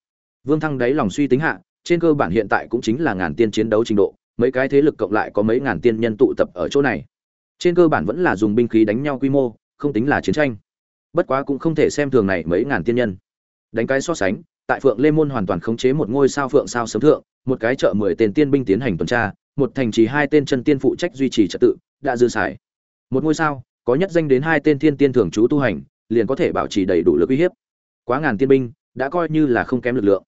Vương thăng đáy lòng suy tính hạ, trên cơ bản hiện tại cũng chính là ngàn tiên chiến đấu trình độ, mấy cái thế lực cộng lại có mấy ngàn tiên nhân tụ tập ở chỗ này. Trên cơ bản vẫn là dùng binh khí đánh nhau quy mô, không tính là chiến tranh. Bất quá cũng không thể xem thường này mấy ngàn tiên nhân đánh cái so sánh, tại phượng lê môn hoàn toàn khống chế một ngôi sao phượng sao sớm thượng, một cái chợ mười tên tiên binh tiến hành tuần tra, một thành trì hai tên chân tiên phụ trách duy trì trật tự, đã dư xài. Một ngôi sao, có nhất danh đến hai tên thiên tiên thường trú tu hành, liền có thể bảo trì đầy đủ lực uy hiếp. Quá ngàn tiên binh, đã coi như là không kém lực lượng.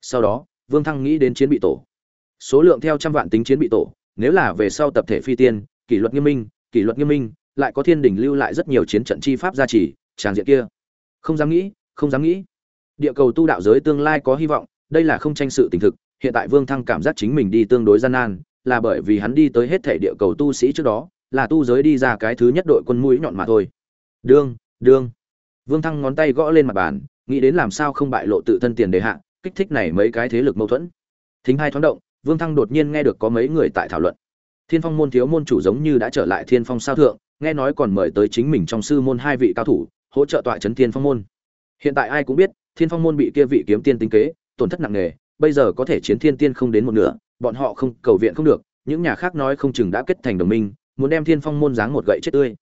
Sau đó, vương thăng nghĩ đến chiến bị tổ. Số lượng theo trăm vạn tính chiến bị tổ, nếu là về sau tập thể phi tiên, kỷ luật nghiêm minh, kỷ luật nghiêm minh, lại có thiên đình lưu lại rất nhiều chiến trận chi pháp gia trì, tràng diện kia. Không dám nghĩ, không dám nghĩ địa cầu tu đạo giới tương lai có hy vọng, đây là không tranh sự tình thực, hiện tại vương thăng cảm giác chính mình đi tương đối gian nan, là bởi vì hắn đi tới hết thể địa cầu tu sĩ trước đó, là tu giới đi ra cái thứ nhất đội quân mũi nhọn mà thôi. Đương đương. Vương thăng ngón tay gõ lên mặt bàn, nghĩ đến làm sao không bại lộ tự thân tiền đề hạ, kích thích này mấy cái thế lực mâu thuẫn. Thính hai thoáng động, vương thăng đột nhiên nghe được có mấy người tại thảo luận. Thiên phong môn thiếu môn chủ giống như đã trở lại thiên phong sao thượng, nghe nói còn mời tới chính mình trong sư môn hai vị cao thủ, hỗ trợ tọa trấn thiên phong môn. Hiện tại ai cũng biết thiên phong môn bị kia vị kiếm tiên tính kế, tổn thất nặng nề, bây giờ có thể chiến thiên tiên không đến một nửa, bọn họ không, cầu viện không được, những nhà khác nói không chừng đã kết thành đồng minh, muốn đem thiên phong môn giáng một gậy chết tươi.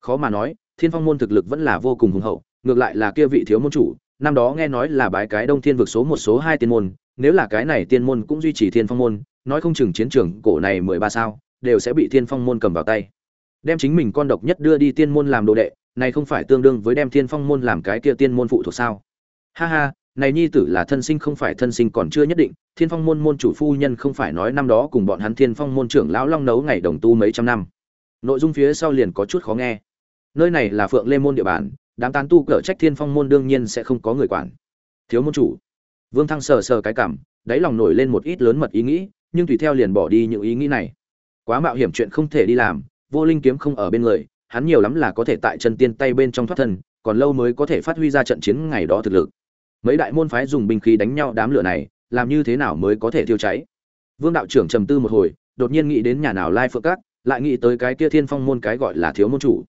Khó mà nói, thiên phong môn thực lực vẫn là vô cùng hùng hậu, ngược lại là kia vị thiếu môn chủ, năm đó nghe nói là bái cái đông thiên vực số một, số hai tiên môn, nếu là cái này tiên môn cũng duy trì thiên phong môn, nói không chừng chiến trường cổ này mười ba sao, đều sẽ bị thiên phong môn cầm vào tay. Đem chính mình con độc nhất đưa đi tiên môn làm đồ đệ, này không phải tương đương với đem thiên phong môn làm cái kia tiên môn phụ thuộc sao? Ha ha, này nhi tử là thân sinh không phải thân sinh còn chưa nhất định, thiên phong môn môn chủ phu nhân không phải nói năm đó cùng bọn hắn thiên phong môn trưởng lão long nấu ngày đồng tu mấy trăm năm. Nội dung phía sau liền có chút khó nghe. Nơi này là phượng lê môn địa bàn, đám tán tu cở trách thiên phong môn đương nhiên sẽ không có người quản. Thiếu môn chủ. Vương thăng sờ sờ cái cảm, đáy lòng nổi lên một ít lớn mật ý nghĩ, nhưng tùy theo liền bỏ đi những ý nghĩ này. Quá mạo hiểm chuyện không thể đi làm, vô linh kiếm không ở bên người, hắn nhiều lắm là có thể tại chân tiên tay bên trong thoát thân, còn lâu mới có thể phát huy ra trận chiến ngày đó thực lực mấy đại môn phái dùng binh khí đánh nhau đám lửa này, làm như thế nào mới có thể thiêu cháy? Vương đạo trưởng trầm tư một hồi, đột nhiên nghĩ đến nhà nào lai phượng cát lại nghĩ tới cái kia thiên phong môn cái gọi là thiếu môn chủ.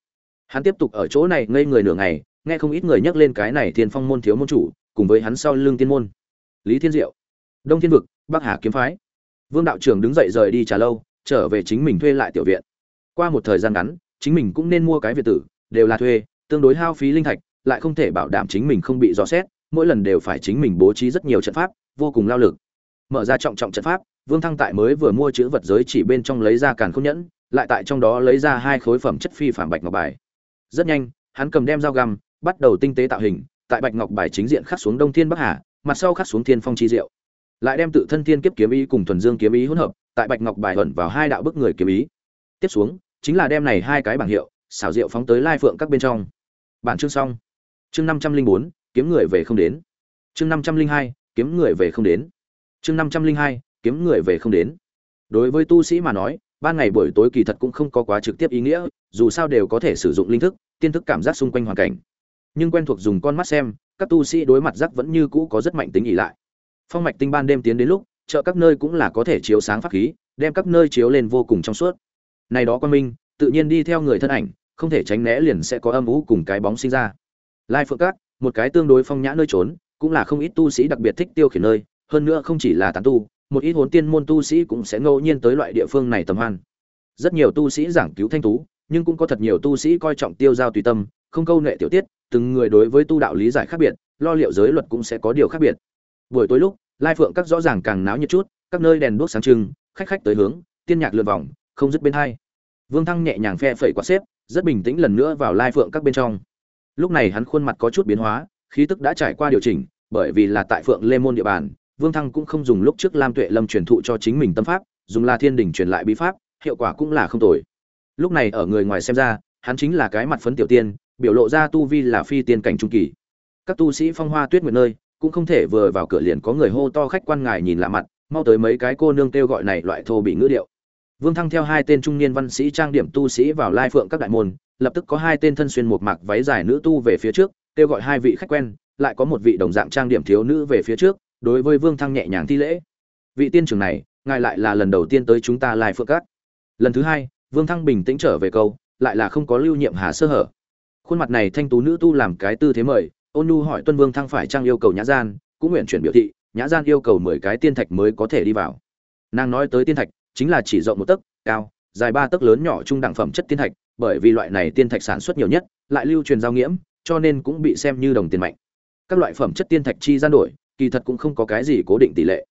Hắn tiếp tục ở chỗ này ngây người nửa ngày, nghe không ít người nhắc lên cái này thiên phong môn thiếu môn chủ, cùng với hắn sau lưng tiên môn. Lý thiên diệu, đông thiên vực, bắc hà kiếm phái. Vương đạo trưởng đứng dậy rời đi trả lâu, trở về chính mình thuê lại tiểu viện. Qua một thời gian ngắn, chính mình cũng nên mua cái viện tử, đều là thuê, tương đối hao phí linh thạch, lại không thể bảo đảm chính mình không bị dò xét mỗi lần đều phải chính mình bố trí rất nhiều trận pháp, vô cùng lao lực. Mở ra trọng trọng trận pháp, vương thăng tại mới vừa mua chữ vật giới chỉ bên trong lấy ra càn khôn nhẫn, lại tại trong đó lấy ra hai khối phẩm chất phi phản bạch ngọc bài. Rất nhanh, hắn cầm đem dao găm, bắt đầu tinh tế tạo hình, tại bạch ngọc bài chính diện khắc xuống đông thiên bắc hà, mặt sau khắc xuống thiên phong chi diệu. Lại đem tự thân thiên kiếp kiếm ý cùng thuần dương kiếm ý hỗn hợp, tại bạch ngọc bài ẩn vào hai đạo bức người kiếm ý. Tiếp xuống, chính là đem này hai cái bảng hiệu, xảo diệu phóng tới lai phượng các bên trong. Bản chương xong. Chương năm trăm linh bốn kiếm người về không đến. Chương năm trăm linh hai, kiếm người về không đến. Chương năm trăm linh hai, kiếm người về không đến. Đối với tu sĩ mà nói, ban ngày buổi tối kỳ thật cũng không có quá trực tiếp ý nghĩa, dù sao đều có thể sử dụng linh thức, tiên thức cảm giác xung quanh hoàn cảnh. Nhưng quen thuộc dùng con mắt xem, các tu sĩ đối mặt giác vẫn như cũ có rất mạnh tính ỉ lại. Phong mạch tinh ban đêm tiến đến lúc, chợ các nơi cũng là có thể chiếu sáng pháp khí, đem các nơi chiếu lên vô cùng trong suốt. Này đó quan minh, tự nhiên đi theo người thân ảnh, không thể tránh né liền sẽ có âm ú cùng cái bóng sinh ra. Lai phượng các một cái tương đối phong nhã nơi trốn, cũng là không ít tu sĩ đặc biệt thích tiêu khiển nơi, hơn nữa không chỉ là tán tu, một ít hồn tiên môn tu sĩ cũng sẽ ngẫu nhiên tới loại địa phương này tầm hoan. Rất nhiều tu sĩ giảng cứu thanh tú, nhưng cũng có thật nhiều tu sĩ coi trọng tiêu giao tùy tâm, không câu nệ tiểu tiết, từng người đối với tu đạo lý giải khác biệt, lo liệu giới luật cũng sẽ có điều khác biệt. Buổi tối lúc, lai phượng các rõ ràng càng náo nhiệt chút, các nơi đèn đuốc sáng trưng, khách khách tới hướng, tiên nhạc lượn vòng, không dứt bên hai. Vương thăng nhẹ nhàng phe phẩy quạt xếp, rất bình tĩnh lần nữa vào lai phượng các bên trong lúc này hắn khuôn mặt có chút biến hóa, khí tức đã trải qua điều chỉnh, bởi vì là tại phượng lê môn địa bàn, vương thăng cũng không dùng lúc trước lam tuệ lâm truyền thụ cho chính mình tâm pháp, dùng la thiên đình truyền lại bí pháp, hiệu quả cũng là không tồi. Lúc này ở người ngoài xem ra, hắn chính là cái mặt phấn tiểu tiên, biểu lộ ra tu vi là phi tiên cảnh trung kỳ. Các tu sĩ phong hoa tuyết nguyệt nơi, cũng không thể vừa vào cửa liền có người hô to khách quan ngài nhìn lạ mặt, mau tới mấy cái cô nương kêu gọi này loại thô bị ngữ điệu. Vương thăng theo hai tên trung niên văn sĩ trang điểm tu sĩ vào lai phượng các đại môn lập tức có hai tên thân xuyên một mặc váy dài nữ tu về phía trước, kêu gọi hai vị khách quen, lại có một vị đồng dạng trang điểm thiếu nữ về phía trước, đối với vương thăng nhẹ nhàng thi lễ. Vị tiên trưởng này, ngài lại là lần đầu tiên tới chúng ta lai phượng cát. Lần thứ hai, vương thăng bình tĩnh trở về câu, lại là không có lưu nhiệm hà sơ hở. Khuôn mặt này thanh tú nữ tu làm cái tư thế mời, ôn nu hỏi tuân vương thăng phải trang yêu cầu nhã gian, cũng nguyện chuyển biểu thị, nhã gian yêu cầu mười cái tiên thạch mới có thể đi vào. Nàng nói tới tiên thạch, chính là chỉ rộng một tấc, cao, dài ba tấc lớn nhỏ trung đẳng phẩm chất tiên thạch bởi vì loại này tiên thạch sản xuất nhiều nhất, lại lưu truyền giao nghiễm, cho nên cũng bị xem như đồng tiền mạnh. Các loại phẩm chất tiên thạch chi gian đổi, kỳ thật cũng không có cái gì cố định tỷ lệ.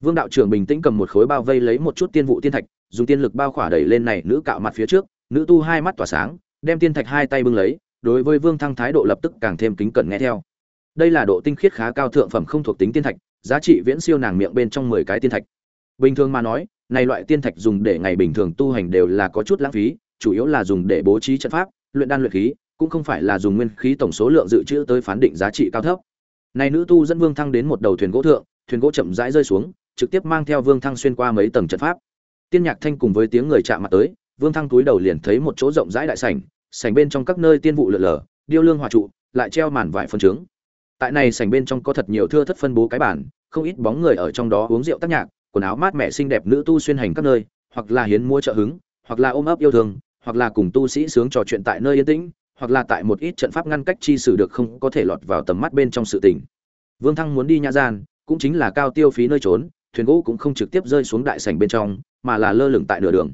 Vương đạo trưởng bình tĩnh cầm một khối bao vây lấy một chút tiên vụ tiên thạch, dùng tiên lực bao khỏa đẩy lên này nữ cạo mặt phía trước, nữ tu hai mắt tỏa sáng, đem tiên thạch hai tay bưng lấy, đối với vương thăng thái độ lập tức càng thêm kính cẩn nghe theo. Đây là độ tinh khiết khá cao thượng phẩm không thuộc tính tiên thạch, giá trị viễn siêu nàng miệng bên trong mười cái tiên thạch. Bình thường mà nói, này loại tiên thạch dùng để ngày bình thường tu hành đều là có chút lãng phí chủ yếu là dùng để bố trí trận pháp, luyện đan luyện khí, cũng không phải là dùng nguyên khí tổng số lượng dự trữ tới phán định giá trị cao thấp. Này nữ tu dẫn vương thăng đến một đầu thuyền gỗ thượng, thuyền gỗ chậm rãi rơi xuống, trực tiếp mang theo vương thăng xuyên qua mấy tầng trận pháp. Tiên nhạc thanh cùng với tiếng người chạm mặt tới, vương thăng túi đầu liền thấy một chỗ rộng rãi đại sảnh sảnh bên trong các nơi tiên vụ lượn lờ, điêu lương hòa trụ, lại treo màn vải phân trướng. Tại này sảnh bên trong có thật nhiều thưa thất phân bố cái bản không ít bóng người ở trong đó uống rượu tác nhạc, quần áo mát mẻ xinh đẹp nữ tu xuyên hành các nơi, hoặc là hiến mua trợ hứng, hoặc là ôm ấp yêu thương hoặc là cùng tu sĩ sướng trò chuyện tại nơi yên tĩnh, hoặc là tại một ít trận pháp ngăn cách chi sử được không có thể lọt vào tầm mắt bên trong sự tình. Vương thăng muốn đi nhã gian, cũng chính là cao tiêu phí nơi trốn, thuyền gỗ cũng không trực tiếp rơi xuống đại sảnh bên trong, mà là lơ lửng tại nửa đường.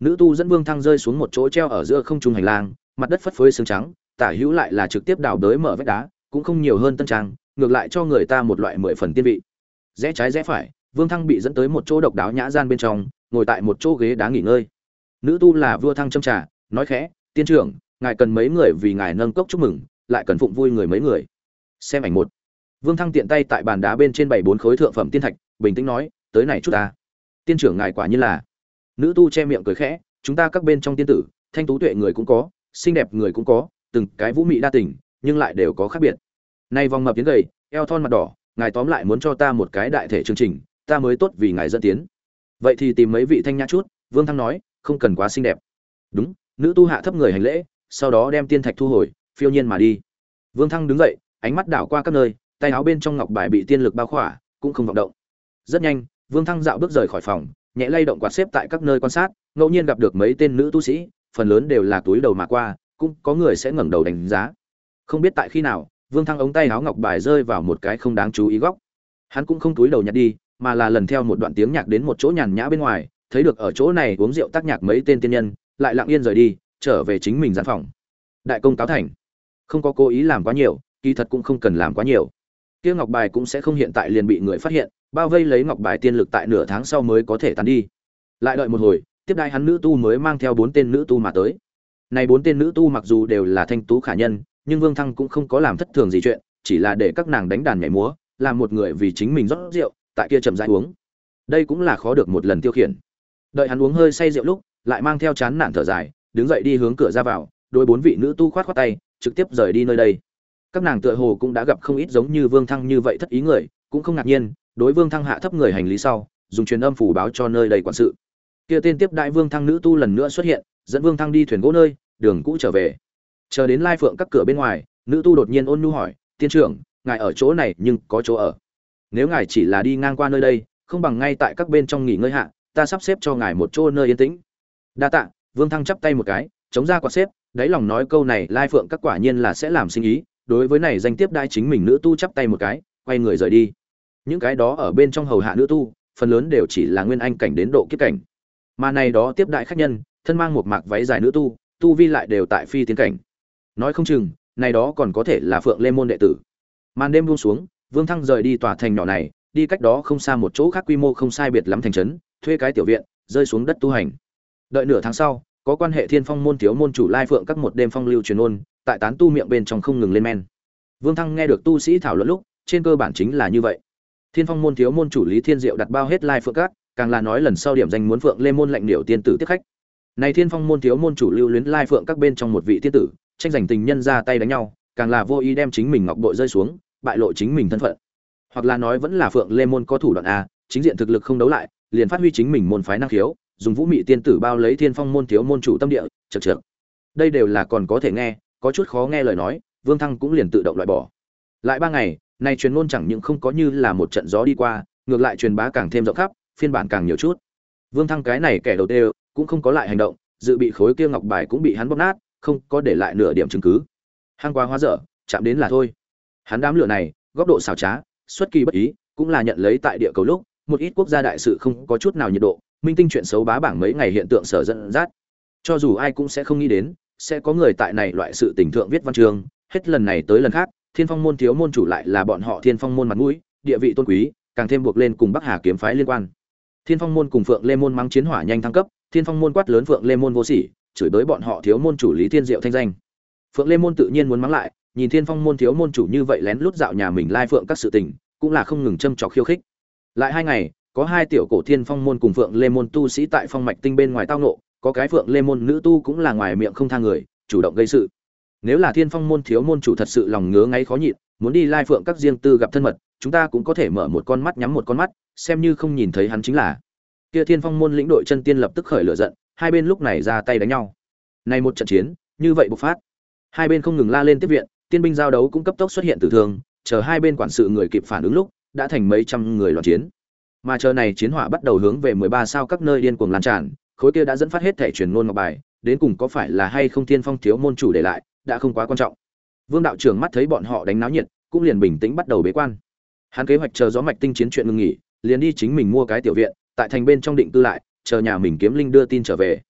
Nữ tu dẫn vương thăng rơi xuống một chỗ treo ở giữa không trung hành lang, mặt đất phất phới xương trắng, tả hữu lại là trực tiếp đào đới mở vách đá, cũng không nhiều hơn tân trang, ngược lại cho người ta một loại mười phần tiên vị. Rẽ trái rẽ phải, vương thăng bị dẫn tới một chỗ độc đáo nhã gian bên trong, ngồi tại một chỗ ghế đá nghỉ ngơi nữ tu là vua thăng châm trà, nói khẽ, tiên trưởng, ngài cần mấy người vì ngài nâng cốc chúc mừng, lại cần phụng vui người mấy người. Xem ảnh một. Vương thăng tiện tay tại bàn đá bên trên bảy bốn khối thượng phẩm tiên thạch, bình tĩnh nói, tới này chút ta. Tiên trưởng ngài quả như là. Nữ tu che miệng cười khẽ, chúng ta các bên trong tiên tử, thanh tú tuệ người cũng có, xinh đẹp người cũng có, từng cái vũ mị đa tình, nhưng lại đều có khác biệt. Nay vòng mập tiến gầy, eo thon mặt đỏ, ngài tóm lại muốn cho ta một cái đại thể chương trình, ta mới tốt vì ngài dẫn tiến. Vậy thì tìm mấy vị thanh nhã chút, vương thăng nói không cần quá xinh đẹp. Đúng, nữ tu hạ thấp người hành lễ, sau đó đem tiên thạch thu hồi, phiêu nhiên mà đi. Vương thăng đứng dậy, ánh mắt đảo qua các nơi, tay áo bên trong ngọc bài bị tiên lực bao khỏa, cũng không vọng động. Rất nhanh, vương thăng dạo bước rời khỏi phòng, nhẹ lay động quạt xếp tại các nơi quan sát, ngẫu nhiên gặp được mấy tên nữ tu sĩ, phần lớn đều là túi đầu mà qua, cũng có người sẽ ngẩng đầu đánh giá. Không biết tại khi nào, vương thăng ống tay áo ngọc bài rơi vào một cái không đáng chú ý góc. Hắn cũng không túi đầu nhặt đi, mà là lần theo một đoạn tiếng nhạc đến một chỗ nhàn nhã bên ngoài thấy được ở chỗ này uống rượu tác nhạc mấy tên tiên nhân, lại lặng yên rời đi, trở về chính mình gian phòng. Đại công cáo thành. Không có cố ý làm quá nhiều, kỳ thật cũng không cần làm quá nhiều. Kia ngọc bài cũng sẽ không hiện tại liền bị người phát hiện, bao vây lấy ngọc bài tiên lực tại nửa tháng sau mới có thể tán đi. Lại đợi một hồi, tiếp đai hắn nữ tu mới mang theo bốn tên nữ tu mà tới. Này bốn tên nữ tu mặc dù đều là thanh tú khả nhân, nhưng vương thăng cũng không có làm thất thường gì chuyện, chỉ là để các nàng đánh đàn nhảy múa, làm một người vì chính mình rót rượu, tại kia chậm rãi uống. Đây cũng là khó được một lần tiêu khiển đợi hắn uống hơi say rượu lúc, lại mang theo chán nản thở dài, đứng dậy đi hướng cửa ra vào đôi bốn vị nữ tu khoát khoát tay, trực tiếp rời đi nơi đây. Các nàng tựa hồ cũng đã gặp không ít giống như vương thăng như vậy thất ý người, cũng không ngạc nhiên, đối vương thăng hạ thấp người hành lý sau, dùng truyền âm phủ báo cho nơi đầy quản sự. Kia tên tiếp đại vương thăng nữ tu lần nữa xuất hiện, dẫn vương thăng đi thuyền gỗ nơi, đường cũ trở về. Chờ đến lai phượng các cửa bên ngoài, nữ tu đột nhiên ôn nu hỏi, tiên trưởng, ngài ở chỗ này nhưng có chỗ ở? Nếu ngài chỉ là đi ngang qua nơi đây, không bằng ngay tại các bên trong nghỉ ngơi hạ ta sắp xếp cho ngài một chỗ nơi yên tĩnh. Đa tạ, vương thăng chắp tay một cái, chống ra quạt xếp, đáy lòng nói câu này, lai phượng các quả nhiên là sẽ làm sinh ý, đối với này danh tiếp đai chính mình nữ tu chắp tay một cái, quay người rời đi. Những cái đó ở bên trong hầu hạ nữ tu, phần lớn đều chỉ là nguyên anh cảnh đến độ kiếp cảnh. Mà này đó tiếp đại khách nhân, thân mang một mạc váy dài nữ tu tu vi lại đều tại phi tiến cảnh. Nói không chừng, này đó còn có thể là phượng lê môn đệ tử. Màn đêm buông xuống, vương thăng rời đi tòa thành nhỏ này, đi cách đó không xa một chỗ khác quy mô không sai biệt lắm thành trấn thuê cái tiểu viện, rơi xuống đất tu hành. Đợi nửa tháng sau, có quan hệ thiên phong môn thiếu môn chủ lai phượng các một đêm phong lưu truyền ôn, tại tán tu miệng bên trong không ngừng lên men. Vương thăng nghe được tu sĩ thảo luận lúc, trên cơ bản chính là như vậy. Thiên phong môn thiếu môn chủ lý thiên diệu đặt bao hết lai phượng các, càng là nói lần sau điểm danh muốn phượng lên môn lệnh điệu tiên tử tiếp khách. Này thiên phong môn thiếu môn chủ lưu luyến lai phượng các bên trong một vị tiên tử, tranh giành tình nhân ra tay đánh nhau, càng là vô ý đem chính mình ngọc bội rơi xuống, bại lộ chính mình thân phận. Hoặc là nói vẫn là phượng lê môn có thủ đoạn a, chính diện thực lực không đấu lại liền phát huy chính mình môn phái năng khiếu, dùng vũ mị tiên tử bao lấy thiên phong môn thiếu môn chủ tâm địa chật chược đây đều là còn có thể nghe, có chút khó nghe lời nói, vương thăng cũng liền tự động loại bỏ. Lại ba ngày, nay truyền ngôn chẳng những không có như là một trận gió đi qua, ngược lại truyền bá càng thêm rộng khắp, phiên bản càng nhiều chút. Vương thăng cái này kẻ đầu tiên cũng không có lại hành động, dự bị khối kia ngọc bài cũng bị hắn bóp nát, không có để lại nửa điểm chứng cứ. Hang quá hóa dở, chạm đến là thôi. Hắn đám lửa này, góc độ xảo trá, xuất kỳ bất ý, cũng là nhận lấy tại địa cầu lúc một ít quốc gia đại sự không có chút nào nhiệt độ, minh tinh chuyện xấu bá bảng mấy ngày hiện tượng sở dẫn dắt. Cho dù ai cũng sẽ không nghĩ đến, sẽ có người tại này loại sự tình thượng viết văn chương, hết lần này tới lần khác, thiên phong môn thiếu môn chủ lại là bọn họ thiên phong môn mặt mũi, địa vị tôn quý, càng thêm buộc lên cùng bắc hà kiếm phái liên quan. Thiên phong môn cùng phượng lê môn mắng chiến hỏa nhanh thăng cấp, thiên phong môn quát lớn phượng lê môn vô sỉ, chửi bới bọn họ thiếu môn chủ lý thiên diệu thanh danh. Phượng lê môn tự nhiên muốn mắng lại, nhìn thiên phong môn thiếu môn chủ như vậy lén lút dạo nhà mình lai phượng các sự tình, cũng là không ngừng châm trọc khiêu khích lại hai ngày, có hai tiểu cổ thiên phong môn cùng phượng lê môn tu sĩ tại phong mạch tinh bên ngoài tao nộ có cái phượng lê môn nữ tu cũng là ngoài miệng không tha người, chủ động gây sự. Nếu là thiên phong môn thiếu môn chủ thật sự lòng ngứa ngáy khó nhịn, muốn đi lai phượng các riêng tư gặp thân mật, chúng ta cũng có thể mở một con mắt nhắm một con mắt, xem như không nhìn thấy hắn chính là. Kia thiên phong môn lĩnh đội chân tiên lập tức khởi lửa giận, hai bên lúc này ra tay đánh nhau. Này một trận chiến, như vậy bộc phát. Hai bên không ngừng la lên tiếp viện, tiên binh giao đấu cũng cấp tốc xuất hiện tử thương, chờ hai bên quản sự người kịp phản ứng lúc đã thành mấy trăm người loạn chiến. Mà chờ này chiến hỏa bắt đầu hướng về 13 sao các nơi điên cuồng lan tràn, khối kia đã dẫn phát hết thể truyền ngôn ngọc bài, đến cùng có phải là hay không thiên phong thiếu môn chủ để lại, đã không quá quan trọng. Vương đạo trưởng mắt thấy bọn họ đánh náo nhiệt, cũng liền bình tĩnh bắt đầu bế quan. Hắn kế hoạch chờ gió mạch tinh chiến chuyện ngừng nghỉ, liền đi chính mình mua cái tiểu viện, tại thành bên trong định tư lại, chờ nhà mình kiếm linh đưa tin trở về.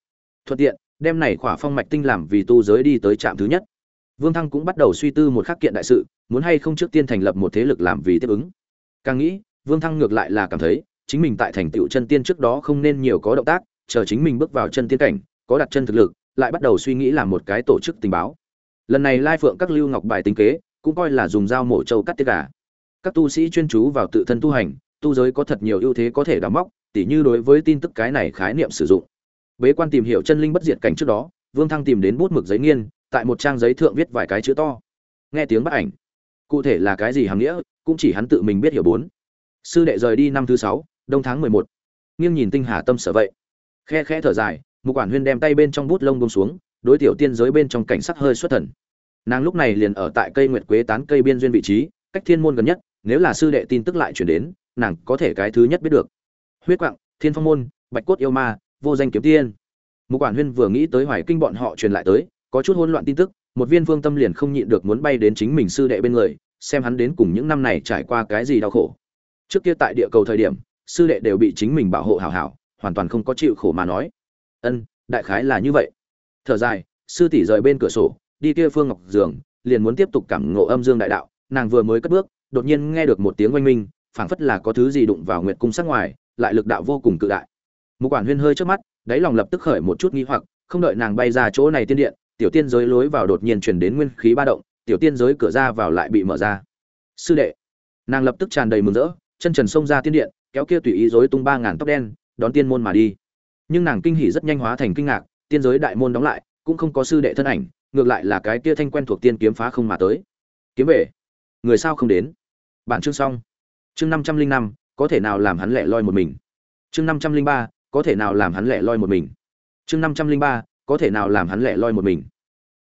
Thuận tiện, đem này khỏa phong mạch tinh làm vì tu giới đi tới trạm thứ nhất. Vương thăng cũng bắt đầu suy tư một khắc kiện đại sự, muốn hay không trước tiên thành lập một thế lực làm vì tiếp ứng càng nghĩ, vương thăng ngược lại là cảm thấy, chính mình tại thành tựu chân tiên trước đó không nên nhiều có động tác, chờ chính mình bước vào chân tiên cảnh, có đặt chân thực lực, lại bắt đầu suy nghĩ làm một cái tổ chức tình báo. Lần này lai phượng các lưu ngọc bài tính kế, cũng coi là dùng dao mổ trâu cắt tiết cả các tu sĩ chuyên chú vào tự thân tu hành, tu giới có thật nhiều ưu thế có thể đóng móc, tỉ như đối với tin tức cái này khái niệm sử dụng. Bế quan tìm hiểu chân linh bất diệt cảnh trước đó, vương thăng tìm đến bút mực giấy nghiên, tại một trang giấy thượng viết vài cái chữ to. Nghe tiếng bắt ảnh. Cụ thể là cái gì hàm nghĩa cũng chỉ hắn tự mình biết hiểu bốn. Sư đệ rời đi năm thứ sáu, đông tháng mười một. Nghiêng nhìn tinh hà tâm sở vậy. Khe khẽ thở dài một quản huyên đem tay bên trong bút lông bông xuống, đối tiểu tiên giới bên trong cảnh sắc hơi xuất thần. Nàng lúc này liền ở tại cây nguyệt quế tán cây biên duyên vị trí, cách thiên môn gần nhất, nếu là sư đệ tin tức lại chuyển đến, nàng có thể cái thứ nhất biết được. Huyết quạng, thiên phong môn, bạch cốt yêu ma, vô danh kiếm tiên. Một quản huyên vừa nghĩ tới hoài kinh bọn họ truyền lại tới, có chút hỗn loạn tin tức, một viên phương tâm liền không nhịn được muốn bay đến chính mình sư đệ bên người xem hắn đến cùng những năm này trải qua cái gì đau khổ. Trước kia tại địa cầu thời điểm, sư đệ đều bị chính mình bảo hộ hảo hảo, hoàn toàn không có chịu khổ mà nói. Ân, đại khái là như vậy. Thở dài, sư tỷ rời bên cửa sổ, đi kia phương ngọc giường, liền muốn tiếp tục cảm ngộ âm dương đại đạo. Nàng vừa mới cất bước, đột nhiên nghe được một tiếng oanh minh, phảng phất là có thứ gì đụng vào nguyệt cung sắc ngoài, lại lực đạo vô cùng cự đại. Mục quản huyên hơi trước mắt, đáy lòng lập tức khởi một chút nghi hoặc, không đợi nàng bay ra chỗ này tiên điện, tiểu tiên giới lối vào đột nhiên truyền đến nguyên khí ba động tiểu tiên giới cửa ra vào lại bị mở ra. Sư đệ. Nàng lập tức tràn đầy mừng rỡ, chân trần xông ra tiên điện, kéo kia tùy ý rối tung ba ngàn tóc đen, đón tiên môn mà đi. Nhưng nàng kinh hỉ rất nhanh hóa thành kinh ngạc, tiên giới đại môn đóng lại, cũng không có sư đệ thân ảnh, ngược lại là cái kia thanh quen thuộc tiên kiếm phá không mà tới. Kiếm về. Người sao không đến? Bản chương xong. Chương năm trăm linh năm, có thể nào làm hắn lẻ loi một mình? Chương năm trăm linh ba, có thể nào làm hắn lẻ loi một mình? Chương năm trăm linh ba, có thể nào làm hắn lẻ loi một mình?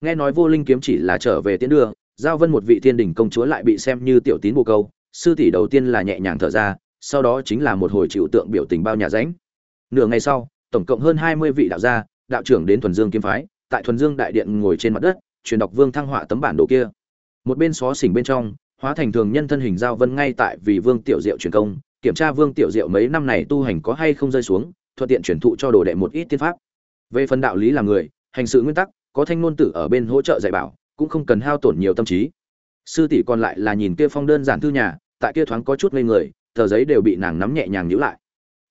Nghe nói vô linh kiếm chỉ là trở về tiến đưa, giao vân một vị thiên đình công chúa lại bị xem như tiểu tín bồ câu, sư tỷ đầu tiên là nhẹ nhàng thở ra, sau đó chính là một hồi chịu tượng biểu tình bao nhà ránh. Nửa ngày sau, tổng cộng hơn hai mươi vị đạo gia, đạo trưởng đến thuần dương kiếm phái, tại thuần dương đại điện ngồi trên mặt đất, truyền đọc vương thăng họa tấm bản đồ kia. Một bên xó xỉnh bên trong, hóa thành thường nhân thân hình giao vân ngay tại vì vương tiểu diệu truyền công, kiểm tra vương tiểu diệu mấy năm này tu hành có hay không rơi xuống, thuận tiện truyền thụ cho đồ đệ một ít tiên pháp. Về phần đạo lý là người, hành sự nguyên tắc có thanh ngôn tử ở bên hỗ trợ dạy bảo, cũng không cần hao tổn nhiều tâm trí. Sư tỷ còn lại là nhìn kia phong đơn giản thư nhà, tại kia thoáng có chút ngây người, tờ giấy đều bị nàng nắm nhẹ nhàng nhíu lại.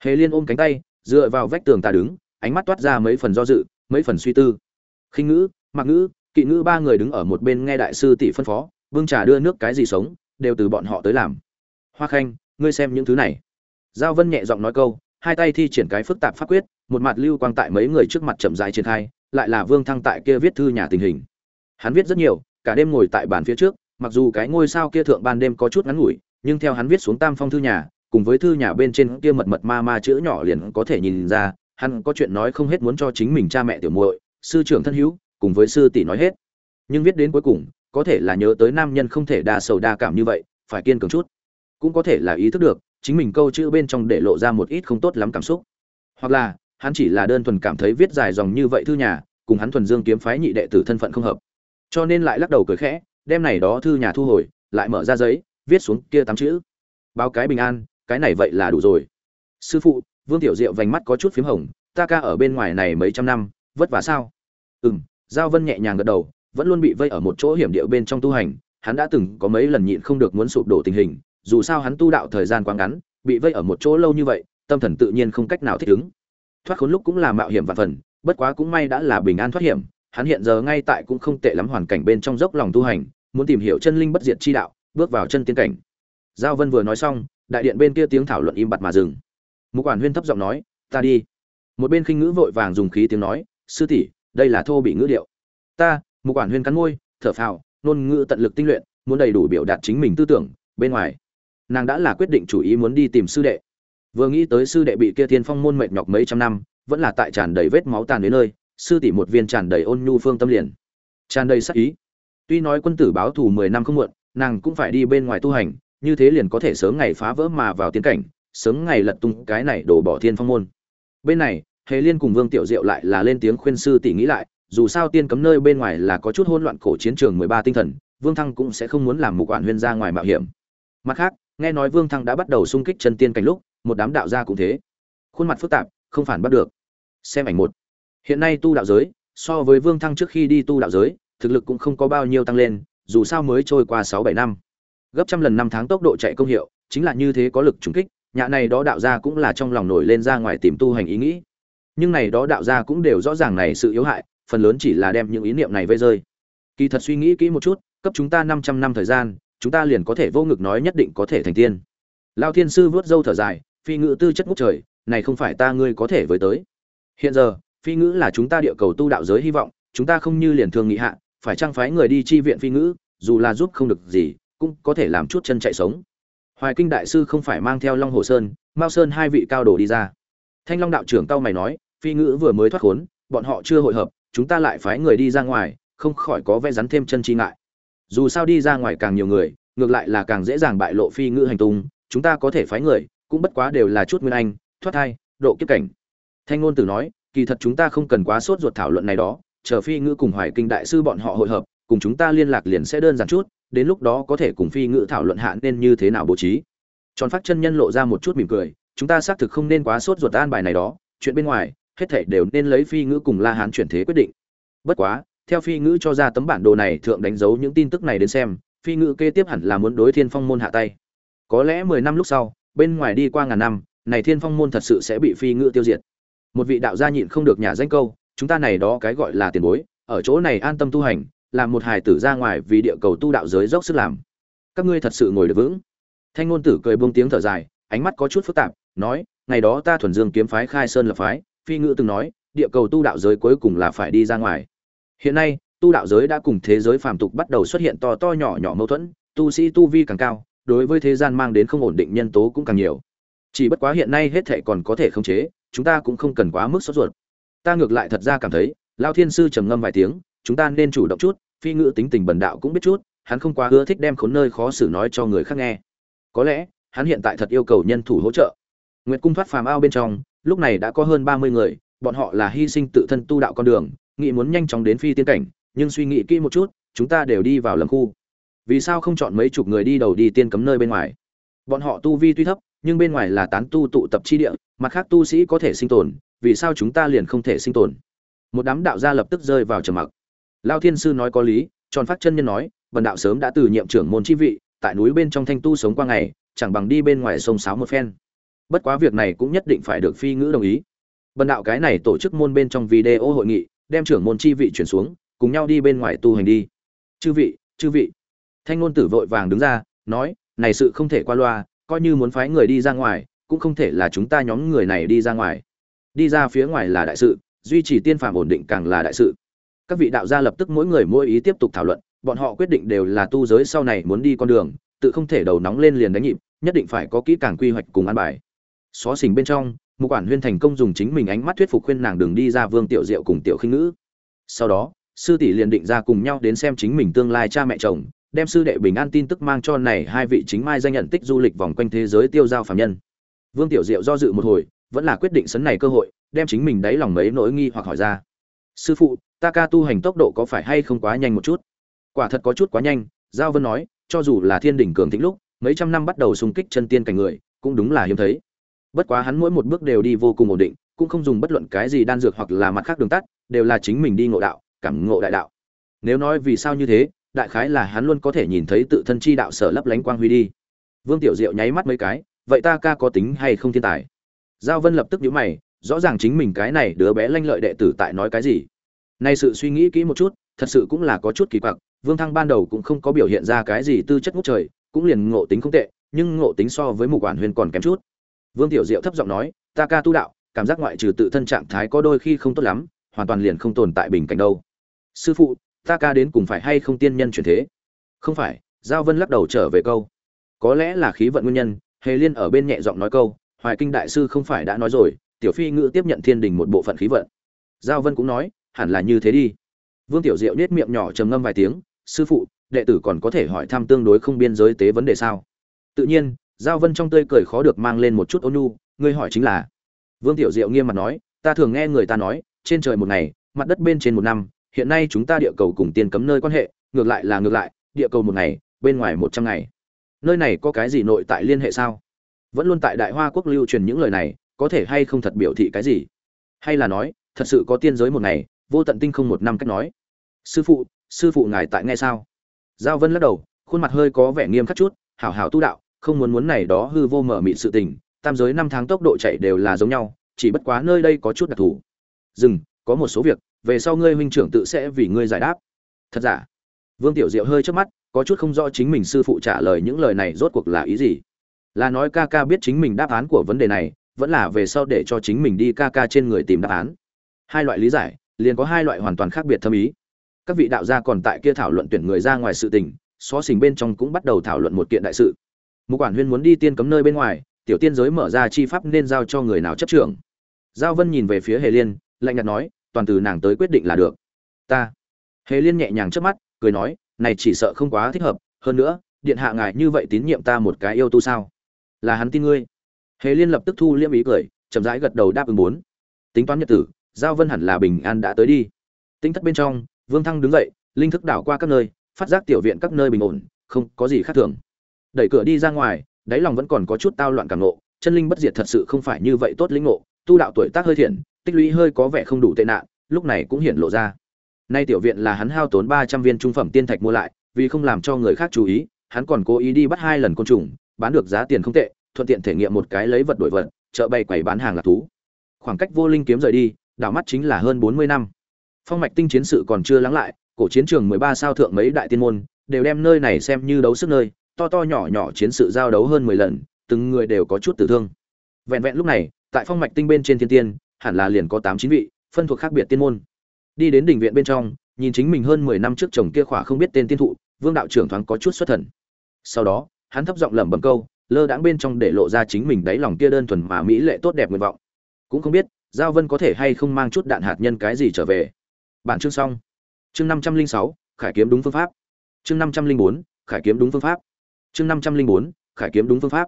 Hề liên ôm cánh tay, dựa vào vách tường ta đứng, ánh mắt toát ra mấy phần do dự, mấy phần suy tư. Khinh ngữ mặc ngữ, kỵ ngữ ba người đứng ở một bên nghe đại sư tỷ phân phó vương trà đưa nước cái gì sống, đều từ bọn họ tới làm. Hoa khanh, ngươi xem những thứ này. Giao vân nhẹ giọng nói câu, hai tay thi triển cái phức tạp pháp quyết, một mặt lưu quang tại mấy người trước mặt chậm rãi triển khai lại là vương thăng tại kia viết thư nhà tình hình. Hắn viết rất nhiều, cả đêm ngồi tại bàn phía trước, mặc dù cái ngôi sao kia thượng ban đêm có chút ngắn ngủi, nhưng theo hắn viết xuống tam phong thư nhà, cùng với thư nhà bên trên kia mật mật ma ma chữ nhỏ liền có thể nhìn ra, hắn có chuyện nói không hết muốn cho chính mình cha mẹ tiểu muội, sư trưởng thân hữu, cùng với sư tỷ nói hết. Nhưng viết đến cuối cùng, có thể là nhớ tới nam nhân không thể đa sầu đa cảm như vậy, phải kiên cường chút. Cũng có thể là ý thức được, chính mình câu chữ bên trong để lộ ra một ít không tốt lắm cảm xúc. Hoặc là hắn chỉ là đơn thuần cảm thấy viết dài dòng như vậy thư nhà, cùng hắn thuần dương kiếm phái nhị đệ tử thân phận không hợp. Cho nên lại lắc đầu cười khẽ, đem này đó thư nhà thu hồi, lại mở ra giấy, viết xuống kia tám chữ. Báo cái bình an, cái này vậy là đủ rồi. Sư phụ, vương tiểu diệu vành mắt có chút p h í m hồng, ta ca ở bên ngoài này mấy trăm năm, vất vả sao? Ừ m giao vân nhẹ nhàng gật đầu, vẫn luôn bị vây ở một chỗ hiểm điệu bên trong tu hành, hắn đã từng có mấy lần nhịn không được muốn sụp đổ tình hình, dù sao hắn tu đạo thời gian quá ngắn, bị vây ở một chỗ lâu như vậy, tâm thần tự nhiên không cách nào thích ứng thoát khốn lúc cũng là mạo hiểm và phần, bất quá cũng may đã là bình an thoát hiểm, hắn hiện giờ ngay tại cũng không tệ lắm hoàn cảnh bên trong dốc lòng tu hành, muốn tìm hiểu chân linh bất diệt chi đạo, bước vào chân tiên cảnh. Giao vân vừa nói xong, đại điện bên kia tiếng thảo luận im bặt mà dừng. Mục quản huyên thấp giọng nói, ta đi. Một bên khinh ngữ vội vàng dùng khí tiếng nói, sư tỷ, đây là thô bị ngữ điệu. Ta. Mục quản huyên cắn môi, thở phào, ngôn ngữ tận lực tinh luyện, muốn đầy đủ biểu đạt chính mình tư tưởng, bên ngoài, nàng đã là quyết định chủ ý muốn đi tìm sư đệ vừa nghĩ tới sư đệ bị kia thiên phong môn mệt nhọc mấy trăm năm, vẫn là tại tràn đầy vết máu tàn đến nơi, sư tỷ một viên tràn đầy ôn nhu phương tâm liền. Tràn đầy sắc ý. Tuy nói quân tử báo thù mười năm không muộn, nàng cũng phải đi bên ngoài tu hành, như thế liền có thể sớm ngày phá vỡ mà vào tiến cảnh, sớm ngày lật tung cái này đổ bỏ thiên phong môn. Bên này, hề liên cùng vương tiểu diệu lại là lên tiếng khuyên sư tỷ nghĩ lại, dù sao tiên cấm nơi bên ngoài là có chút hỗn loạn cổ chiến trường mười ba tinh thần, vương thăng cũng sẽ không muốn làm một quản huyên ra ngoài mạo hiểm. Mặt khác, nghe nói vương thăng đã bắt đầu xung kích chân tiên cảnh lúc một đám đạo gia cũng thế. Khuôn mặt phức tạp, không phản bắt được. Xem ảnh một. Hiện nay tu đạo giới, so với vương thăng trước khi đi tu đạo giới, thực lực cũng không có bao nhiêu tăng lên, dù sao mới trôi qua sáu bảy năm. Gấp trăm lần năm tháng tốc độ chạy công hiệu, chính là như thế có lực trùng kích nhạ này đó đạo gia cũng là trong lòng nổi lên ra ngoài tìm tu hành ý nghĩ. Nhưng này đó đạo gia cũng đều rõ ràng này sự yếu hại, phần lớn chỉ là đem những ý niệm này vây rơi. Kỳ thật suy nghĩ kỹ một chút, cấp chúng ta 500 năm thời gian, chúng ta liền có thể vô ngực nói nhất định có thể thành tiên. Lao thiên sư vớt dâu thở dài phi ngữ tư chất ngút trời, này không phải ta ngươi có thể với tới. Hiện giờ, phi ngữ là chúng ta địa cầu tu đạo giới hy vọng, chúng ta không như liền thường nghị hạ, phải trang phái người đi chi viện phi ngữ, dù là giúp không được gì, cũng có thể làm chút chân chạy sống. Hoài kinh đại sư không phải mang theo long hồ sơn, mao sơn hai vị cao đồ đi ra. Thanh long đạo trưởng cao mày nói, phi ngữ vừa mới thoát khốn, bọn họ chưa hội hợp, chúng ta lại phái người đi ra ngoài, không khỏi có vẽ rắn thêm chân chi ngại. Dù sao đi ra ngoài càng nhiều người, ngược lại là càng dễ dàng bại lộ phi ngữ hành tung, chúng ta có thể phái người cũng bất quá đều là chút nguyên anh, thoát thai, độ kiếp cảnh. Thanh ngôn tử nói, kỳ thật chúng ta không cần quá sốt ruột thảo luận này đó, chờ phi ngữ cùng hoài kinh đại sư bọn họ hội hợp, cùng chúng ta liên lạc liền sẽ đơn giản chút, đến lúc đó có thể cùng phi ngữ thảo luận hạ nên như thế nào bố trí. Tròn phát chân nhân lộ ra một chút mỉm cười, chúng ta xác thực không nên quá sốt ruột an bài này đó, chuyện bên ngoài, hết thảy đều nên lấy phi ngữ cùng la hán chuyển thế quyết định. Bất quá, theo phi ngữ cho ra tấm bản đồ này thượng đánh dấu những tin tức này đến xem, phi ngữ kế tiếp hẳn là muốn đối thiên phong môn hạ tay. Có lẽ mười năm lúc sau bên ngoài đi qua ngàn năm, này thiên phong môn thật sự sẽ bị phi ngữ tiêu diệt. Một vị đạo gia nhịn không được nhà danh câu, chúng ta này đó cái gọi là tiền bối, ở chỗ này an tâm tu hành làm một hài tử ra ngoài vì địa cầu tu đạo giới dốc sức làm. Các ngươi thật sự ngồi được vững. Thanh ngôn tử cười buông tiếng thở dài, ánh mắt có chút phức tạp, nói, ngày đó ta thuần dương kiếm phái khai sơn lập phái, phi ngữ từng nói, địa cầu tu đạo giới cuối cùng là phải đi ra ngoài. Hiện nay, tu đạo giới đã cùng thế giới phàm tục bắt đầu xuất hiện to to nhỏ nhỏ mâu thuẫn, tu sĩ tu vi càng cao đối với thế gian mang đến không ổn định nhân tố cũng càng nhiều. Chỉ bất quá hiện nay hết thệ còn có thể khống chế, chúng ta cũng không cần quá mức sốt ruột. Ta ngược lại thật ra cảm thấy, lao thiên sư trầm ngâm vài tiếng, chúng ta nên chủ động chút, phi ngữ tính tình bần đạo cũng biết chút, hắn không quá ưa thích đem khốn nơi khó xử nói cho người khác nghe. Có lẽ, hắn hiện tại thật yêu cầu nhân thủ hỗ trợ. Nguyệt cung thoát phàm ao bên trong, lúc này đã có hơn ba mươi người, bọn họ là hy sinh tự thân tu đạo con đường nghĩ muốn nhanh chóng đến phi tiên cảnh, nhưng suy nghĩ kỹ một chút, chúng ta đều đi vào lầm khu vì sao không chọn mấy chục người đi đầu đi tiên cấm nơi bên ngoài? Bọn họ tu vi tuy thấp, nhưng bên ngoài là tán tu tụ tập chi địa, mặt khác tu sĩ có thể sinh tồn, vì sao chúng ta liền không thể sinh tồn? Một đám đạo gia lập tức rơi vào trầm mặc. Lao thiên sư nói có lý, tròn phát chân nhân nói vần đạo sớm đã từ nhiệm trưởng môn chi vị, tại núi bên trong thanh tu sống qua ngày, chẳng bằng đi bên ngoài sông sáo một phen. Bất quá việc này cũng nhất định phải được phi ngữ đồng ý. Vần đạo cái này tổ chức môn bên trong video hội nghị, đem trưởng môn chi vị chuyển xuống, cùng nhau đi bên ngoài tu hành đi. Chư vị chư vị thanh ngôn tử vội vàng đứng ra, nói, này sự không thể qua loa, coi như muốn phái người đi ra ngoài, cũng không thể là chúng ta nhóm người này đi ra ngoài. Đi ra phía ngoài là đại sự, duy trì tiên phạm ổn định càng là đại sự. Các vị đạo gia lập tức mỗi người mỗi ý tiếp tục thảo luận, bọn họ quyết định đều là tu giới sau này muốn đi con đường, tự không thể đầu nóng lên liền đánh nhịp, nhất định phải có kỹ càng quy hoạch cùng an bài. Xó xỉnh bên trong, một quản huyên thành công dùng chính mình ánh mắt thuyết phục khuyên nàng đường đi ra vương tiểu diệu cùng tiểu khinh ngữ. Sau đó, sư tỷ liền định ra cùng nhau đến xem chính mình tương lai cha mẹ chồng đem sư đệ bình an tin tức mang cho này hai vị chính mai danh nhận tích du lịch vòng quanh thế giới tiêu giao phạm nhân. Vương tiểu diệu do dự một hồi, vẫn là quyết định sấn này cơ hội, đem chính mình đáy lòng mấy nỗi nghi hoặc hỏi ra. Sư phụ, ta ca tu hành tốc độ có phải hay không quá nhanh một chút? Quả thật có chút quá nhanh, giao vân nói, cho dù là thiên đỉnh cường thịnh lúc, mấy trăm năm bắt đầu xung kích chân tiên cảnh người, cũng đúng là hiếm thấy. Bất quá hắn mỗi một bước đều đi vô cùng ổn định, cũng không dùng bất luận cái gì đan dược hoặc là mặt khác đường tắt, đều là chính mình đi ngộ đạo, cảm ngộ đại đạo. Nếu nói vì sao như thế đại khái là hắn luôn có thể nhìn thấy tự thân chi đạo sở lấp lánh quang huy đi. Vương tiểu diệu nháy mắt mấy cái, vậy ta ca có tính hay không thiên tài? Giao vân lập tức nhíu mày, rõ ràng chính mình cái này đứa bé lanh lợi đệ tử tại nói cái gì. Nay sự suy nghĩ kỹ một chút, thật sự cũng là có chút kỳ quặc, vương thăng ban đầu cũng không có biểu hiện ra cái gì tư chất ngút trời, cũng liền ngộ tính không tệ, nhưng ngộ tính so với mục quản huyền còn kém chút. Vương tiểu diệu thấp giọng nói, ta ca tu đạo, cảm giác ngoại trừ tự thân trạng thái có đôi khi không tốt lắm, hoàn toàn liền không tồn tại bình cảnh đâu. Sư phụ ta ca đến cùng phải hay không tiên nhân chuyển thế? Không phải, giao vân lắc đầu trở về câu. Có lẽ là khí vận nguyên nhân, hề liên ở bên nhẹ giọng nói câu, hoài kinh đại sư không phải đã nói rồi, tiểu phi ngữ tiếp nhận thiên đình một bộ phận khí vận. Giao vân cũng nói, hẳn là như thế đi. Vương tiểu diệu nết miệng nhỏ trầm ngâm vài tiếng, sư phụ, đệ tử còn có thể hỏi thăm tương đối không biên giới tế vấn đề sao? Tự nhiên, giao vân trong tươi cười khó được mang lên một chút ôn nhu, ngươi hỏi chính là. Vương tiểu diệu nghiêm mặt nói, ta thường nghe người ta nói, trên trời một ngày, mặt đất bên trên một năm hiện nay chúng ta địa cầu cùng tiên cấm nơi quan hệ, ngược lại là ngược lại, địa cầu một ngày, bên ngoài một trăm ngày. Nơi này có cái gì nội tại liên hệ sao? Vẫn luôn tại đại hoa quốc lưu truyền những lời này, có thể hay không thật biểu thị cái gì? Hay là nói, thật sự có tiên giới một ngày, vô tận tinh không một năm cách nói? Sư phụ sư phụ ngài tại nghe sao? Giao vân lắc đầu, khuôn mặt hơi có vẻ nghiêm khắc chút, hảo hảo tu đạo, không muốn muốn này đó hư vô mở mịn sự tình, tam giới năm tháng tốc độ chạy đều là giống nhau, chỉ bất quá nơi đây có chút đặc thù. Dừng, có một số việc về sau ngươi huynh trưởng tự sẽ vì ngươi giải đáp. Thật giả? Vương tiểu diệu hơi trước mắt, có chút không rõ chính mình sư phụ trả lời những lời này rốt cuộc là ý gì. Là nói ca ca biết chính mình đáp án của vấn đề này, vẫn là về sau để cho chính mình đi ca ca trên người tìm đáp án. Hai loại lý giải, liền có hai loại hoàn toàn khác biệt thâm ý. Các vị đạo gia còn tại kia thảo luận tuyển người ra ngoài sự tình, xó xỉnh bên trong cũng bắt đầu thảo luận một kiện đại sự. Một quản huyên muốn đi tiên cấm nơi bên ngoài, tiểu tiên giới mở ra chi pháp nên giao cho người nào chấp trưởng. Giao vân nhìn về phía hề liên, lạnh nhạt nói toàn từ nàng tới quyết định là được. Ta. Hề liên nhẹ nhàng trước mắt, cười nói, này chỉ sợ không quá thích hợp, hơn nữa, điện hạ ngài như vậy tín nhiệm ta một cái yêu tu sao? Là hắn tin ngươi. Hề liên lập tức thu liêm ý cười, chậm rãi gật đầu đáp ứng bốn. Tính toán nhật tử, giao vân hẳn là bình an đã tới đi. Tính thất bên trong, vương thăng đứng dậy, linh thức đảo qua các nơi, phát giác tiểu viện các nơi bình ổn, không có gì khác thường. Đẩy cửa đi ra ngoài, đáy lòng vẫn còn có chút tao loạn cảm nộ chân linh bất diệt thật sự không phải như vậy tốt linh ngộ, tu đạo tuổi tác hơi thiện tích lũy hơi có vẻ không đủ tệ nạn, lúc này cũng hiện lộ ra. Nay tiểu viện là hắn hao tốn ba trăm viên trung phẩm tiên thạch mua lại, vì không làm cho người khác chú ý, hắn còn cố ý đi bắt hai lần côn trùng, bán được giá tiền không tệ, thuận tiện thể nghiệm một cái lấy vật đổi vật, chợ bày quầy bán hàng lạc thú. Khoảng cách vô linh kiếm rời đi, đảo mắt chính là hơn bốn mươi năm. Phong mạch tinh chiến sự còn chưa lắng lại, cổ chiến trường mười ba sao thượng mấy đại tiên môn, đều đem nơi này xem như đấu sức nơi, to to nhỏ nhỏ chiến sự giao đấu hơn mười lần, từng người đều có chút tử thương. Vẹn vẹn lúc này, tại phong mạch tinh bên trên thiên tiên hẳn là liền có tám chín vị, phân thuộc khác biệt tiên môn. Đi đến đỉnh viện bên trong, nhìn chính mình hơn mười năm trước chồng kia khỏa không biết tên tiên thụ, vương đạo trưởng thoáng có chút xuất thần. Sau đó, hắn thấp giọng lẩm bẩm câu, lơ đãng bên trong để lộ ra chính mình đáy lòng kia đơn thuần mà mỹ lệ tốt đẹp nguyện vọng. Cũng không biết, giao vân có thể hay không mang chút đạn hạt nhân cái gì trở về. Bạn chương xong. Chương năm trăm linh sáu, khải kiếm đúng phương pháp. Chương năm trăm linh bốn, khải kiếm đúng phương pháp. Chương năm trăm linh bốn, khải kiếm đúng phương pháp.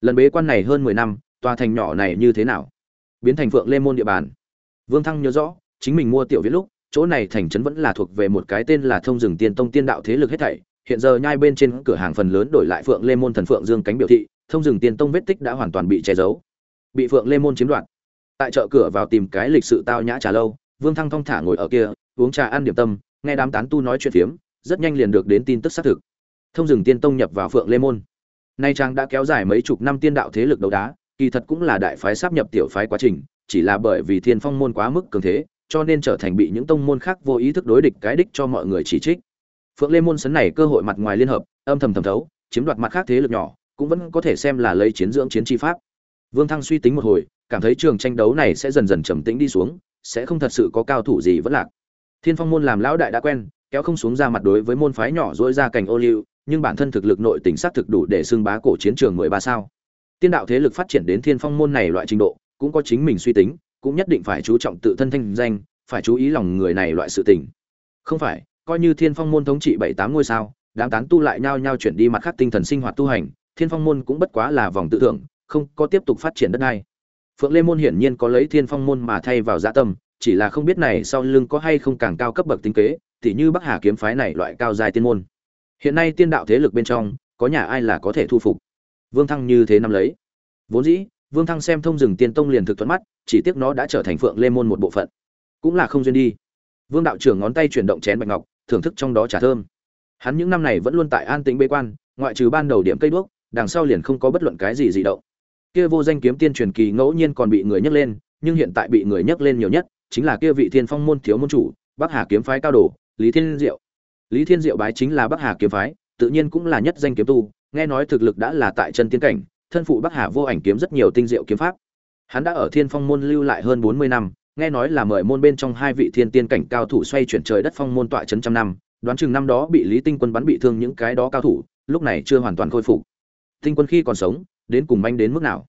Lần bế quan này hơn mười năm, tòa thành nhỏ này như thế nào? Biến thành phượng lê môn địa bàn. Vương thăng nhớ rõ, chính mình mua tiểu viết lúc, chỗ này thành trấn vẫn là thuộc về một cái tên là thông rừng tiên tông tiên đạo thế lực hết thảy. Hiện giờ nhai bên trên cửa hàng phần lớn đổi lại phượng lê môn thần phượng dương cánh biểu thị, thông rừng tiên tông vết tích đã hoàn toàn bị che giấu, bị phượng lê môn chiếm đoạt. Tại chợ cửa vào tìm cái lịch sự tao nhã trà lâu, vương thăng thong thả ngồi ở kia, uống trà ăn điểm tâm, nghe đám tán tu nói chuyện phiếm, rất nhanh liền được đến tin tức xác thực. Thông rừng tiên tông nhập vào phượng lê môn. Nay trang đã kéo dài mấy chục năm tiên đạo thế lực đấu đá kỳ thật cũng là đại phái sắp nhập tiểu phái quá trình, chỉ là bởi vì thiên phong môn quá mức cường thế, cho nên trở thành bị những tông môn khác vô ý thức đối địch cái đích cho mọi người chỉ trích. Phượng lê môn sấn này cơ hội mặt ngoài liên hợp, âm thầm thầm thấu, chiếm đoạt mặt khác thế lực nhỏ, cũng vẫn có thể xem là lấy chiến dưỡng chiến chi pháp. Vương thăng suy tính một hồi, cảm thấy trường tranh đấu này sẽ dần dần trầm tĩnh đi xuống, sẽ không thật sự có cao thủ gì vẫn lạc. Thiên phong môn làm lão đại đã quen, kéo không xuống ra mặt đối với môn phái nhỏ dỗi ra cành ô liu, nhưng bản thân thực lực nội tình xác thực đủ để xưng bá cổ chiến trường mười ba sao tiên đạo thế lực phát triển đến thiên phong môn này loại trình độ, cũng có chính mình suy tính, cũng nhất định phải chú trọng tự thân thanh danh, phải chú ý lòng người này loại sự tình. Không phải, coi như thiên phong môn thống trị bảy tám ngôi sao, đám tán tu lại nhao nhao chuyển đi mặt khác tinh thần sinh hoạt tu hành, thiên phong môn cũng bất quá là vòng tự thượng không có tiếp tục phát triển đất này phượng lê môn hiển nhiên có lấy thiên phong môn mà thay vào dạ tâm, chỉ là không biết này sau lưng có hay không càng cao cấp bậc tính kế, tỉ như bắc hà kiếm phái này loại cao dài tiên môn. Hiện nay tiên đạo thế lực bên trong, có nhà ai là có thể thu phục? Vương thăng như thế năm lấy. Vốn dĩ, vương thăng xem thông rừng tiên tông liền thực thuận mắt, chỉ tiếc nó đã trở thành phượng lê môn một bộ phận. Cũng là không duyên đi. Vương đạo trưởng ngón tay chuyển động chén bạch ngọc, thưởng thức trong đó trà thơm. Hắn những năm này vẫn luôn tại an tĩnh bế quan, ngoại trừ ban đầu điểm cây đuốc, đằng sau liền không có bất luận cái gì dị động. Kia vô danh kiếm tiên truyền kỳ ngẫu nhiên còn bị người nhắc lên, nhưng hiện tại bị người nhắc lên nhiều nhất, chính là kia vị thiên phong môn thiếu môn chủ, bắc hà kiếm phái cao đồ, lý thiên diệu. Lý thiên diệu bái chính là bắc hà kiếm phái, tự nhiên cũng là nhất danh kiếm tu nghe nói thực lực đã là tại chân tiến cảnh, thân phụ bắc hà vô ảnh kiếm rất nhiều tinh diệu kiếm pháp. Hắn đã ở thiên phong môn lưu lại hơn bốn mươi năm, nghe nói là mời môn bên trong hai vị thiên tiên cảnh cao thủ xoay chuyển trời đất phong môn tọa chấn trăm năm, đoán chừng năm đó bị lý tinh quân bắn bị thương những cái đó cao thủ, lúc này chưa hoàn toàn khôi phục. Tinh quân khi còn sống, đến cùng manh đến mức nào?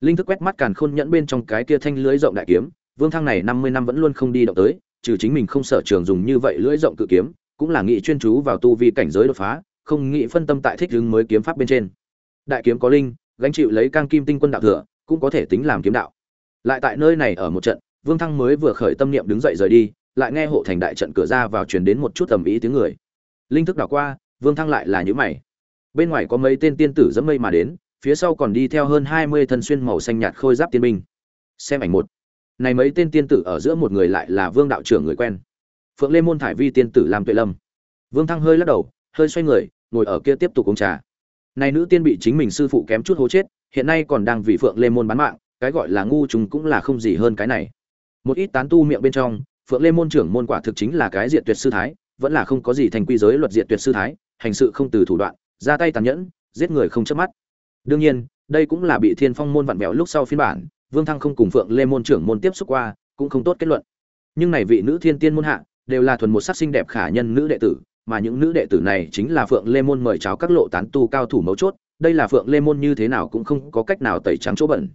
Linh thức quét mắt càn khôn nhẫn bên trong cái kia thanh lưới rộng đại kiếm, vương thăng này năm mươi năm vẫn luôn không đi động tới, trừ chính mình không sở trường dùng như vậy lưỡi rộng cự kiếm, cũng là nghị chuyên chú vào tu vi cảnh giới đột phá không nghĩ phân tâm tại thích ứng mới kiếm pháp bên trên. Đại kiếm có linh, gánh chịu lấy cang kim tinh quân đạo thừa, cũng có thể tính làm kiếm đạo. Lại tại nơi này ở một trận, vương thăng mới vừa khởi tâm niệm đứng dậy rời đi, lại nghe hộ thành đại trận cửa ra vào truyền đến một chút tầm ý tiếng người. Linh thức đảo qua, vương thăng lại là nhíu mày. Bên ngoài có mấy tên tiên tử dẫm mây mà đến, phía sau còn đi theo hơn hai mươi thân xuyên màu xanh nhạt khôi giáp tiên binh. Xem ảnh một. Này mấy tên tiên tử ở giữa một người lại là vương đạo trưởng người quen. Phượng lê môn thải vi tiên tử làm tuệ lâm. Vương thăng hơi lắc đầu, hơi xoay người ngồi ở kia tiếp tục uống trà. Này nữ tiên bị chính mình sư phụ kém chút hố chết, hiện nay còn đang vì phượng lê môn bán mạng, cái gọi là ngu chúng cũng là không gì hơn cái này. Một ít tán tu miệng bên trong, phượng lê môn trưởng môn quả thực chính là cái diệt tuyệt sư thái, vẫn là không có gì thành quy giới luật diệt tuyệt sư thái, hành sự không từ thủ đoạn, ra tay tàn nhẫn, giết người không chớp mắt. Đương nhiên, đây cũng là bị thiên phong môn vặn vẹo lúc sau phiên bản, vương thăng không cùng phượng lê môn trưởng môn tiếp xúc qua, cũng không tốt kết luận. Nhưng này vị nữ thiên tiên môn hạ, đều là thuần một sắc xinh đẹp khả nhân nữ đệ tử mà những nữ đệ tử này chính là phượng lê môn mời cháo các lộ tán tu cao thủ mấu chốt, đây là phượng lê môn như thế nào cũng không có cách nào tẩy trắng chỗ bẩn.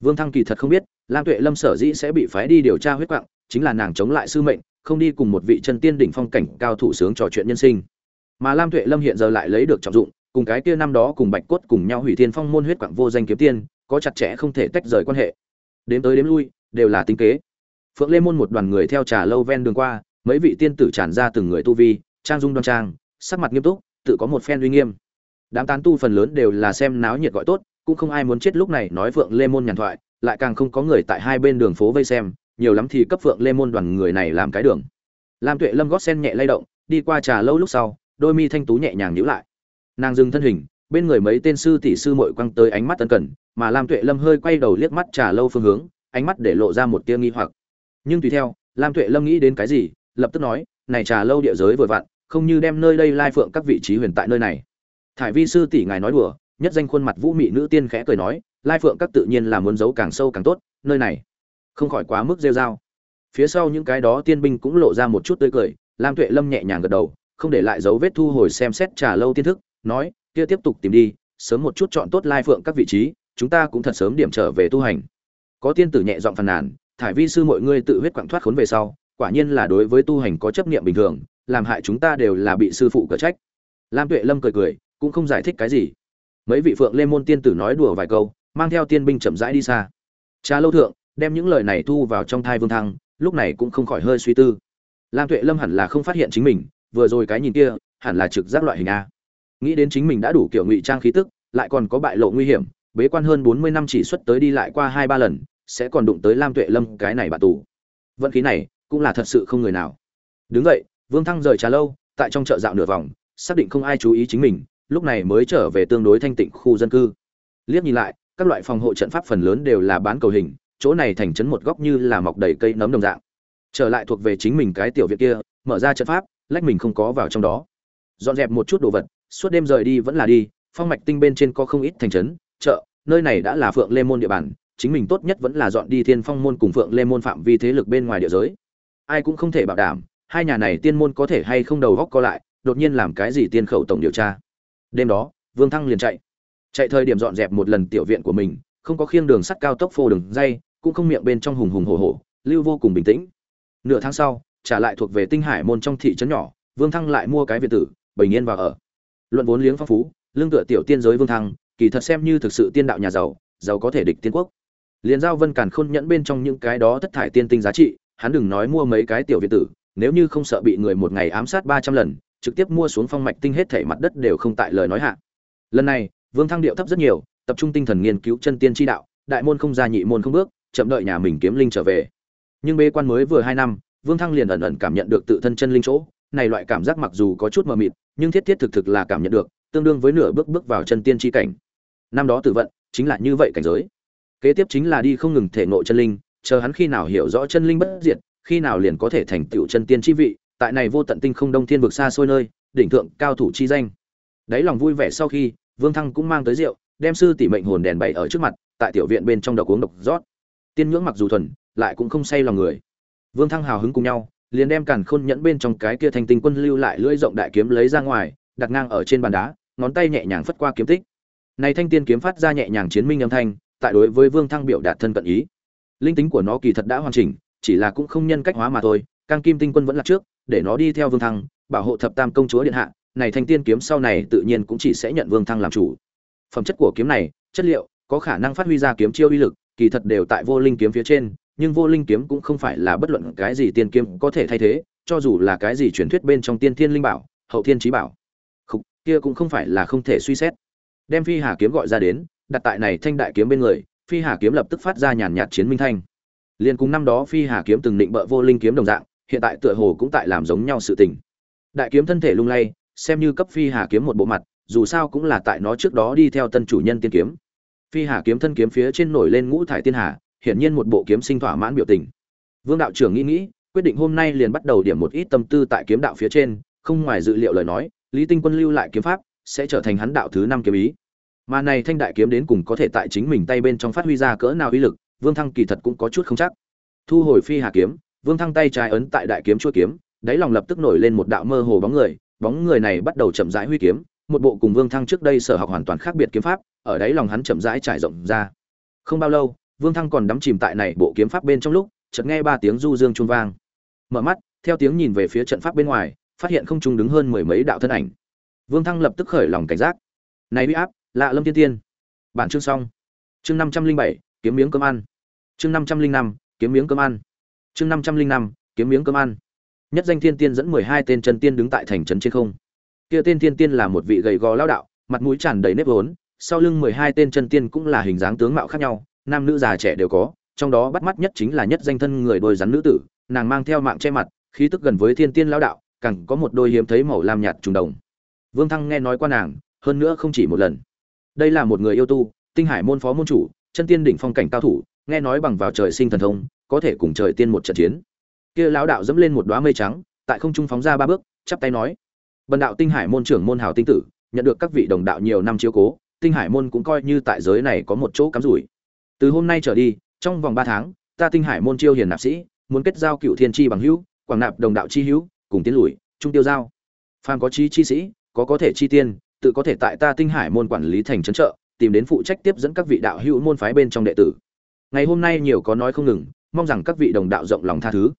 Vương thăng kỳ thật không biết, lam tuệ lâm sở dĩ sẽ bị phái đi điều tra huyết quạng, chính là nàng chống lại sư mệnh, không đi cùng một vị chân tiên đỉnh phong cảnh cao thủ sướng trò chuyện nhân sinh. Mà lam tuệ lâm hiện giờ lại lấy được trọng dụng, cùng cái kia năm đó cùng bạch cốt cùng nhau hủy thiên phong môn huyết quạng vô danh kiếm tiên, có chặt chẽ không thể tách rời quan hệ. Đến tới đếm lui, đều là tính kế. Phượng lê môn một đoàn người theo trà lâu ven đường qua, mấy vị tiên tử tràn ra từng người tu vi trang dung đoan trang, sắc mặt nghiêm túc, tự có một phen uy nghiêm. Đám tán tu phần lớn đều là xem náo nhiệt gọi tốt, cũng không ai muốn chết lúc này nói phượng lê môn nhàn thoại, lại càng không có người tại hai bên đường phố vây xem, nhiều lắm thì cấp phượng lê môn đoàn người này làm cái đường. Lam tuệ lâm gót sen nhẹ lay động, đi qua trà lâu lúc sau, đôi mi thanh tú nhẹ nhàng nhíu lại. Nàng dừng thân hình, bên người mấy tên sư tỷ sư muội quăng tới ánh mắt tân cần, mà lam tuệ lâm hơi quay đầu liếc mắt trà lâu phương hướng, ánh mắt để lộ ra một tia nghi hoặc. Nhưng tùy theo, lam tuệ lâm nghĩ đến cái gì, lập tức nói, này trà lâu địa giới vừa vặn không như đem nơi đây lai phượng các vị trí huyền tại nơi này. Thải vi sư tỷ ngài nói đùa, nhất danh khuôn mặt vũ mị nữ tiên khẽ cười nói, lai phượng các tự nhiên là muốn giấu càng sâu càng tốt, nơi này không khỏi quá mức rêu dao phía sau những cái đó tiên binh cũng lộ ra một chút tươi cười, lam tuệ lâm nhẹ nhàng gật đầu, không để lại dấu vết thu hồi xem xét trả lâu tiên thức, nói, kia tiếp tục tìm đi, sớm một chút chọn tốt lai phượng các vị trí, chúng ta cũng thật sớm điểm trở về tu hành. Có tiên tử nhẹ giọng phàn nàn, thải vi sư mọi người tự huyết quặng thoát khốn về sau, quả nhiên là đối với tu hành có chấp niệm bình thường làm hại chúng ta đều là bị sư phụ cở trách. Lam tuệ lâm cười cười, cũng không giải thích cái gì. Mấy vị phượng lê môn tiên tử nói đùa vài câu, mang theo tiên binh chậm rãi đi xa. Cha lâu thượng, đem những lời này thu vào trong thai vương thăng, lúc này cũng không khỏi hơi suy tư. Lam tuệ lâm hẳn là không phát hiện chính mình, vừa rồi cái nhìn kia, hẳn là trực giác loại hình a. Nghĩ đến chính mình đã đủ kiểu ngụy trang khí tức, lại còn có bại lộ nguy hiểm, bế quan hơn bốn mươi năm chỉ xuất tới đi lại qua hai ba lần, sẽ còn đụng tới lam tuệ lâm cái này bà tù. Vận khí này, cũng là thật sự không người nào. Đứng vậy vương thăng rời trà lâu, tại trong chợ dạo nửa vòng, xác định không ai chú ý chính mình, lúc này mới trở về tương đối thanh tịnh khu dân cư. Liếc nhìn lại, các loại phòng hộ trận pháp phần lớn đều là bán cầu hình, chỗ này thành trấn một góc như là mọc đầy cây nấm đồng dạng. Trở lại thuộc về chính mình cái tiểu viện kia, mở ra trận pháp, lách mình không có vào trong đó. Dọn dẹp một chút đồ vật, suốt đêm rời đi vẫn là đi, phong mạch tinh bên trên có không ít thành trấn, chợ, nơi này đã là phượng lê môn địa bàn, chính mình tốt nhất vẫn là dọn đi thiên phong môn cùng phượng lê môn phạm vi thế lực bên ngoài địa giới. Ai cũng không thể bảo đảm hai nhà này tiên môn có thể hay không đầu góc co lại, đột nhiên làm cái gì tiên khẩu tổng điều tra. Đêm đó, vương thăng liền chạy. Chạy thời điểm dọn dẹp một lần tiểu viện của mình, không có khiêng đường sắt cao tốc phô đường dây, cũng không miệng bên trong hùng hùng hổ hổ, lưu vô cùng bình tĩnh. Nửa tháng sau, trả lại thuộc về tinh hải môn trong thị trấn nhỏ, vương thăng lại mua cái việt tử, bình yên vào ở. Luận vốn liếng phong phú, lương tựa tiểu tiên giới vương thăng, kỳ thật xem như thực sự tiên đạo nhà giàu giàu có thể địch tiên quốc. Liền giao vân càn khôn nhẫn bên trong những cái đó thất thải tiên tinh giá trị, hắn đừng nói mua mấy cái tiểu viện tử nếu như không sợ bị người một ngày ám sát ba trăm lần, trực tiếp mua xuống phong mạch tinh hết thể mặt đất đều không tại lời nói hạ. Lần này, vương thăng điệu thấp rất nhiều, tập trung tinh thần nghiên cứu chân tiên tri đạo, đại môn không ra nhị môn không bước, chậm đợi nhà mình kiếm linh trở về. Nhưng bế quan mới vừa hai năm, vương thăng liền ẩn ẩn cảm nhận được tự thân chân linh chỗ, này loại cảm giác mặc dù có chút mờ mịt, nhưng thiết thiết thực thực là cảm nhận được, tương đương với nửa bước bước vào chân tiên tri cảnh. Năm đó tử vận, chính là như vậy cảnh giới. Kế tiếp chính là đi không ngừng thể nội chân linh, chờ hắn khi nào hiểu rõ chân linh bất diệt khi nào liền có thể thành tựu chân tiên chi vị, tại này vô tận tinh không đông thiên vực xa xôi nơi, đỉnh thượng cao thủ chi danh. Đấy lòng vui vẻ sau khi, vương thăng cũng mang tới rượu, đem sư tỷ mệnh hồn đèn bày ở trước mặt, tại tiểu viện bên trong độc uống độc rót. Tiên nhưỡng mặc dù thuần, lại cũng không say lòng người. Vương thăng hào hứng cùng nhau, liền đem càn khôn nhẫn bên trong cái kia thanh tinh quân lưu lại lưỡi rộng đại kiếm lấy ra ngoài, đặt ngang ở trên bàn đá, ngón tay nhẹ nhàng phất qua kiếm tích. Này thanh tiên kiếm phát ra nhẹ nhàng chiến minh âm thanh, tại đối với vương thăng biểu đạt thân cận ý. Linh tính của nó kỳ thật đã hoàn chỉnh chỉ là cũng không nhân cách hóa mà thôi cang kim tinh quân vẫn là trước để nó đi theo vương thăng bảo hộ thập tam công chúa điện hạ này thanh tiên kiếm sau này tự nhiên cũng chỉ sẽ nhận vương thăng làm chủ. Phẩm chất của kiếm này chất liệu có khả năng phát huy ra kiếm chiêu uy lực kỳ thật đều tại vô linh kiếm phía trên nhưng vô linh kiếm cũng không phải là bất luận cái gì tiên kiếm có thể thay thế cho dù là cái gì truyền thuyết bên trong tiên thiên linh bảo hậu thiên trí bảo. Khục, kia cũng không phải là không thể suy xét. Đem phi hà kiếm gọi ra đến đặt tại này thanh đại kiếm bên người phi hà kiếm lập tức phát ra nhàn nhạt chiến minh thanh liền cùng năm đó phi hà kiếm từng định bợ vô linh kiếm đồng dạng, hiện tại tựa hồ cũng tại làm giống nhau sự tình. Đại kiếm thân thể lung lay, xem như cấp phi hà kiếm một bộ mặt, dù sao cũng là tại nó trước đó đi theo tân chủ nhân tiên kiếm. Phi hà kiếm thân kiếm phía trên nổi lên ngũ thải tiên hà, hiển nhiên một bộ kiếm sinh thỏa mãn biểu tình. Vương đạo trưởng nghĩ nghĩ, quyết định hôm nay liền bắt đầu điểm một ít tâm tư tại kiếm đạo phía trên, không ngoài dự liệu lời nói, lý tinh quân lưu lại kiếm pháp, sẽ trở thành hắn đạo thứ năm kiếm ý. Mà này thanh đại kiếm đến cùng có thể tại chính mình tay bên trong phát huy ra cỡ nào uy lực vương thăng kỳ thật cũng có chút không chắc. Thu hồi phi hà kiếm, vương thăng tay trái ấn tại đại kiếm chuôi kiếm, đáy lòng lập tức nổi lên một đạo mơ hồ bóng người bóng người này bắt đầu chậm rãi huy kiếm, một bộ cùng vương thăng trước đây sở học hoàn toàn khác biệt kiếm pháp, ở đáy lòng hắn chậm rãi trải rộng ra. Không bao lâu, vương thăng còn đắm chìm tại này bộ kiếm pháp bên trong lúc, chợt nghe ba tiếng du dương chuông vang. Mở mắt, theo tiếng nhìn về phía trận pháp bên ngoài, phát hiện không trung đứng hơn mười mấy đạo thân ảnh. Vương thăng lập tức khởi lòng cảnh giác. Này uy áp, lạ lâm tiên tiên. Bản chương xong. Chương năm trăm linh bảy kiếm miếng cơm ăn. Chương năm trăm linh năm, kiếm miếng cơm ăn. Chương năm trăm linh năm, kiếm miếng cơm ăn. Nhất danh thiên tiên dẫn mười hai tên chân tiên đứng tại thành trấn trên không. Kia tên thiên tiên là một vị gầy gò lao đạo, mặt mũi tràn đầy nếp vốn, sau lưng mười hai tên chân tiên cũng là hình dáng tướng mạo khác nhau, nam nữ già trẻ đều có, trong đó bắt mắt nhất chính là nhất danh thân người đôi rắn nữ tử, nàng mang theo mạng che mặt, khí tức gần với thiên tiên lao đạo, càng có một đôi hiếm thấy màu lam nhạt trùng đồng. Vương thăng nghe nói qua nàng, hơn nữa không chỉ một lần. Đây là một người yêu tu, tinh hải môn phó môn chủ chân tiên đỉnh phong cảnh cao thủ, nghe nói bằng vào trời sinh thần thông, có thể cùng trời tiên một trận chiến. Kia lão đạo dẫm lên một đóa mây trắng, tại không trung phóng ra ba bước, chắp tay nói, bần đạo tinh hải môn trưởng môn hào tinh tử, nhận được các vị đồng đạo nhiều năm chiếu cố, tinh hải môn cũng coi như tại giới này có một chỗ cắm rủi. Từ hôm nay trở đi, trong vòng ba tháng, ta tinh hải môn chiêu hiền nạp sĩ, muốn kết giao cựu thiên chi bằng hữu, quảng nạp đồng đạo chi hữu, cùng tiến lùi trung tiêu giao. Phàm có chi chi sĩ, có có thể chi tiên, tự có thể tại ta tinh hải môn quản lý thành trấn trợ tìm đến phụ trách tiếp dẫn các vị đạo hữu môn phái bên trong đệ tử. Ngày hôm nay nhiều có nói không ngừng, mong rằng các vị đồng đạo rộng lòng tha thứ.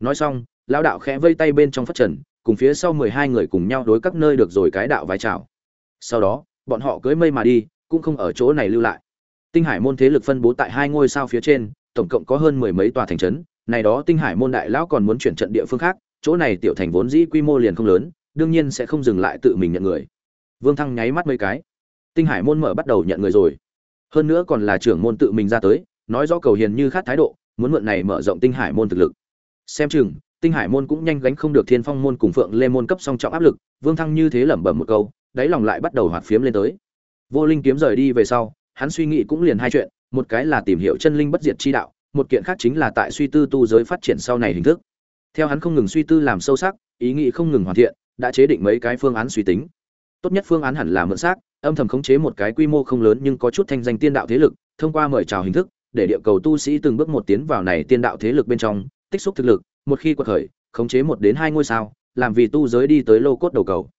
Nói xong, lão đạo khẽ vây tay bên trong phất trần, cùng phía sau mười hai người cùng nhau đối các nơi được rồi cái đạo vái chào. Sau đó, bọn họ cưỡi mây mà đi, cũng không ở chỗ này lưu lại. Tinh hải môn thế lực phân bố tại hai ngôi sao phía trên, tổng cộng có hơn mười mấy tòa thành trấn, này đó tinh hải môn đại lão còn muốn chuyển trận địa phương khác, chỗ này tiểu thành vốn dĩ quy mô liền không lớn, đương nhiên sẽ không dừng lại tự mình nhận người. Vương thăng nháy mắt mấy cái tinh hải môn mở bắt đầu nhận người rồi. Hơn nữa còn là trưởng môn tự mình ra tới, nói rõ cầu hiền như khát thái độ, muốn mượn này mở rộng tinh hải môn thực lực. Xem chừng, tinh hải môn cũng nhanh gánh không được thiên phong môn cùng phượng lê môn cấp song trọng áp lực, vương thăng như thế lẩm bẩm một câu, đáy lòng lại bắt đầu hoạt phiếm lên tới. Vô linh kiếm rời đi về sau, hắn suy nghĩ cũng liền hai chuyện, một cái là tìm hiểu chân linh bất diệt chi đạo, một kiện khác chính là tại suy tư tu giới phát triển sau này hình thức. Theo hắn không ngừng suy tư làm sâu sắc, ý nghĩ không ngừng hoàn thiện, đã chế định mấy cái phương án suy tính. Tốt nhất phương án hẳn là mượn xác âm thầm khống chế một cái quy mô không lớn nhưng có chút thanh danh tiên đạo thế lực, thông qua mời chào hình thức, để địa cầu tu sĩ từng bước một tiến vào này tiên đạo thế lực bên trong, tích xúc thực lực, một khi quật khởi, khống chế một đến hai ngôi sao, làm vì tu giới đi tới lô cốt đầu cầu.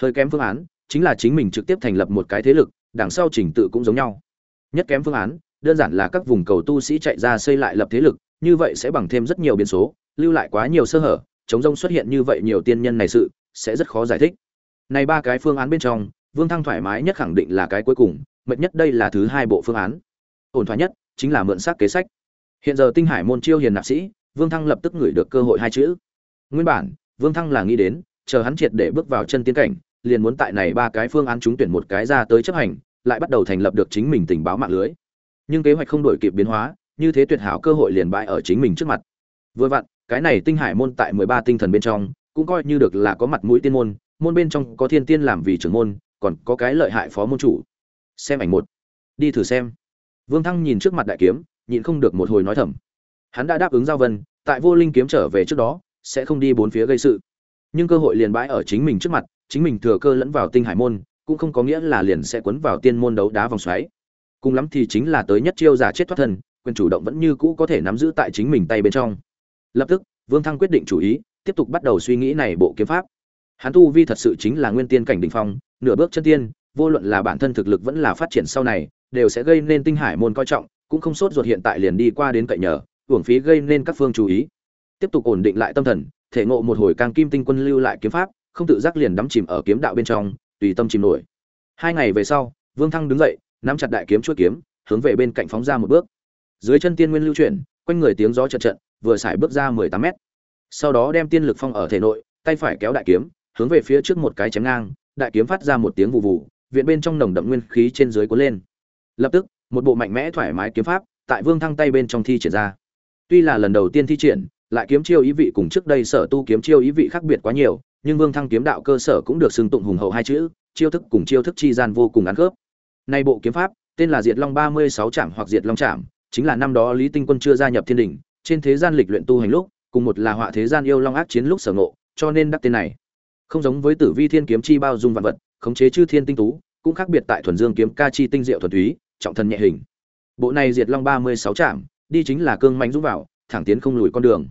Hơi kém phương án chính là chính mình trực tiếp thành lập một cái thế lực, đằng sau trình tự cũng giống nhau. Nhất kém phương án, đơn giản là các vùng cầu tu sĩ chạy ra xây lại lập thế lực, như vậy sẽ bằng thêm rất nhiều biến số, lưu lại quá nhiều sơ hở, chống rông xuất hiện như vậy nhiều tiên nhân này sự, sẽ rất khó giải thích. Này ba cái phương án bên trong vương thăng thoải mái nhất khẳng định là cái cuối cùng, mệt nhất đây là thứ hai bộ phương án. Ổn thỏa nhất chính là mượn xác kế sách. Hiện giờ tinh hải môn chiêu hiền nạp sĩ, vương thăng lập tức gửi được cơ hội hai chữ. Nguyên bản, vương thăng là nghĩ đến, chờ hắn triệt để bước vào chân tiến cảnh, liền muốn tại này ba cái phương án trúng tuyển một cái ra tới chấp hành, lại bắt đầu thành lập được chính mình tình báo mạng lưới. Nhưng kế hoạch không đổi kịp biến hóa, như thế tuyệt hảo cơ hội liền bại ở chính mình trước mặt. Vừa vặn, cái này tinh hải môn tại mười ba tinh thần bên trong, cũng coi như được là có mặt mũi tiên môn môn bên trong có thiên tiên làm vì trưởng môn còn có cái lợi hại phó môn chủ. Xem ảnh một. Đi thử xem. Vương thăng nhìn trước mặt đại kiếm, nhịn không được một hồi nói thầm. Hắn đã đáp ứng giao vân, tại vô linh kiếm trở về trước đó, sẽ không đi bốn phía gây sự. Nhưng cơ hội liền bãi ở chính mình trước mặt, chính mình thừa cơ lẫn vào tinh hải môn, cũng không có nghĩa là liền sẽ quấn vào tiên môn đấu đá vòng xoáy. Cùng lắm thì chính là tới nhất chiêu giả chết thoát thân, quyền chủ động vẫn như cũ có thể nắm giữ tại chính mình tay bên trong. Lập tức, vương thăng quyết định chủ ý, tiếp tục bắt đầu suy nghĩ này bộ kiếm pháp. Hắn tu vi thật sự chính là nguyên tiên cảnh đỉnh phong nửa bước chân tiên, vô luận là bản thân thực lực vẫn là phát triển sau này, đều sẽ gây nên tinh hải môn coi trọng, cũng không sốt ruột hiện tại liền đi qua đến cậy nhờ uổng phí gây nên các phương chú ý. Tiếp tục ổn định lại tâm thần, thể ngộ một hồi càng kim tinh quân lưu lại kiếm pháp, không tự giác liền đắm chìm ở kiếm đạo bên trong, tùy tâm chìm nổi. Hai ngày về sau, vương thăng đứng dậy, nắm chặt đại kiếm chuôi kiếm, hướng về bên cạnh phóng ra một bước. Dưới chân tiên nguyên lưu chuyển, quanh người tiếng gió chợt trận vừa xài bước ra mười tám mét. Sau đó đem tiên lực phong ở thể nội, tay phải kéo đại kiếm, hướng về phía trước một cái chém ngang đại kiếm phát ra một tiếng vụ vụ viện bên trong nồng đậm nguyên khí trên dưới cuốn lên. Lập tức, một bộ mạnh mẽ thoải mái kiếm pháp tại vương thăng tay bên trong thi triển ra. Tuy là lần đầu tiên thi triển, lại kiếm chiêu ý vị cùng trước đây sở tu kiếm chiêu ý vị khác biệt quá nhiều, nhưng vương thăng kiếm đạo cơ sở cũng được xưng tụng hùng hậu hai chữ, chiêu thức cùng chiêu thức chi gian vô cùng ăn khớp. Nay bộ kiếm pháp, tên là diệt long ba mươi sáu trạm hoặc diệt long trạm chính là năm đó lý tinh quân chưa gia nhập thiên đình, trên thế gian lịch luyện tu hành lúc, cùng một là họa thế gian yêu long ác chiến lúc sở ngộ, cho nên đắc tên này không giống với tử vi thiên kiếm chi bao dung vạn vật, khống chế chư thiên tinh tú, cũng khác biệt tại thuần dương kiếm ca chi tinh diệu thuần túy, trọng thần nhẹ hình. Bộ này diệt long ba mươi sáu trạm, đi chính là cương mánh dũng vào, thẳng tiến không lùi con đường.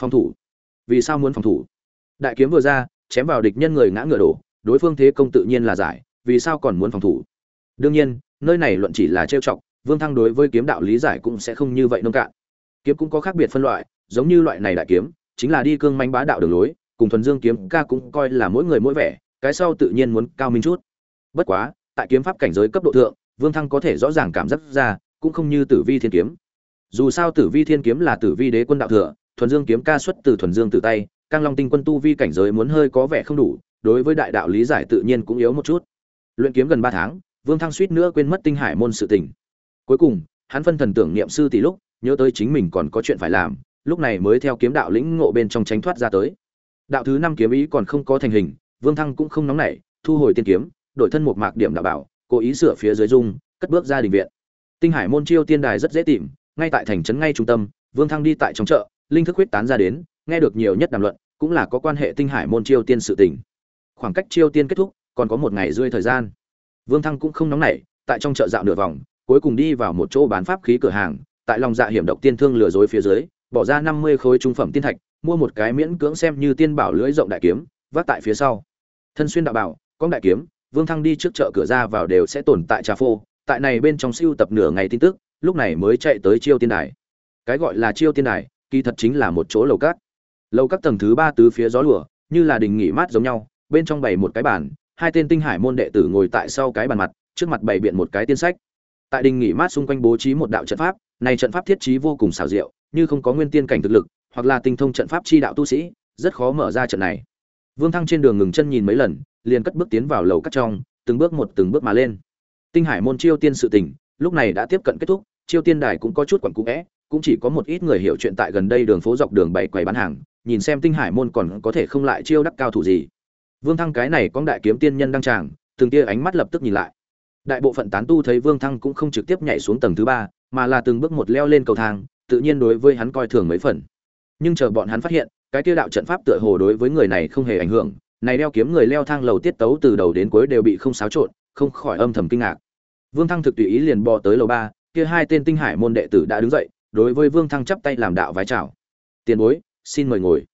Phòng thủ. Vì sao muốn phòng thủ? Đại kiếm vừa ra, chém vào địch nhân người ngã ngựa đổ, đối phương thế công tự nhiên là giải, vì sao còn muốn phòng thủ? Đương nhiên, nơi này luận chỉ là trêu chọc, vương thăng đối với kiếm đạo lý giải cũng sẽ không như vậy nông cạn. Kiếm cũng có khác biệt phân loại, giống như loại này đại kiếm, chính là đi cương manh bá đạo đường lối cùng thuần dương kiếm ca cũng coi là mỗi người mỗi vẻ, cái sau tự nhiên muốn cao minh chút. Bất quá, tại kiếm pháp cảnh giới cấp độ thượng, vương thăng có thể rõ ràng cảm giác ra, cũng không như tử vi thiên kiếm. Dù sao tử vi thiên kiếm là tử vi đế quân đạo thừa, thuần dương kiếm ca xuất từ thuần dương từ tay, cang long tinh quân tu vi cảnh giới muốn hơi có vẻ không đủ, đối với đại đạo lý giải tự nhiên cũng yếu một chút. Luyện kiếm gần ba tháng, vương thăng suýt nữa quên mất tinh hải môn sự tình. Cuối cùng, hắn phân thần tưởng niệm sư tỷ lúc, nhớ tới chính mình còn có chuyện phải làm, lúc này mới theo kiếm đạo lĩnh ngộ bên trong tránh thoát ra tới đạo thứ năm kiếm ý còn không có thành hình, vương thăng cũng không nóng nảy, thu hồi tiên kiếm, đổi thân một mạc điểm đạo bảo, cố ý sửa phía dưới dung, cất bước ra đình viện. Tinh hải môn chiêu tiên đài rất dễ tìm, ngay tại thành trấn ngay trung tâm, vương thăng đi tại trong chợ, linh thức huyết tán ra đến, nghe được nhiều nhất đàm luận, cũng là có quan hệ tinh hải môn chiêu tiên sự tình. Khoảng cách chiêu tiên kết thúc, còn có một ngày rơi thời gian. Vương thăng cũng không nóng nảy, tại trong chợ dạo nửa vòng, cuối cùng đi vào một chỗ bán pháp khí cửa hàng, tại lòng dạ hiểm độc tiên thương lừa dối phía dưới, bỏ ra năm mươi khối trung phẩm tiên thạch mua một cái miễn cưỡng xem như tiên bảo lưỡi rộng đại kiếm, vác tại phía sau. Thân xuyên đạo bảo, con đại kiếm, vương thăng đi trước chợ cửa ra vào đều sẽ tồn tại trà phô, tại này bên trong siêu tập nửa ngày tin tức, lúc này mới chạy tới chiêu tiên đài. Cái gọi là chiêu tiên đài, kỳ thật chính là một chỗ lầu cát. Lầu các tầng thứ ba tứ phía gió lùa, như là đình nghỉ mát giống nhau, bên trong bày một cái bàn, hai tên tinh hải môn đệ tử ngồi tại sau cái bàn mặt, trước mặt bày biện một cái tiên sách. Tại đình nghỉ mát xung quanh bố trí một đạo trận pháp, này trận pháp thiết trí vô cùng xảo diệu, như không có nguyên tiên cảnh thực lực hoặc là tinh thông trận pháp chi đạo tu sĩ rất khó mở ra trận này. Vương thăng trên đường ngừng chân nhìn mấy lần liền cất bước tiến vào lầu cắt trong từng bước một từng bước mà lên. Tinh hải môn chiêu tiên sự tình lúc này đã tiếp cận kết thúc chiêu tiên đài cũng có chút quẩn cũ é, cũng chỉ có một ít người hiểu chuyện tại gần đây đường phố dọc đường bảy quầy bán hàng nhìn xem tinh hải môn còn có thể không lại chiêu đắc cao thủ gì. Vương thăng cái này có đại kiếm tiên nhân đăng tràng từng tia ánh mắt lập tức nhìn lại. Đại bộ phận tán tu thấy vương thăng cũng không trực tiếp nhảy xuống tầng thứ ba mà là từng bước một leo lên cầu thang tự nhiên đối với hắn coi thường mấy phần nhưng chờ bọn hắn phát hiện, cái tiêu đạo trận pháp tựa hồ đối với người này không hề ảnh hưởng, này đeo kiếm người leo thang lầu tiết tấu từ đầu đến cuối đều bị không xáo trộn, không khỏi âm thầm kinh ngạc. Vương thăng thực tùy ý liền bò tới lầu ba, kia hai tên tinh hải môn đệ tử đã đứng dậy, đối với vương thăng chắp tay làm đạo vái chào. Tiền bối, xin mời ngồi.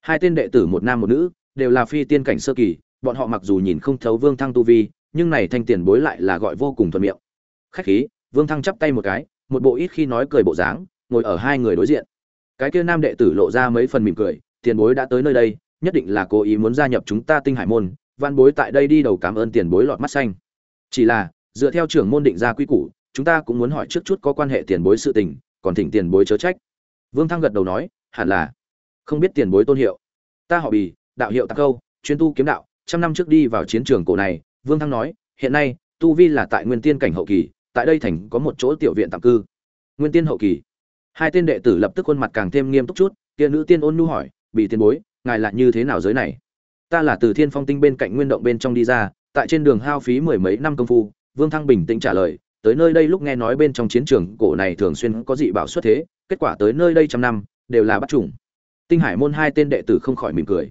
Hai tên đệ tử một nam một nữ, đều là phi tiên cảnh sơ kỳ, bọn họ mặc dù nhìn không thấu vương thăng tu vi, nhưng này thanh tiền bối lại là gọi vô cùng thuận miệng. Khách khí, vương thăng chắp tay một cái, một bộ ít khi nói cười bộ dáng, ngồi ở hai người đối diện cái kia nam đệ tử lộ ra mấy phần mỉm cười, tiền bối đã tới nơi đây, nhất định là cố ý muốn gia nhập chúng ta tinh hải môn văn bối tại đây đi đầu cảm ơn tiền bối lọt mắt xanh. Chỉ là, dựa theo trưởng môn định ra quy củ, chúng ta cũng muốn hỏi trước chút có quan hệ tiền bối sự tình, còn thỉnh tiền bối chớ trách. Vương thăng gật đầu nói, hẳn là. Không biết tiền bối tôn hiệu. Ta họ bì, đạo hiệu tạc câu, chuyên tu kiếm đạo, trăm năm trước đi vào chiến trường cổ này. Vương thăng nói, hiện nay, tu vi là tại nguyên tiên cảnh hậu kỳ, tại đây thành có một chỗ tiểu viện tạm cư. Nguyên tiên hậu kỳ hai tên đệ tử lập tức khuôn mặt càng thêm nghiêm túc chút tiên nữ tiên ôn nhu hỏi bị tiền bối, ngài là như thế nào giới này? Ta là từ thiên phong tinh bên cạnh nguyên động bên trong đi ra, tại trên đường hao phí mười mấy năm công phu. Vương thăng bình tĩnh trả lời, tới nơi đây lúc nghe nói bên trong chiến trường cổ này thường xuyên có dị bảo xuất thế, kết quả tới nơi đây trăm năm, đều là bắt trùng tinh hải môn hai tên đệ tử không khỏi mỉm cười.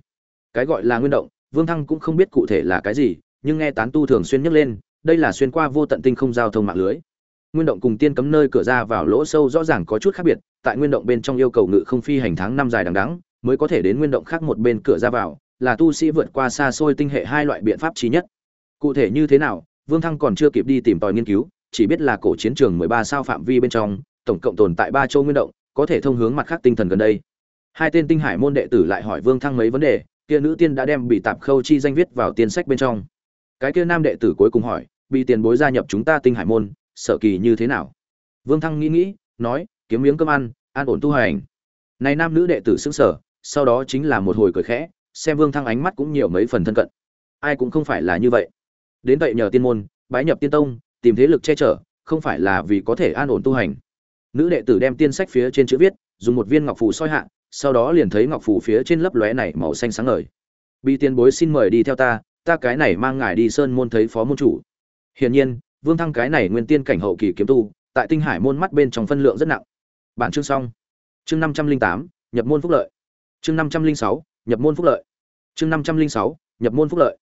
Cái gọi là nguyên động, vương thăng cũng không biết cụ thể là cái gì, nhưng nghe tán tu thường xuyên nhắc lên, đây là xuyên qua vô tận tinh không giao thông mạng lưới nguyên động cùng tiên cấm nơi cửa ra vào lỗ sâu rõ ràng có chút khác biệt, tại nguyên động bên trong yêu cầu ngự không phi hành tháng năm dài đằng đắng mới có thể đến nguyên động khác một bên cửa ra vào, là tu sĩ vượt qua xa xôi tinh hệ hai loại biện pháp trí nhất. Cụ thể như thế nào, vương thăng còn chưa kịp đi tìm tòi nghiên cứu, chỉ biết là cổ chiến trường mười ba sao phạm vi bên trong, tổng cộng tồn tại ba châu nguyên động, có thể thông hướng mặt khác tinh thần gần đây. Hai tên tinh hải môn đệ tử lại hỏi vương thăng mấy vấn đề, kia nữ tiên đã đem bị tạp khâu chi danh viết vào tiên sách bên trong. Cái kia nam đệ tử cuối cùng hỏi, bị tiền bối gia nhập chúng ta tinh hải môn sợ kỳ như thế nào? Vương thăng nghĩ nghĩ, nói, kiếm miếng cơm ăn, an ổn tu hành. Này nam nữ đệ tử xứng sở sau đó chính là một hồi cười khẽ, xem vương thăng ánh mắt cũng nhiều mấy phần thân cận. Ai cũng không phải là như vậy. Đến vậy nhờ tiên môn, bái nhập tiên tông, tìm thế lực che chở, không phải là vì có thể an ổn tu hành. Nữ đệ tử đem tiên sách phía trên chữ viết, dùng một viên ngọc phù soi hạ, sau đó liền thấy ngọc phù phía trên lấp lóe này màu xanh sáng ngời. Bị tiền bối xin mời đi theo ta ta cái này mang ngài đi sơn môn thấy phó môn chủ. Hiển nhiên vương thăng cái này nguyên tiên cảnh hậu kỳ kiếm tu, tại tinh hải môn mắt bên trong phân lượng rất nặng. Bản chương xong. Chương năm trăm linh tám, nhập môn phúc lợi. Chương năm trăm linh sáu, nhập môn phúc lợi. Chương năm trăm linh sáu, nhập môn phúc lợi.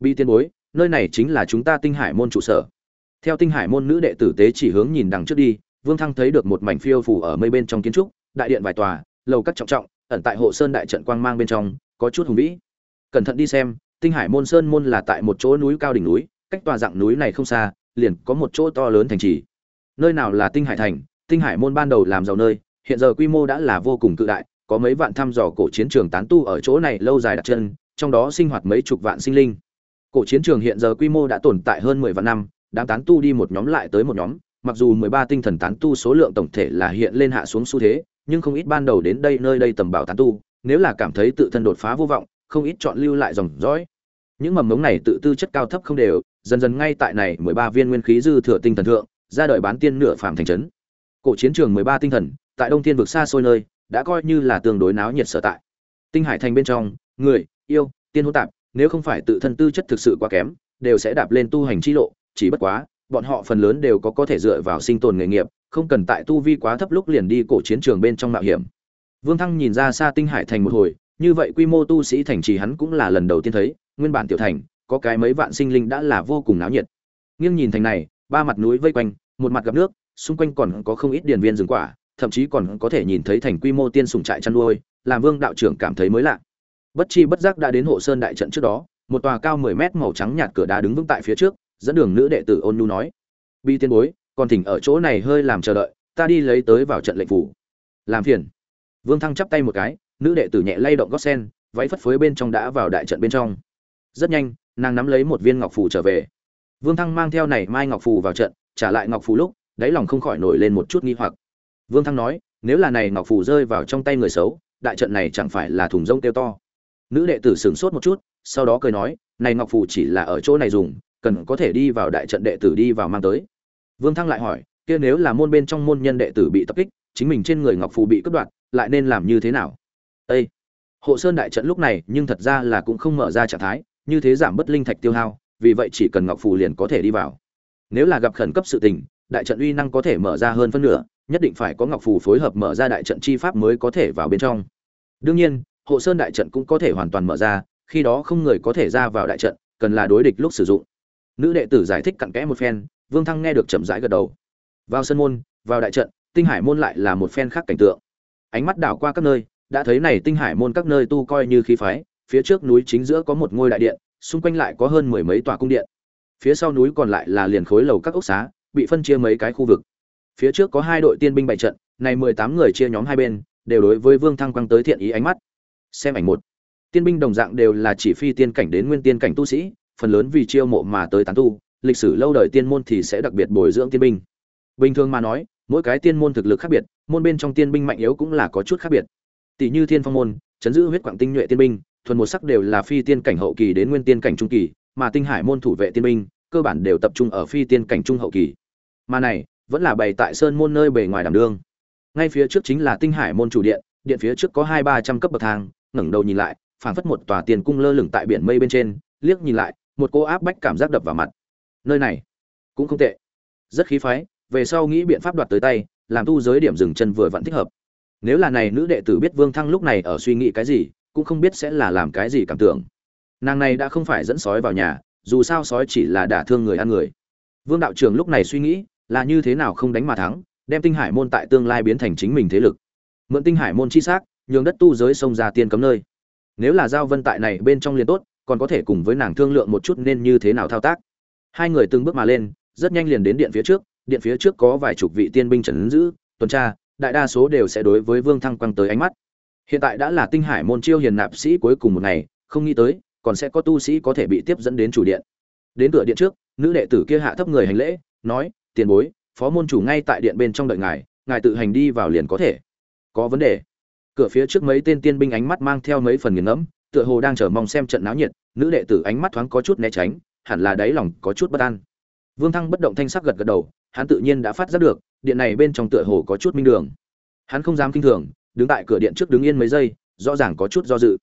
Bị tiên bối, nơi này chính là chúng ta tinh hải môn trụ sở. Theo tinh hải môn nữ đệ tử tế chỉ hướng nhìn đằng trước đi, vương thăng thấy được một mảnh phiêu phủ ở mây bên trong kiến trúc, đại điện vài tòa, lầu các trọng trọng, ẩn tại hộ sơn đại trận quang mang bên trong, có chút hùng vĩ. Cẩn thận đi xem, tinh hải môn sơn môn là tại một chỗ núi cao đỉnh núi, cách tòa dạng núi này không xa liền có một chỗ to lớn thành trì. Nơi nào là tinh hải thành, tinh hải môn ban đầu làm giàu nơi, hiện giờ quy mô đã là vô cùng cự đại, có mấy vạn thăm dò cổ chiến trường tán tu ở chỗ này lâu dài đặt chân, trong đó sinh hoạt mấy chục vạn sinh linh. Cổ chiến trường hiện giờ quy mô đã tồn tại hơn mười vạn năm, đám tán tu đi một nhóm lại tới một nhóm, mặc dù mười ba tinh thần tán tu số lượng tổng thể là hiện lên hạ xuống xu thế, nhưng không ít ban đầu đến đây nơi đây tầm bảo tán tu, nếu là cảm thấy tự thân đột phá vô vọng, không ít chọn lưu lại dòng dõi. Những mầm mống này tự tư chất cao thấp không đều dần dần ngay tại này mười ba viên nguyên khí dư thừa tinh thần thượng, ra đời bán tiên nửa phàm thành trấn. Cổ chiến trường mười ba tinh thần, tại đông thiên vực xa xôi nơi, đã coi như là tương đối náo nhiệt sở tại. Tinh hải thành bên trong, người, yêu, tiên hỗn tạp, nếu không phải tự thân tư chất thực sự quá kém, đều sẽ đạp lên tu hành chi lộ, chỉ bất quá, bọn họ phần lớn đều có có thể dựa vào sinh tồn nghề nghiệp, không cần tại tu vi quá thấp lúc liền đi cổ chiến trường bên trong mạo hiểm. Vương thăng nhìn ra xa tinh hải thành một hồi, như vậy quy mô tu sĩ thành trì hắn cũng là lần đầu tiên thấy, nguyên bản tiểu thành có cái mấy vạn sinh linh đã là vô cùng náo nhiệt. Nghiêng nhìn thành này, ba mặt núi vây quanh, một mặt gặp nước, xung quanh còn có không ít điền viên rừng quả, thậm chí còn có thể nhìn thấy thành quy mô tiên sùng trại chăn nuôi, làm vương đạo trưởng cảm thấy mới lạ. Bất chi bất giác đã đến hộ sơn đại trận trước đó, một tòa cao mười mét màu trắng nhạt cửa đá đứng vững tại phía trước, dẫn đường nữ đệ tử ôn nhu nói, bi tiên bối, còn thỉnh ở chỗ này hơi làm chờ đợi, ta đi lấy tới vào trận lệnh phủ. Làm phiền. Vương thăng chắp tay một cái, nữ đệ tử nhẹ lay động gót sen, váy phất phới bên trong đã vào đại trận bên trong. Rất nhanh nàng nắm lấy một viên ngọc phù trở về. Vương thăng mang theo này mai ngọc phù vào trận, trả lại ngọc phù lúc, đáy lòng không khỏi nổi lên một chút nghi hoặc. Vương thăng nói, nếu là này ngọc phù rơi vào trong tay người xấu, đại trận này chẳng phải là thùng rông kêu to. Nữ đệ tử sửng sốt một chút, sau đó cười nói, này ngọc phù chỉ là ở chỗ này dùng, cần có thể đi vào đại trận đệ tử đi vào mang tới. Vương thăng lại hỏi, kia nếu là môn bên trong môn nhân đệ tử bị tập kích, chính mình trên người ngọc phù bị cướp đoạt, lại nên làm như thế nào? Ê! hộ sơn đại trận lúc này, nhưng thật ra là cũng không mở ra trạng thái như thế giảm bất linh thạch tiêu hao, vì vậy chỉ cần ngọc phù liền có thể đi vào. Nếu là gặp khẩn cấp sự tình, đại trận uy năng có thể mở ra hơn phân nửa, nhất định phải có ngọc phù phối hợp mở ra đại trận chi pháp mới có thể vào bên trong. Đương nhiên, hộ sơn đại trận cũng có thể hoàn toàn mở ra, khi đó không người có thể ra vào đại trận, cần là đối địch lúc sử dụng. Nữ đệ tử giải thích cặn kẽ một phen, vương thăng nghe được chậm rãi gật đầu. Vào sân môn, vào đại trận, tinh hải môn lại là một phen khác cảnh tượng. Ánh mắt đảo qua các nơi, đã thấy này tinh hải môn các nơi tu coi như khí phái phía trước núi chính giữa có một ngôi đại điện, xung quanh lại có hơn mười mấy tòa cung điện. Phía sau núi còn lại là liền khối lầu các ốc xá, bị phân chia mấy cái khu vực. Phía trước có hai đội tiên binh bày trận, này mười tám người chia nhóm hai bên, đều đối với vương thăng quang tới thiện ý ánh mắt. Xem ảnh một. Tiên binh đồng dạng đều là chỉ phi tiên cảnh đến nguyên tiên cảnh tu sĩ, phần lớn vì chiêu mộ mà tới tán tu, lịch sử lâu đời tiên môn thì sẽ đặc biệt bồi dưỡng tiên binh. Bình thường mà nói, mỗi cái tiên môn thực lực khác biệt, môn bên trong tiên binh mạnh yếu cũng là có chút khác biệt. Tỷ như thiên phong môn, chấn giữ huyết quảng tinh nhuệ tiên binh thuần một sắc đều là phi tiên cảnh hậu kỳ đến nguyên tiên cảnh trung kỳ, mà tinh hải môn thủ vệ tiên binh, cơ bản đều tập trung ở phi tiên cảnh trung hậu kỳ. Mà này, vẫn là bày tại sơn môn nơi bề ngoài đảm đương. Ngay phía trước chính là tinh hải môn chủ điện điện phía trước có hai ba trăm cấp bậc thang, ngẩng đầu nhìn lại, phảng phất một tòa tiền cung lơ lửng tại biển mây bên trên, liếc nhìn lại, một cô áp bách cảm giác đập vào mặt. Nơi này, cũng không tệ. Rất khí phái, về sau nghĩ biện pháp đoạt tới tay, làm tu giới điểm dừng chân vừa vẫn thích hợp. Nếu là này nữ đệ tử biết vương thăng lúc này ở suy nghĩ cái gì cũng không biết sẽ là làm cái gì cảm tưởng. Nàng này đã không phải dẫn sói vào nhà, dù sao sói chỉ là đả thương người ăn người. Vương đạo trưởng lúc này suy nghĩ, là như thế nào không đánh mà thắng, đem tinh hải môn tại tương lai biến thành chính mình thế lực. Mượn tinh hải môn chi xác, nhường đất tu giới sông ra tiên cấm nơi. Nếu là giao vân tại này bên trong liền tốt, còn có thể cùng với nàng thương lượng một chút nên như thế nào thao tác. Hai người từng bước mà lên, rất nhanh liền đến điện phía trước, điện phía trước có vài chục vị tiên binh trần giữ, tuần tra, đại đa số đều sẽ đối với vương thăng quăng tới ánh mắt hiện tại đã là tinh hải môn chiêu hiền nạp sĩ cuối cùng một ngày, không nghĩ tới, còn sẽ có tu sĩ có thể bị tiếp dẫn đến chủ điện. Đến cửa điện trước, nữ đệ tử kia hạ thấp người hành lễ, nói, tiền bối, phó môn chủ ngay tại điện bên trong đợi ngài ngài tự hành đi vào liền có thể. Có vấn đề. Cửa phía trước mấy tên tiên binh ánh mắt mang theo mấy phần nghiền ngẫm, tựa hồ đang chờ mong xem trận náo nhiệt, nữ đệ tử ánh mắt thoáng có chút né tránh, hẳn là đáy lòng có chút bất an. Vương thăng bất động thanh sắc gật gật đầu, hắn tự nhiên đã phát giác được, điện này bên trong tựa hồ có chút minh đường. Hắn không dám kinh thường đứng tại cửa điện trước đứng yên mấy giây, rõ ràng có chút do dự.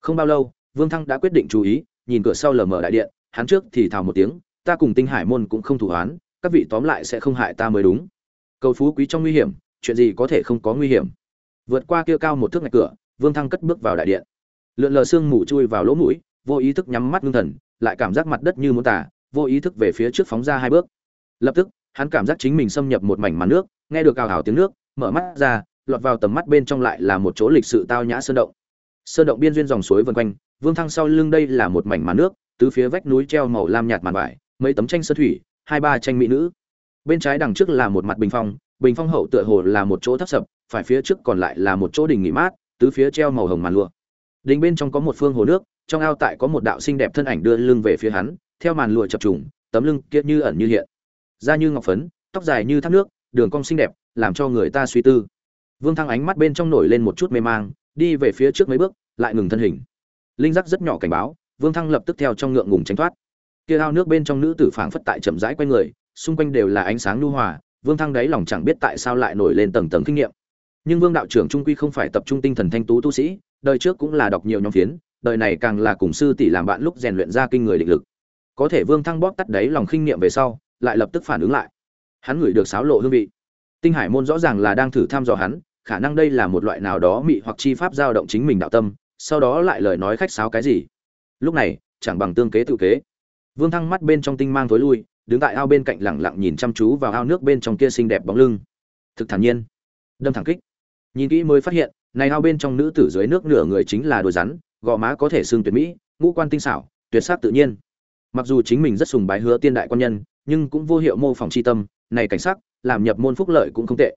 Không bao lâu, vương thăng đã quyết định chú ý, nhìn cửa sau lờ mở đại điện, hắn trước thì thào một tiếng, ta cùng tinh hải môn cũng không thủ hoán, các vị tóm lại sẽ không hại ta mới đúng. Cầu phú quý trong nguy hiểm, chuyện gì có thể không có nguy hiểm? Vượt qua kia cao một thước ngạch cửa, vương thăng cất bước vào đại điện. Lượn lờ sương mù chui vào lỗ mũi, vô ý thức nhắm mắt ngưng thần, lại cảm giác mặt đất như muốn tả vô ý thức về phía trước phóng ra hai bước. Lập tức, hắn cảm giác chính mình xâm nhập một mảnh màn nước, nghe được ào ào tiếng nước, mở mắt ra lọt vào tầm mắt bên trong lại là một chỗ lịch sự tao nhã sơn động. Sơn động biên duyên dòng suối vân quanh, vương thăng sau lưng đây là một mảnh màn nước, tứ phía vách núi treo màu lam nhạt màn vải, mấy tấm tranh sơn thủy, hai ba tranh mỹ nữ. Bên trái đằng trước là một mặt bình phong bình phong hậu tựa hồ là một chỗ thấp sập, phải phía trước còn lại là một chỗ đình nghỉ mát, tứ phía treo màu hồng màn lụa. Đình bên trong có một phương hồ nước, trong ao tại có một đạo xinh đẹp thân ảnh đưa lưng về phía hắn, theo màn lụa chập trùng, tấm lưng kia như ẩn như hiện. Da như ngọc phấn, tóc dài như thác nước, đường cong xinh đẹp, làm cho người ta suy tư vương thăng ánh mắt bên trong nổi lên một chút mê mang, đi về phía trước mấy bước, lại ngừng thân hình. Linh giác rất nhỏ cảnh báo, vương thăng lập tức theo trong ngượng ngùng tránh thoát. Kia ao nước bên trong nữ tử phảng phất tại chậm rãi quay người, xung quanh đều là ánh sáng nhu hòa, vương thăng đáy lòng chẳng biết tại sao lại nổi lên tầng tầng kinh nghiệm. Nhưng vương đạo trưởng trung quy không phải tập trung tinh thần thanh tú tu sĩ, đời trước cũng là đọc nhiều nhóm phiến, đời này càng là cùng sư tỷ làm bạn lúc rèn luyện ra kinh người định lực. Có thể vương thăng bóp tắt đáy lòng kinh nghiệm về sau, lại lập tức phản ứng lại. Hắn ngửi được sáo lộ hương vị. Tinh hải môn rõ ràng là đang thử thăm dò hắn khả năng đây là một loại nào đó mị hoặc chi pháp giao động chính mình đạo tâm, sau đó lại lời nói khách sáo cái gì? Lúc này, chẳng bằng tương kế tự kế. Vương thăng mắt bên trong tinh mang tối lui, đứng tại ao bên cạnh lẳng lặng nhìn chăm chú vào ao nước bên trong kia xinh đẹp bóng lưng. Thực thản nhiên. Đâm thẳng kích. Nhìn kỹ mới phát hiện, này ao bên trong nữ tử dưới nước nửa người chính là đôi rắn, gò má có thể xương tuyệt mỹ, ngũ quan tinh xảo, tuyệt sắc tự nhiên. Mặc dù chính mình rất sùng bái hứa tiên đại quan nhân, nhưng cũng vô hiệu mô phỏng chi tâm, này cảnh sắc, làm nhập môn phúc lợi cũng không tệ.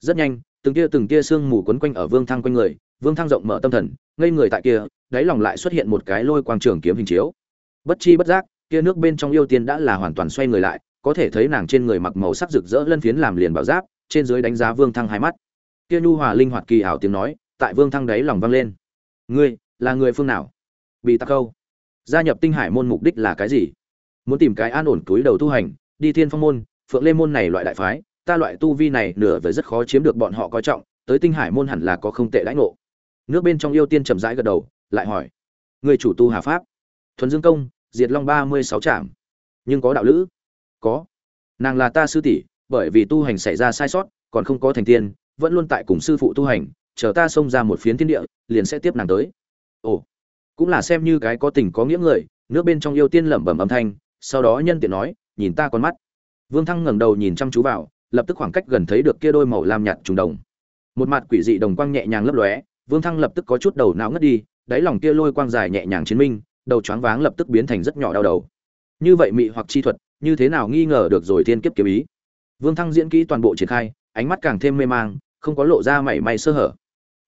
Rất nhanh từng tia từng tia sương mù quấn quanh ở vương thăng quanh người, vương thăng rộng mở tâm thần, ngây người tại kia, đáy lòng lại xuất hiện một cái lôi quang trường kiếm hình chiếu. Bất chi bất giác, kia nước bên trong yêu tiên đã là hoàn toàn xoay người lại, có thể thấy nàng trên người mặc màu sắc rực rỡ lân phiến làm liền bảo giáp, trên dưới đánh giá vương thăng hai mắt. Kia nhu hòa linh hoạt kỳ ảo tiếng nói, tại vương thăng đáy lòng vang lên. Ngươi, là người phương nào? Bị tắc câu. Gia nhập tinh hải môn mục đích là cái gì? Muốn tìm cái an ổn túi đầu tu hành, đi thiên phong môn, phượng lê môn này loại đại phái ta loại tu vi này nửa về rất khó chiếm được bọn họ coi trọng, tới tinh hải môn hẳn là có không tệ đãi ngộ. Nước bên trong yêu tiên chậm rãi gật đầu, lại hỏi người chủ tu hà pháp, thuần dương công, diệt long ba mươi sáu trạm nhưng có đạo lữ? Có. Nàng là ta sư tỷ, bởi vì tu hành xảy ra sai sót, còn không có thành tiên, vẫn luôn tại cùng sư phụ tu hành, chờ ta xông ra một phiến thiên địa, liền sẽ tiếp nàng tới. Ồ, cũng là xem như cái có tình có nghĩa người. Nước bên trong yêu tiên lẩm bẩm âm thanh, sau đó nhân tiện nói, nhìn ta con mắt. Vương thăng ngẩng đầu nhìn chăm chú vào lập tức khoảng cách gần thấy được kia đôi màu lam nhạt trùng đồng. Một mặt quỷ dị đồng quang nhẹ nhàng lấp lóe, vương thăng lập tức có chút đầu não ngất đi, đáy lòng kia lôi quang dài nhẹ nhàng chiến minh, đầu choáng váng lập tức biến thành rất nhỏ đau đầu. Như vậy mị hoặc chi thuật, như thế nào nghi ngờ được rồi thiên kiếp kiếm ý? Vương thăng diễn kỹ toàn bộ triển khai, ánh mắt càng thêm mê mang, không có lộ ra mảy may sơ hở.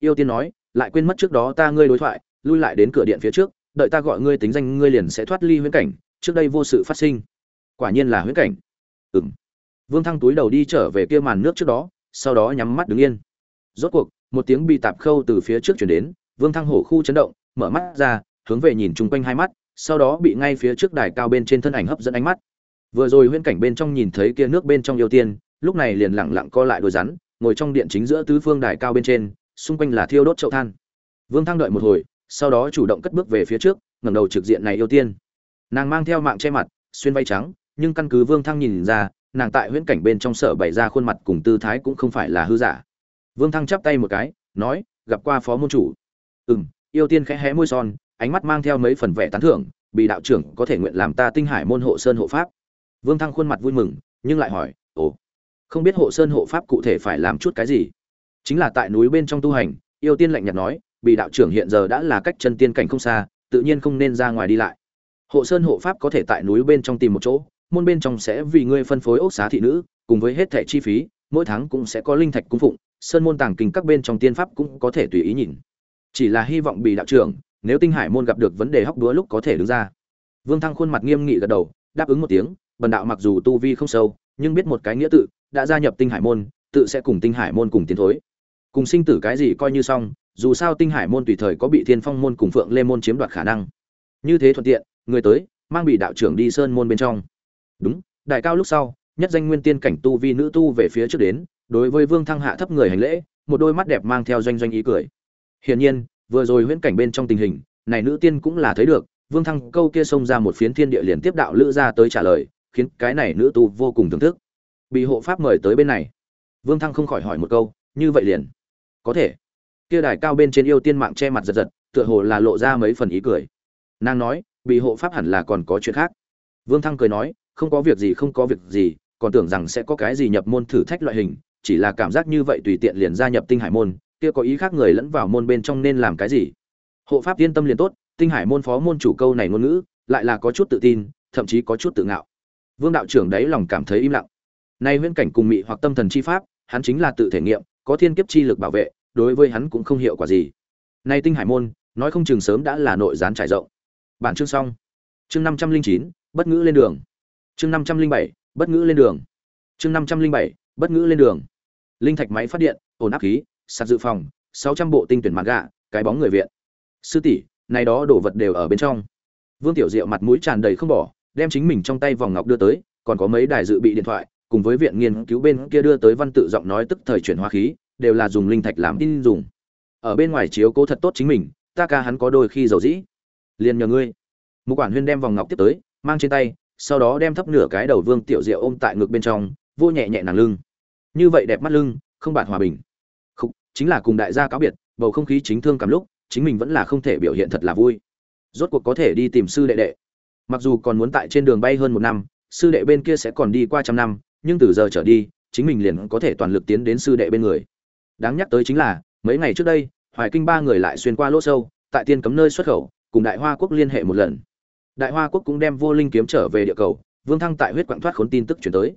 Yêu tiên nói, lại quên mất trước đó ta ngươi đối thoại, lui lại đến cửa điện phía trước, đợi ta gọi ngươi tính danh ngươi liền sẽ thoát ly huyễn cảnh, trước đây vô sự phát sinh. Quả nhiên là huyễn cảnh. Ừm vương thăng túi đầu đi trở về kia màn nước trước đó, sau đó nhắm mắt đứng yên. Rốt cuộc, một tiếng bị tạp khâu từ phía trước chuyển đến, vương thăng hổ khu chấn động, mở mắt ra, hướng về nhìn chung quanh hai mắt, sau đó bị ngay phía trước đài cao bên trên thân ảnh hấp dẫn ánh mắt. Vừa rồi huyễn cảnh bên trong nhìn thấy kia nước bên trong yêu tiên, lúc này liền lặng lặng co lại đôi rắn, ngồi trong điện chính giữa tứ phương đài cao bên trên, xung quanh là thiêu đốt chậu than. Vương thăng đợi một hồi, sau đó chủ động cất bước về phía trước, ngẩng đầu trực diện này yêu tiên. Nàng mang theo mạng che mặt, xuyên vây trắng, nhưng căn cứ vương thăng nhìn ra nàng tại huyễn cảnh bên trong sở bày ra khuôn mặt cùng tư thái cũng không phải là hư giả. Vương thăng chắp tay một cái, nói, gặp qua phó môn chủ. Ừ m yêu tiên khẽ hé môi son, ánh mắt mang theo mấy phần vẻ tán thưởng, bị đạo trưởng có thể nguyện làm ta tinh hải môn hộ sơn hộ pháp. Vương thăng khuôn mặt vui mừng, nhưng lại hỏi, ồ, không biết hộ sơn hộ pháp cụ thể phải làm chút cái gì? Chính là tại núi bên trong tu hành, yêu tiên lạnh nhạt nói, bị đạo trưởng hiện giờ đã là cách chân tiên cảnh không xa, tự nhiên không nên ra ngoài đi lại. Hộ sơn hộ pháp có thể tại núi bên trong tìm một chỗ môn bên trong sẽ vì ngươi phân phối ốc xá thị nữ, cùng với hết thẻ chi phí, mỗi tháng cũng sẽ có linh thạch cung phụng, sơn môn tàng kinh các bên trong tiên pháp cũng có thể tùy ý nhìn. Chỉ là hy vọng bị đạo trưởng, nếu tinh hải môn gặp được vấn đề hóc đúa lúc có thể đứng ra. Vương thăng khuôn mặt nghiêm nghị gật đầu, đáp ứng một tiếng, bần đạo mặc dù tu vi không sâu, nhưng biết một cái nghĩa tự, đã gia nhập tinh hải môn, tự sẽ cùng tinh hải môn cùng tiến thối. Cùng sinh tử cái gì coi như xong, dù sao tinh hải môn tùy thời có bị thiên phong môn cùng phượng lê môn chiếm đoạt khả năng. Như thế thuận tiện, người tới, mang bị đạo trưởng đi sơn môn bên trong đúng, đại cao lúc sau, nhất danh nguyên tiên cảnh tu vi nữ tu về phía trước đến, đối với vương thăng hạ thấp người hành lễ, một đôi mắt đẹp mang theo doanh doanh ý cười. Hiển nhiên, vừa rồi huyễn cảnh bên trong tình hình, này nữ tiên cũng là thấy được, vương thăng câu kia xông ra một phiến thiên địa liền tiếp đạo lữ ra tới trả lời, khiến cái này nữ tu vô cùng thưởng thức. Bị hộ pháp mời tới bên này. Vương thăng không khỏi hỏi một câu, như vậy liền? Có thể. Kia đài cao bên trên yêu tiên mạng che mặt giật giật, tựa hồ là lộ ra mấy phần ý cười. Nàng nói, bị hộ pháp hẳn là còn có chuyện khác. Vương thăng cười nói không có việc gì, không có việc gì, còn tưởng rằng sẽ có cái gì nhập môn thử thách loại hình, chỉ là cảm giác như vậy tùy tiện liền gia nhập tinh hải môn, kia có ý khác người lẫn vào môn bên trong nên làm cái gì? Hộ pháp yên tâm liền tốt, tinh hải môn phó môn chủ câu này ngôn ngữ, lại là có chút tự tin, thậm chí có chút tự ngạo. Vương đạo trưởng đấy lòng cảm thấy im lặng. Nay huyễn cảnh cùng mị hoặc tâm thần chi pháp, hắn chính là tự thể nghiệm, có thiên kiếp chi lực bảo vệ, đối với hắn cũng không hiệu quả gì. Nay tinh hải môn, nói không chừng sớm đã là nội gián trải rộng. Bản chương xong. Chương năm trăm linh chín, bất ngữ lên đường chương năm trăm linh bảy, bất ngữ lên đường. Chương năm trăm linh bảy, bất ngữ lên đường. Linh thạch máy phát điện, ổn áp khí, sạc dự phòng, sáu trăm bộ tinh tuyển mặt gạ, cái bóng người viện. Sư tỷ, này đó đồ vật đều ở bên trong. Vương tiểu diệu mặt mũi tràn đầy không bỏ, đem chính mình trong tay vòng ngọc đưa tới, còn có mấy đài dự bị điện thoại, cùng với viện nghiên cứu bên kia đưa tới văn tự giọng nói tức thời chuyển hóa khí, đều là dùng linh thạch làm tin dùng. Ở bên ngoài chiếu cố thật tốt chính mình, ta ca hắn có đôi khi giàu dĩ. Liền nhờ ngươi. Một quản huyên đem vòng ngọc tiếp tới, mang trên tay sau đó đem thấp nửa cái đầu vương tiểu diệu ôm tại ngực bên trong, vô nhẹ nhẹ nàng lưng. Như vậy đẹp mắt lưng, không bạn hòa bình. Không chính là cùng đại gia cáo biệt, bầu không khí chính thương cảm lúc, chính mình vẫn là không thể biểu hiện thật là vui. Rốt cuộc có thể đi tìm sư đệ đệ. Mặc dù còn muốn tại trên đường bay hơn một năm, sư đệ bên kia sẽ còn đi qua trăm năm, nhưng từ giờ trở đi, chính mình liền có thể toàn lực tiến đến sư đệ bên người. Đáng nhắc tới chính là, mấy ngày trước đây, hoài kinh ba người lại xuyên qua lỗ sâu, tại tiên cấm nơi xuất khẩu, cùng đại hoa quốc liên hệ một lần đại hoa quốc cũng đem vô linh kiếm trở về địa cầu vương thăng tại huyết quặng thoát khốn tin tức chuyển tới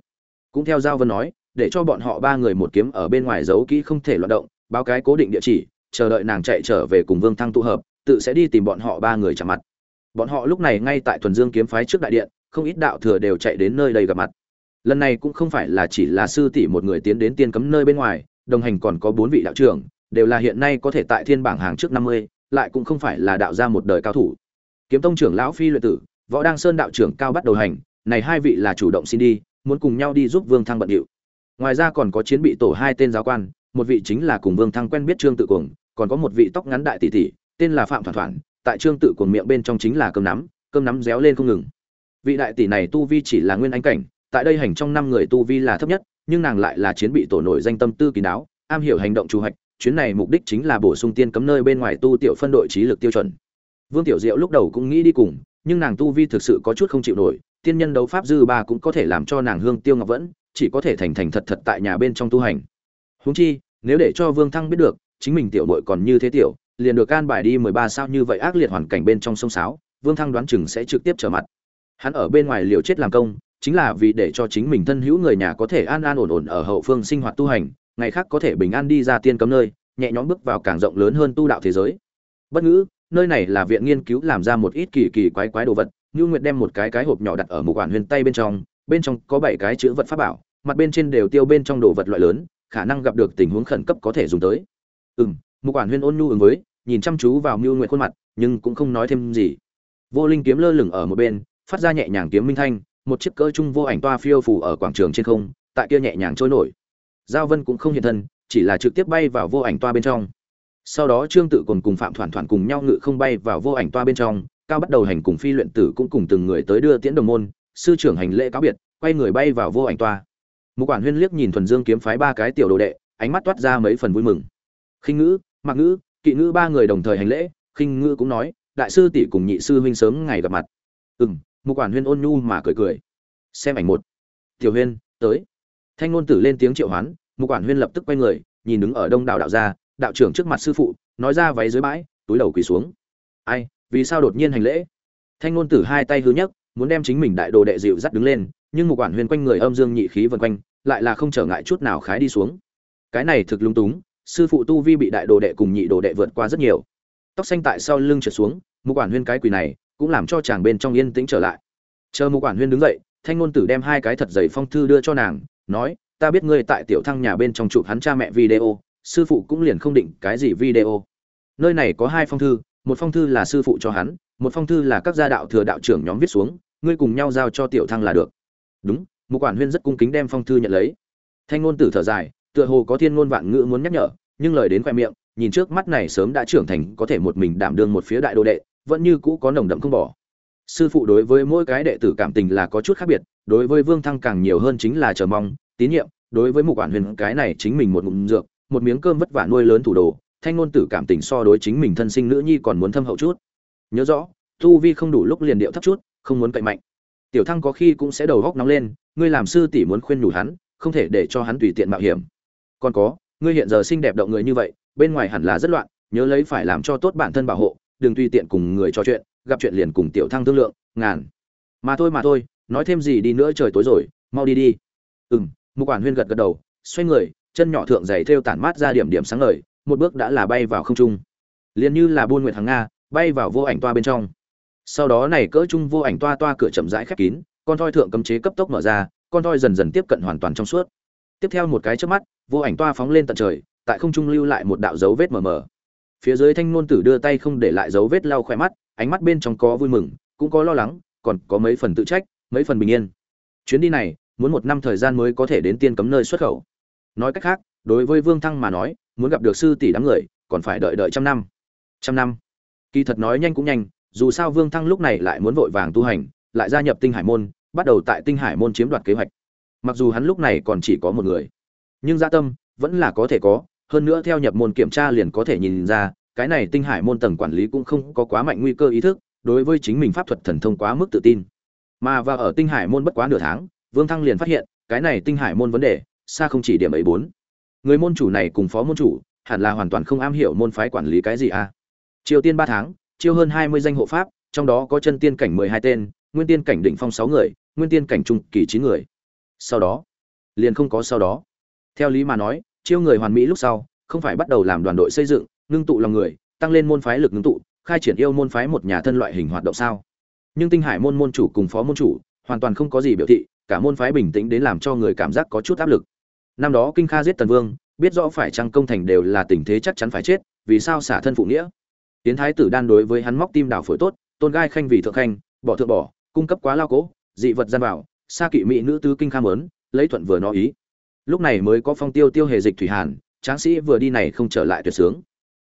cũng theo giao vân nói để cho bọn họ ba người một kiếm ở bên ngoài giấu kỹ không thể loạt động báo cái cố định địa chỉ chờ đợi nàng chạy trở về cùng Vương Thăng tụ hợp, tự sẽ đi tìm bọn họ ba người chạm mặt. Bọn họ lúc này ngay tại Thuần Dương kiếm phái trước đại điện, không ít đạo thừa đều chạy đến nơi đây gặp mặt. Lần này cũng không phải là chỉ là sư tỷ một người tiến đến tiên cấm nơi bên ngoài, đồng hành còn có bốn vị đạo trưởng, đều là hiện nay có thể tại thiên bảng hàng trước 50, lại cũng không phải là đạo gia một đời cao thủ. Kiếm tông trưởng lão Phi luyện tử, Võ Đăng Sơn đạo trưởng cao bắt đầu hành, này hai vị là chủ động xin đi, muốn cùng nhau đi giúp Vương Thăng bận điệu. Ngoài ra còn có chiến bị tổ hai tên giáo quan, một vị chính là cùng Vương Thăng quen biết Trương Tự Cuồng, còn có một vị tóc ngắn đại tỷ tỷ, tên là Phạm Thoản Thoản, tại Trương Tự Cuồng miệng bên trong chính là cơm nắm, cơm nắm réo lên không ngừng. Vị đại tỷ này tu vi chỉ là nguyên anh cảnh, tại đây hành trong năm người tu vi là thấp nhất, nhưng nàng lại là chiến bị tổ nổi danh tâm tư kín đáo, am hiểu hành động chủ hạch chuyến này mục đích chính là bổ sung tiên cấm nơi bên ngoài tu tiểu phân đội trí lực tiêu chuẩn. Vương Tiểu Diệu lúc đầu cũng nghĩ đi cùng, nhưng nàng tu vi thực sự có chút không chịu nổi, tiên nhân đấu pháp dư ba cũng có thể làm cho nàng hương tiêu ngọc vẫn, chỉ có thể thành thành thật thật tại nhà bên trong tu hành. Huống chi, nếu để cho Vương Thăng biết được, chính mình tiểu muội còn như thế tiểu, liền được can bài đi 13 sao như vậy ác liệt hoàn cảnh bên trong sông sáo, Vương Thăng đoán chừng sẽ trực tiếp trở mặt. Hắn ở bên ngoài liều chết làm công, chính là vì để cho chính mình thân hữu người nhà có thể an an ổn ổn ở hậu phương sinh hoạt tu hành, ngày khác có thể bình an đi ra tiên cấm nơi, nhẹ nhõm bước vào càng rộng lớn hơn tu đạo thế giới. Bất ngữ, nơi này là viện nghiên cứu làm ra một ít kỳ kỳ quái quái đồ vật, Nưu Nguyệt đem một cái cái hộp nhỏ đặt ở một quản huyền tay bên trong, bên trong có bảy cái chữ vật pháp bảo, mặt bên trên đều tiêu bên trong đồ vật loại lớn, khả năng gặp được tình huống khẩn cấp có thể dùng tới. Ừm, một quản huyền ôn nhu ứng với, nhìn chăm chú vào Nưu Nguyệt khuôn mặt, nhưng cũng không nói thêm gì. Vô Linh kiếm lơ lửng ở một bên, phát ra nhẹ nhàng kiếm minh thanh, một chiếc cỡ trung vô ảnh toa phiêu phù ở quảng trường trên không, tại kia nhẹ nhàng trôi nổi. Giao Vân cũng không hiện thân, chỉ là trực tiếp bay vào vô ảnh toa bên trong. Sau đó Trương Tự còn cùng Phạm Thoản Thoản cùng nhau ngự không bay vào vô ảnh toa bên trong, cao bắt đầu hành cùng phi luyện tử cũng cùng từng người tới đưa tiễn đồng môn, sư trưởng hành lễ cáo biệt, quay người bay vào vô ảnh toa. một quản Huyên liếc nhìn thuần dương kiếm phái ba cái tiểu đồ đệ, ánh mắt toát ra mấy phần vui mừng. Khinh Ngữ, mặc Ngữ, Kỵ Ngữ ba người đồng thời hành lễ, Khinh Ngữ cũng nói, đại sư tỷ cùng nhị sư huynh sớm ngày gặp mặt. ừ m một quản Huyên ôn nhu mà cười cười. Xem ảnh một. Tiểu Huyên, tới. Thanh ngôn tử lên tiếng triệu hoán, một quản Huyên lập tức quay người, nhìn đứng ở đông đảo đạo gia, đạo trưởng trước mặt sư phụ, nói ra váy dưới bãi, túi đầu quỳ xuống. Ai, vì sao đột nhiên hành lễ? Thanh ngôn tử hai tay hư nhấc, muốn đem chính mình đại đồ đệ dịu dắt đứng lên, nhưng một quản huyền quanh người âm dương nhị khí vần quanh, lại là không trở ngại chút nào khái đi xuống. Cái này thực lung túng, sư phụ tu vi bị đại đồ đệ cùng nhị đồ đệ vượt qua rất nhiều. Tóc xanh tại sau lưng trượt xuống, một quản Huyên cái quỳ này, cũng làm cho chàng bên trong yên tĩnh trở lại. Chờ một quản Huyên đứng dậy, Thanh ngôn tử đem hai cái thật dày phong thư đưa cho nàng, nói: "Ta biết ngươi tại tiểu thăng nhà bên trong chụp hắn cha mẹ video, sư phụ cũng liền không định cái gì video. Nơi này có hai phong thư, một phong thư là sư phụ cho hắn, một phong thư là các gia đạo thừa đạo trưởng nhóm viết xuống, ngươi cùng nhau giao cho tiểu thăng là được." Đúng, Mục quản Huyên rất cung kính đem phong thư nhận lấy. Thanh ngôn tử thở dài, tựa hồ có thiên ngôn vạn ngữ muốn nhắc nhở, nhưng lời đến khoe miệng, nhìn trước mắt này sớm đã trưởng thành có thể một mình đảm đương một phía đại đô đệ, vẫn như cũ có nồng đậm không bỏ. Sư phụ đối với mỗi cái đệ tử cảm tình là có chút khác biệt, đối với Vương Thăng càng nhiều hơn chính là chờ mong, tín nhiệm, đối với Mục quản Huyền cái này chính mình một ngụm dược, một miếng cơm vất vả nuôi lớn thủ đồ, thanh ngôn tử cảm tình so đối chính mình thân sinh nữ nhi còn muốn thâm hậu chút. Nhớ rõ, tu vi không đủ lúc liền điệu thấp chút, không muốn cậy mạnh. Tiểu Thăng có khi cũng sẽ đầu góc nóng lên, ngươi làm sư tỷ muốn khuyên nhủ hắn, không thể để cho hắn tùy tiện mạo hiểm. Còn có, ngươi hiện giờ xinh đẹp động người như vậy, bên ngoài hẳn là rất loạn, nhớ lấy phải làm cho tốt bản thân bảo hộ, đừng tùy tiện cùng người trò chuyện, gặp chuyện liền cùng Tiểu Thăng thương lượng, ngàn. Mà thôi mà thôi, nói thêm gì đi nữa trời tối rồi, mau đi đi. Ừm, Mục quản Huyên gật gật đầu, xoay người, chân nhỏ thượng giày thêu tản mát ra điểm điểm sáng ngời, một bước đã là bay vào không trung. Liền như là buôn nguyệt hàng nga, bay vào vô ảnh toa bên trong. Sau đó này cỡ trung vô ảnh toa toa cửa chậm rãi khép kín, con thoi thượng cấm chế cấp tốc mở ra, con thoi dần dần tiếp cận hoàn toàn trong suốt. Tiếp theo một cái chớp mắt, vô ảnh toa phóng lên tận trời, tại không trung lưu lại một đạo dấu vết mờ mờ. Phía dưới thanh ngôn tử đưa tay không để lại dấu vết lau khỏe mắt, ánh mắt bên trong có vui mừng, cũng có lo lắng, còn có mấy phần tự trách, mấy phần bình yên. Chuyến đi này, muốn một năm thời gian mới có thể đến tiên cấm nơi xuất khẩu nói cách khác, đối với vương thăng mà nói, muốn gặp được sư tỷ đám người, còn phải đợi đợi trăm năm. Trăm năm. Kỳ thật nói nhanh cũng nhanh, dù sao vương thăng lúc này lại muốn vội vàng tu hành, lại gia nhập tinh hải môn, bắt đầu tại tinh hải môn chiếm đoạt kế hoạch. Mặc dù hắn lúc này còn chỉ có một người, nhưng gia tâm vẫn là có thể có, hơn nữa theo nhập môn kiểm tra liền có thể nhìn ra, cái này tinh hải môn tầng quản lý cũng không có quá mạnh nguy cơ ý thức, đối với chính mình pháp thuật thần thông quá mức tự tin. Mà và ở tinh hải môn bất quá nửa tháng, vương thăng liền phát hiện, cái này tinh hải môn vấn đề xa không chỉ điểm ấy bốn. Người môn chủ này cùng phó môn chủ, hẳn là hoàn toàn không am hiểu môn phái quản lý cái gì à? Triều tiên ba tháng, chiêu hơn hai mươi danh hộ pháp, trong đó có chân tiên cảnh mười hai tên, nguyên tiên cảnh đỉnh phong sáu người, nguyên tiên cảnh trung kỳ chín người. Sau đó, liền không có sau đó. Theo lý mà nói, chiêu người hoàn mỹ lúc sau, không phải bắt đầu làm đoàn đội xây dựng, ngưng tụ lòng người, tăng lên môn phái lực ngưng tụ, khai triển yêu môn phái một nhà thân loại hình hoạt động sao. Nhưng tinh hải môn môn chủ cùng phó môn chủ, hoàn toàn không có gì biểu thị, cả môn phái bình tĩnh đến làm cho người cảm giác có chút áp lực năm đó kinh kha giết tần vương, biết rõ phải chăng công thành đều là tình thế chắc chắn phải chết, vì sao xả thân phụ nghĩa? Tiến thái tử đan đối với hắn móc tim đảo phổi tốt, tôn gai khanh vì thượng khanh, bỏ thượng bỏ, cung cấp quá lao cố, dị vật gian bảo xa kỵ mỹ nữ tứ kinh kha mớn lấy thuận vừa nó ý. Lúc này mới có phong tiêu tiêu hề dịch thủy hàn, tráng sĩ vừa đi này không trở lại tuyệt sướng.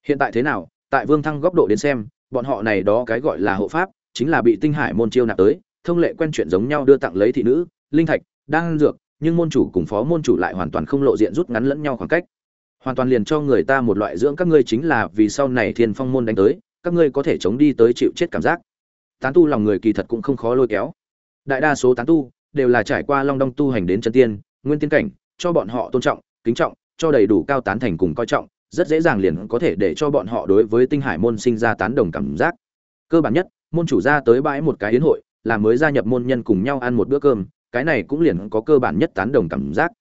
Hiện tại thế nào, tại vương thăng góc độ đến xem, bọn họ này đó cái gọi là hộ pháp, chính là bị tinh hải môn chiêu nạp tới, thông lệ quen chuyện giống nhau đưa tặng lấy thị nữ, linh thạch đang dược nhưng môn chủ cùng phó môn chủ lại hoàn toàn không lộ diện rút ngắn lẫn nhau khoảng cách. Hoàn toàn liền cho người ta một loại dưỡng các ngươi chính là vì sau này thiên phong môn đánh tới, các ngươi có thể chống đi tới chịu chết cảm giác. Tán tu lòng người kỳ thật cũng không khó lôi kéo. Đại đa số tán tu đều là trải qua long đong tu hành đến chân tiên, nguyên tiên cảnh, cho bọn họ tôn trọng, kính trọng, cho đầy đủ cao tán thành cùng coi trọng, rất dễ dàng liền có thể để cho bọn họ đối với tinh hải môn sinh ra tán đồng cảm giác. Cơ bản nhất, môn chủ ra tới bãi một cái hiến hội, là mới gia nhập môn nhân cùng nhau ăn một bữa cơm cái này cũng liền có cơ bản nhất tán đồng cảm giác.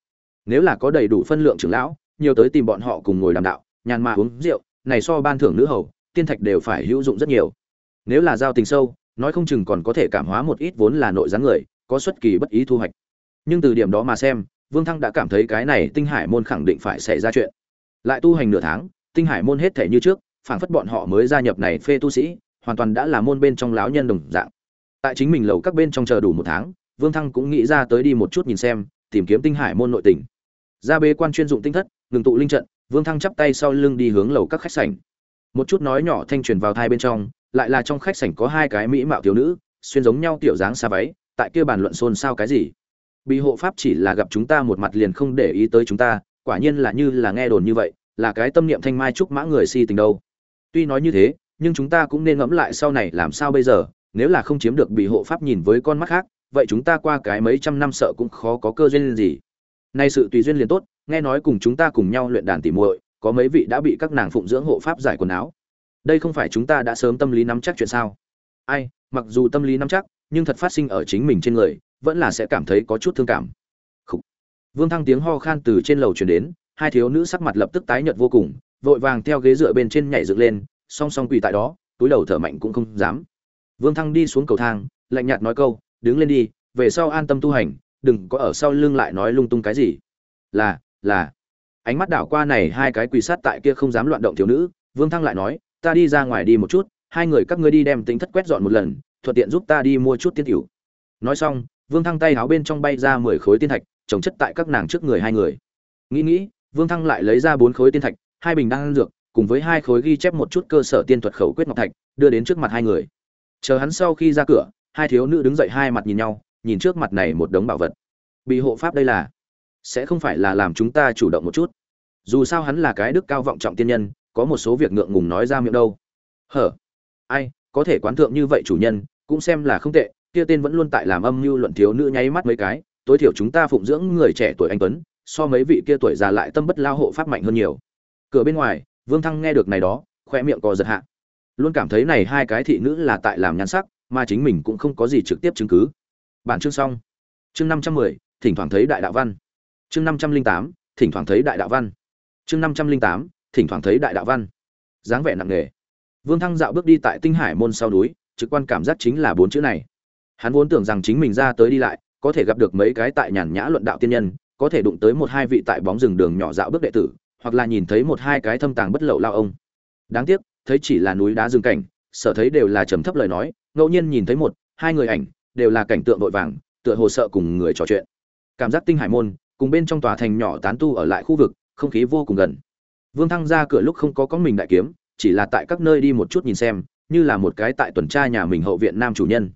Nếu là có đầy đủ phân lượng trưởng lão, nhiều tới tìm bọn họ cùng ngồi đàm đạo, nhàn mà uống rượu, này so ban thưởng nữ hầu, tiên thạch đều phải hữu dụng rất nhiều. Nếu là giao tình sâu, nói không chừng còn có thể cảm hóa một ít vốn là nội gián người, có xuất kỳ bất ý thu hoạch. Nhưng từ điểm đó mà xem, vương thăng đã cảm thấy cái này tinh hải môn khẳng định phải xảy ra chuyện. Lại tu hành nửa tháng, tinh hải môn hết thể như trước, phảng phất bọn họ mới gia nhập này phê tu sĩ, hoàn toàn đã là môn bên trong lão nhân đồng dạng. Tại chính mình lầu các bên trong chờ đủ một tháng vương thăng cũng nghĩ ra tới đi một chút nhìn xem, tìm kiếm tinh hải môn nội tình. Ra bế quan chuyên dụng tinh thất, ngừng tụ linh trận, vương thăng chắp tay sau lưng đi hướng lầu các khách sảnh. Một chút nói nhỏ thanh truyền vào thai bên trong, lại là trong khách sảnh có hai cái mỹ mạo thiếu nữ, xuyên giống nhau tiểu dáng xa váy, tại kia bàn luận xôn xao cái gì. Bị hộ pháp chỉ là gặp chúng ta một mặt liền không để ý tới chúng ta, quả nhiên là như là nghe đồn như vậy, là cái tâm niệm thanh mai trúc mã người si tình đâu. Tuy nói như thế, nhưng chúng ta cũng nên ngẫm lại sau này làm sao bây giờ, nếu là không chiếm được bị hộ pháp nhìn với con mắt khác vậy chúng ta qua cái mấy trăm năm sợ cũng khó có cơ duyên gì. Nay sự tùy duyên liền tốt, nghe nói cùng chúng ta cùng nhau luyện đàn tỉ muội, có mấy vị đã bị các nàng phụng dưỡng hộ pháp giải quần áo. Đây không phải chúng ta đã sớm tâm lý nắm chắc chuyện sao? Ai, mặc dù tâm lý nắm chắc, nhưng thật phát sinh ở chính mình trên người, vẫn là sẽ cảm thấy có chút thương cảm. Khủ. vương thăng tiếng ho khan từ trên lầu truyền đến, hai thiếu nữ sắc mặt lập tức tái nhợt vô cùng, vội vàng theo ghế dựa bên trên nhảy dựng lên, song song quỳ tại đó, túi đầu thở mạnh cũng không dám. Vương thăng đi xuống cầu thang, lạnh nhạt nói câu đứng lên đi, về sau an tâm tu hành, đừng có ở sau lưng lại nói lung tung cái gì. Là là. Ánh mắt đảo qua này hai cái quỳ sát tại kia không dám loạn động thiếu nữ, vương thăng lại nói, ta đi ra ngoài đi một chút, hai người các ngươi đi đem tính thất quét dọn một lần, thuận tiện giúp ta đi mua chút tiên tiểu. Nói xong, vương thăng tay háo bên trong bay ra mười khối tiên thạch trồng chất tại các nàng trước người hai người. Nghĩ nghĩ, vương thăng lại lấy ra bốn khối tiên thạch, hai bình đan dược, cùng với hai khối ghi chép một chút cơ sở tiên thuật khẩu quyết ngọc thạch, đưa đến trước mặt hai người. Chờ hắn sau khi ra cửa hai thiếu nữ đứng dậy hai mặt nhìn nhau, nhìn trước mặt này một đống bảo vật. Bị hộ pháp đây là, sẽ không phải là làm chúng ta chủ động một chút. Dù sao hắn là cái đức cao vọng trọng tiên nhân, có một số việc ngượng ngùng nói ra miệng đâu. Hở, ai, có thể quán thượng như vậy chủ nhân, cũng xem là không tệ, kia tên vẫn luôn tại làm âm mưu luận thiếu nữ nháy mắt mấy cái, tối thiểu chúng ta phụng dưỡng người trẻ tuổi anh tuấn, so mấy vị kia tuổi già lại tâm bất lao hộ pháp mạnh hơn nhiều. Cửa bên ngoài, vương thăng nghe được này đó, khoe miệng co giật hạ. Luôn cảm thấy này hai cái thị nữ là tại làm nhan sắc mà chính mình cũng không có gì trực tiếp chứng cứ. Bản chương xong. Chương năm trăm mười, thỉnh thoảng thấy đại đạo văn. Chương năm trăm linh tám, thỉnh thoảng thấy đại đạo văn. Chương năm trăm linh tám, thỉnh thoảng thấy đại đạo văn. Dáng vẻ nặng nề. Vương thăng dạo bước đi tại tinh hải môn sau núi, trực quan cảm giác chính là bốn chữ này. Hắn vốn tưởng rằng chính mình ra tới đi lại, có thể gặp được mấy cái tại nhàn nhã luận đạo tiên nhân, có thể đụng tới một hai vị tại bóng rừng đường nhỏ dạo bước đệ tử, hoặc là nhìn thấy một hai cái thâm tàng bất lậu lao ông. Đáng tiếc, thấy chỉ là núi đá rừng cảnh, sở thấy đều là trầm thấp lời nói ngẫu nhiên nhìn thấy một, hai người ảnh, đều là cảnh tượng vội vàng, tựa hồ sợ cùng người trò chuyện. Cảm giác tinh hải môn, cùng bên trong tòa thành nhỏ tán tu ở lại khu vực, không khí vô cùng gần. Vương thăng ra cửa lúc không có có mình đại kiếm, chỉ là tại các nơi đi một chút nhìn xem, như là một cái tại tuần tra nhà mình hậu viện nam chủ nhân.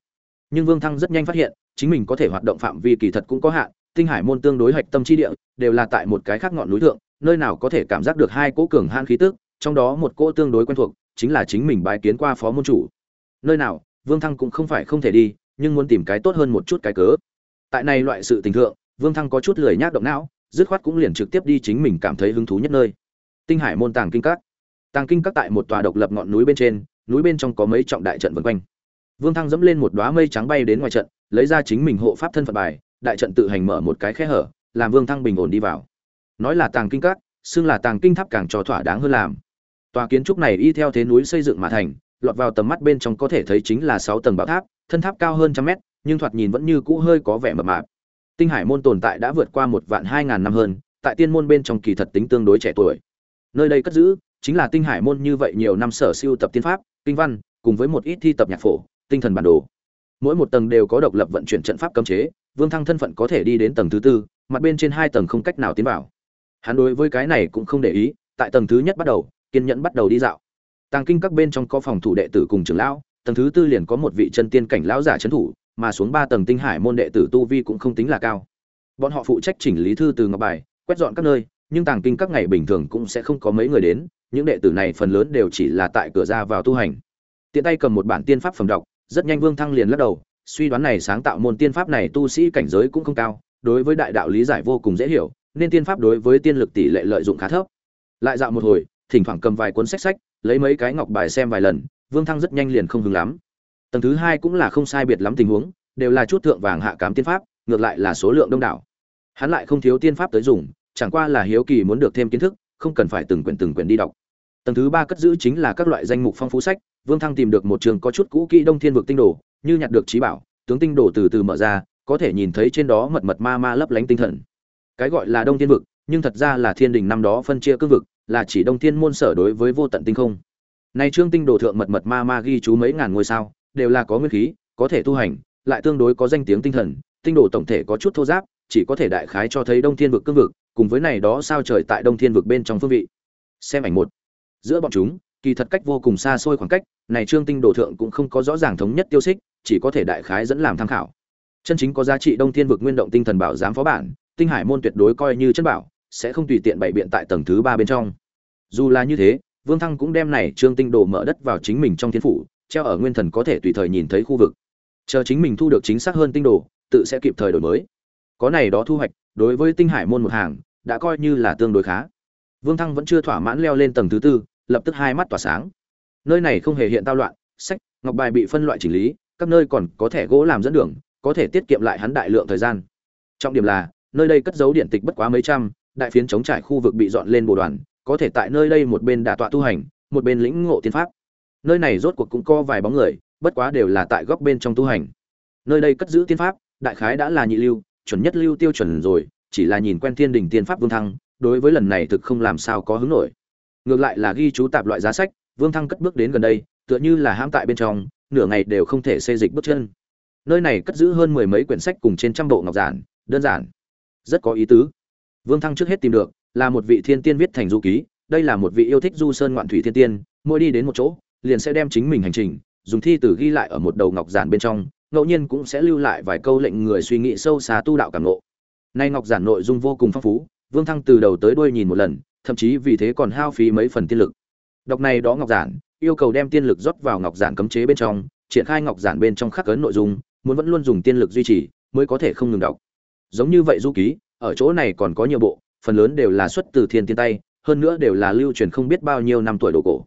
Nhưng vương thăng rất nhanh phát hiện, chính mình có thể hoạt động phạm vi kỳ thật cũng có hạn, tinh hải môn tương đối hạch tâm chi địa, đều là tại một cái khác ngọn núi thượng, nơi nào có thể cảm giác được hai cỗ cường han khí tức, trong đó một cỗ tương đối quen thuộc, chính là chính mình bái kiến qua phó môn chủ. Nơi nào vương thăng cũng không phải không thể đi, nhưng muốn tìm cái tốt hơn một chút cái cớ. Tại này loại sự tình thượng, vương thăng có chút lười nhác động não, dứt khoát cũng liền trực tiếp đi chính mình cảm thấy hứng thú nhất nơi. Tinh hải môn tàng kinh các. Tàng kinh các tại một tòa độc lập ngọn núi bên trên, núi bên trong có mấy trọng đại trận vần quanh. Vương thăng dẫm lên một đóa mây trắng bay đến ngoài trận, lấy ra chính mình hộ pháp thân phận bài, đại trận tự hành mở một cái khe hở, làm vương thăng bình ổn đi vào. Nói là tàng kinh các, xưng là tàng kinh tháp càng cho thỏa đáng hơn làm. Tòa kiến trúc này y theo thế núi xây dựng mà thành lọt vào tầm mắt bên trong có thể thấy chính là sáu tầng bảo tháp, thân tháp cao hơn trăm mét, nhưng thoạt nhìn vẫn như cũ hơi có vẻ mập mạp. Tinh hải môn tồn tại đã vượt qua một vạn hai ngàn năm hơn, tại tiên môn bên trong kỳ thật tính tương đối trẻ tuổi. Nơi đây cất giữ, chính là tinh hải môn như vậy nhiều năm sở siêu tập tiên pháp, kinh văn, cùng với một ít thi tập nhạc phổ, tinh thần bản đồ. Mỗi một tầng đều có độc lập vận chuyển trận pháp cấm chế, vương thăng thân phận có thể đi đến tầng thứ tư, mặt bên trên hai tầng không cách nào tiến vào. Hắn đối với cái này cũng không để ý, tại tầng thứ nhất bắt đầu, kiên nhẫn bắt đầu đi dạo tàng kinh các bên trong có phòng thủ đệ tử cùng trưởng lão, tầng thứ tư liền có một vị chân tiên cảnh lão giả trấn thủ, mà xuống ba tầng tinh hải môn đệ tử tu vi cũng không tính là cao. Bọn họ phụ trách chỉnh lý thư từ ngọc bài, quét dọn các nơi, nhưng tàng kinh các ngày bình thường cũng sẽ không có mấy người đến, những đệ tử này phần lớn đều chỉ là tại cửa ra vào tu hành. Tiện tay cầm một bản tiên pháp phẩm đọc, rất nhanh vương thăng liền lắc đầu, suy đoán này sáng tạo môn tiên pháp này tu sĩ cảnh giới cũng không cao, đối với đại đạo lý giải vô cùng dễ hiểu, nên tiên pháp đối với tiên lực tỷ lệ lợi dụng khá thấp. Lại dạo một hồi, thỉnh thoảng cầm vài cuốn sách sách lấy mấy cái ngọc bài xem vài lần, vương thăng rất nhanh liền không hứng lắm. Tầng thứ hai cũng là không sai biệt lắm tình huống, đều là chút thượng vàng hạ cám tiên pháp, ngược lại là số lượng đông đảo. Hắn lại không thiếu tiên pháp tới dùng, chẳng qua là hiếu kỳ muốn được thêm kiến thức, không cần phải từng quyển từng quyển đi đọc. Tầng thứ ba cất giữ chính là các loại danh mục phong phú sách, vương thăng tìm được một trường có chút cũ kỹ đông thiên vực tinh đồ, như nhặt được trí bảo, tướng tinh đồ từ từ mở ra, có thể nhìn thấy trên đó mật mật ma ma lấp lánh tinh thần. Cái gọi là đông thiên vực, nhưng thật ra là thiên đình năm đó phân chia cương vực là chỉ đông thiên môn sở đối với vô tận tinh không. Này trương tinh đồ thượng mật mật ma ma ghi chú mấy ngàn ngôi sao, đều là có nguyên khí, có thể tu hành, lại tương đối có danh tiếng tinh thần, tinh đồ tổng thể có chút thô giáp, chỉ có thể đại khái cho thấy đông thiên vực cương vực, cùng với này đó sao trời tại đông thiên vực bên trong phương vị. Xem ảnh một. Giữa bọn chúng, kỳ thật cách vô cùng xa xôi khoảng cách, này trương tinh đồ thượng cũng không có rõ ràng thống nhất tiêu xích, chỉ có thể đại khái dẫn làm tham khảo. Chân chính có giá trị đông thiên vực nguyên động tinh thần bảo giám phó bản, tinh hải môn tuyệt đối coi như chân bảo sẽ không tùy tiện bày biện tại tầng thứ ba bên trong. Dù là như thế, vương thăng cũng đem này trương tinh đồ mở đất vào chính mình trong thiên phủ, treo ở nguyên thần có thể tùy thời nhìn thấy khu vực. Chờ chính mình thu được chính xác hơn tinh đồ, tự sẽ kịp thời đổi mới. Có này đó thu hoạch, đối với tinh hải môn một hàng, đã coi như là tương đối khá. Vương thăng vẫn chưa thỏa mãn leo lên tầng thứ tư, lập tức hai mắt tỏa sáng. Nơi này không hề hiện tao loạn, sách, ngọc bài bị phân loại chỉnh lý, các nơi còn có thẻ gỗ làm dẫn đường, có thể tiết kiệm lại hắn đại lượng thời gian. Trọng điểm là, nơi đây cất giấu điện tịch bất quá mấy trăm đại phiến chống trải khu vực bị dọn lên bồ đoàn, có thể tại nơi đây một bên đả tọa tu hành, một bên lĩnh ngộ tiên pháp. Nơi này rốt cuộc cũng có vài bóng người, bất quá đều là tại góc bên trong tu hành. Nơi đây cất giữ tiên pháp, đại khái đã là nhị lưu, chuẩn nhất lưu tiêu chuẩn rồi, chỉ là nhìn quen thiên đình tiên pháp vương thăng, đối với lần này thực không làm sao có hứng nổi. Ngược lại là ghi chú tạp loại giá sách, vương thăng cất bước đến gần đây, tựa như là hãm tại bên trong, nửa ngày đều không thể xê dịch bước chân. Nơi này cất giữ hơn mười mấy quyển sách cùng trên trăm bộ ngọc giản, đơn giản. Rất có ý tứ vương thăng trước hết tìm được là một vị thiên tiên viết thành du ký, đây là một vị yêu thích du sơn ngoạn thủy thiên tiên, mỗi đi đến một chỗ, liền sẽ đem chính mình hành trình, dùng thi từ ghi lại ở một đầu ngọc giản bên trong, ngẫu nhiên cũng sẽ lưu lại vài câu lệnh người suy nghĩ sâu xa tu đạo cảm ngộ. Nay ngọc giản nội dung vô cùng phong phú, vương thăng từ đầu tới đuôi nhìn một lần, thậm chí vì thế còn hao phí mấy phần tiên lực. Đọc này đó ngọc giản, yêu cầu đem tiên lực rót vào ngọc giản cấm chế bên trong, triển khai ngọc giản bên trong khắc ấn nội dung, muốn vẫn luôn dùng tiên lực duy trì, mới có thể không ngừng đọc. Giống như vậy du ký ở chỗ này còn có nhiều bộ, phần lớn đều là xuất từ thiên tiên tay, hơn nữa đều là lưu truyền không biết bao nhiêu năm tuổi đồ cổ.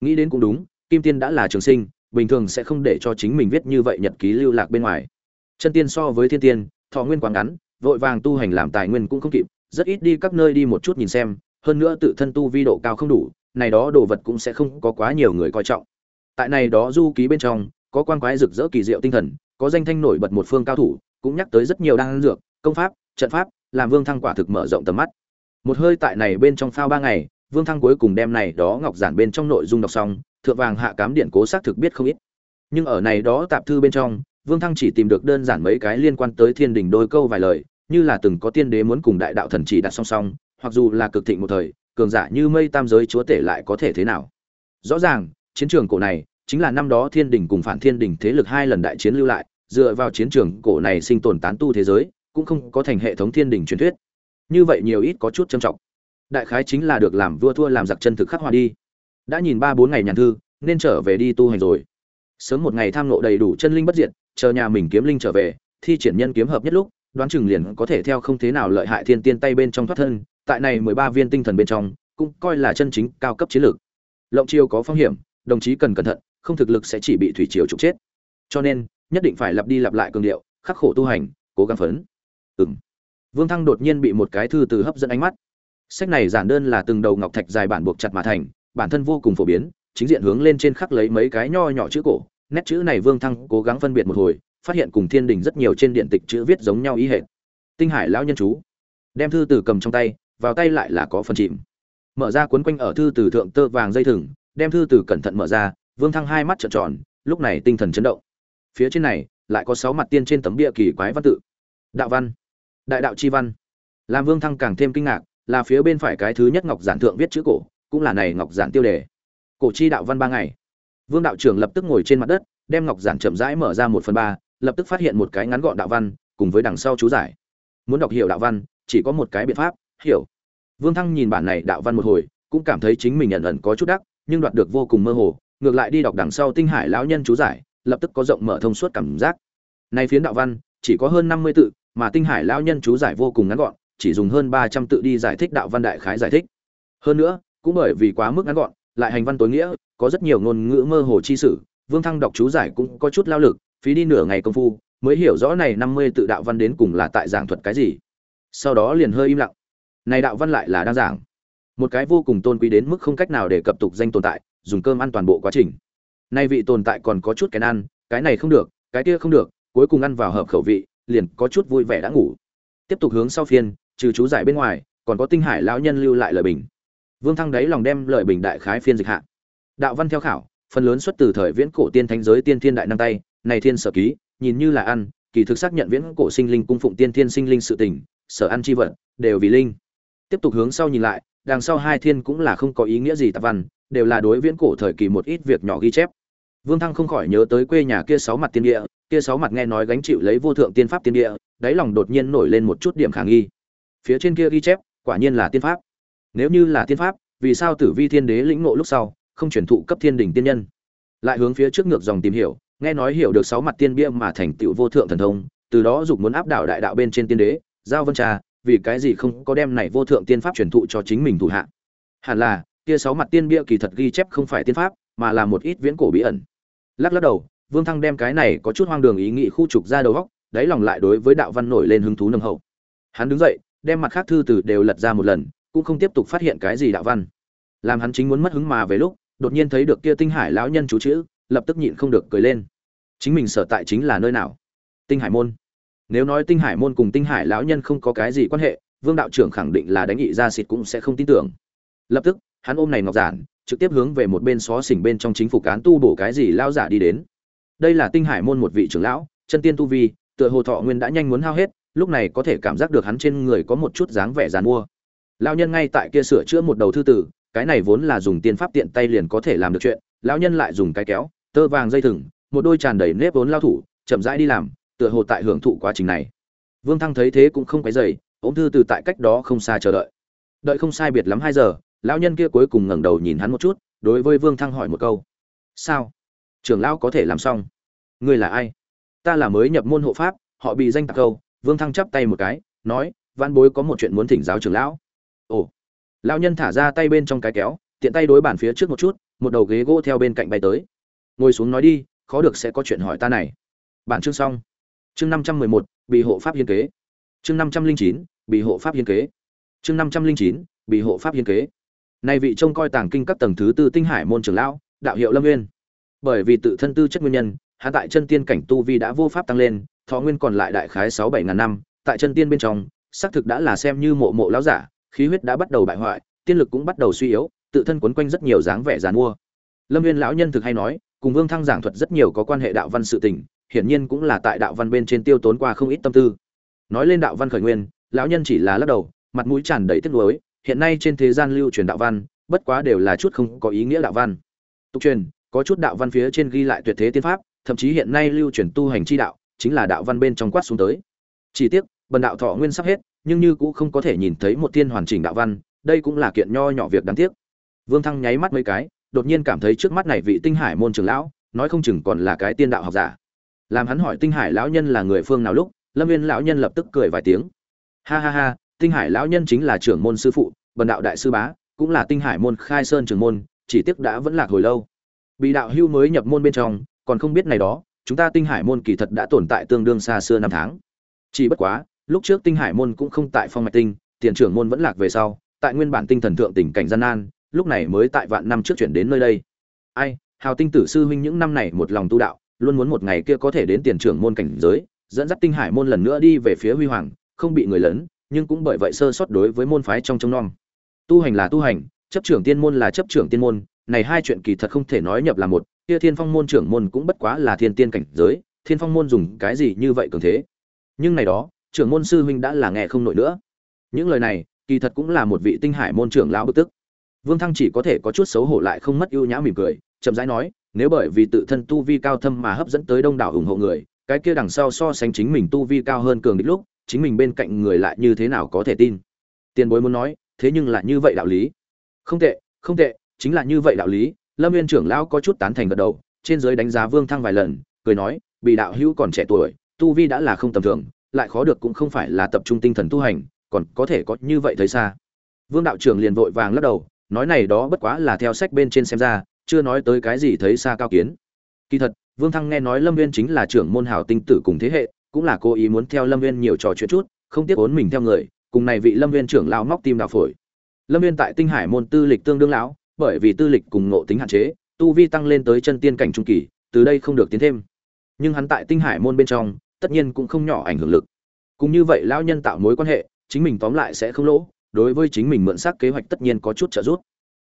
Nghĩ đến cũng đúng, kim tiên đã là trường sinh, bình thường sẽ không để cho chính mình viết như vậy nhật ký lưu lạc bên ngoài. Chân tiên so với thiên tiên, thọ nguyên quá ngắn, vội vàng tu hành làm tài nguyên cũng không kịp, rất ít đi các nơi đi một chút nhìn xem, hơn nữa tự thân tu vi độ cao không đủ, này đó đồ vật cũng sẽ không có quá nhiều người coi trọng. Tại này đó du ký bên trong, có quan quái rực rỡ kỳ diệu tinh thần, có danh thanh nổi bật một phương cao thủ, cũng nhắc tới rất nhiều đan dược, công pháp, trận pháp làm vương thăng quả thực mở rộng tầm mắt. Một hơi tại này bên trong phao ba ngày, vương thăng cuối cùng đem này đó ngọc giản bên trong nội dung đọc xong, thượng vàng hạ cám điện cố xác thực biết không ít. Nhưng ở này đó tạp thư bên trong, vương thăng chỉ tìm được đơn giản mấy cái liên quan tới thiên đình đôi câu vài lời, như là từng có tiên đế muốn cùng đại đạo thần chỉ đặt song song, hoặc dù là cực thịnh một thời, cường giả như mây tam giới chúa tể lại có thể thế nào. Rõ ràng, chiến trường cổ này chính là năm đó thiên đình cùng phản thiên đình thế lực hai lần đại chiến lưu lại, dựa vào chiến trường cổ này sinh tồn tán tu thế giới cũng không có thành hệ thống thiên đình truyền thuyết. Như vậy nhiều ít có chút trầm trọng. Đại khái chính là được làm vua thua làm giặc chân thực khắc hoa đi. Đã nhìn ba bốn ngày nhàn thư, nên trở về đi tu hành rồi. Sớm một ngày tham nộ đầy đủ chân linh bất diệt, chờ nhà mình kiếm linh trở về, thi triển nhân kiếm hợp nhất lúc, đoán chừng liền có thể theo không thế nào lợi hại thiên tiên tay bên trong thoát thân, tại này mười ba viên tinh thần bên trong, cũng coi là chân chính cao cấp chiến lược. Lộng chiêu có phong hiểm, đồng chí cần cẩn thận, không thực lực sẽ chỉ bị thủy triều trục chết. Cho nên, nhất định phải lặp đi lặp lại cường điệu, khắc khổ tu hành, cố gắng phấn ừng vương thăng đột nhiên bị một cái thư từ hấp dẫn ánh mắt. Sách này giản đơn là từng đầu ngọc thạch dài bản buộc chặt mà thành, bản thân vô cùng phổ biến, chính diện hướng lên trên khắc lấy mấy cái nho nhỏ chữ cổ. Nét chữ này vương thăng cố gắng phân biệt một hồi, phát hiện cùng thiên đình rất nhiều trên điện tịch chữ viết giống nhau ý hệ tinh hải lão nhân chú. Đem thư từ cầm trong tay, vào tay lại là có phần chìm. Mở ra cuốn quanh ở thư từ thượng tơ vàng dây thừng, đem thư từ cẩn thận mở ra, vương thăng hai mắt trợn tròn, lúc này tinh thần chấn động. Phía trên này, lại có sáu mặt tiên trên tấm bia kỳ quái văn tự. Đạo văn đại đạo chi văn. Làm vương thăng càng thêm kinh ngạc, là phía bên phải cái thứ nhất ngọc giản thượng viết chữ cổ, cũng là này ngọc giản tiêu đề. Cổ chi đạo văn ba ngày. Vương đạo trưởng lập tức ngồi trên mặt đất, đem ngọc giản chậm rãi mở ra một phần ba, lập tức phát hiện một cái ngắn gọn đạo văn, cùng với đằng sau chú giải. Muốn đọc hiểu đạo văn, chỉ có một cái biện pháp, hiểu. Vương thăng nhìn bản này đạo văn một hồi, cũng cảm thấy chính mình nhận ẩn có chút đắc, nhưng đoạt được vô cùng mơ hồ, ngược lại đi đọc đằng sau tinh hải lão nhân chú giải, lập tức có rộng mở thông suốt cảm giác. Nay phiến đạo văn, chỉ có hơn năm mươi tự mà tinh hải lão nhân chú giải vô cùng ngắn gọn, chỉ dùng hơn ba trăm tự đi giải thích đạo văn đại khái giải thích. Hơn nữa, cũng bởi vì quá mức ngắn gọn, lại hành văn tối nghĩa, có rất nhiều ngôn ngữ mơ hồ chi sử, vương thăng đọc chú giải cũng có chút lao lực, phí đi nửa ngày công phu, mới hiểu rõ này năm mươi tự đạo văn đến cùng là tại giảng thuật cái gì. Sau đó liền hơi im lặng. Này đạo văn lại là đang giảng. Một cái vô cùng tôn quý đến mức không cách nào để cập tục danh tồn tại, dùng cơm ăn toàn bộ quá trình. Nay vị tồn tại còn có chút cái ăn, cái này không được, cái kia không được, cuối cùng ăn vào hợp khẩu vị liền có chút vui vẻ đã ngủ. Tiếp tục hướng sau phiên, trừ chú giải bên ngoài, còn có tinh hải lão nhân lưu lại lời bình. Vương thăng đấy lòng đem lời bình đại khái phiên dịch hạ. Đạo văn theo khảo, phần lớn xuất từ thời viễn cổ tiên thánh giới tiên thiên đại năng tay, này thiên sở ký, nhìn như là ăn, kỳ thực xác nhận viễn cổ sinh linh cung phụng tiên thiên sinh linh sự tình, sở ăn chi vật, đều vì linh. Tiếp tục hướng sau nhìn lại, đằng sau hai thiên cũng là không có ý nghĩa gì tạp văn, đều là đối viễn cổ thời kỳ một ít việc nhỏ ghi chép. Vương thăng không khỏi nhớ tới quê nhà kia sáu mặt tiên địa kia sáu mặt nghe nói gánh chịu lấy vô thượng tiên pháp tiên địa, đáy lòng đột nhiên nổi lên một chút điểm khả nghi. Phía trên kia ghi chép, quả nhiên là tiên pháp. Nếu như là tiên pháp, vì sao tử vi thiên đế lĩnh ngộ lúc sau, không chuyển thụ cấp thiên đỉnh tiên nhân? Lại hướng phía trước ngược dòng tìm hiểu, nghe nói hiểu được sáu mặt tiên bia mà thành tựu vô thượng thần thông, từ đó dục muốn áp đảo đại đạo bên trên tiên đế, giao vân trà, vì cái gì không có đem này vô thượng tiên pháp truyền thụ cho chính mình thủ hạ? Hẳn là, kia sáu mặt tiên bia kỳ thật ghi chép không phải tiên pháp, mà là một ít viễn cổ bí ẩn. Lắc lắc đầu vương thăng đem cái này có chút hoang đường ý nghĩ khu trục ra đầu góc, đáy lòng lại đối với đạo văn nổi lên hứng thú nồng hậu. Hắn đứng dậy, đem mặt khác thư từ đều lật ra một lần, cũng không tiếp tục phát hiện cái gì đạo văn. Làm hắn chính muốn mất hứng mà về lúc, đột nhiên thấy được kia tinh hải lão nhân chú chữ, lập tức nhịn không được cười lên. Chính mình sở tại chính là nơi nào? Tinh hải môn. Nếu nói tinh hải môn cùng tinh hải lão nhân không có cái gì quan hệ, vương đạo trưởng khẳng định là đánh nghị ra xịt cũng sẽ không tin tưởng. Lập tức, hắn ôm này ngọc giản, trực tiếp hướng về một bên xó xỉnh bên trong chính phủ cán tu bổ cái gì lao giả đi đến đây là tinh hải môn một vị trưởng lão, chân tiên tu vi, tựa hồ thọ nguyên đã nhanh muốn hao hết, lúc này có thể cảm giác được hắn trên người có một chút dáng vẻ dàn mua. Lão nhân ngay tại kia sửa chữa một đầu thư tử, cái này vốn là dùng tiên pháp tiện tay liền có thể làm được chuyện, lão nhân lại dùng cái kéo, tơ vàng dây thừng, một đôi tràn đầy nếp vốn lao thủ, chậm rãi đi làm, tựa hồ tại hưởng thụ quá trình này. Vương thăng thấy thế cũng không quấy dày ôm thư từ tại cách đó không xa chờ đợi. Đợi không sai biệt lắm hai giờ, lão nhân kia cuối cùng ngẩng đầu nhìn hắn một chút, đối với vương thăng hỏi một câu. Sao? Trưởng lão có thể làm xong. Ngươi là ai? Ta là mới nhập môn hộ pháp, họ bị danh tạc câu, vương thăng chắp tay một cái, nói văn bối có một chuyện muốn thỉnh giáo trưởng lão. Ồ. Lão nhân thả ra tay bên trong cái kéo, tiện tay đối bản phía trước một chút, một đầu ghế gỗ theo bên cạnh bay tới. Ngồi xuống nói đi, khó được sẽ có chuyện hỏi ta này. Bản chương xong. Chương năm trăm mười một, bị hộ pháp hiên kế. Chương năm trăm linh chín, bị hộ pháp hiên kế. Chương năm trăm linh chín, bị hộ pháp hiên kế. Nay vị trông coi tàng kinh các tầng thứ tư tinh hải môn trưởng lão, đạo hiệu lâm nguyên bởi vì tự thân tư chất nguyên nhân, hắn tại chân tiên cảnh tu vi đã vô pháp tăng lên, thọ nguyên còn lại đại khái sáu bảy ngàn năm, tại chân tiên bên trong, xác thực đã là xem như mộ mộ lão giả, khí huyết đã bắt đầu bại hoại, tiên lực cũng bắt đầu suy yếu, tự thân quấn quanh rất nhiều dáng vẻ dàn mua. Lâm viên lão nhân thực hay nói, cùng vương thăng giảng thuật rất nhiều có quan hệ đạo văn sự tình, hiển nhiên cũng là tại đạo văn bên trên tiêu tốn qua không ít tâm tư. Nói lên đạo văn khởi nguyên, lão nhân chỉ là lắc đầu, mặt mũi tràn đầy tiếc nuối, hiện nay trên thế gian lưu truyền đạo văn, bất quá đều là chút không có ý nghĩa đạo văn. Tục truyền có chút đạo văn phía trên ghi lại tuyệt thế tiên pháp, thậm chí hiện nay lưu truyền tu hành chi đạo, chính là đạo văn bên trong quát xuống tới. Chỉ tiếc, bần đạo thọ nguyên sắp hết, nhưng như cũng không có thể nhìn thấy một tiên hoàn chỉnh đạo văn, đây cũng là kiện nho nhỏ việc đáng tiếc. Vương thăng nháy mắt mấy cái, đột nhiên cảm thấy trước mắt này vị tinh hải môn trưởng lão, nói không chừng còn là cái tiên đạo học giả. Làm hắn hỏi tinh hải lão nhân là người phương nào lúc, lâm viên lão nhân lập tức cười vài tiếng. Ha ha ha, tinh hải lão nhân chính là trưởng môn sư phụ, bần đạo đại sư bá, cũng là tinh hải môn khai sơn trưởng môn, chỉ tiếc đã vẫn lạc hồi lâu bị đạo hưu mới nhập môn bên trong, còn không biết này đó, chúng ta tinh hải môn kỳ thật đã tồn tại tương đương xa xưa năm tháng. Chỉ bất quá, lúc trước tinh hải môn cũng không tại phong mạch tinh, tiền trưởng môn vẫn lạc về sau, tại nguyên bản tinh thần thượng tình cảnh gian nan, lúc này mới tại vạn năm trước chuyển đến nơi đây. Ai, hào tinh tử sư huynh những năm này một lòng tu đạo, luôn muốn một ngày kia có thể đến tiền trưởng môn cảnh giới, dẫn dắt tinh hải môn lần nữa đi về phía huy hoàng, không bị người lớn nhưng cũng bởi vậy sơ sót đối với môn phái trong trông nom. Tu hành là tu hành, chấp trưởng tiên môn là chấp trưởng tiên môn này hai chuyện kỳ thật không thể nói nhập là một, kia thiên phong môn trưởng môn cũng bất quá là thiên tiên cảnh giới, thiên phong môn dùng cái gì như vậy cường thế? Nhưng này đó, trưởng môn sư huynh đã là nghe không nổi nữa. Những lời này, kỳ thật cũng là một vị tinh hải môn trưởng lão bức tức. Vương thăng chỉ có thể có chút xấu hổ lại không mất ưu nhã mỉm cười, chậm rãi nói, nếu bởi vì tự thân tu vi cao thâm mà hấp dẫn tới đông đảo ủng hộ người, cái kia đằng sau so sánh chính mình tu vi cao hơn cường đích lúc, chính mình bên cạnh người lại như thế nào có thể tin? Tiền bối muốn nói, thế nhưng là như vậy đạo lý. Không tệ không tệ chính là như vậy đạo lý, lâm viên trưởng lão có chút tán thành gật đầu, trên dưới đánh giá vương thăng vài lần, cười nói bị đạo hữu còn trẻ tuổi, tu vi đã là không tầm thường, lại khó được cũng không phải là tập trung tinh thần tu hành, còn có thể có như vậy thấy xa. Vương đạo trưởng liền vội vàng lắc đầu, nói này đó bất quá là theo sách bên trên xem ra, chưa nói tới cái gì thấy xa cao kiến. Kỳ thật, vương thăng nghe nói lâm viên chính là trưởng môn hảo tinh tử cùng thế hệ, cũng là cố ý muốn theo lâm viên nhiều trò chuyện chút, không tiếc ốn mình theo người, cùng này vị lâm viên trưởng lão móc tim đạo phổi. Lâm viên tại tinh hải môn tư lịch tương đương lão bởi vì tư lịch cùng ngộ tính hạn chế, tu vi tăng lên tới chân tiên cảnh trung kỳ, từ đây không được tiến thêm. Nhưng hắn tại tinh hải môn bên trong, tất nhiên cũng không nhỏ ảnh hưởng lực. Cũng như vậy lão nhân tạo mối quan hệ, chính mình tóm lại sẽ không lỗ, đối với chính mình mượn xác kế hoạch tất nhiên có chút trợ giúp.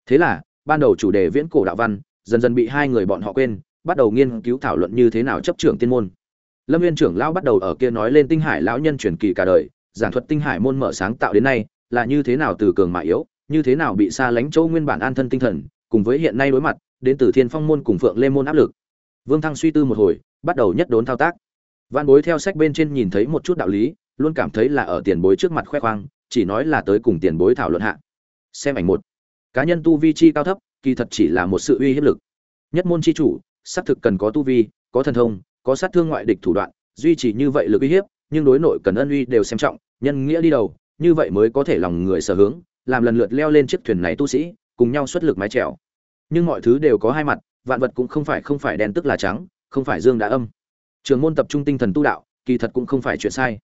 Thế là, ban đầu chủ đề viễn cổ đạo văn, dần dần bị hai người bọn họ quên, bắt đầu nghiên cứu thảo luận như thế nào chấp trưởng tiên môn. Lâm viên trưởng lão bắt đầu ở kia nói lên tinh hải lão nhân truyền kỳ cả đời, giảng thuật tinh hải môn mở sáng tạo đến nay, là như thế nào từ cường mà yếu như thế nào bị xa lánh châu nguyên bản an thân tinh thần, cùng với hiện nay đối mặt, đến từ thiên phong môn cùng phượng lê môn áp lực. Vương thăng suy tư một hồi, bắt đầu nhất đốn thao tác. Văn bối theo sách bên trên nhìn thấy một chút đạo lý, luôn cảm thấy là ở tiền bối trước mặt khoe khoang, chỉ nói là tới cùng tiền bối thảo luận hạ. Xem ảnh một. Cá nhân tu vi chi cao thấp, kỳ thật chỉ là một sự uy hiếp lực. Nhất môn chi chủ, xác thực cần có tu vi, có thần thông, có sát thương ngoại địch thủ đoạn, duy trì như vậy lực uy hiếp, nhưng đối nội cần ân uy đều xem trọng, nhân nghĩa đi đầu, như vậy mới có thể lòng người sở hướng làm lần lượt leo lên chiếc thuyền này tu sĩ, cùng nhau xuất lực mái trèo nhưng mọi thứ đều có hai mặt, vạn vật cũng không phải không phải đen tức là trắng, không phải dương đã âm. Trường môn tập trung tinh thần tu đạo, kỳ thật cũng không phải chuyện sai.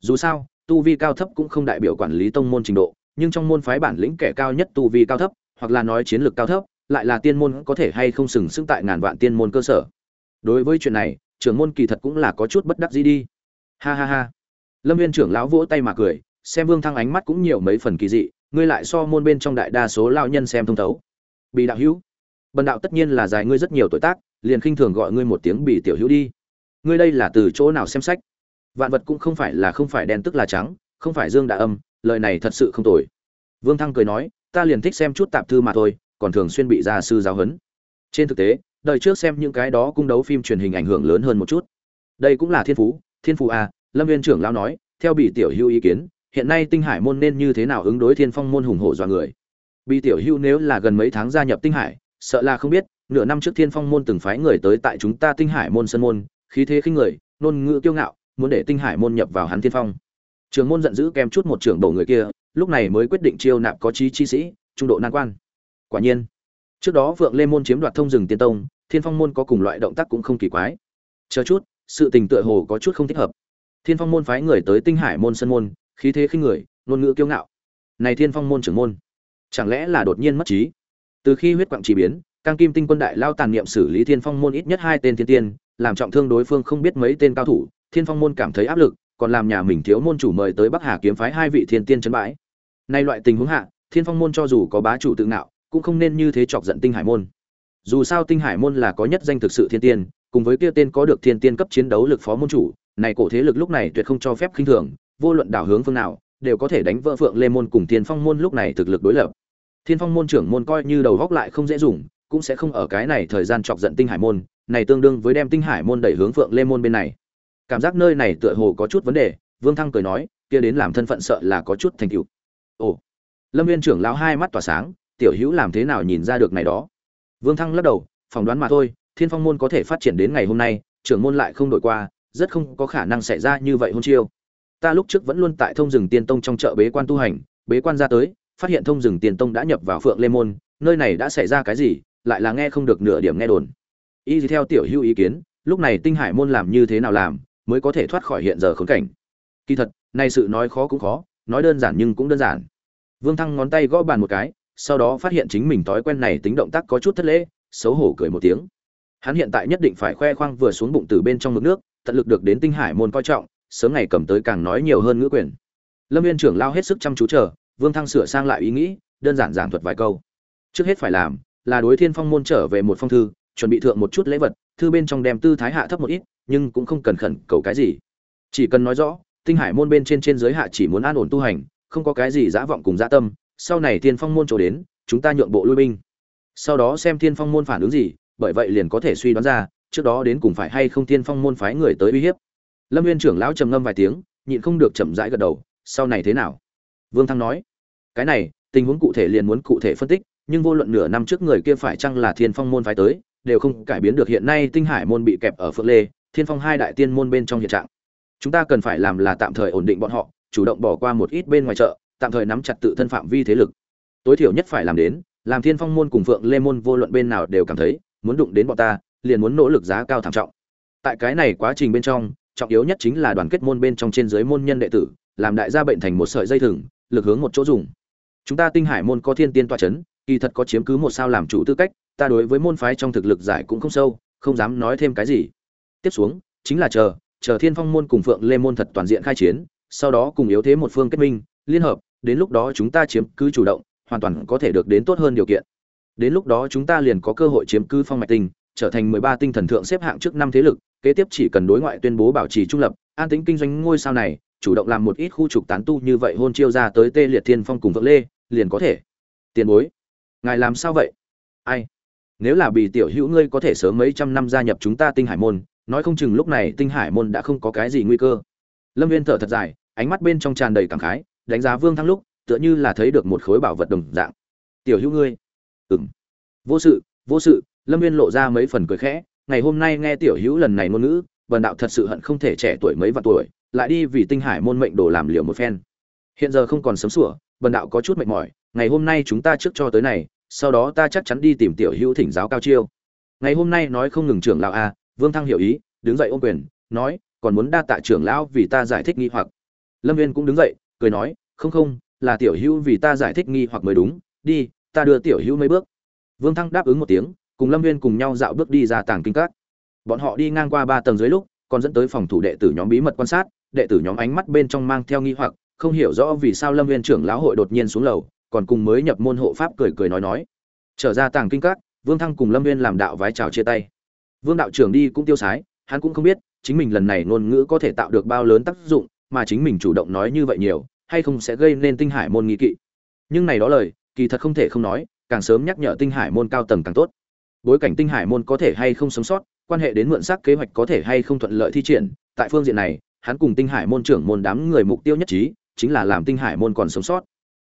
Dù sao, tu vi cao thấp cũng không đại biểu quản lý tông môn trình độ, nhưng trong môn phái bản lĩnh kẻ cao nhất tu vi cao thấp, hoặc là nói chiến lược cao thấp, lại là tiên môn có thể hay không sừng sững tại ngàn vạn tiên môn cơ sở. Đối với chuyện này trưởng môn kỳ thật cũng là có chút bất đắc dĩ đi. Ha ha ha. Lâm viên trưởng lão vỗ tay mà cười, xem vương thăng ánh mắt cũng nhiều mấy phần kỳ dị ngươi lại so môn bên trong đại đa số lao nhân xem thông thấu. Bị đạo hữu, bần đạo tất nhiên là dài ngươi rất nhiều tuổi tác, liền khinh thường gọi ngươi một tiếng bị tiểu hữu đi. Ngươi đây là từ chỗ nào xem sách? Vạn vật cũng không phải là không phải đen tức là trắng, không phải dương đã âm, lời này thật sự không tồi. Vương thăng cười nói, ta liền thích xem chút tạp thư mà thôi, còn thường xuyên bị gia sư giáo huấn. Trên thực tế, đời trước xem những cái đó cung đấu phim truyền hình ảnh hưởng lớn hơn một chút. Đây cũng là thiên phú thiên phú à lâm viên trưởng lão nói, theo bị tiểu hữu ý kiến hiện nay tinh hải môn nên như thế nào ứng đối thiên phong môn hùng hổ dọa người? Bị tiểu hưu nếu là gần mấy tháng gia nhập tinh hải, sợ là không biết, nửa năm trước thiên phong môn từng phái người tới tại chúng ta tinh hải môn sân môn, khí thế khinh người nôn ngữ kiêu ngạo, muốn để tinh hải môn nhập vào hắn thiên phong. Trường môn giận dữ kèm chút một trưởng đầu người kia, lúc này mới quyết định chiêu nạp có trí chi sĩ, trung độ nan quan. Quả nhiên, trước đó vượng lê môn chiếm đoạt thông rừng tiên tông, thiên phong môn có cùng loại động tác cũng không kỳ quái. Chờ chút, sự tình tựa hồ có chút không thích hợp. Thiên phong môn phái người tới tinh hải môn sân môn khí thế khinh người, ngôn ngữ kiêu ngạo. Này thiên phong môn trưởng môn, chẳng lẽ là đột nhiên mất trí? Từ khi huyết quặng chỉ biến, cang kim tinh quân đại lao tàn niệm xử lý thiên phong môn ít nhất hai tên thiên tiên, làm trọng thương đối phương không biết mấy tên cao thủ, thiên phong môn cảm thấy áp lực, còn làm nhà mình thiếu môn chủ mời tới bắc hà kiếm phái hai vị thiên tiên chấn bãi. Nay loại tình huống hạ, thiên phong môn cho dù có bá chủ tự ngạo, cũng không nên như thế chọc giận tinh hải môn. Dù sao tinh hải môn là có nhất danh thực sự thiên tiên, cùng với kia tên có được thiên tiên cấp chiến đấu lực phó môn chủ, này cổ thế lực lúc này tuyệt không cho phép khinh thường vô luận đảo hướng phương nào, đều có thể đánh vỡ phượng lê môn cùng thiên phong môn lúc này thực lực đối lập. Thiên phong môn trưởng môn coi như đầu góc lại không dễ dùng, cũng sẽ không ở cái này thời gian chọc giận tinh hải môn, này tương đương với đem tinh hải môn đẩy hướng phượng lê môn bên này. Cảm giác nơi này tựa hồ có chút vấn đề, vương thăng cười nói, kia đến làm thân phận sợ là có chút thành tựu. Ồ. Lâm viên trưởng lão hai mắt tỏa sáng, tiểu hữu làm thế nào nhìn ra được này đó? Vương thăng lắc đầu, phỏng đoán mà thôi, thiên phong môn có thể phát triển đến ngày hôm nay, trưởng môn lại không đổi qua, rất không có khả năng xảy ra như vậy hôn chiêu ta lúc trước vẫn luôn tại thông rừng tiên tông trong chợ bế quan tu hành, bế quan ra tới, phát hiện thông rừng tiên tông đã nhập vào phượng lê môn, nơi này đã xảy ra cái gì, lại là nghe không được nửa điểm nghe đồn. Y theo tiểu hưu ý kiến, lúc này tinh hải môn làm như thế nào làm, mới có thể thoát khỏi hiện giờ khốn cảnh. Kỳ thật, nay sự nói khó cũng khó, nói đơn giản nhưng cũng đơn giản. Vương thăng ngón tay gõ bàn một cái, sau đó phát hiện chính mình thói quen này tính động tác có chút thất lễ, xấu hổ cười một tiếng. Hắn hiện tại nhất định phải khoe khoang vừa xuống bụng từ bên trong mực nước, tận lực được đến tinh hải môn coi trọng sớm ngày cầm tới càng nói nhiều hơn ngữ quyền. Lâm viên trưởng lao hết sức chăm chú chờ, vương thăng sửa sang lại ý nghĩ, đơn giản giảng thuật vài câu. Trước hết phải làm là đối thiên phong môn trở về một phong thư, chuẩn bị thượng một chút lễ vật, thư bên trong đem tư thái hạ thấp một ít, nhưng cũng không cần khẩn cầu cái gì. Chỉ cần nói rõ, tinh hải môn bên trên trên giới hạ chỉ muốn an ổn tu hành, không có cái gì dã vọng cùng dã tâm, sau này thiên phong môn chỗ đến, chúng ta nhượng bộ lui binh. Sau đó xem thiên phong môn phản ứng gì, bởi vậy liền có thể suy đoán ra, trước đó đến cùng phải hay không thiên phong môn phái người tới uy hiếp lâm viên trưởng lão trầm ngâm vài tiếng, nhịn không được chậm rãi gật đầu, sau này thế nào? Vương thăng nói, cái này, tình huống cụ thể liền muốn cụ thể phân tích, nhưng vô luận nửa năm trước người kia phải chăng là thiên phong môn phái tới, đều không cải biến được hiện nay tinh hải môn bị kẹp ở phượng lê, thiên phong hai đại tiên môn bên trong hiện trạng. Chúng ta cần phải làm là tạm thời ổn định bọn họ, chủ động bỏ qua một ít bên ngoài chợ, tạm thời nắm chặt tự thân phạm vi thế lực. Tối thiểu nhất phải làm đến, làm thiên phong môn cùng phượng lê môn vô luận bên nào đều cảm thấy muốn đụng đến bọn ta, liền muốn nỗ lực giá cao thảm trọng. Tại cái này quá trình bên trong trọng yếu nhất chính là đoàn kết môn bên trong trên dưới môn nhân đệ tử, làm đại gia bệnh thành một sợi dây thừng, lực hướng một chỗ dùng. Chúng ta tinh hải môn có thiên tiên tọa chấn, kỳ thật có chiếm cứ một sao làm chủ tư cách, ta đối với môn phái trong thực lực giải cũng không sâu, không dám nói thêm cái gì. Tiếp xuống, chính là chờ chờ thiên phong môn cùng phượng lê môn thật toàn diện khai chiến, sau đó cùng yếu thế một phương kết minh, liên hợp, đến lúc đó chúng ta chiếm cứ chủ động, hoàn toàn có thể được đến tốt hơn điều kiện. Đến lúc đó chúng ta liền có cơ hội chiếm cứ phong mạch tinh, trở thành mười ba tinh thần thượng xếp hạng trước năm thế lực kế tiếp chỉ cần đối ngoại tuyên bố bảo trì trung lập an tĩnh kinh doanh ngôi sao này chủ động làm một ít khu trục tán tu như vậy hôn chiêu ra tới tê liệt thiên phong cùng vượng lê liền có thể. Tiền bối ngài làm sao vậy? Ai? Nếu là bị tiểu hữu ngươi có thể sớm mấy trăm năm gia nhập chúng ta tinh hải môn nói không chừng lúc này tinh hải môn đã không có cái gì nguy cơ. Lâm viên thở thật dài ánh mắt bên trong tràn đầy cảm khái đánh giá vương thăng lúc tựa như là thấy được một khối bảo vật đồng dạng. Tiểu hữu ngươi. Ừm, vô sự vô sự lâm viên lộ ra mấy phần cười khẽ ngày hôm nay nghe tiểu hữu lần này ngôn ngữ bần đạo thật sự hận không thể trẻ tuổi mấy vạn tuổi, lại đi vì tinh hải môn mệnh đồ làm liều một phen. Hiện giờ không còn sớm sủa bần đạo có chút mệt mỏi, ngày hôm nay chúng ta trước cho tới này, sau đó ta chắc chắn đi tìm tiểu hữu thỉnh giáo cao chiêu. Ngày hôm nay nói không ngừng trưởng lão a, vương thăng hiểu ý, đứng dậy ôm quyền, nói, còn muốn đa tạ trưởng lão vì ta giải thích nghi hoặc. Lâm viên cũng đứng dậy, cười nói, không không, là tiểu hữu vì ta giải thích nghi hoặc mới đúng, đi, ta đưa tiểu hữu mấy bước. Vương thăng đáp ứng một tiếng cùng lâm viên cùng nhau dạo bước đi ra tàng kinh các. Bọn họ đi ngang qua ba tầng dưới lúc, còn dẫn tới phòng thủ đệ tử nhóm bí mật quan sát, đệ tử nhóm ánh mắt bên trong mang theo nghi hoặc, không hiểu rõ vì sao lâm viên trưởng lão hội đột nhiên xuống lầu, còn cùng mới nhập môn hộ pháp cười cười nói nói. Trở ra tàng kinh các, vương thăng cùng lâm viên làm đạo vái chào chia tay. Vương đạo trưởng đi cũng tiêu sái, hắn cũng không biết, chính mình lần này ngôn ngữ có thể tạo được bao lớn tác dụng, mà chính mình chủ động nói như vậy nhiều, hay không sẽ gây nên tinh hải môn nghi kỵ. Nhưng này đó lời, kỳ thật không thể không nói, càng sớm nhắc nhở tinh hải môn cao tầng càng tốt bối cảnh tinh hải môn có thể hay không sống sót, quan hệ đến mượn sắc kế hoạch có thể hay không thuận lợi thi triển, tại phương diện này, hắn cùng tinh hải môn trưởng môn đám người mục tiêu nhất trí, chính là làm tinh hải môn còn sống sót.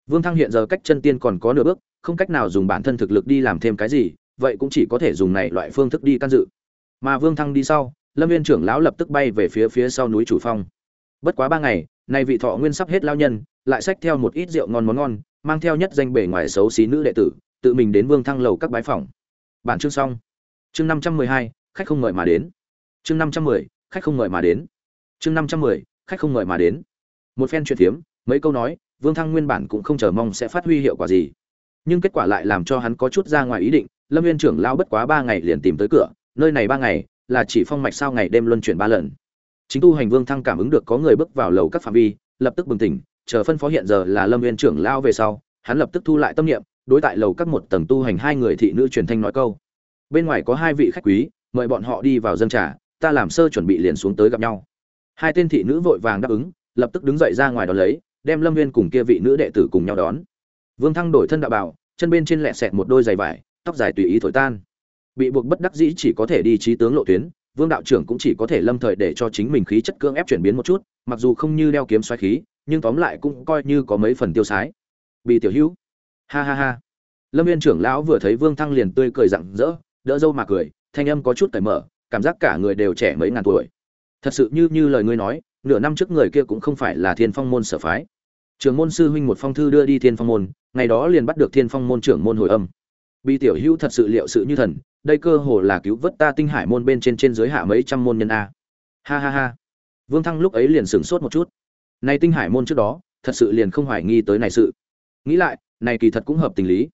Vương thăng hiện giờ cách chân tiên còn có nửa bước, không cách nào dùng bản thân thực lực đi làm thêm cái gì, vậy cũng chỉ có thể dùng này loại phương thức đi can dự. Mà vương thăng đi sau, lâm viên trưởng lão lập tức bay về phía phía sau núi chủ phong. Bất quá ba ngày, nay vị thọ nguyên sắp hết lao nhân, lại xách theo một ít rượu ngon món ngon, mang theo nhất danh bể ngoài xấu xí nữ đệ tử, tự mình đến vương thăng lầu các bái phòng bản chương xong. Chương năm trăm mười hai, khách không mời mà đến. Chương năm trăm mười, khách không mời mà đến. Chương năm trăm mười, khách không mời mà đến. Một phen chuyện phiếm mấy câu nói, vương thăng nguyên bản cũng không chờ mong sẽ phát huy hiệu quả gì. Nhưng kết quả lại làm cho hắn có chút ra ngoài ý định, lâm viên trưởng lao bất quá ba ngày liền tìm tới cửa, nơi này ba ngày, là chỉ phong mạch sao ngày đêm luân chuyển ba lần. Chính tu hành vương thăng cảm ứng được có người bước vào lầu các phạm vi, lập tức bừng tỉnh, chờ phân phó hiện giờ là lâm viên trưởng lao về sau, hắn lập tức thu lại tâm niệm đối tại lầu các một tầng tu hành hai người thị nữ truyền thanh nói câu. Bên ngoài có hai vị khách quý, mời bọn họ đi vào dân trà, ta làm sơ chuẩn bị liền xuống tới gặp nhau. Hai tên thị nữ vội vàng đáp ứng, lập tức đứng dậy ra ngoài đón lấy, đem lâm viên cùng kia vị nữ đệ tử cùng nhau đón. Vương thăng đổi thân đạo bảo, chân bên trên lẹ sẹt một đôi giày vải, tóc dài tùy ý thổi tan. Bị buộc bất đắc dĩ chỉ có thể đi trí tướng lộ tuyến, vương đạo trưởng cũng chỉ có thể lâm thời để cho chính mình khí chất cưỡng ép chuyển biến một chút, mặc dù không như đeo kiếm xoáy khí, nhưng tóm lại cũng coi như có mấy phần tiêu sái. Bị tiểu hữu ha ha ha. Lâm viên trưởng lão vừa thấy vương thăng liền tươi cười rặng rỡ, đỡ dâu mà cười, thanh âm có chút cởi mở, cảm giác cả người đều trẻ mấy ngàn tuổi. Thật sự như như lời ngươi nói, nửa năm trước người kia cũng không phải là thiên phong môn sở phái. Trường môn sư huynh một phong thư đưa đi thiên phong môn, ngày đó liền bắt được thiên phong môn trưởng môn hồi âm. Bị tiểu hữu thật sự liệu sự như thần, đây cơ hồ là cứu vớt ta tinh hải môn bên trên trên giới hạ mấy trăm môn nhân a. Ha ha ha. Vương thăng lúc ấy liền sửng sốt một chút. Nay tinh hải môn trước đó, thật sự liền không hoài nghi tới này sự. Nghĩ lại này kỳ thật cũng hợp tình lý.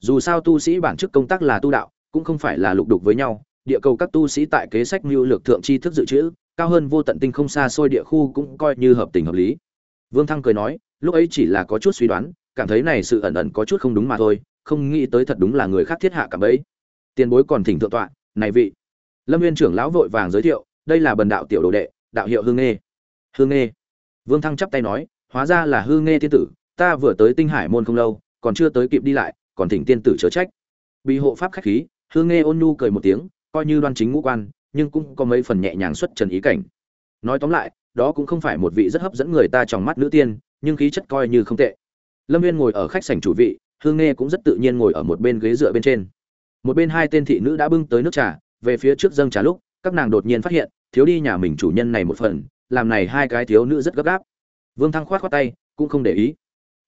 Dù sao tu sĩ bản chức công tác là tu đạo, cũng không phải là lục đục với nhau, địa cầu các tu sĩ tại kế sách mưu lược thượng tri thức dự trữ, cao hơn vô tận tinh không xa xôi địa khu cũng coi như hợp tình hợp lý. Vương thăng cười nói, lúc ấy chỉ là có chút suy đoán, cảm thấy này sự ẩn ẩn có chút không đúng mà thôi, không nghĩ tới thật đúng là người khác thiết hạ cảm ấy tiền bối còn thỉnh thượng tọa, này vị. Lâm viên trưởng lão vội vàng giới thiệu, đây là bần đạo tiểu đồ đệ, đạo hiệu hương nghê. Hương nghê. Vương thăng chắp tay nói, hóa ra là hương nghê tiên tử, ta vừa tới tinh hải môn không lâu còn chưa tới kịp đi lại, còn thỉnh tiên tử chớ trách. Bị hộ pháp khách khí, hương nghe ôn nhu cười một tiếng, coi như đoan chính ngũ quan, nhưng cũng có mấy phần nhẹ nhàng xuất trần ý cảnh. Nói tóm lại, đó cũng không phải một vị rất hấp dẫn người ta trong mắt nữ tiên, nhưng khí chất coi như không tệ. Lâm viên ngồi ở khách sảnh chủ vị, hương nghe cũng rất tự nhiên ngồi ở một bên ghế dựa bên trên. Một bên hai tên thị nữ đã bưng tới nước trà, về phía trước dâng trà lúc, các nàng đột nhiên phát hiện, thiếu đi nhà mình chủ nhân này một phần, làm này hai cái thiếu nữ rất gấp gáp. Vương thăng khoát khoát tay, cũng không để ý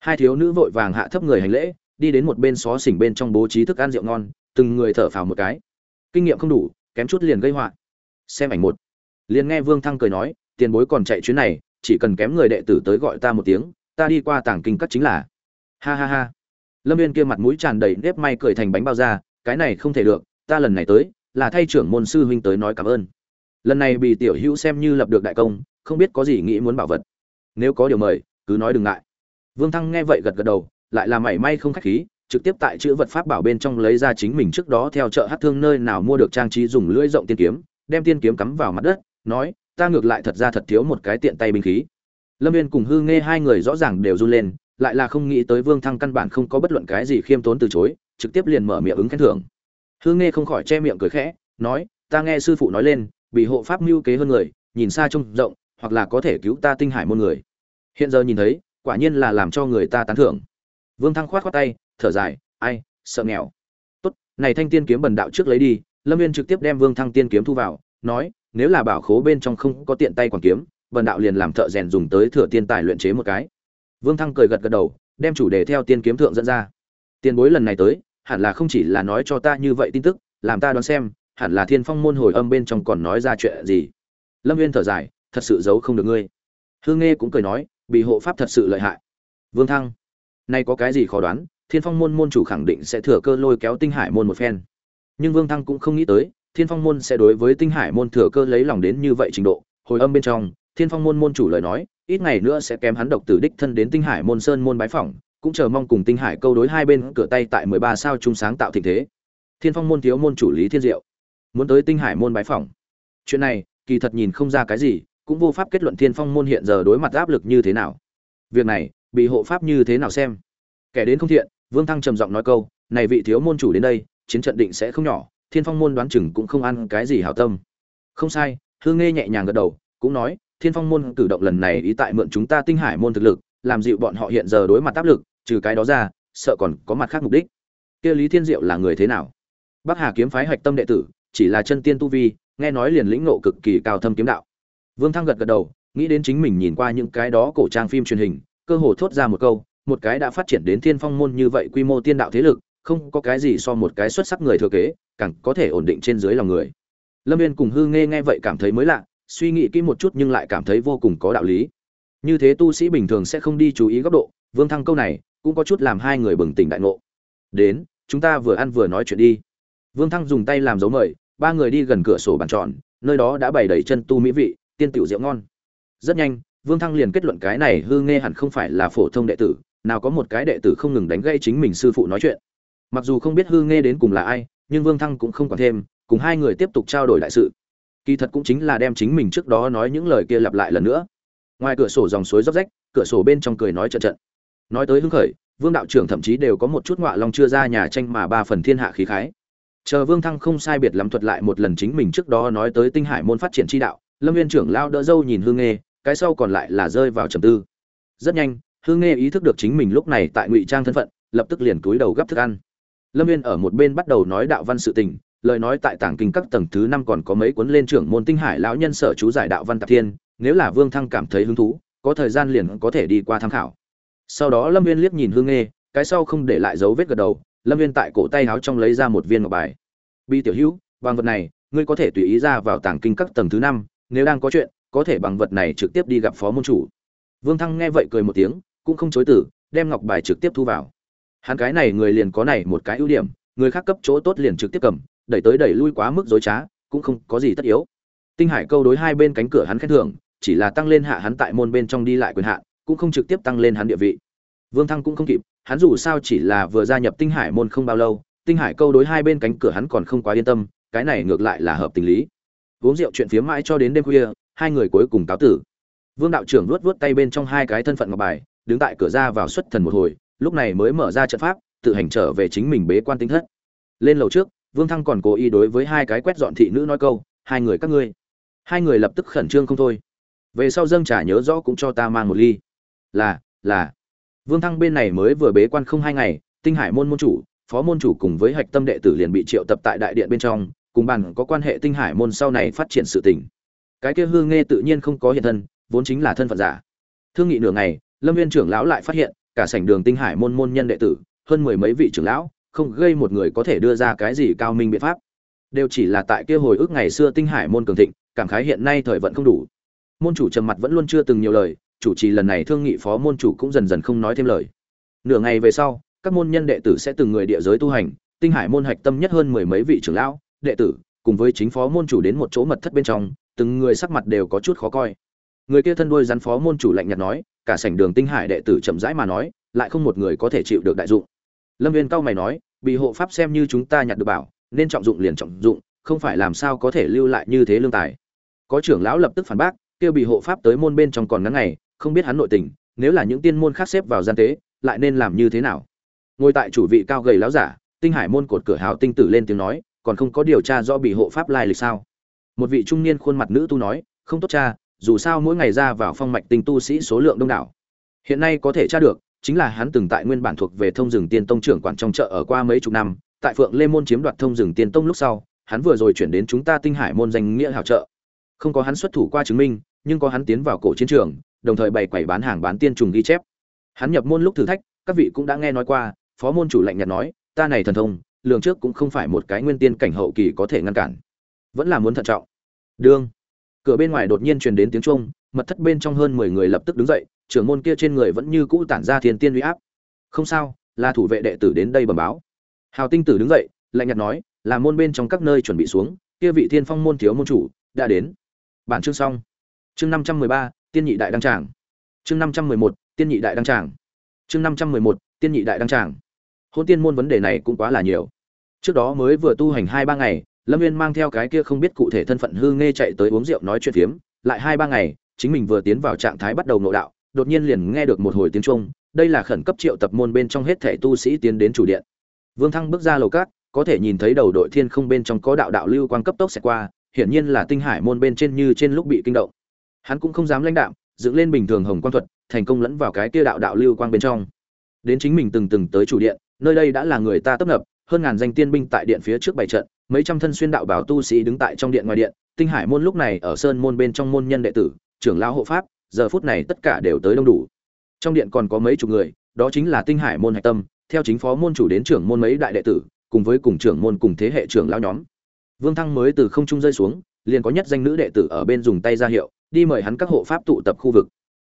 hai thiếu nữ vội vàng hạ thấp người hành lễ, đi đến một bên xó xỉnh bên trong bố trí thức ăn rượu ngon, từng người thở phào một cái. Kinh nghiệm không đủ, kém chút liền gây họa. Xem ảnh một. Liền nghe vương thăng cười nói, tiền bối còn chạy chuyến này, chỉ cần kém người đệ tử tới gọi ta một tiếng, ta đi qua tảng kinh cắt chính là. Ha ha ha. Lâm viên kia mặt mũi tràn đầy nếp may cười thành bánh bao ra, cái này không thể được, ta lần này tới, là thay trưởng môn sư huynh tới nói cảm ơn. Lần này bị tiểu hữu xem như lập được đại công, không biết có gì nghĩ muốn bảo vật. Nếu có điều mời, cứ nói đừng ngại vương thăng nghe vậy gật gật đầu, lại là mảy may không khách khí, trực tiếp tại chữ vật pháp bảo bên trong lấy ra chính mình trước đó theo chợ hát thương nơi nào mua được trang trí dùng lưỡi rộng tiên kiếm, đem tiên kiếm cắm vào mặt đất, nói, ta ngược lại thật ra thật thiếu một cái tiện tay binh khí. Lâm viên cùng hư nghe hai người rõ ràng đều run lên, lại là không nghĩ tới vương thăng căn bản không có bất luận cái gì khiêm tốn từ chối, trực tiếp liền mở miệng ứng khen thưởng. Hư nghe không khỏi che miệng cười khẽ, nói, ta nghe sư phụ nói lên, bị hộ pháp mưu kế hơn người, nhìn xa trông rộng, hoặc là có thể cứu ta tinh hải môn người. Hiện giờ nhìn thấy quả nhiên là làm cho người ta tán thưởng. Vương thăng khoát khoát tay, thở dài, ai, sợ nghèo. Tốt, này thanh tiên kiếm bần đạo trước lấy đi. Lâm viên trực tiếp đem vương thăng tiên kiếm thu vào, nói, nếu là bảo khố bên trong không có tiện tay quản kiếm, bần đạo liền làm thợ rèn dùng tới thừa tiên tài luyện chế một cái. Vương thăng cười gật gật đầu, đem chủ đề theo tiên kiếm thượng dẫn ra. Tiền bối lần này tới, hẳn là không chỉ là nói cho ta như vậy tin tức, làm ta đoán xem, hẳn là thiên phong môn hồi âm bên trong còn nói ra chuyện gì. Lâm viên thở dài, thật sự giấu không được ngươi. Hương nghe cũng cười nói bị hộ pháp thật sự lợi hại. Vương thăng, nay có cái gì khó đoán? Thiên phong môn môn chủ khẳng định sẽ thừa cơ lôi kéo tinh hải môn một phen. Nhưng vương thăng cũng không nghĩ tới, thiên phong môn sẽ đối với tinh hải môn thừa cơ lấy lòng đến như vậy trình độ. Hồi âm bên trong, thiên phong môn môn chủ lời nói, ít ngày nữa sẽ kém hắn độc tử đích thân đến tinh hải môn sơn môn bái phỏng, cũng chờ mong cùng tinh hải câu đối hai bên cửa tay tại mười ba sao trung sáng tạo thịnh thế. Thiên phong môn thiếu môn chủ lý thiên diệu, muốn tới tinh hải môn bái phỏng. Chuyện này, kỳ thật nhìn không ra cái gì cũng vô pháp kết luận thiên phong môn hiện giờ đối mặt áp lực như thế nào. Việc này, bị hộ pháp như thế nào xem? Kẻ đến không thiện, vương thăng trầm giọng nói câu, này vị thiếu môn chủ đến đây, chiến trận định sẽ không nhỏ, thiên phong môn đoán chừng cũng không ăn cái gì hảo tâm. Không sai hương nghe nhẹ nhàng gật đầu, cũng nói, thiên phong môn cử động lần này ý tại mượn chúng ta tinh hải môn thực lực, làm dịu bọn họ hiện giờ đối mặt áp lực, trừ cái đó ra, sợ còn có mặt khác mục đích. Kia lý thiên diệu là người thế nào? Bắc hà kiếm phái hạch tâm đệ tử, chỉ là chân tiên tu vi, nghe nói liền lĩnh ngộ cực kỳ cao thâm kiếm đạo vương thăng gật gật đầu, nghĩ đến chính mình nhìn qua những cái đó cổ trang phim truyền hình, cơ hồ thốt ra một câu, một cái đã phát triển đến thiên phong môn như vậy quy mô tiên đạo thế lực, không có cái gì so một cái xuất sắc người thừa kế, càng có thể ổn định trên dưới lòng người. Lâm viên cùng hư nghe nghe vậy cảm thấy mới lạ, suy nghĩ kỹ một chút nhưng lại cảm thấy vô cùng có đạo lý. Như thế tu sĩ bình thường sẽ không đi chú ý góc độ, vương thăng câu này cũng có chút làm hai người bừng tỉnh đại ngộ. Đến, chúng ta vừa ăn vừa nói chuyện đi. Vương thăng dùng tay làm dấu mời, ba người đi gần cửa sổ bàn tròn, nơi đó đã bày đầy chân tu mỹ vị tiên tiểu rượu ngon. Rất nhanh, vương thăng liền kết luận cái này hư nghe hẳn không phải là phổ thông đệ tử, nào có một cái đệ tử không ngừng đánh gây chính mình sư phụ nói chuyện. Mặc dù không biết hư nghe đến cùng là ai, nhưng vương thăng cũng không còn thêm, cùng hai người tiếp tục trao đổi đại sự. Kỳ thật cũng chính là đem chính mình trước đó nói những lời kia lặp lại lần nữa. Ngoài cửa sổ dòng suối róc rách, cửa sổ bên trong cười nói trận trận. Nói tới hưng khởi, vương đạo trưởng thậm chí đều có một chút ngọa long chưa ra nhà tranh mà ba phần thiên hạ khí khái. Chờ vương thăng không sai biệt lắm thuật lại một lần chính mình trước đó nói tới tinh hải môn phát triển chi đạo lâm viên trưởng lao đỡ dâu nhìn hương Nghe, cái sau còn lại là rơi vào trầm tư. Rất nhanh hương nghe ý thức được chính mình lúc này tại ngụy trang thân phận lập tức liền cúi đầu gấp thức ăn. Lâm viên ở một bên bắt đầu nói đạo văn sự tình lời nói tại tảng kinh các tầng thứ năm còn có mấy cuốn lên trưởng môn tinh hải lão nhân sở chú giải đạo văn tạp thiên nếu là vương thăng cảm thấy hứng thú có thời gian liền có thể đi qua tham khảo. Sau đó lâm viên liếc nhìn hương nghe cái sau không để lại dấu vết gật đầu lâm viên tại cổ tay áo trong lấy ra một viên ngọc bài. Bi tiểu hữu bằng vật này ngươi có thể tùy ý ra vào tảng kinh các tầng thứ năm nếu đang có chuyện, có thể bằng vật này trực tiếp đi gặp phó môn chủ. Vương thăng nghe vậy cười một tiếng, cũng không chối từ, đem ngọc bài trực tiếp thu vào. Hắn cái này người liền có này một cái ưu điểm, người khác cấp chỗ tốt liền trực tiếp cầm, đẩy tới đẩy lui quá mức dối trá, cũng không có gì tất yếu. Tinh hải câu đối hai bên cánh cửa hắn khen thưởng, chỉ là tăng lên hạ hắn tại môn bên trong đi lại quyền hạn, cũng không trực tiếp tăng lên hắn địa vị. Vương thăng cũng không kịp, hắn dù sao chỉ là vừa gia nhập tinh hải môn không bao lâu, tinh hải câu đối hai bên cánh cửa hắn còn không quá yên tâm, cái này ngược lại là hợp tình lý uống rượu chuyện phía mãi cho đến đêm khuya, hai người cuối cùng cáo tử. Vương đạo trưởng luốt vuốt tay bên trong hai cái thân phận ngọc bài, đứng tại cửa ra vào xuất thần một hồi, lúc này mới mở ra trận pháp, tự hành trở về chính mình bế quan tinh thất. Lên lầu trước, vương thăng còn cố ý đối với hai cái quét dọn thị nữ nói câu, hai người các ngươi. Hai người lập tức khẩn trương không thôi. Về sau dâng trả nhớ rõ cũng cho ta mang một ly. Là là. Vương thăng bên này mới vừa bế quan không hai ngày, tinh hải môn môn chủ, phó môn chủ cùng với hạch tâm đệ tử liền bị triệu tập tại đại điện bên trong cùng bàn có quan hệ tinh hải môn sau này phát triển sự tình. Cái kia hương nghe tự nhiên không có hiện thân, vốn chính là thân phận giả. Thương nghị nửa ngày, lâm viên trưởng lão lại phát hiện, cả sảnh đường tinh hải môn môn nhân đệ tử, hơn mười mấy vị trưởng lão, không gây một người có thể đưa ra cái gì cao minh biện pháp. Đều chỉ là tại kia hồi ức ngày xưa tinh hải môn cường thịnh, cảm khái hiện nay thời vận không đủ. Môn chủ trầm mặt vẫn luôn chưa từng nhiều lời, chủ trì lần này thương nghị phó môn chủ cũng dần dần không nói thêm lời. Nửa ngày về sau, các môn nhân đệ tử sẽ từng người địa giới tu hành, tinh hải môn hạch tâm nhất hơn mười mấy vị trưởng lão đệ tử, cùng với chính phó môn chủ đến một chỗ mật thất bên trong, từng người sắc mặt đều có chút khó coi. Người kia thân đuôi rắn phó môn chủ lạnh nhạt nói, cả sảnh đường tinh hải đệ tử chậm rãi mà nói, lại không một người có thể chịu được đại dụng. Lâm viên cao mày nói, bị hộ pháp xem như chúng ta nhặt được bảo, nên trọng dụng liền trọng dụng, không phải làm sao có thể lưu lại như thế lương tài. Có trưởng lão lập tức phản bác, kêu bị hộ pháp tới môn bên trong còn ngắn ngày, không biết hắn nội tình, nếu là những tiên môn khác xếp vào gian tế, lại nên làm như thế nào? Ngồi tại chủ vị cao gầy lão giả, tinh hải môn cột cửa hào tinh tử lên tiếng nói còn không có điều tra do bị hộ pháp lai lịch sao? Một vị trung niên khuôn mặt nữ tu nói, không tốt cha, dù sao mỗi ngày ra vào phong mạch tinh tu sĩ số lượng đông đảo. Hiện nay có thể tra được, chính là hắn từng tại nguyên bản thuộc về thông rừng tiên tông trưởng quản trong chợ ở qua mấy chục năm, tại phượng lê môn chiếm đoạt thông rừng tiên tông lúc sau, hắn vừa rồi chuyển đến chúng ta tinh hải môn danh nghĩa hảo trợ không có hắn xuất thủ qua chứng minh, nhưng có hắn tiến vào cổ chiến trường, đồng thời bày quầy bán hàng bán tiên trùng ghi chép. Hắn nhập môn lúc thử thách, các vị cũng đã nghe nói qua, phó môn chủ lạnh nhạt nói, ta này thần thông lường trước cũng không phải một cái nguyên tiên cảnh hậu kỳ có thể ngăn cản. Vẫn là muốn thận trọng. Đương cửa bên ngoài đột nhiên truyền đến tiếng trung mật thất bên trong hơn mười người lập tức đứng dậy, trưởng môn kia trên người vẫn như cũ tản ra thiên tiên uy áp. Không sao, là thủ vệ đệ tử đến đây bẩm báo. Hào tinh tử đứng dậy, lạnh nhạt nói, là môn bên trong các nơi chuẩn bị xuống, kia vị thiên phong môn thiếu môn chủ, đã đến. Bản chương xong. Chương năm trăm mười ba, tiên nhị đại đăng tràng. Chương năm trăm mười một, tiên nhị đại đăng tràng. Chương năm trăm mười một, tiên nhị đại đăng tràng hôn tiên môn vấn đề này cũng quá là nhiều. Trước đó mới vừa tu hành hai ba ngày, lâm viên mang theo cái kia không biết cụ thể thân phận hư nghe chạy tới uống rượu nói chuyện phiếm, lại hai ba ngày, chính mình vừa tiến vào trạng thái bắt đầu nội đạo, đột nhiên liền nghe được một hồi tiếng trung đây là khẩn cấp triệu tập môn bên trong hết thể tu sĩ tiến đến chủ điện. Vương thăng bước ra lầu cát, có thể nhìn thấy đầu đội thiên không bên trong có đạo đạo lưu quang cấp tốc xẹt qua, hiển nhiên là tinh hải môn bên trên như trên lúc bị kinh động. Hắn cũng không dám lãnh đạm, dựng lên bình thường hồng quang thuật, thành công lẫn vào cái kia đạo đạo lưu quang bên trong. Đến chính mình từng từng tới chủ điện nơi đây đã là người ta tấp nập, hơn ngàn danh tiên binh tại điện phía trước bảy trận, mấy trăm thân xuyên đạo bảo tu sĩ đứng tại trong điện ngoài điện, tinh hải môn lúc này ở sơn môn bên trong môn nhân đệ tử, trưởng lão hộ pháp, giờ phút này tất cả đều tới đông đủ. Trong điện còn có mấy chục người, đó chính là tinh hải môn hạch tâm, theo chính phó môn chủ đến trưởng môn mấy đại đệ tử, cùng với cùng trưởng môn cùng thế hệ trưởng lão nhóm. Vương thăng mới từ không trung rơi xuống, liền có nhất danh nữ đệ tử ở bên dùng tay ra hiệu, đi mời hắn các hộ pháp tụ tập khu vực.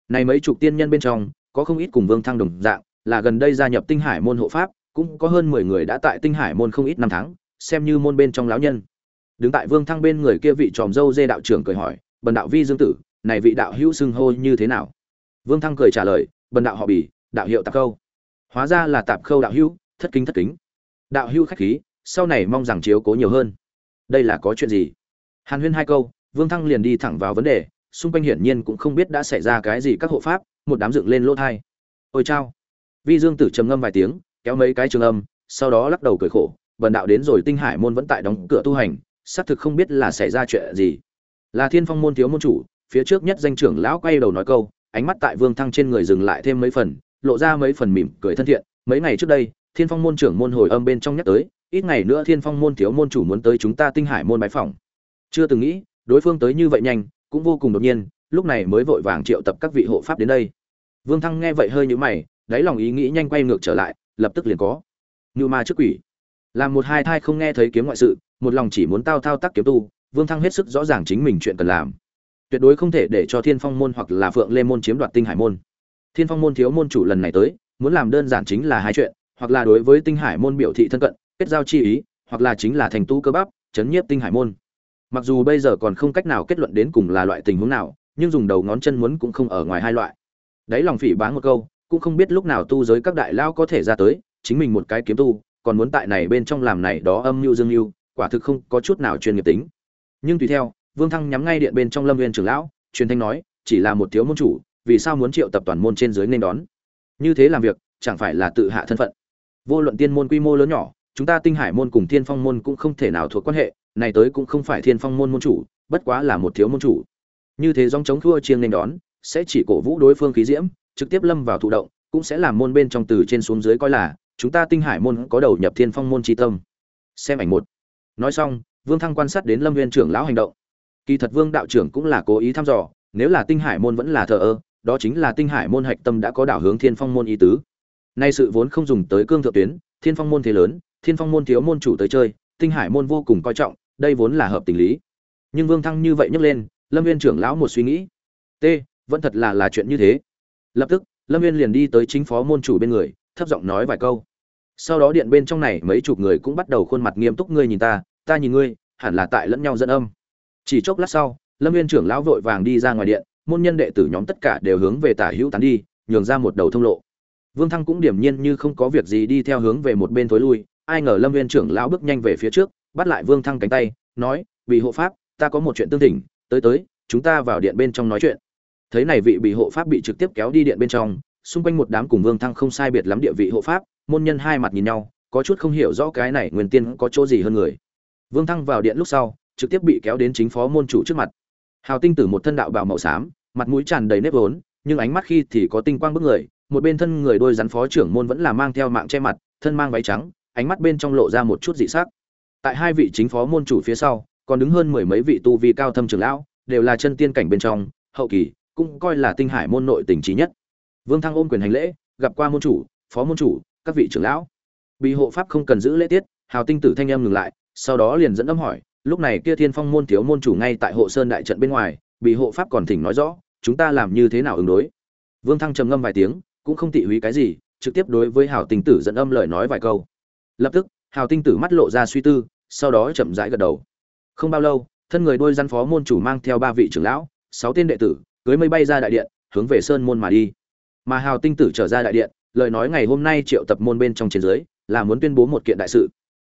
Này mấy chục tiên nhân bên trong, có không ít cùng vương thăng đồng dạng, là gần đây gia nhập tinh hải môn hộ pháp cũng có hơn mười người đã tại tinh hải môn không ít năm tháng, xem như môn bên trong lão nhân. Đứng tại vương thăng bên người kia vị tròm dâu dê đạo trưởng cười hỏi, bần đạo vi dương tử, này vị đạo hữu xưng hô như thế nào? Vương thăng cười trả lời, bần đạo họ bỉ đạo hiệu tạp khâu. Hóa ra là tạp khâu đạo hữu, thất kính thất kính. Đạo hữu khách khí, sau này mong rằng chiếu cố nhiều hơn. Đây là có chuyện gì? Hàn huyên hai câu, vương thăng liền đi thẳng vào vấn đề, xung quanh hiển nhiên cũng không biết đã xảy ra cái gì các hộ pháp, một đám dựng lên lỗ thai. Ôi chao. Vi dương tử trầm ngâm vài tiếng kéo mấy cái trường âm, sau đó lắc đầu cười khổ, bần đạo đến rồi, tinh hải môn vẫn tại đóng cửa tu hành, xác thực không biết là xảy ra chuyện gì. Là thiên phong môn thiếu môn chủ, phía trước nhất danh trưởng lão quay đầu nói câu, ánh mắt tại vương thăng trên người dừng lại thêm mấy phần, lộ ra mấy phần mỉm cười thân thiện. Mấy ngày trước đây, thiên phong môn trưởng môn hồi âm bên trong nhắc tới, ít ngày nữa thiên phong môn thiếu môn chủ muốn tới chúng ta tinh hải môn bái phòng chưa từng nghĩ, đối phương tới như vậy nhanh, cũng vô cùng đột nhiên, lúc này mới vội vàng triệu tập các vị hộ pháp đến đây. Vương thăng nghe vậy hơi nhũ mày, đáy lòng ý nghĩ nhanh quay ngược trở lại lập tức liền có. Như ma trước quỷ. Làm một hai thai không nghe thấy kiếm ngoại sự, một lòng chỉ muốn tao thao tác kiếm tu, vương thăng hết sức rõ ràng chính mình chuyện cần làm. Tuyệt đối không thể để cho thiên phong môn hoặc là phượng lê môn chiếm đoạt tinh hải môn. Thiên phong môn thiếu môn chủ lần này tới, muốn làm đơn giản chính là hai chuyện, hoặc là đối với tinh hải môn biểu thị thân cận, kết giao chi ý, hoặc là chính là thành tu cơ bắp, chấn nhiếp tinh hải môn. Mặc dù bây giờ còn không cách nào kết luận đến cùng là loại tình huống nào, nhưng dùng đầu ngón chân muốn cũng không ở ngoài hai loại. Đấy lòng phỉ báng một câu cũng không biết lúc nào tu giới các đại lao có thể ra tới, chính mình một cái kiếm tu, còn muốn tại này bên trong làm này đó âm mưu dương mưu, quả thực không có chút nào chuyên nghiệp tính. Nhưng tùy theo, vương thăng nhắm ngay điện bên trong lâm viên trưởng lão, truyền thanh nói, chỉ là một thiếu môn chủ, vì sao muốn triệu tập toàn môn trên dưới nên đón? Như thế làm việc, chẳng phải là tự hạ thân phận. Vô luận tiên môn quy mô lớn nhỏ, chúng ta tinh hải môn cùng thiên phong môn cũng không thể nào thuộc quan hệ, này tới cũng không phải thiên phong môn môn chủ, bất quá là một thiếu môn chủ. Như thế dòng chống thua chiêng nên đón, sẽ chỉ cổ vũ đối phương khí diễm trực tiếp lâm vào thụ động, cũng sẽ làm môn bên trong từ trên xuống dưới coi là, chúng ta tinh hải môn có đầu nhập thiên phong môn tri tâm. Xem ảnh một. Nói xong, vương thăng quan sát đến lâm viên trưởng lão hành động. Kỳ thật vương đạo trưởng cũng là cố ý thăm dò, nếu là tinh hải môn vẫn là thờ ơ, đó chính là tinh hải môn hạch tâm đã có đảo hướng thiên phong môn ý tứ. Nay sự vốn không dùng tới cương thượng tuyến, thiên phong môn thế lớn, thiên phong môn thiếu môn chủ tới chơi, tinh hải môn vô cùng coi trọng, đây vốn là hợp tình lý. Nhưng vương thăng như vậy nhấc lên, lâm viên trưởng lão một suy nghĩ. T, vẫn thật là là chuyện như thế lập tức, lâm viên liền đi tới chính phó môn chủ bên người, thấp giọng nói vài câu. Sau đó điện bên trong này, mấy chục người cũng bắt đầu khuôn mặt nghiêm túc, ngươi nhìn ta ta nhìn ngươi, hẳn là tại lẫn nhau dẫn âm. Chỉ chốc lát sau, lâm viên trưởng lão vội vàng đi ra ngoài điện, môn nhân đệ tử nhóm tất cả đều hướng về tả hữu tán đi, nhường ra một đầu thông lộ. Vương thăng cũng điểm nhiên như không có việc gì đi theo hướng về một bên thối lui, ai ngờ lâm viên trưởng lão bước nhanh về phía trước, bắt lại vương thăng cánh tay, nói vì hộ pháp, ta có một chuyện tương thỉnh, tới tới, chúng ta vào điện bên trong nói chuyện thấy này vị bị hộ pháp bị trực tiếp kéo đi điện bên trong, xung quanh một đám cùng vương thăng không sai biệt lắm địa vị hộ pháp, môn nhân hai mặt nhìn nhau, có chút không hiểu rõ cái này nguyên tiên có chỗ gì hơn người. Vương thăng vào điện lúc sau, trực tiếp bị kéo đến chính phó môn chủ trước mặt. Hào tinh tử một thân đạo bào màu xám, mặt mũi tràn đầy nếp vốn, nhưng ánh mắt khi thì có tinh quang bức người, một bên thân người đôi rắn phó trưởng môn vẫn là mang theo mạng che mặt, thân mang váy trắng, ánh mắt bên trong lộ ra một chút dị sắc. Tại hai vị chính phó môn chủ phía sau, còn đứng hơn mười mấy vị tu vi cao thâm trưởng lão, đều là chân tiên cảnh bên trong, hậu kỳ cũng coi là tinh hải môn nội tình trí nhất. Vương thăng ôm quyền hành lễ, gặp qua môn chủ, phó môn chủ, các vị trưởng lão. Bị hộ pháp không cần giữ lễ tiết, hào tinh tử thanh em ngừng lại, sau đó liền dẫn âm hỏi, lúc này kia thiên phong môn thiếu môn chủ ngay tại hộ sơn đại trận bên ngoài, bị hộ pháp còn thỉnh nói rõ, chúng ta làm như thế nào ứng đối? Vương thăng trầm ngâm vài tiếng, cũng không tị húy cái gì, trực tiếp đối với hào tinh tử dẫn âm lời nói vài câu. Lập tức, hào tinh tử mắt lộ ra suy tư, sau đó chậm rãi gật đầu. Không bao lâu, thân người đôi gian phó môn chủ mang theo ba vị trưởng lão, sáu tên đệ tử cưới mây bay ra đại điện, hướng về sơn môn mà đi. Mà hào tinh tử trở ra đại điện, lời nói ngày hôm nay triệu tập môn bên trong chiến giới là muốn tuyên bố một kiện đại sự.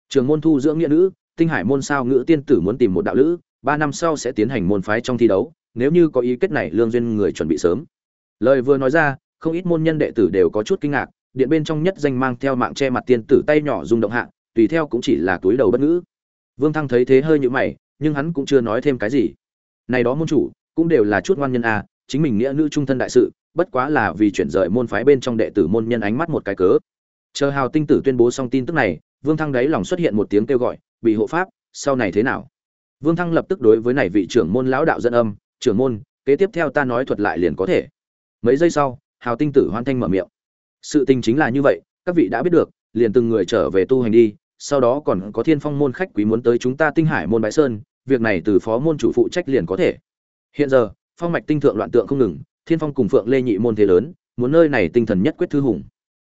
Trường môn thu dưỡng nghĩa nữ, tinh hải môn sao ngữ tiên tử muốn tìm một đạo lữ, ba năm sau sẽ tiến hành môn phái trong thi đấu, nếu như có ý kết này lương duyên người chuẩn bị sớm. Lời vừa nói ra, không ít môn nhân đệ tử đều có chút kinh ngạc, điện bên trong nhất danh mang theo mạng che mặt tiên tử tay nhỏ rung động hạ, tùy theo cũng chỉ là túi đầu bất ngữ. Vương thăng thấy thế hơi nhũ mày, nhưng hắn cũng chưa nói thêm cái gì. Này đó môn chủ cũng đều là chút ngoan nhân a, chính mình nghĩa nữ trung thân đại sự, bất quá là vì chuyển rời môn phái bên trong đệ tử môn nhân ánh mắt một cái cớ. Chờ hào tinh tử tuyên bố xong tin tức này, vương thăng đáy lòng xuất hiện một tiếng kêu gọi, bị hộ pháp, sau này thế nào? Vương thăng lập tức đối với này vị trưởng môn lão đạo dân âm, trưởng môn, kế tiếp theo ta nói thuật lại liền có thể. Mấy giây sau, hào tinh tử hoan thanh mở miệng. Sự tình chính là như vậy, các vị đã biết được, liền từng người trở về tu hành đi, sau đó còn có thiên phong môn khách quý muốn tới chúng ta tinh hải môn bãi sơn, việc này từ phó môn chủ phụ trách liền có thể hiện giờ, phong mạch tinh thượng loạn tượng không ngừng, thiên phong cùng phượng lê nhị môn thế lớn, muốn nơi này tinh thần nhất quyết thư hùng.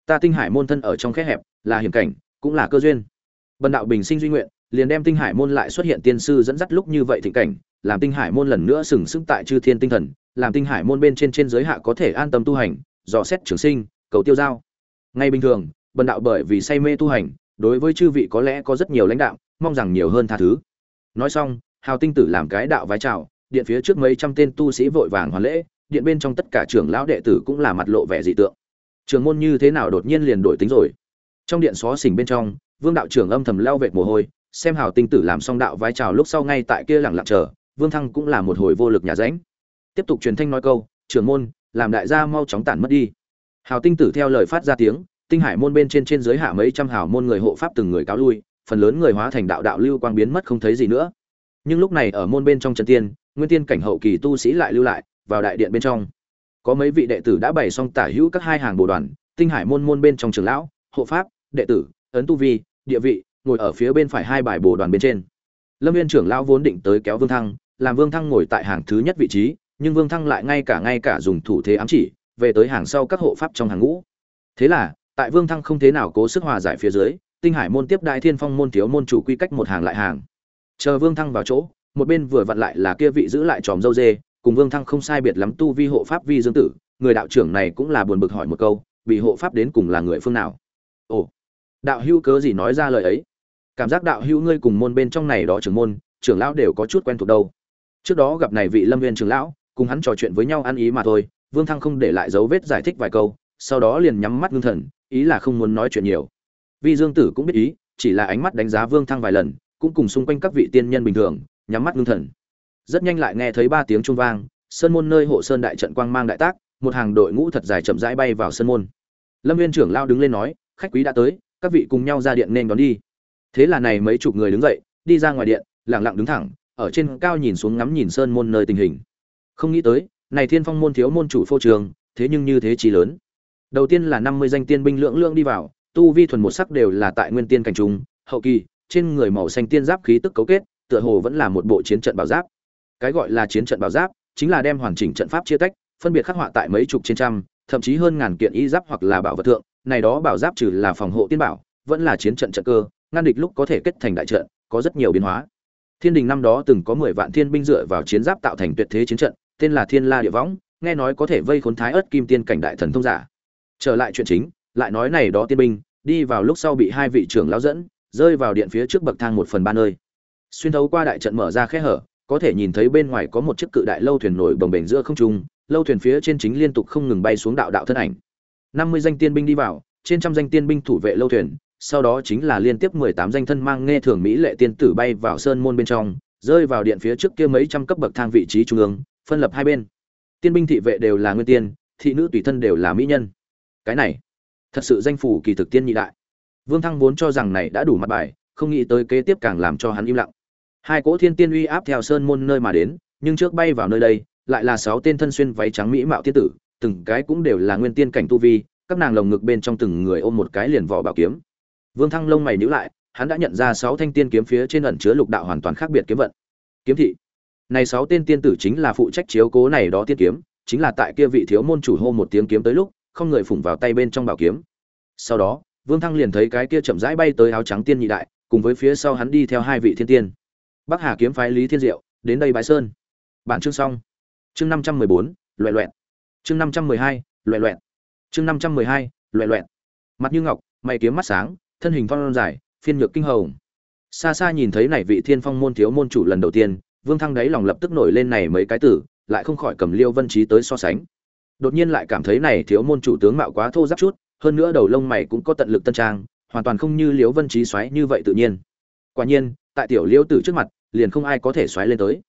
Ta tinh hải môn thân ở trong khe hẹp, là hiểm cảnh, cũng là cơ duyên. Bần đạo bình sinh duy nguyện, liền đem tinh hải môn lại xuất hiện tiên sư dẫn dắt lúc như vậy thịnh cảnh, làm tinh hải môn lần nữa sừng sững tại chư thiên tinh thần, làm tinh hải môn bên trên trên giới hạ có thể an tâm tu hành, dò xét trường sinh, cầu tiêu giao. Ngay bình thường, bần đạo bởi vì say mê tu hành, đối với chư vị có lẽ có rất nhiều lãnh đạo, mong rằng nhiều hơn tha thứ. Nói xong, hào tinh tử làm cái đạo vái chào điện phía trước mấy trăm tên tu sĩ vội vàng hoàn lễ, điện bên trong tất cả trưởng lão đệ tử cũng là mặt lộ vẻ dị tượng. Trường môn như thế nào đột nhiên liền đổi tính rồi? Trong điện xó xỉnh bên trong, vương đạo trưởng âm thầm leo vệt mồ hôi, xem hào tinh tử làm xong đạo vái chào lúc sau ngay tại kia lặng lặng chờ, vương thăng cũng là một hồi vô lực nhà ránh tiếp tục truyền thanh nói câu, trưởng môn, làm đại gia mau chóng tản mất đi. Hào tinh tử theo lời phát ra tiếng, tinh hải môn bên trên trên dưới hạ mấy trăm hào môn người hộ pháp từng người cáo lui, phần lớn người hóa thành đạo đạo lưu quang biến mất không thấy gì nữa. Nhưng lúc này ở môn bên trong trần tiên nguyên tiên cảnh hậu kỳ tu sĩ lại lưu lại, vào đại điện bên trong. Có mấy vị đệ tử đã bày xong tả hữu các hai hàng bồ đoàn, tinh hải môn môn bên trong trường lão, hộ pháp, đệ tử, ấn tu vi, địa vị, ngồi ở phía bên phải hai bài bồ đoàn bên trên. Lâm viên trưởng lão vốn định tới kéo vương thăng, làm vương thăng ngồi tại hàng thứ nhất vị trí, nhưng vương thăng lại ngay cả ngay cả dùng thủ thế ám chỉ, về tới hàng sau các hộ pháp trong hàng ngũ. Thế là, tại vương thăng không thế nào cố sức hòa giải phía dưới, tinh hải môn tiếp đại thiên phong môn thiếu môn chủ quy cách một hàng lại hàng. Chờ vương thăng vào chỗ một bên vừa vặn lại là kia vị giữ lại tròm dâu dê, cùng vương thăng không sai biệt lắm tu vi hộ pháp vi dương tử, người đạo trưởng này cũng là buồn bực hỏi một câu bị hộ pháp đến cùng là người phương nào? Ồ, đạo hữu cớ gì nói ra lời ấy? Cảm giác đạo hữu ngươi cùng môn bên trong này đó trưởng môn, trưởng lão đều có chút quen thuộc đâu. Trước đó gặp này vị lâm viên trưởng lão, cùng hắn trò chuyện với nhau ăn ý mà thôi, vương thăng không để lại dấu vết giải thích vài câu, sau đó liền nhắm mắt ngưng thần, ý là không muốn nói chuyện nhiều. Vi dương tử cũng biết ý, chỉ là ánh mắt đánh giá vương thăng vài lần, cũng cùng xung quanh các vị tiên nhân bình thường nhắm mắt ngưng thần. Rất nhanh lại nghe thấy ba tiếng trung vang, sơn môn nơi hộ sơn đại trận quang mang đại tác, một hàng đội ngũ thật dài chậm rãi bay vào sơn môn. Lâm viên trưởng lao đứng lên nói, khách quý đã tới, các vị cùng nhau ra điện nên đón đi. Thế là này mấy chục người đứng dậy, đi ra ngoài điện lẳng lặng đứng thẳng, ở trên cao nhìn xuống ngắm nhìn sơn môn nơi tình hình. Không nghĩ tới, này thiên phong môn thiếu môn chủ phô trường, thế nhưng như thế chí lớn. Đầu tiên là năm mươi danh tiên binh lưỡng lưỡng đi vào, tu vi thuần một sắc đều là tại nguyên tiên cảnh trung, hậu kỳ, trên người màu xanh tiên giáp khí tức cấu kết tựa hồ vẫn là một bộ chiến trận bảo giáp. Cái gọi là chiến trận bảo giáp chính là đem hoàn chỉnh trận pháp chia tách, phân biệt khắc họa tại mấy chục trên trăm, thậm chí hơn ngàn kiện y giáp hoặc là bảo vật thượng. Này đó bảo giáp trừ là phòng hộ tiên bảo, vẫn là chiến trận trận cơ, ngăn địch lúc có thể kết thành đại trận, có rất nhiều biến hóa. Thiên đình năm đó từng có mười vạn thiên binh dựa vào chiến giáp tạo thành tuyệt thế chiến trận, tên là thiên la địa võng, nghe nói có thể vây khốn thái ớt kim tiên cảnh đại thần thông giả. Trở lại chuyện chính, lại nói này đó tiên binh, đi vào lúc sau bị hai vị trưởng lão dẫn, rơi vào điện phía trước bậc thang một phần ba nơi xuyên thấu qua đại trận mở ra khe hở, có thể nhìn thấy bên ngoài có một chiếc cự đại lâu thuyền nổi bồng bềnh giữa không trung, lâu thuyền phía trên chính liên tục không ngừng bay xuống đạo đạo thân ảnh. Năm mươi danh tiên binh đi vào, trên trăm danh tiên binh thủ vệ lâu thuyền, sau đó chính là liên tiếp mười tám danh thân mang nghe thường mỹ lệ tiên tử bay vào sơn môn bên trong, rơi vào điện phía trước kia mấy trăm cấp bậc thang vị trí trung ương, phân lập hai bên. Tiên binh thị vệ đều là nguyên tiên, thị nữ tùy thân đều là mỹ nhân. Cái này, thật sự danh phủ kỳ thực tiên nhị đại. Vương thăng vốn cho rằng này đã đủ mặt bài, không nghĩ tới kế tiếp càng làm cho hắn im lặng hai cỗ thiên tiên uy áp theo sơn môn nơi mà đến, nhưng trước bay vào nơi đây, lại là sáu tên thân xuyên váy trắng mỹ mạo tiên tử, từng cái cũng đều là nguyên tiên cảnh tu vi, các nàng lồng ngực bên trong từng người ôm một cái liền vỏ bảo kiếm. Vương thăng lông mày nhíu lại, hắn đã nhận ra sáu thanh tiên kiếm phía trên ẩn chứa lục đạo hoàn toàn khác biệt kiếm vận. Kiếm thị. Này sáu tên tiên tử chính là phụ trách chiếu cố này đó tiên kiếm, chính là tại kia vị thiếu môn chủ hô một tiếng kiếm tới lúc, không người phủng vào tay bên trong bảo kiếm. Sau đó, vương thăng liền thấy cái kia chậm rãi bay tới áo trắng tiên nhị đại, cùng với phía sau hắn đi theo hai vị thiên tiên bắc hà kiếm phái lý thiên diệu, đến đây bái sơn. Bạn chương xong. Chương năm trăm mười bốn chương năm trăm mười hai chương năm trăm mười hai mặt như ngọc, mày kiếm mắt sáng, thân hình phong dài, phiên nhược kinh hồng. Xa xa nhìn thấy này vị thiên phong môn thiếu môn chủ lần đầu tiên, vương thăng đấy lòng lập tức nổi lên này mấy cái tử lại không khỏi cầm liêu vân trí tới so sánh. Đột nhiên lại cảm thấy này thiếu môn chủ tướng mạo quá thô ráp chút, hơn nữa đầu lông mày cũng có tận lực tân trang, hoàn toàn không như liêu vân trí xoáy như vậy tự nhiên. Quả nhiên tại tiểu Liêu tử trước mặt, liền không ai có thể xoáy lên tới.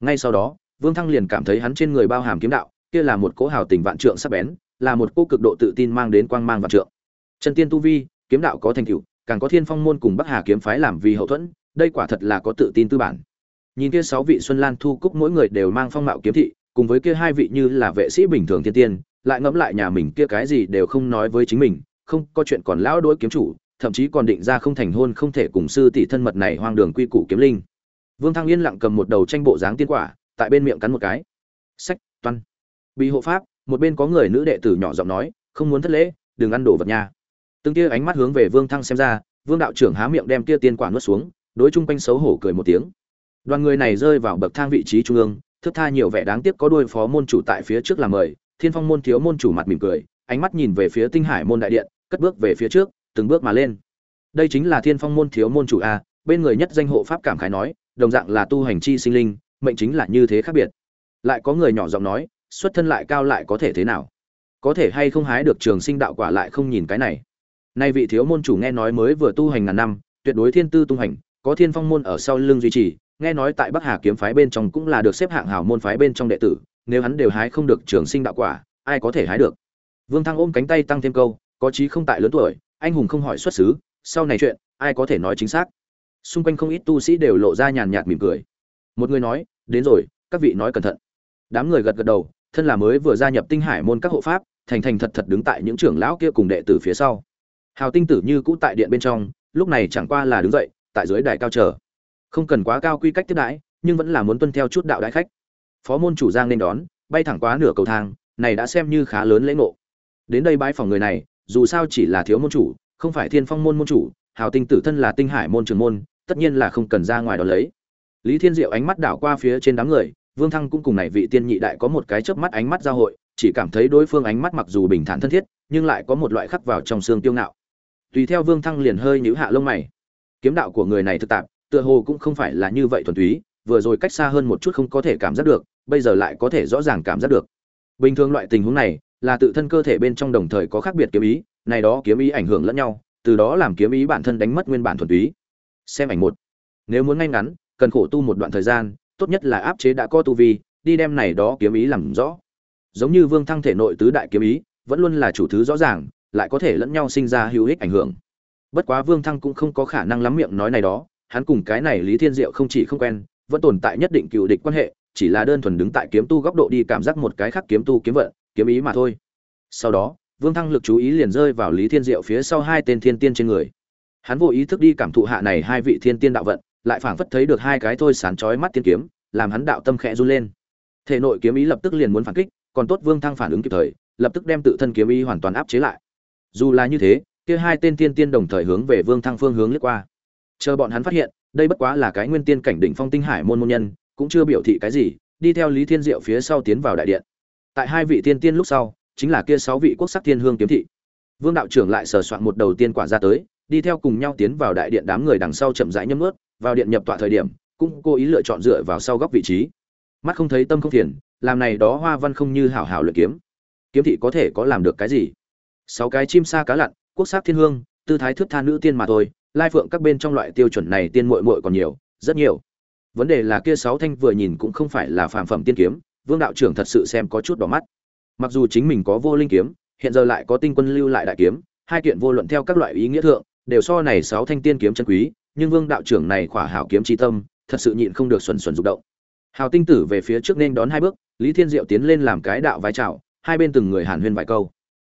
Ngay sau đó, vương thăng liền cảm thấy hắn trên người bao hàm kiếm đạo, kia là một cỗ hào tình vạn trượng sắp bén, là một cỗ cực độ tự tin mang đến quang mang vạn trượng. Chân tiên tu vi, kiếm đạo có thành tựu, càng có thiên phong môn cùng bắc hà kiếm phái làm vì hậu thuẫn, đây quả thật là có tự tin tư bản. Nhìn kia sáu vị xuân lan thu cúc mỗi người đều mang phong mạo kiếm thị, cùng với kia hai vị như là vệ sĩ bình thường thiên tiên, lại ngẫm lại nhà mình kia cái gì đều không nói với chính mình, không có chuyện còn lão đối kiếm chủ thậm chí còn định ra không thành hôn không thể cùng sư tỷ thân mật này hoang đường quy củ kiếm linh. Vương thăng yên lặng cầm một đầu tranh bộ dáng tiên quả, tại bên miệng cắn một cái. Sách, toan. Bị hộ pháp, một bên có người nữ đệ tử nhỏ giọng nói, không muốn thất lễ, đừng ăn đồ vật nha. Từng kia ánh mắt hướng về vương thăng xem ra, vương đạo trưởng há miệng đem kia tiên quả nuốt xuống, đối chung quanh xấu hổ cười một tiếng. Đoàn người này rơi vào bậc thang vị trí trung ương, thức tha nhiều vẻ đáng tiếc có đôi phó môn chủ tại phía trước làm mời, thiên phong môn thiếu môn chủ mặt mỉm cười, ánh mắt nhìn về phía tinh hải môn đại điện, cất bước về phía trước từng bước mà lên. Đây chính là thiên phong môn thiếu môn chủ a, bên người nhất danh hộ pháp cảm khái nói, đồng dạng là tu hành chi sinh linh, mệnh chính là như thế khác biệt. Lại có người nhỏ giọng nói, xuất thân lại cao lại có thể thế nào? Có thể hay không hái được trường sinh đạo quả lại không nhìn cái này? Nay vị thiếu môn chủ nghe nói mới vừa tu hành ngàn năm, tuyệt đối thiên tư tung hành, có thiên phong môn ở sau lưng duy trì, nghe nói tại bắc hà kiếm phái bên trong cũng là được xếp hạng hảo môn phái bên trong đệ tử, nếu hắn đều hái không được trường sinh đạo quả, ai có thể hái được? Vương thăng ôm cánh tay tăng thêm câu, có chí không tại lớn tuổi anh hùng không hỏi xuất xứ, sau này chuyện, ai có thể nói chính xác. Xung quanh không ít tu sĩ đều lộ ra nhàn nhạt mỉm cười. Một người nói, đến rồi, các vị nói cẩn thận. Đám người gật gật đầu, thân là mới vừa gia nhập tinh hải môn các hộ pháp, thành thành thật thật đứng tại những trưởng lão kia cùng đệ tử phía sau. Hào tinh tử như cũ tại điện bên trong, lúc này chẳng qua là đứng dậy, tại dưới đài cao chờ. Không cần quá cao quy cách tiếp đãi, nhưng vẫn là muốn tuân theo chút đạo đại khách. Phó môn chủ giang nên đón, bay thẳng quá nửa cầu thang, này đã xem như khá lớn lễ ngộ. Đến đây bãi phòng người này dù sao chỉ là thiếu môn chủ, không phải thiên phong môn môn chủ, hào tinh tử thân là tinh hải môn trường môn, tất nhiên là không cần ra ngoài đó lấy. Lý thiên diệu ánh mắt đảo qua phía trên đám người, vương thăng cũng cùng này vị tiên nhị đại có một cái chớp mắt ánh mắt giao hội, chỉ cảm thấy đối phương ánh mắt mặc dù bình thản thân thiết, nhưng lại có một loại khắc vào trong xương tiêu ngạo. Tùy theo vương thăng liền hơi nhíu hạ lông mày. Kiếm đạo của người này thực tạp, tựa hồ cũng không phải là như vậy thuần túy, vừa rồi cách xa hơn một chút không có thể cảm giác được, bây giờ lại có thể rõ ràng cảm giác được. Bình thường loại tình huống này là tự thân cơ thể bên trong đồng thời có khác biệt kiếm ý, này đó kiếm ý ảnh hưởng lẫn nhau, từ đó làm kiếm ý bản thân đánh mất nguyên bản thuần túy. Xem ảnh một. Nếu muốn ngay ngắn, cần khổ tu một đoạn thời gian, tốt nhất là áp chế đã có tu vi, đi đem này đó kiếm ý làm rõ. Giống như vương thăng thể nội tứ đại kiếm ý, vẫn luôn là chủ thứ rõ ràng, lại có thể lẫn nhau sinh ra hữu ích ảnh hưởng. Bất quá vương thăng cũng không có khả năng lắm miệng nói này đó, hắn cùng cái này lý thiên diệu không chỉ không quen, vẫn tồn tại nhất định cựu địch quan hệ, chỉ là đơn thuần đứng tại kiếm tu góc độ đi cảm giác một cái khác kiếm tu kiếm vận kiếm ý mà thôi. Sau đó, vương thăng lực chú ý liền rơi vào lý thiên diệu phía sau hai tên thiên tiên trên người. Hắn vô ý thức đi cảm thụ hạ này hai vị thiên tiên đạo vận, lại phảng phất thấy được hai cái thôi sán chói mắt tiên kiếm, làm hắn đạo tâm khẽ run lên. Thể nội kiếm ý lập tức liền muốn phản kích, còn tốt vương thăng phản ứng kịp thời, lập tức đem tự thân kiếm ý hoàn toàn áp chế lại. Dù là như thế, kia hai tên tiên tiên đồng thời hướng về vương thăng phương hướng lướt qua. Chờ bọn hắn phát hiện, đây bất quá là cái nguyên tiên cảnh đỉnh phong tinh hải môn môn nhân, cũng chưa biểu thị cái gì, đi theo lý thiên diệu phía sau tiến vào đại điện tại hai vị tiên tiên lúc sau, chính là kia sáu vị quốc sắc thiên hương kiếm thị. Vương đạo trưởng lại sờ soạn một đầu tiên quả ra tới, đi theo cùng nhau tiến vào đại điện đám người đằng sau chậm rãi nhấm ướt, vào điện nhập tọa thời điểm, cũng cố ý lựa chọn dựa vào sau góc vị trí. Mắt không thấy tâm không phiền, làm này đó hoa văn không như hảo hảo luyện kiếm. Kiếm thị có thể có làm được cái gì? Sáu cái chim sa cá lặn, quốc sắc thiên hương, tư thái thước tha nữ tiên mà thôi, lai phượng các bên trong loại tiêu chuẩn này tiên muội muội còn nhiều, rất nhiều. Vấn đề là kia sáu thanh vừa nhìn cũng không phải là phàm phẩm tiên kiếm vương đạo trưởng thật sự xem có chút đỏ mắt. Mặc dù chính mình có vô linh kiếm, hiện giờ lại có tinh quân lưu lại đại kiếm, hai kiện vô luận theo các loại ý nghĩa thượng, đều so này sáu thanh tiên kiếm chân quý, nhưng vương đạo trưởng này khỏa hảo kiếm chi tâm, thật sự nhịn không được xuẩn xuẩn rụng động. Hào tinh tử về phía trước nên đón hai bước, lý thiên diệu tiến lên làm cái đạo vai chào, hai bên từng người hàn huyên vài câu.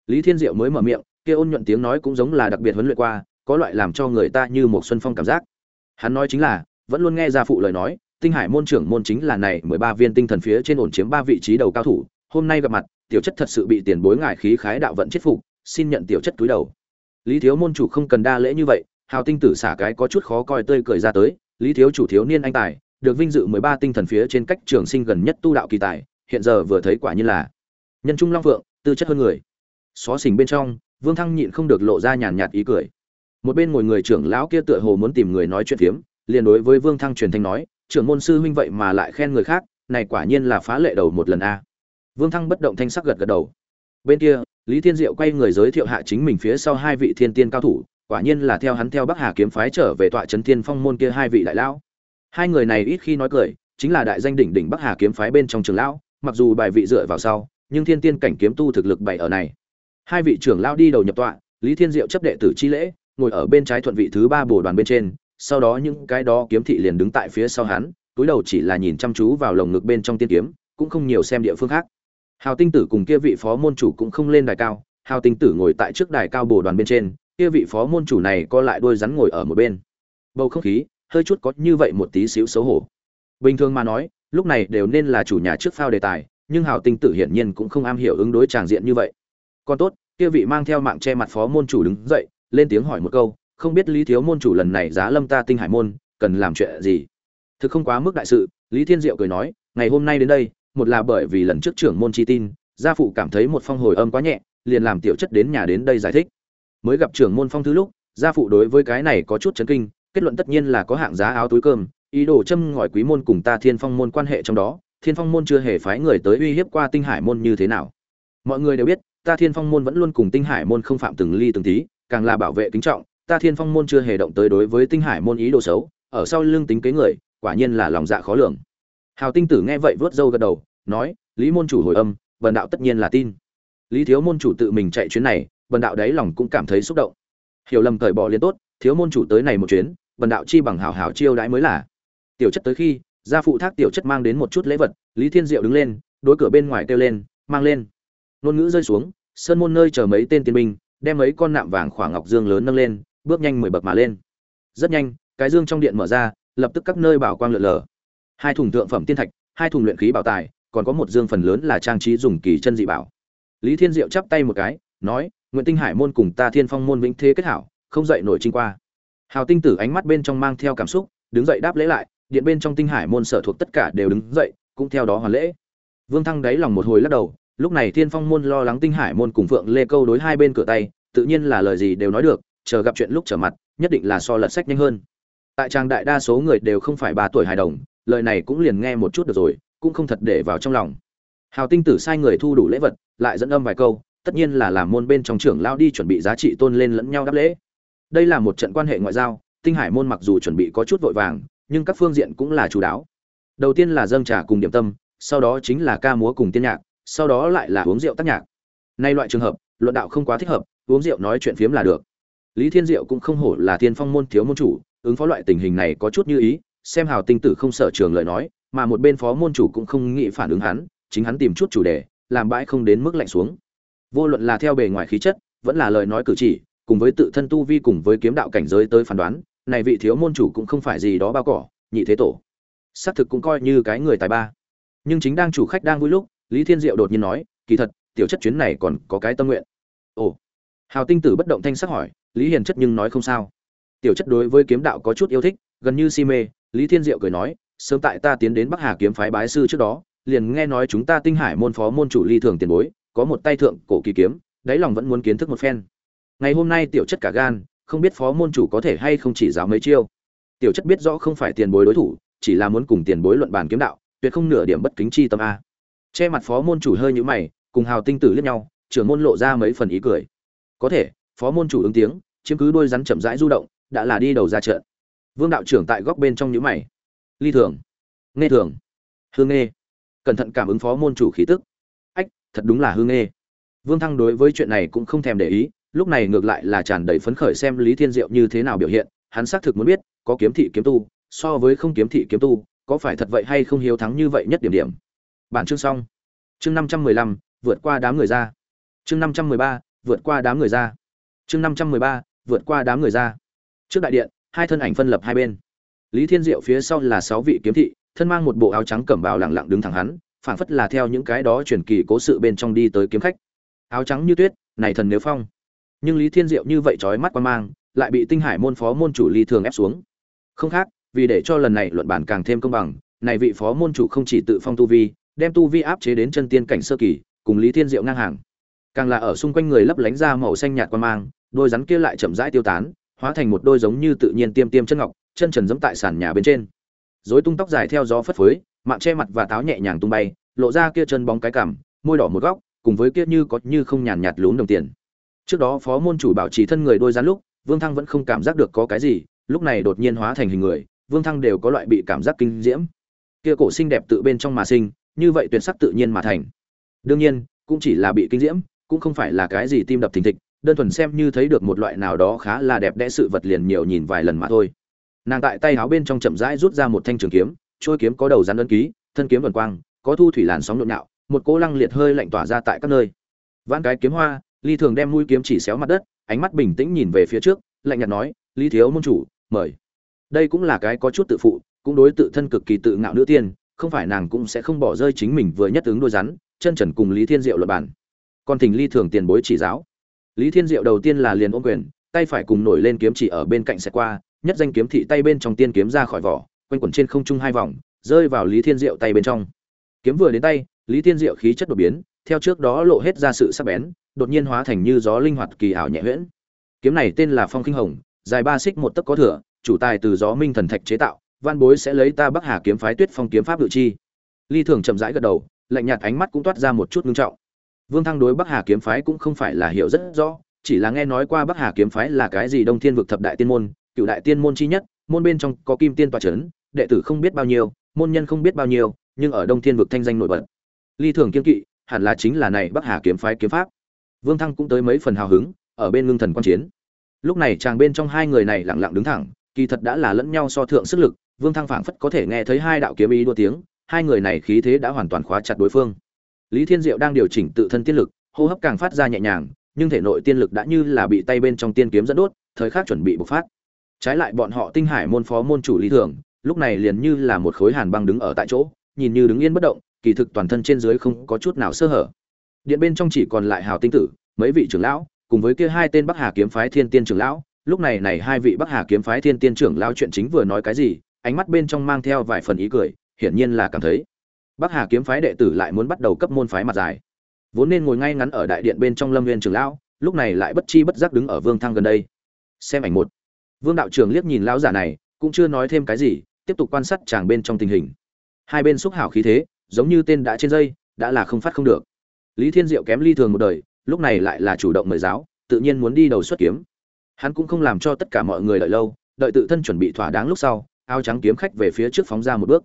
Lý thiên diệu mới mở miệng, kia ôn nhuận tiếng nói cũng giống là đặc biệt huấn luyện qua, có loại làm cho người ta như một xuân phong cảm giác. Hắn nói chính là, vẫn luôn nghe gia phụ lời nói tinh hải môn trưởng môn chính là này, mười ba viên tinh thần phía trên ổn chiếm ba vị trí đầu cao thủ. Hôm nay gặp mặt, tiểu chất thật sự bị tiền bối ngài khí khái đạo vận chết phục, xin nhận tiểu chất túi đầu. Lý thiếu môn chủ không cần đa lễ như vậy, hào tinh tử xả cái có chút khó coi tươi cười ra tới. Lý thiếu chủ thiếu niên anh tài, được vinh dự mười ba tinh thần phía trên cách trường sinh gần nhất tu đạo kỳ tài, hiện giờ vừa thấy quả như là nhân trung long vượng tư chất hơn người. Xó xỉnh bên trong, vương thăng nhịn không được lộ ra nhàn nhạt ý cười. Một bên ngồi người trưởng lão kia tựa hồ muốn tìm người nói chuyện phiếm, liền đối với vương thăng truyền thanh nói trưởng môn sư huynh vậy mà lại khen người khác, này quả nhiên là phá lệ đầu một lần a. Vương thăng bất động thanh sắc gật gật đầu. Bên kia, lý thiên diệu quay người giới thiệu hạ chính mình phía sau hai vị thiên tiên cao thủ, quả nhiên là theo hắn theo bắc hà kiếm phái trở về tọa trấn thiên phong môn kia hai vị đại lão. Hai người này ít khi nói cười, chính là đại danh đỉnh đỉnh bắc hà kiếm phái bên trong trường lão, mặc dù bài vị dựa vào sau, nhưng thiên tiên cảnh kiếm tu thực lực bày ở này. Hai vị trưởng lão đi đầu nhập tọa, lý thiên diệu chấp đệ tử chi lễ, ngồi ở bên trái thuận vị thứ ba bồ đoàn bên trên sau đó những cái đó kiếm thị liền đứng tại phía sau hắn, túi đầu chỉ là nhìn chăm chú vào lồng ngực bên trong tiên kiếm, cũng không nhiều xem địa phương khác. Hào tinh tử cùng kia vị phó môn chủ cũng không lên đài cao, hào tinh tử ngồi tại trước đài cao bồ đoàn bên trên, kia vị phó môn chủ này co lại đôi rắn ngồi ở một bên. Bầu không khí, hơi chút có như vậy một tí xíu xấu hổ. Bình thường mà nói, lúc này đều nên là chủ nhà trước phao đề tài, nhưng hào tinh tử hiển nhiên cũng không am hiểu ứng đối tràng diện như vậy. Còn tốt, kia vị mang theo mạng che mặt phó môn chủ đứng dậy, lên tiếng hỏi một câu không biết lý thiếu môn chủ lần này giá lâm ta tinh hải môn, cần làm chuyện gì? Thực không quá mức đại sự, lý thiên diệu cười nói, ngày hôm nay đến đây, một là bởi vì lần trước trưởng môn chi tin, gia phụ cảm thấy một phong hồi âm quá nhẹ, liền làm tiểu chất đến nhà đến đây giải thích. Mới gặp trưởng môn phong thứ lúc, gia phụ đối với cái này có chút chấn kinh, kết luận tất nhiên là có hạng giá áo túi cơm, ý đồ châm ngòi quý môn cùng ta thiên phong môn quan hệ trong đó, thiên phong môn chưa hề phái người tới uy hiếp qua tinh hải môn như thế nào. Mọi người đều biết, ta thiên phong môn vẫn luôn cùng tinh hải môn không phạm từng ly từng tí, càng là bảo vệ kính trọng ta thiên phong môn chưa hề động tới đối với tinh hải môn ý đồ xấu, ở sau lưng tính kế người, quả nhiên là lòng dạ khó lường. Hào tinh tử nghe vậy vớt râu gật đầu, nói, lý môn chủ hồi âm bần đạo tất nhiên là tin. Lý thiếu môn chủ tự mình chạy chuyến này bần đạo đáy lòng cũng cảm thấy xúc động. Hiểu lầm cởi bỏ liền tốt, thiếu môn chủ tới này một chuyến bần đạo chi bằng hảo hảo chiêu đãi mới là. Tiểu chất tới khi, gia phụ thác tiểu chất mang đến một chút lễ vật, lý thiên diệu đứng lên, đối cửa bên ngoài kêu lên, mang lên. Ngôn ngữ rơi xuống, sơn môn nơi chờ mấy tên tiên binh, đem mấy con nạm vàng khoảng ngọc dương lớn nâng lên bước nhanh mười bậc mà lên. Rất nhanh, cái dương trong điện mở ra, lập tức các nơi bảo quang lượn lờ. Hai thùng thượng phẩm tiên thạch, hai thùng luyện khí bảo tài, còn có một dương phần lớn là trang trí dùng kỳ chân dị bảo. Lý thiên diệu chắp tay một cái, nói nguyễn tinh hải môn cùng ta thiên phong môn vĩnh thế kết hảo, không dậy nổi trinh qua. Hào tinh tử ánh mắt bên trong mang theo cảm xúc, đứng dậy đáp lễ lại, điện bên trong tinh hải môn sở thuộc tất cả đều đứng dậy, cũng theo đó hoàn lễ. Vương thăng đáy lòng một hồi lắc đầu, lúc này thiên phong môn lo lắng tinh hải môn cùng phượng lê câu đối hai bên cửa tay, tự nhiên là lời gì đều nói được chờ gặp chuyện lúc trở mặt, nhất định là so lật sách nhanh hơn. Tại trang đại đa số người đều không phải ba tuổi hài đồng, lời này cũng liền nghe một chút được rồi, cũng không thật để vào trong lòng. Hào tinh tử sai người thu đủ lễ vật, lại dẫn âm vài câu, tất nhiên là làm môn bên trong trưởng lao đi chuẩn bị giá trị tôn lên lẫn nhau đáp lễ. Đây là một trận quan hệ ngoại giao, tinh hải môn mặc dù chuẩn bị có chút vội vàng, nhưng các phương diện cũng là chủ đáo. Đầu tiên là dâng trà cùng điểm tâm, sau đó chính là ca múa cùng tiên nhạc, sau đó lại là uống rượu tác nhạc. Nay loại trường hợp, luận đạo không quá thích hợp, uống rượu nói chuyện phiếm là được lý thiên diệu cũng không hổ là Thiên phong môn thiếu môn chủ, ứng phó loại tình hình này có chút như ý, xem hào tinh tử không sợ trường lời nói, mà một bên phó môn chủ cũng không nghĩ phản ứng hắn, chính hắn tìm chút chủ đề, làm bãi không đến mức lạnh xuống. Vô luận là theo bề ngoài khí chất, vẫn là lời nói cử chỉ, cùng với tự thân tu vi cùng với kiếm đạo cảnh giới tới phán đoán, này vị thiếu môn chủ cũng không phải gì đó bao cỏ, nhị thế tổ. Xác thực cũng coi như cái người tài ba. Nhưng chính đang chủ khách đang vui lúc, lý thiên diệu đột nhiên nói, kỳ thật, tiểu chất chuyến này còn có cái tâm nguyện. Ồ. Hào tinh tử bất động thanh sắc hỏi lý hiền chất nhưng nói không sao. Tiểu chất đối với kiếm đạo có chút yêu thích, gần như si mê, lý thiên diệu cười nói, sớm tại ta tiến đến bắc hà kiếm phái bái sư trước đó, liền nghe nói chúng ta tinh hải môn phó môn chủ ly thường tiền bối, có một tay thượng cổ kỳ kiếm, đáy lòng vẫn muốn kiến thức một phen. Ngày hôm nay tiểu chất cả gan, không biết phó môn chủ có thể hay không chỉ giáo mấy chiêu. Tiểu chất biết rõ không phải tiền bối đối thủ, chỉ là muốn cùng tiền bối luận bàn kiếm đạo, tuyệt không nửa điểm bất kính chi tâm a. Che mặt phó môn chủ hơi nhũ mày, cùng hào tinh tử liếc nhau, trưởng môn lộ ra mấy phần ý cười. Có thể phó môn chủ ứng tiếng, chiếm cứ đôi rắn chậm rãi du động, đã là đi đầu ra trận. Vương đạo trưởng tại góc bên trong nhữ mày. Ly thường, nghe thường, hương nghe. Cẩn thận cảm ứng phó môn chủ khí tức. Ách, thật đúng là hương nghe. Vương thăng đối với chuyện này cũng không thèm để ý, lúc này ngược lại là tràn đầy phấn khởi xem lý thiên diệu như thế nào biểu hiện, hắn xác thực muốn biết, có kiếm thị kiếm tu, so với không kiếm thị kiếm tu, có phải thật vậy hay không hiếu thắng như vậy nhất điểm điểm. Bản chương xong. Chương năm trăm mười lăm, vượt qua đám người ra. Chương năm trăm mười ba, vượt qua đám người ra chương năm trăm mười ba, vượt qua đám người ra. Trước đại điện, hai thân ảnh phân lập hai bên. Lý thiên diệu phía sau là sáu vị kiếm thị, thân mang một bộ áo trắng cẩm bào lẳng lặng đứng thẳng hắn, phảng phất là theo những cái đó truyền kỳ cố sự bên trong đi tới kiếm khách. Áo trắng như tuyết, này thần nếu phong. Nhưng lý thiên diệu như vậy trói mắt quan mang, lại bị tinh hải môn phó môn chủ ly thường ép xuống. Không khác, vì để cho lần này luận bản càng thêm công bằng, này vị phó môn chủ không chỉ tự phong tu vi, đem tu vi áp chế đến chân tiên cảnh sơ kỳ, cùng lý thiên diệu ngang hàng càng là ở xung quanh người lấp lánh ra màu xanh nhạt quan mang, đôi rắn kia lại chậm rãi tiêu tán, hóa thành một đôi giống như tự nhiên tiêm tiêm chân ngọc, chân trần giẫm tại sàn nhà bên trên. Rối tung tóc dài theo gió phất phới mạng che mặt và táo nhẹ nhàng tung bay, lộ ra kia chân bóng cái cằm, môi đỏ một góc, cùng với kia như có như không nhàn nhạt lún đồng tiền. Trước đó phó môn chủ bảo trì thân người đôi rắn lúc, vương thăng vẫn không cảm giác được có cái gì, lúc này đột nhiên hóa thành hình người, vương thăng đều có loại bị cảm giác kinh diễm. Kia cổ xinh đẹp tự bên trong mà sinh, như vậy tuyệt sắc tự nhiên mà thành. Đương nhiên, cũng chỉ là bị kinh diễm cũng không phải là cái gì tim đập thình thịch, đơn thuần xem như thấy được một loại nào đó khá là đẹp đẽ sự vật liền nhiều nhìn vài lần mà thôi. Nàng tại tay áo bên trong chậm rãi rút ra một thanh trường kiếm trôi kiếm có đầu rắn ấn ký, thân kiếm vần quang, có thu thủy làn sóng nhộn nhạo, một cỗ lăng liệt hơi lạnh tỏa ra tại các nơi. Vãn cái kiếm hoa ly thường đem mũi kiếm chỉ xéo mặt đất, ánh mắt bình tĩnh nhìn về phía trước, lạnh nhạt nói, lý thiếu môn chủ, mời. Đây cũng là cái có chút tự phụ, cũng đối tự thân cực kỳ tự ngạo nữ tiên, không phải nàng cũng sẽ không bỏ rơi chính mình vừa nhất ứng đôi rắn, chân trần cùng lý thiên diệu luật bản còn thỉnh ly thường tiền bối chỉ giáo. Lý thiên diệu đầu tiên là liền ôm quyền, tay phải cùng nổi lên kiếm chỉ ở bên cạnh xe qua, nhất danh kiếm thị tay bên trong tiên kiếm ra khỏi vỏ, quanh quẩn trên không trung hai vòng, rơi vào lý thiên diệu tay bên trong. Kiếm vừa đến tay, lý thiên diệu khí chất đột biến, theo trước đó lộ hết ra sự sắc bén, đột nhiên hóa thành như gió linh hoạt kỳ ảo nhẹ huyễn. Kiếm này tên là phong kinh hồng, dài ba xích một tấc có thừa, chủ tài từ gió minh thần thạch chế tạo, văn bối sẽ lấy ta bắc hà kiếm phái tuyết phong kiếm pháp tự chi. Ly thường chậm rãi gật đầu, lạnh nhạt ánh mắt cũng toát ra một chút ngưng trọng vương thăng đối bắc hà kiếm phái cũng không phải là hiểu rất rõ chỉ là nghe nói qua bắc hà kiếm phái là cái gì đông thiên vực thập đại tiên môn cựu đại tiên môn chi nhất môn bên trong có kim tiên tọa trấn, đệ tử không biết bao nhiêu môn nhân không biết bao nhiêu nhưng ở đông thiên vực thanh danh nổi bật. Ly thường kiên kỵ hẳn là chính là này bắc hà kiếm phái kiếm pháp. Vương thăng cũng tới mấy phần hào hứng ở bên ngưng thần quan chiến. Lúc này chàng bên trong hai người này lặng lặng đứng thẳng kỳ thật đã là lẫn nhau so thượng sức lực vương thăng phảng phất có thể nghe thấy hai đạo kiếm ý đua tiếng hai người này khí thế đã hoàn toàn khóa chặt đối phương lý thiên diệu đang điều chỉnh tự thân tiên lực, hô hấp càng phát ra nhẹ nhàng, nhưng thể nội tiên lực đã như là bị tay bên trong tiên kiếm dẫn đốt, thời khắc chuẩn bị bộc phát. Trái lại bọn họ tinh hải môn phó môn chủ lý thường, lúc này liền như là một khối hàn băng đứng ở tại chỗ, nhìn như đứng yên bất động, kỳ thực toàn thân trên dưới không có chút nào sơ hở. Điện bên trong chỉ còn lại hào tinh tử, mấy vị trưởng lão, cùng với kia hai tên bắc hà kiếm phái thiên tiên trưởng lão. Lúc này này hai vị bắc hà kiếm phái thiên tiên trưởng lão chuyện chính vừa nói cái gì, ánh mắt bên trong mang theo vài phần ý cười, hiển nhiên là cảm thấy bắc hà kiếm phái đệ tử lại muốn bắt đầu cấp môn phái mặt dài. Vốn nên ngồi ngay ngắn ở đại điện bên trong lâm viên trưởng lão, lúc này lại bất chi bất giác đứng ở vương thăng gần đây. Xem ảnh một. Vương đạo trưởng liếc nhìn lão giả này, cũng chưa nói thêm cái gì, tiếp tục quan sát chàng bên trong tình hình. Hai bên xúc hảo khí thế, giống như tên đã trên dây, đã là không phát không được. Lý thiên diệu kém ly thường một đời, lúc này lại là chủ động mời giáo, tự nhiên muốn đi đầu xuất kiếm. Hắn cũng không làm cho tất cả mọi người đợi lâu, đợi tự thân chuẩn bị thỏa đáng lúc sau, áo trắng kiếm khách về phía trước phóng ra một bước.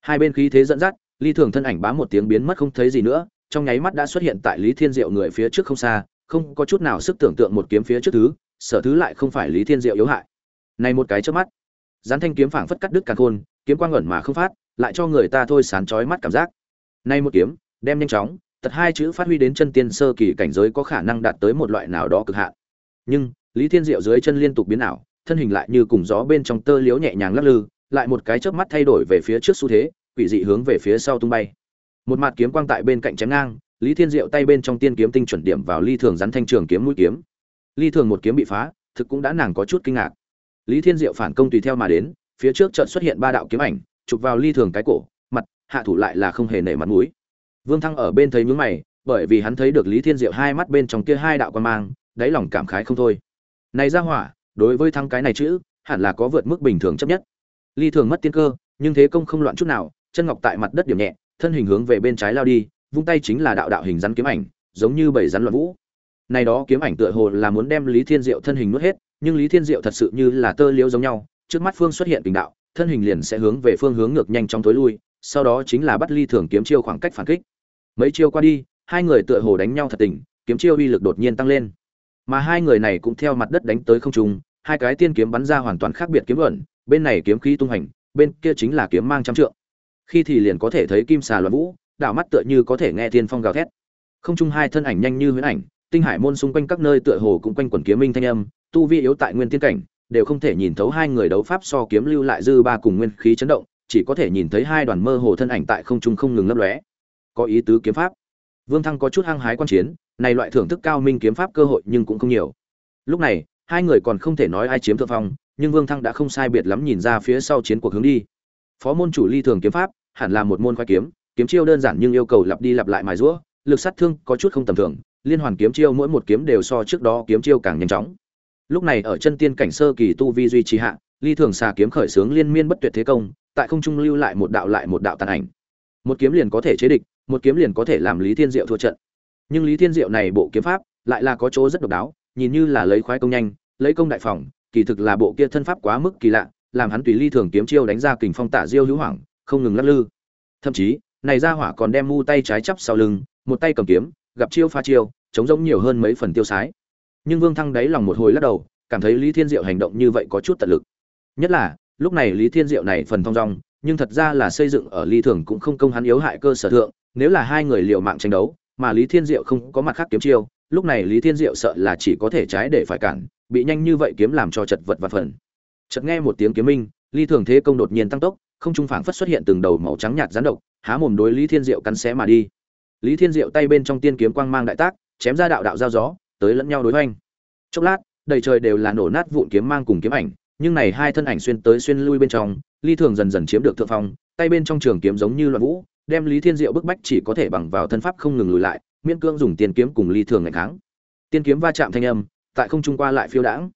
Hai bên khí thế dẫn dắt ly thường thân ảnh bám một tiếng biến mất không thấy gì nữa, trong nháy mắt đã xuất hiện tại lý thiên diệu người phía trước không xa, không có chút nào sức tưởng tượng một kiếm phía trước thứ, sở thứ lại không phải lý thiên diệu yếu hại. Này một cái trước mắt, gián thanh kiếm phảng phất cắt đứt càn khôn, kiếm quang ẩn mà không phát, lại cho người ta thôi sán chói mắt cảm giác. Nay một kiếm, đem nhanh chóng, tật hai chữ phát huy đến chân tiên sơ kỳ cảnh giới có khả năng đạt tới một loại nào đó cực hạn. Nhưng, lý thiên diệu dưới chân liên tục biến ảo, thân hình lại như cùng gió bên trong tơ liếu nhẹ nhàng lắc lư, lại một cái chớp mắt thay đổi về phía trước xu thế quỷ dị hướng về phía sau tung bay. Một mặt kiếm quang tại bên cạnh chém ngang, lý thiên diệu tay bên trong tiên kiếm tinh chuẩn điểm vào ly thường rắn thanh trường kiếm mũi kiếm. Ly thường một kiếm bị phá, thực cũng đã nàng có chút kinh ngạc. Lý thiên diệu phản công tùy theo mà đến, phía trước chợt xuất hiện ba đạo kiếm ảnh, chụp vào ly thường cái cổ, mặt, hạ thủ lại là không hề nể mặt mũi. Vương thăng ở bên thấy nhướng mày, bởi vì hắn thấy được lý thiên diệu hai mắt bên trong kia hai đạo quan mang, đáy lòng cảm khái không thôi. Này ra hỏa, đối với thăng cái này chữ, hẳn là có vượt mức bình thường chấp nhất. Ly thường mất tiên cơ, nhưng thế công không loạn chút nào chân ngọc tại mặt đất điểm nhẹ, thân hình hướng về bên trái lao đi, vung tay chính là đạo đạo hình rắn kiếm ảnh, giống như bảy rắn loạn vũ. Này đó kiếm ảnh tựa hồ là muốn đem lý thiên diệu thân hình nuốt hết, nhưng lý thiên diệu thật sự như là tơ liễu giống nhau, trước mắt phương xuất hiện tình đạo, thân hình liền sẽ hướng về phương hướng ngược nhanh trong tối lui, sau đó chính là bắt ly thường kiếm chiêu khoảng cách phản kích. Mấy chiêu qua đi, hai người tựa hồ đánh nhau thật tình, kiếm chiêu uy lực đột nhiên tăng lên. Mà hai người này cũng theo mặt đất đánh tới không trung, hai cái tiên kiếm bắn ra hoàn toàn khác biệt kiếm ẩn bên này kiếm khí tung hành, bên kia chính là kiếm mang trăm trượng khi thì liền có thể thấy kim xà loạn vũ, đảo mắt tựa như có thể nghe thiên phong gào thét. Không trung hai thân ảnh nhanh như huyễn ảnh, tinh hải môn xung quanh các nơi tựa hồ cũng quanh quẩn kiếm minh thanh âm, tu vi yếu tại nguyên tiên cảnh, đều không thể nhìn thấu hai người đấu pháp so kiếm lưu lại dư ba cùng nguyên khí chấn động, chỉ có thể nhìn thấy hai đoàn mơ hồ thân ảnh tại không trung không ngừng lấp lóe. Có ý tứ kiếm pháp. Vương thăng có chút hăng hái quan chiến, này loại thưởng thức cao minh kiếm pháp cơ hội nhưng cũng không nhiều. Lúc này, hai người còn không thể nói ai chiếm thượng phong, nhưng vương thăng đã không sai biệt lắm nhìn ra phía sau chiến cuộc hướng đi. Phó môn chủ ly thường kiếm pháp hẳn là một môn khoái kiếm kiếm chiêu đơn giản nhưng yêu cầu lặp đi lặp lại mài rũa lực sát thương có chút không tầm thường, liên hoàn kiếm chiêu mỗi một kiếm đều so trước đó kiếm chiêu càng nhanh chóng lúc này ở chân tiên cảnh sơ kỳ tu vi duy trì hạ, ly thường xà kiếm khởi sướng liên miên bất tuyệt thế công, tại không trung lưu lại một đạo lại một đạo tàn ảnh một kiếm liền có thể chế địch, một kiếm liền có thể làm lý thiên diệu thua trận nhưng lý thiên diệu này bộ kiếm pháp lại là có chỗ rất độc đáo, nhìn như là lấy khoái công nhanh, lấy công đại phòng, kỳ thực là bộ kia thân pháp quá mức kỳ lạ, làm hắn tùy ly thường kiếm chiêu đánh ra kình phong tả diêu hữu hoàng không ngừng lắc lư. Thậm chí, này ra hỏa còn đem mu tay trái chắp sau lưng, một tay cầm kiếm, gặp chiêu pha chiêu, chống giống nhiều hơn mấy phần tiêu sái. Nhưng vương thăng đáy lòng một hồi lắc đầu, cảm thấy lý thiên diệu hành động như vậy có chút tận lực. Nhất là, lúc này lý thiên diệu này phần thong dong, nhưng thật ra là xây dựng ở ly thường cũng không công hắn yếu hại cơ sở thượng, nếu là hai người liều mạng tranh đấu, mà lý thiên diệu không có mặt khác kiếm chiêu, lúc này lý thiên diệu sợ là chỉ có thể trái để phải cản, bị nhanh như vậy kiếm làm cho chật vật và phần. Chợt nghe một tiếng kiếm minh ly thường thế công đột nhiên tăng tốc không trung phảng phất xuất hiện từng đầu màu trắng nhạt rắn độc, há mồm đối lý thiên diệu cắn xé mà đi. Lý thiên diệu tay bên trong tiên kiếm quang mang đại tác, chém ra đạo đạo giao gió, tới lẫn nhau đối hoành. Chốc lát, đầy trời đều là nổ nát vụn kiếm mang cùng kiếm ảnh, nhưng này hai thân ảnh xuyên tới xuyên lui bên trong, Lý thường dần dần chiếm được thượng phong, tay bên trong trường kiếm giống như loạn vũ, đem lý thiên diệu bức bách chỉ có thể bằng vào thân pháp không ngừng lùi lại, miễn cương dùng Tiên kiếm cùng Lý thường ngăn kháng. Tiên kiếm va chạm thanh âm, tại không trung qua lại phiêu đãng.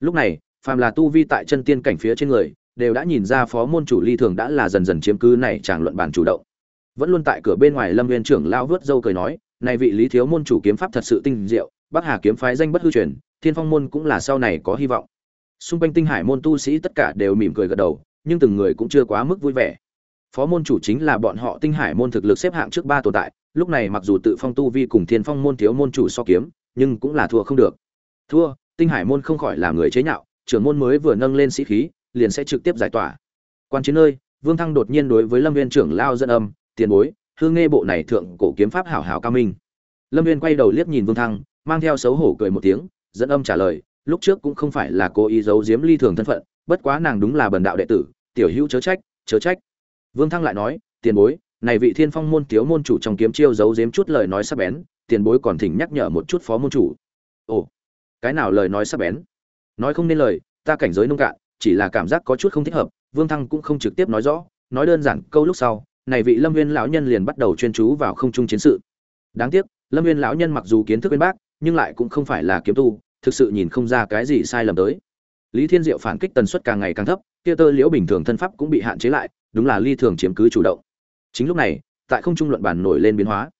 Lúc này, phàm là tu vi tại chân tiên cảnh phía trên người đều đã nhìn ra phó môn chủ ly thường đã là dần dần chiếm cứ này chàng luận bàn chủ động. Vẫn luôn tại cửa bên ngoài lâm viên trưởng lao vớt dâu cười nói, này vị lý thiếu môn chủ kiếm pháp thật sự tinh diệu, bắc hà kiếm phái danh bất hư truyền, thiên phong môn cũng là sau này có hy vọng. Xung quanh tinh hải môn tu sĩ tất cả đều mỉm cười gật đầu, nhưng từng người cũng chưa quá mức vui vẻ. Phó môn chủ chính là bọn họ tinh hải môn thực lực xếp hạng trước ba tồn tại, lúc này mặc dù tự phong tu vi cùng thiên phong môn thiếu môn chủ so kiếm, nhưng cũng là thua không được. Thua, tinh hải môn không khỏi là người chế nhạo, trưởng môn mới vừa nâng lên sĩ khí liền sẽ trực tiếp giải tỏa. Quan chiến nơi, vương thăng đột nhiên đối với lâm viên trưởng lao dẫn âm, tiền bối hương nghe bộ này thượng cổ kiếm pháp hảo hảo cao minh. Lâm viên quay đầu liếc nhìn vương thăng, mang theo xấu hổ cười một tiếng, dẫn âm trả lời, lúc trước cũng không phải là cố ý giấu giếm ly thường thân phận, bất quá nàng đúng là bần đạo đệ tử, tiểu hữu chớ trách chớ trách. Vương thăng lại nói, tiền bối, này vị thiên phong môn thiếu môn chủ trong kiếm chiêu giấu giếm chút lời nói sắc bén, tiền bối còn thỉnh nhắc nhở một chút phó môn chủ. Ồ, cái nào lời nói sắc bén? Nói không nên lời, ta cảnh giới nông cạn chỉ là cảm giác có chút không thích hợp, vương thăng cũng không trực tiếp nói rõ, nói đơn giản câu lúc sau, này vị lâm nguyên lão nhân liền bắt đầu chuyên chú vào không trung chiến sự. Đáng tiếc, lâm nguyên lão nhân mặc dù kiến thức bên bác, nhưng lại cũng không phải là kiếm tu, thực sự nhìn không ra cái gì sai lầm tới. Lý thiên diệu phản kích tần suất càng ngày càng thấp, kia tơ liễu bình thường thân pháp cũng bị hạn chế lại, đúng là ly thường chiếm cứ chủ động. Chính lúc này, tại không trung luận bản nổi lên biến hóa.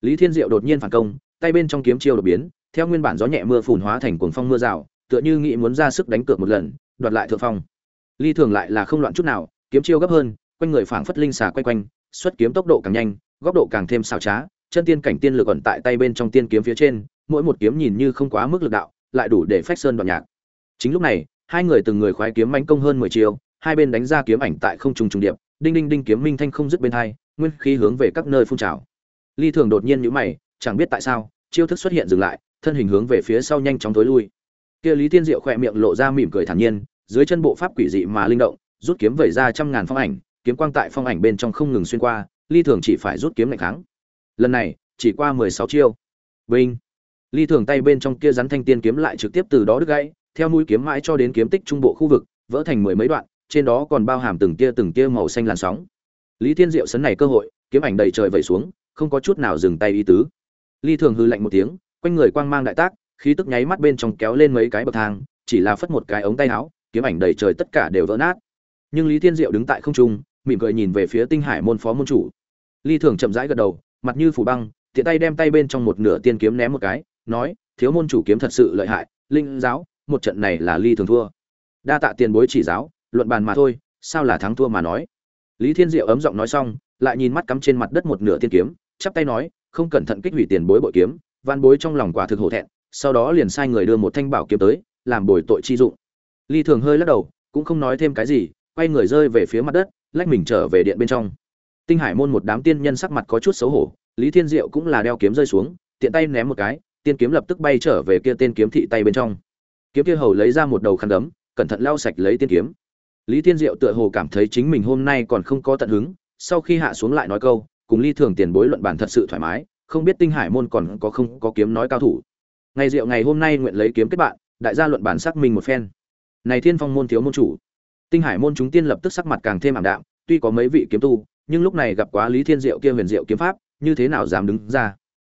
Lý thiên diệu đột nhiên phản công, tay bên trong kiếm chiêu đột biến, theo nguyên bản gió nhẹ mưa phùn hóa thành cuồng phong mưa rào, tựa như nghĩ muốn ra sức đánh cược một lần đoạt lại thượng phong. Ly thường lại là không loạn chút nào, kiếm chiêu gấp hơn, quanh người phảng phất linh xà quay quanh, xuất kiếm tốc độ càng nhanh, góc độ càng thêm xảo trá, chân tiên cảnh tiên lực ẩn tại tay bên trong tiên kiếm phía trên, mỗi một kiếm nhìn như không quá mức lực đạo, lại đủ để phách sơn đoạn nhạc. Chính lúc này, hai người từng người khoái kiếm mãnh công hơn mười chiều hai bên đánh ra kiếm ảnh tại không trùng trùng điệp, đinh đinh đinh kiếm minh thanh không dứt bên hai, nguyên khí hướng về các nơi phun trào. Ly thường đột nhiên nhíu mày, chẳng biết tại sao, chiêu thức xuất hiện dừng lại, thân hình hướng về phía sau nhanh chóng tối lui. Kia lý tiên diệu khỏe miệng lộ ra mỉm cười thản nhiên dưới chân bộ pháp quỷ dị mà linh động, rút kiếm vẩy ra trăm ngàn phong ảnh, kiếm quang tại phong ảnh bên trong không ngừng xuyên qua, ly thường chỉ phải rút kiếm lại kháng. Lần này, chỉ qua mười sáu chiêu. Vinh. Ly thường tay bên trong kia rắn thanh tiên kiếm lại trực tiếp từ đó đứt gãy, theo mũi kiếm mãi cho đến kiếm tích trung bộ khu vực, vỡ thành mười mấy đoạn, trên đó còn bao hàm từng tia từng tia màu xanh làn sóng. Lý thiên diệu sấn này cơ hội, kiếm ảnh đầy trời vẩy xuống, không có chút nào dừng tay ý tứ. Ly thường hừ lạnh một tiếng, quanh người quang mang đại tác, khí tức nháy mắt bên trong kéo lên mấy cái bậc thang, chỉ là phất một cái ống tay áo kiếm ảnh đầy trời tất cả đều vỡ nát. Nhưng lý thiên diệu đứng tại không trung, mỉm cười nhìn về phía tinh hải môn phó môn chủ. Ly thường chậm rãi gật đầu, mặt như phủ băng, tiện tay đem tay bên trong một nửa tiên kiếm ném một cái, nói, thiếu môn chủ kiếm thật sự lợi hại, linh giáo, một trận này là ly thường thua. Đa tạ tiền bối chỉ giáo, luận bàn mà thôi, sao là thắng thua mà nói? Lý thiên diệu ấm giọng nói xong, lại nhìn mắt cắm trên mặt đất một nửa tiên kiếm, chắp tay nói, không cẩn thận kích hủy tiền bối bội kiếm van bối trong lòng quả thực hổ thẹn, sau đó liền sai người đưa một thanh bảo kiếm tới, làm bồi tội chi dụng ly thường hơi lắc đầu, cũng không nói thêm cái gì, quay người rơi về phía mặt đất, lách mình trở về điện bên trong. Tinh hải môn một đám tiên nhân sắc mặt có chút xấu hổ, lý thiên diệu cũng là đeo kiếm rơi xuống, tiện tay ném một cái, tiên kiếm lập tức bay trở về kia tên kiếm thị tay bên trong. Kiếm kia hầu lấy ra một đầu khăn đấm cẩn thận lau sạch lấy tiên kiếm. Lý thiên diệu tựa hồ cảm thấy chính mình hôm nay còn không có tận hứng, sau khi hạ xuống lại nói câu, cùng ly thường tiền bối luận bản thật sự thoải mái, không biết tinh hải môn còn có không có kiếm nói cao thủ. Ngày diệu ngày hôm nay nguyện lấy kiếm kết bạn, đại gia luận bản xác minh một phen này thiên phong môn thiếu môn chủ. Tinh hải môn chúng tiên lập tức sắc mặt càng thêm ảm đạm, tuy có mấy vị kiếm tu, nhưng lúc này gặp quá lý thiên diệu kia huyền diệu kiếm pháp, như thế nào dám đứng ra?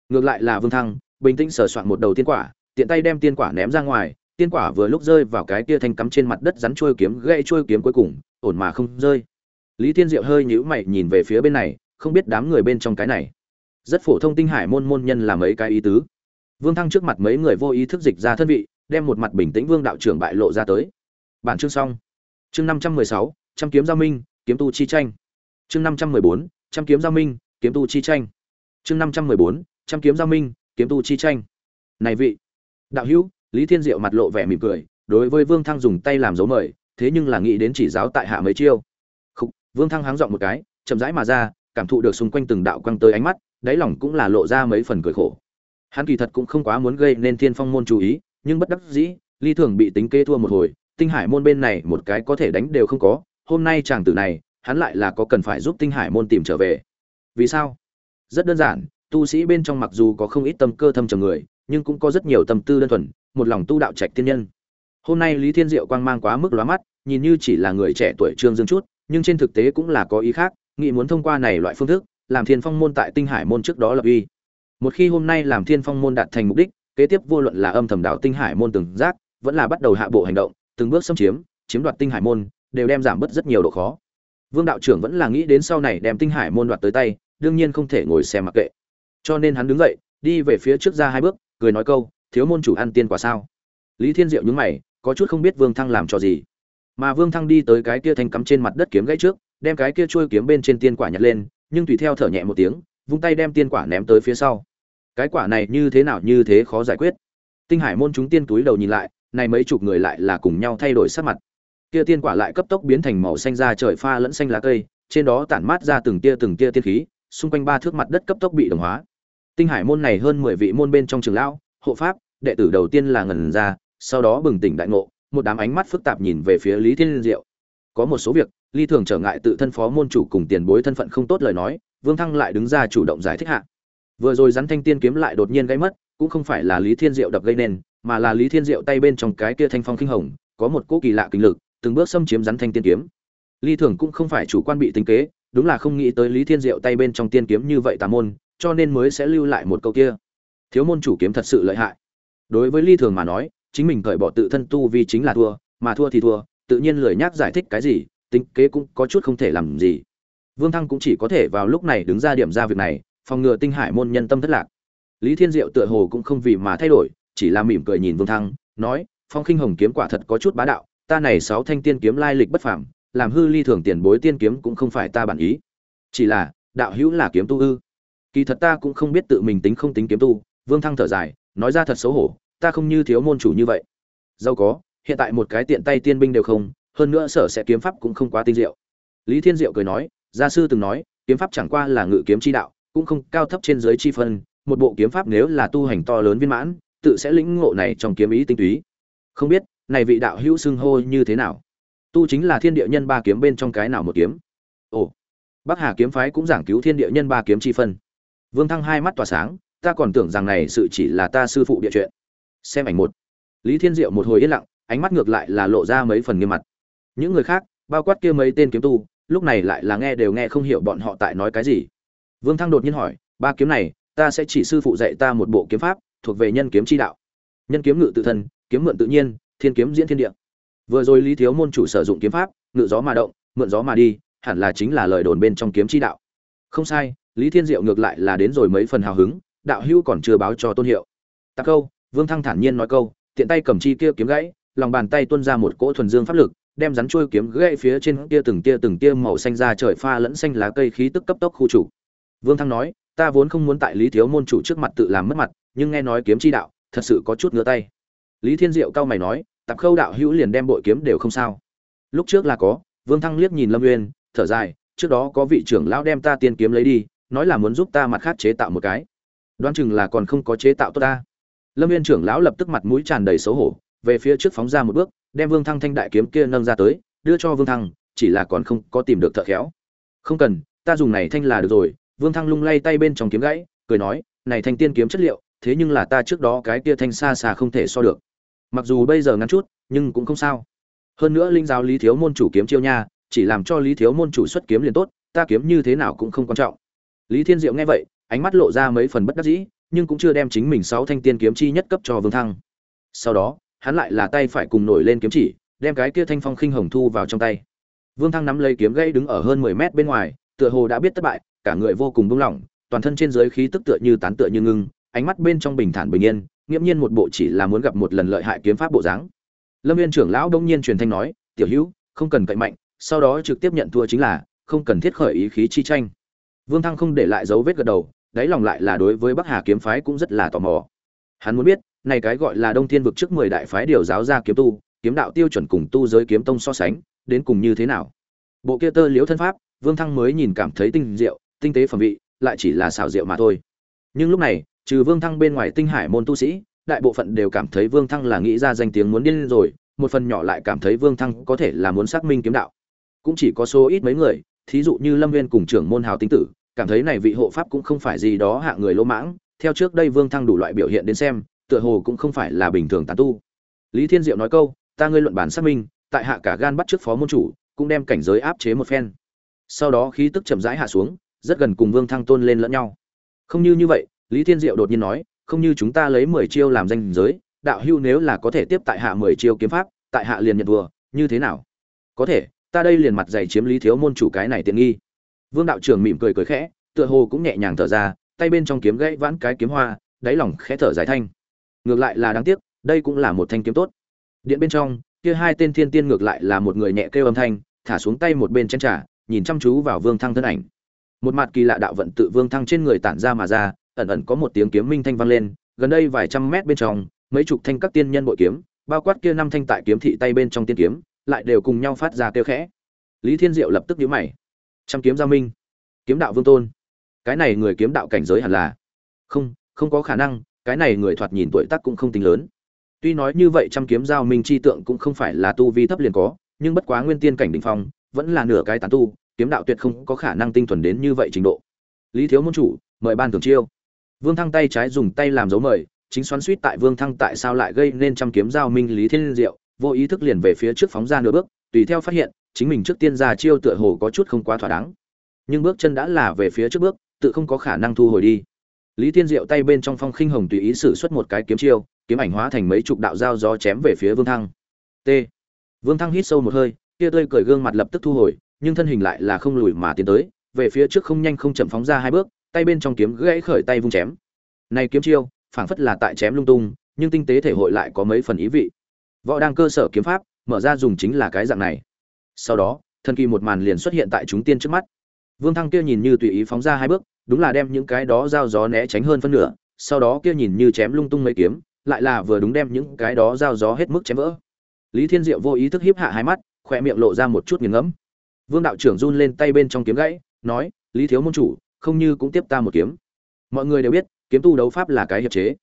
Ngược lại là vương thăng, bình tĩnh sờ soạn một đầu tiên quả, tiện tay đem tiên quả ném ra ngoài, tiên quả vừa lúc rơi vào cái kia thanh cắm trên mặt đất rắn trôi kiếm, gãy trôi kiếm cuối cùng, ổn mà không rơi. Lý thiên diệu hơi nhíu mày nhìn về phía bên này, không biết đám người bên trong cái này. Rất phổ thông tinh hải môn môn nhân làm mấy cái ý tứ. Vương thăng trước mặt mấy người vô ý thức dịch ra thân vị đem một mặt bình tĩnh vương đạo trưởng bại lộ ra tới. Bản chương xong. Chương năm trăm mười sáu trăm kiếm giao minh kiếm tu chi tranh. Chương năm trăm mười bốn trăm kiếm giao minh kiếm tu chi tranh. Chương năm trăm mười bốn trăm kiếm giao minh kiếm tu chi tranh. Này vị đạo hữu lý thiên diệu mặt lộ vẻ mỉm cười đối với vương thăng dùng tay làm dấu mời thế nhưng là nghĩ đến chỉ giáo tại hạ mấy chiêu. Khúc, vương thăng háng giọng một cái chậm rãi mà ra cảm thụ được xung quanh từng đạo quăng tới ánh mắt đáy lòng cũng là lộ ra mấy phần cười khổ. Hắn kỳ thật cũng không quá muốn gây nên thiên phong môn chú ý nhưng bất đắc dĩ ly thường bị tính kê thua một hồi, tinh hải môn bên này một cái có thể đánh đều không có, hôm nay chàng tử này, hắn lại là có cần phải giúp tinh hải môn tìm trở về. Vì sao? Rất đơn giản, tu sĩ bên trong mặc dù có không ít tâm cơ thâm trầm người, nhưng cũng có rất nhiều tâm tư đơn thuần, một lòng tu đạo trạch tiên nhân. Hôm nay lý thiên diệu quang mang quá mức lóa mắt, nhìn như chỉ là người trẻ tuổi trương dương chút, nhưng trên thực tế cũng là có ý khác, nghĩ muốn thông qua này loại phương thức, làm thiên phong môn tại tinh hải môn trước đó lập uy. Một khi hôm nay làm thiên phong môn đạt thành mục đích kế tiếp vô luận là âm thầm đảo tinh hải môn từng giác, vẫn là bắt đầu hạ bộ hành động, từng bước xâm chiếm chiếm đoạt tinh hải môn, đều đem giảm bớt rất nhiều độ khó. Vương đạo trưởng vẫn là nghĩ đến sau này đem tinh hải môn đoạt tới tay, đương nhiên không thể ngồi xem mặc kệ. Cho nên hắn đứng dậy, đi về phía trước ra hai bước, cười nói câu, thiếu môn chủ ăn tiên quả sao? Lý thiên diệu nhướng mày, có chút không biết vương thăng làm cho gì. Mà vương thăng đi tới cái kia thanh cắm trên mặt đất kiếm gãy trước, đem cái kia trôi kiếm bên trên tiên quả nhặt lên, nhưng tùy theo thở nhẹ một tiếng, vung tay đem tiên quả ném tới phía sau cái quả này như thế nào như thế khó giải quyết. Tinh hải môn chúng tiên túi đầu nhìn lại, này mấy chục người lại là cùng nhau thay đổi sắc mặt. Kia tiên quả lại cấp tốc biến thành màu xanh da trời pha lẫn xanh lá cây, trên đó tản mát ra từng tia từng tia tiên khí, xung quanh ba thước mặt đất cấp tốc bị đồng hóa. Tinh hải môn này hơn mười vị môn bên trong trường lão, hộ pháp, đệ tử đầu tiên là ngần ra, sau đó bừng tỉnh đại ngộ, một đám ánh mắt phức tạp nhìn về phía lý thiên diệu. Có một số việc ly thường trở ngại tự thân phó môn chủ cùng tiền bối thân phận không tốt lời nói, vương thăng lại đứng ra chủ động giải thích hạ vừa rồi rắn thanh tiên kiếm lại đột nhiên gãy mất, cũng không phải là lý thiên diệu đập gây nên, mà là lý thiên diệu tay bên trong cái kia thanh phong kinh hồng, có một cỗ kỳ lạ kinh lực, từng bước xâm chiếm rắn thanh tiên kiếm. Ly thường cũng không phải chủ quan bị tính kế, đúng là không nghĩ tới lý thiên diệu tay bên trong tiên kiếm như vậy tà môn, cho nên mới sẽ lưu lại một câu kia. Thiếu môn chủ kiếm thật sự lợi hại. Đối với ly thường mà nói, chính mình cởi bỏ tự thân tu vì chính là thua, mà thua thì thua, tự nhiên lười nhác giải thích cái gì, tính kế cũng có chút không thể làm gì. Vương thăng cũng chỉ có thể vào lúc này đứng ra điểm ra việc này phòng ngừa tinh hải môn nhân tâm thất lạc. Lý thiên diệu tựa hồ cũng không vì mà thay đổi, chỉ là mỉm cười nhìn vương thăng, nói, phong khinh hồng kiếm quả thật có chút bá đạo, ta này sáu thanh tiên kiếm lai lịch bất phàm, làm hư ly thường tiền bối tiên kiếm cũng không phải ta bản ý. Chỉ là, đạo hữu là kiếm tu ư? Kỳ thật ta cũng không biết tự mình tính không tính kiếm tu, vương thăng thở dài, nói ra thật xấu hổ, ta không như thiếu môn chủ như vậy. Dâu có, hiện tại một cái tiện tay tiên binh đều không, hơn nữa sở sẽ kiếm pháp cũng không quá tinh diệu. Lý thiên diệu cười nói, gia sư từng nói, kiếm pháp chẳng qua là ngự kiếm chi đạo cũng không cao thấp trên dưới chi phân, một bộ kiếm pháp nếu là tu hành to lớn viên mãn, tự sẽ lĩnh ngộ này trong kiếm ý tinh túy. Không biết, này vị đạo hữu xưng hô như thế nào? Tu chính là thiên địa nhân ba kiếm bên trong cái nào một kiếm? Ồ, bắc hà kiếm phái cũng giảng cứu thiên địa nhân ba kiếm chi phân. Vương thăng hai mắt tỏa sáng, ta còn tưởng rằng này sự chỉ là ta sư phụ địa chuyện. Xem ảnh một. Lý thiên diệu một hồi yên lặng, ánh mắt ngược lại là lộ ra mấy phần nghiêm mặt. Những người khác, bao quát kia mấy tên kiếm tu, lúc này lại là nghe đều nghe không hiểu bọn họ tại nói cái gì vương thăng đột nhiên hỏi, ba kiếm này, ta sẽ chỉ sư phụ dạy ta một bộ kiếm pháp, thuộc về nhân kiếm chi đạo. Nhân kiếm ngự tự thân, kiếm mượn tự nhiên, thiên kiếm diễn thiên địa. Vừa rồi lý thiếu môn chủ sử dụng kiếm pháp, ngự gió mà động, mượn gió mà đi, hẳn là chính là lời đồn bên trong kiếm chi đạo. Không sai, lý thiên diệu ngược lại là đến rồi mấy phần hào hứng, đạo hữu còn chưa báo cho tôn hiệu. Tạc câu, vương thăng thản nhiên nói câu, tiện tay cầm chi kia kiếm gãy, lòng bàn tay tuôn ra một cỗ thuần dương pháp lực, đem rắn chuôi kiếm gãy phía trên kia từng tia từng tia màu xanh ra trời pha lẫn xanh lá cây khí tức cấp tốc khu chủ vương thăng nói, ta vốn không muốn tại lý thiếu môn chủ trước mặt tự làm mất mặt, nhưng nghe nói kiếm chi đạo, thật sự có chút ngứa tay. Lý thiên diệu cao mày nói, tạp khâu đạo hữu liền đem bội kiếm đều không sao. Lúc trước là có, vương thăng liếc nhìn lâm nguyên thở dài, trước đó có vị trưởng lão đem ta tiên kiếm lấy đi, nói là muốn giúp ta mặt khác chế tạo một cái. Đoán chừng là còn không có chế tạo tốt ta. Lâm Nguyên trưởng lão lập tức mặt mũi tràn đầy xấu hổ, về phía trước phóng ra một bước, đem vương thăng thanh đại kiếm kia nâng ra tới, đưa cho vương thăng, chỉ là còn không có tìm được thợ khéo. Không cần, ta dùng này thanh là được rồi vương thăng lung lay tay bên trong kiếm gãy, cười nói, này thanh tiên kiếm chất liệu, thế nhưng là ta trước đó cái kia thanh xa xa không thể so được. Mặc dù bây giờ ngắn chút, nhưng cũng không sao. Hơn nữa linh giáo lý thiếu môn chủ kiếm chiêu nha, chỉ làm cho lý thiếu môn chủ xuất kiếm liền tốt, ta kiếm như thế nào cũng không quan trọng. Lý thiên diệu nghe vậy, ánh mắt lộ ra mấy phần bất đắc dĩ, nhưng cũng chưa đem chính mình sáu thanh tiên kiếm chi nhất cấp cho vương thăng. Sau đó, hắn lại là tay phải cùng nổi lên kiếm chỉ, đem cái kia thanh phong khinh hồng thu vào trong tay. Vương thăng nắm lấy kiếm gãy đứng ở hơn mười mét bên ngoài, tựa hồ đã biết thất bại cả người vô cùng buông lỏng, toàn thân trên dưới khí tức tựa như tán tựa như ngưng, ánh mắt bên trong bình thản bình yên, nghiễm nhiên một bộ chỉ là muốn gặp một lần lợi hại kiếm pháp bộ dáng. Lâm viên trưởng lão đông nhiên truyền thanh nói, tiểu hữu, không cần cậy mạnh, sau đó trực tiếp nhận thua chính là, không cần thiết khởi ý khí chi tranh. Vương thăng không để lại dấu vết gật đầu, đáy lòng lại là đối với bắc hà kiếm phái cũng rất là tò mò. Hắn muốn biết, này cái gọi là đông thiên vực trước mười đại phái điều giáo ra kiếm tu, kiếm đạo tiêu chuẩn cùng tu giới kiếm tông so sánh, đến cùng như thế nào? Bộ kia tơ liễu thân pháp, vương thăng mới nhìn cảm thấy tinh diệu tinh tế phẩm vị, lại chỉ là xào rượu mà thôi. Nhưng lúc này, trừ vương thăng bên ngoài tinh hải môn tu sĩ, đại bộ phận đều cảm thấy vương thăng là nghĩ ra danh tiếng muốn điên rồi, một phần nhỏ lại cảm thấy vương thăng có thể là muốn xác minh kiếm đạo. Cũng chỉ có số ít mấy người, thí dụ như lâm viên cùng trưởng môn hào tinh tử, cảm thấy này vị hộ pháp cũng không phải gì đó hạ người lỗ mãng, theo trước đây vương thăng đủ loại biểu hiện đến xem, tựa hồ cũng không phải là bình thường tán tu. Lý thiên diệu nói câu, ta ngươi luận bản xác minh, tại hạ cả gan bắt trước phó môn chủ, cũng đem cảnh giới áp chế một phen. Sau đó khí tức chậm rãi hạ xuống rất gần cùng vương thăng tôn lên lẫn nhau. Không như như vậy, lý thiên diệu đột nhiên nói, không như chúng ta lấy mười chiêu làm danh giới, đạo hưu nếu là có thể tiếp tại hạ mười chiêu kiếm pháp, tại hạ liền nhận vừa như thế nào? Có thể, ta đây liền mặt dày chiếm lý thiếu môn chủ cái này tiện nghi. Vương đạo trưởng mỉm cười cười khẽ, tựa hồ cũng nhẹ nhàng thở ra, tay bên trong kiếm gãy vãn cái kiếm hoa, đáy lòng khẽ thở dài thanh. Ngược lại là đáng tiếc, đây cũng là một thanh kiếm tốt. Điện bên trong, kia hai tên thiên tiên ngược lại là một người nhẹ kêu âm thanh, thả xuống tay một bên chén trà, nhìn chăm chú vào vương thăng thân ảnh một mặt kỳ lạ đạo vận tự vương thăng trên người tản ra mà ra, ẩn ẩn có một tiếng kiếm minh thanh vang lên, gần đây vài trăm mét bên trong, mấy chục thanh các tiên nhân bội kiếm, bao quát kia năm thanh tại kiếm thị tay bên trong tiên kiếm, lại đều cùng nhau phát ra kêu khẽ. Lý thiên diệu lập tức nhíu mày. Trăm kiếm giao minh, kiếm đạo vương tôn. Cái này người kiếm đạo cảnh giới hẳn là không không có khả năng, cái này người thoạt nhìn tuổi tác cũng không tính lớn. Tuy nói như vậy trăm kiếm giao minh chi tượng cũng không phải là tu vi thấp liền có, nhưng bất quá nguyên tiên cảnh đỉnh phong, vẫn là nửa cái tán tu kiếm đạo tuyệt không có khả năng tinh thuần đến như vậy trình độ. Lý thiếu môn chủ, mời ban thường chiêu. Vương thăng tay trái dùng tay làm dấu mời, chính xoắn suýt tại vương thăng tại sao lại gây nên trăm kiếm giao minh lý thiên diệu, vô ý thức liền về phía trước phóng ra nửa bước, tùy theo phát hiện, chính mình trước tiên ra chiêu tựa hồ có chút không quá thỏa đáng. Nhưng bước chân đã là về phía trước bước, tự không có khả năng thu hồi đi. Lý thiên diệu tay bên trong phong khinh hồng tùy ý sử xuất một cái kiếm chiêu, kiếm ảnh hóa thành mấy chục đạo dao gió chém về phía vương thăng. T. Vương thăng hít sâu một hơi, kia tươi cười gương mặt lập tức thu hồi nhưng thân hình lại là không lùi mà tiến tới, về phía trước không nhanh không chậm phóng ra hai bước, tay bên trong kiếm gãy khởi tay vung chém. Này kiếm chiêu, phảng phất là tại chém lung tung, nhưng tinh tế thể hội lại có mấy phần ý vị. Võ đang cơ sở kiếm pháp, mở ra dùng chính là cái dạng này. Sau đó, thần kỳ một màn liền xuất hiện tại chúng tiên trước mắt. Vương thăng kia nhìn như tùy ý phóng ra hai bước, đúng là đem những cái đó giao gió né tránh hơn phân nửa, sau đó kia nhìn như chém lung tung mấy kiếm, lại là vừa đúng đem những cái đó giao gió hết mức chém vỡ. Lý thiên diệu vô ý thức hiếp hạ hai mắt, khỏe miệng lộ ra một chút nghiền ngẫm vương đạo trưởng run lên tay bên trong kiếm gãy, nói, lý thiếu môn chủ, không như cũng tiếp ta một kiếm. Mọi người đều biết, kiếm tu đấu pháp là cái hiệp chế.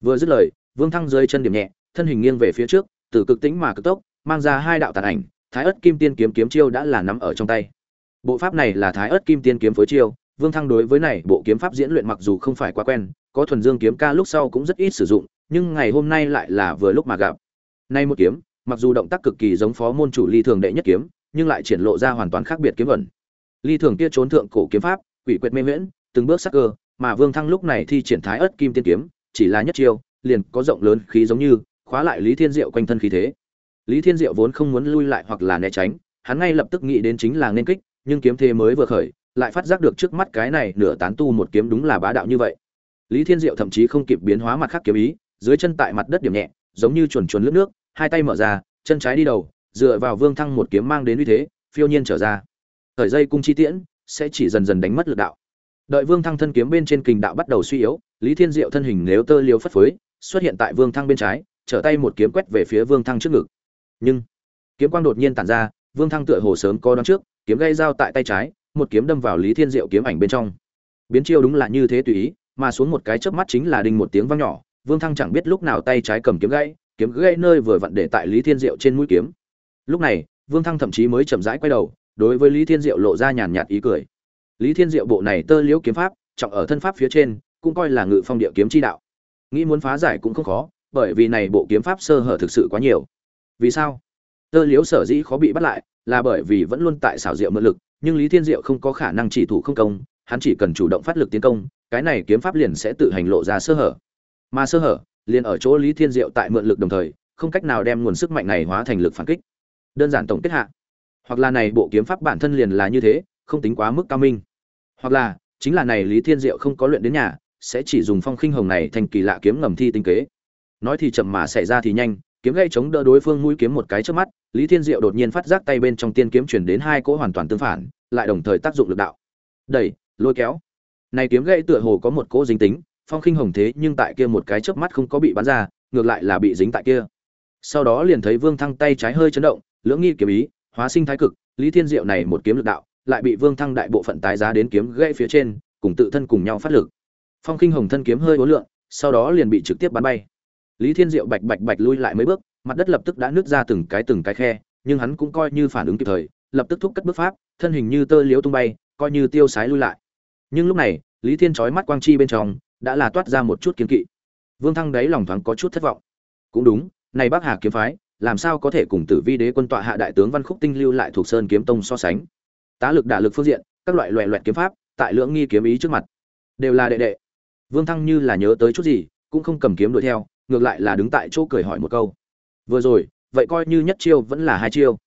Vừa dứt lời, vương thăng dưới chân điểm nhẹ, thân hình nghiêng về phía trước, từ cực tĩnh mà cực tốc, mang ra hai đạo tàn ảnh, thái Ức kim tiên kiếm kiếm chiêu đã là nắm ở trong tay. Bộ pháp này là thái Ức kim tiên kiếm phối chiêu, vương thăng đối với này bộ kiếm pháp diễn luyện mặc dù không phải quá quen, có thuần dương kiếm ca lúc sau cũng rất ít sử dụng, nhưng ngày hôm nay lại là vừa lúc mà gặp. Nay một kiếm, mặc dù động tác cực kỳ giống phó môn chủ ly thường đệ nhất kiếm nhưng lại triển lộ ra hoàn toàn khác biệt kiếm ẩn. Ly thường kia trốn thượng cổ kiếm pháp, quỷ quyệt mê miễn từng bước sắc cơ, mà vương thăng lúc này thi triển thái ớt kim tiên kiếm, chỉ là nhất chiêu, liền có rộng lớn khí giống như, khóa lại lý thiên diệu quanh thân khí thế. Lý thiên diệu vốn không muốn lui lại hoặc là né tránh, hắn ngay lập tức nghĩ đến chính là nên kích, nhưng kiếm thế mới vừa khởi, lại phát giác được trước mắt cái này nửa tán tu một kiếm đúng là bá đạo như vậy. Lý thiên diệu thậm chí không kịp biến hóa mặt khác kiếm ý, dưới chân tại mặt đất điểm nhẹ, giống như chuồn chuồn lướt nước, hai tay mở ra, chân trái đi đầu dựa vào vương thăng một kiếm mang đến uy thế, phiêu nhiên trở ra. Thời dây cung chi tiễn sẽ chỉ dần dần đánh mất lực đạo. Đợi vương thăng thân kiếm bên trên kình đạo bắt đầu suy yếu, lý thiên diệu thân hình nếu tơ liều phất phới, xuất hiện tại vương thăng bên trái, trở tay một kiếm quét về phía vương thăng trước ngực. Nhưng, kiếm quang đột nhiên tản ra, vương thăng tựa hồ sớm có đón trước, kiếm gây dao tại tay trái, một kiếm đâm vào lý thiên diệu kiếm ảnh bên trong. Biến chiêu đúng là như thế tùy ý, mà xuống một cái chớp mắt chính là đinh một tiếng vang nhỏ, vương thăng chẳng biết lúc nào tay trái cầm kiếm gãy kiếm gãy nơi vừa vặn để tại lý thiên diệu trên mũi kiếm lúc này, vương thăng thậm chí mới chậm rãi quay đầu, đối với lý thiên diệu lộ ra nhàn nhạt ý cười. Lý thiên diệu bộ này tơ liễu kiếm pháp, trọng ở thân pháp phía trên, cũng coi là ngự phong địa kiếm chi đạo. Nghĩ muốn phá giải cũng không khó, bởi vì này bộ kiếm pháp sơ hở thực sự quá nhiều. Vì sao? Tơ liễu sở dĩ khó bị bắt lại, là bởi vì vẫn luôn tại xảo diệu mượn lực, nhưng lý thiên diệu không có khả năng chỉ thủ không công, hắn chỉ cần chủ động phát lực tiến công, cái này kiếm pháp liền sẽ tự hành lộ ra sơ hở. Mà sơ hở, liền ở chỗ lý thiên diệu tại mượn lực đồng thời, không cách nào đem nguồn sức mạnh này hóa thành lực phản kích đơn giản tổng kết hạ. Hoặc là này bộ kiếm pháp bản thân liền là như thế, không tính quá mức cao minh. Hoặc là, chính là này lý thiên diệu không có luyện đến nhà, sẽ chỉ dùng phong khinh hồng này thành kỳ lạ kiếm ngầm thi tinh kế. Nói thì chậm mà xảy ra thì nhanh, kiếm gây chống đỡ đối phương mũi kiếm một cái trước mắt, lý thiên diệu đột nhiên phát giác tay bên trong tiên kiếm chuyển đến hai cỗ hoàn toàn tương phản, lại đồng thời tác dụng lực đạo. Đẩy, lôi kéo. Này kiếm gãy tựa hồ có một cỗ dính tính, phong khinh hồng thế nhưng tại kia một cái chớp mắt không có bị bắn ra, ngược lại là bị dính tại kia. Sau đó liền thấy vương thăng tay trái hơi chấn động lưỡng nghi kiếm ý, hóa sinh thái cực, lý thiên diệu này một kiếm lực đạo, lại bị vương thăng đại bộ phận tái giá đến kiếm gãy phía trên, cùng tự thân cùng nhau phát lực. Phong khinh hồng thân kiếm hơi ố lượn, sau đó liền bị trực tiếp bắn bay. Lý thiên diệu bạch bạch bạch lui lại mấy bước, mặt đất lập tức đã nứt ra từng cái từng cái khe, nhưng hắn cũng coi như phản ứng kịp thời, lập tức thúc cất bước pháp, thân hình như tơ liếu tung bay, coi như tiêu sái lui lại. Nhưng lúc này, lý thiên trói mắt quang chi bên trong, đã là toát ra một chút kiếm kỵ. Vương thăng đấy lòng thoáng có chút thất vọng. Cũng đúng, này bác hà kiếm phái làm sao có thể cùng tử vi đế quân tọa hạ đại tướng văn khúc tinh lưu lại thuộc sơn kiếm tông so sánh? Tá lực đả lực phương diện, các loại loẻo loẹt kiếm pháp, tại lưỡng nghi kiếm ý trước mặt, đều là đệ đệ. Vương thăng như là nhớ tới chút gì, cũng không cầm kiếm đuổi theo, ngược lại là đứng tại chỗ cười hỏi một câu. Vừa rồi, vậy coi như nhất chiêu vẫn là hai chiêu.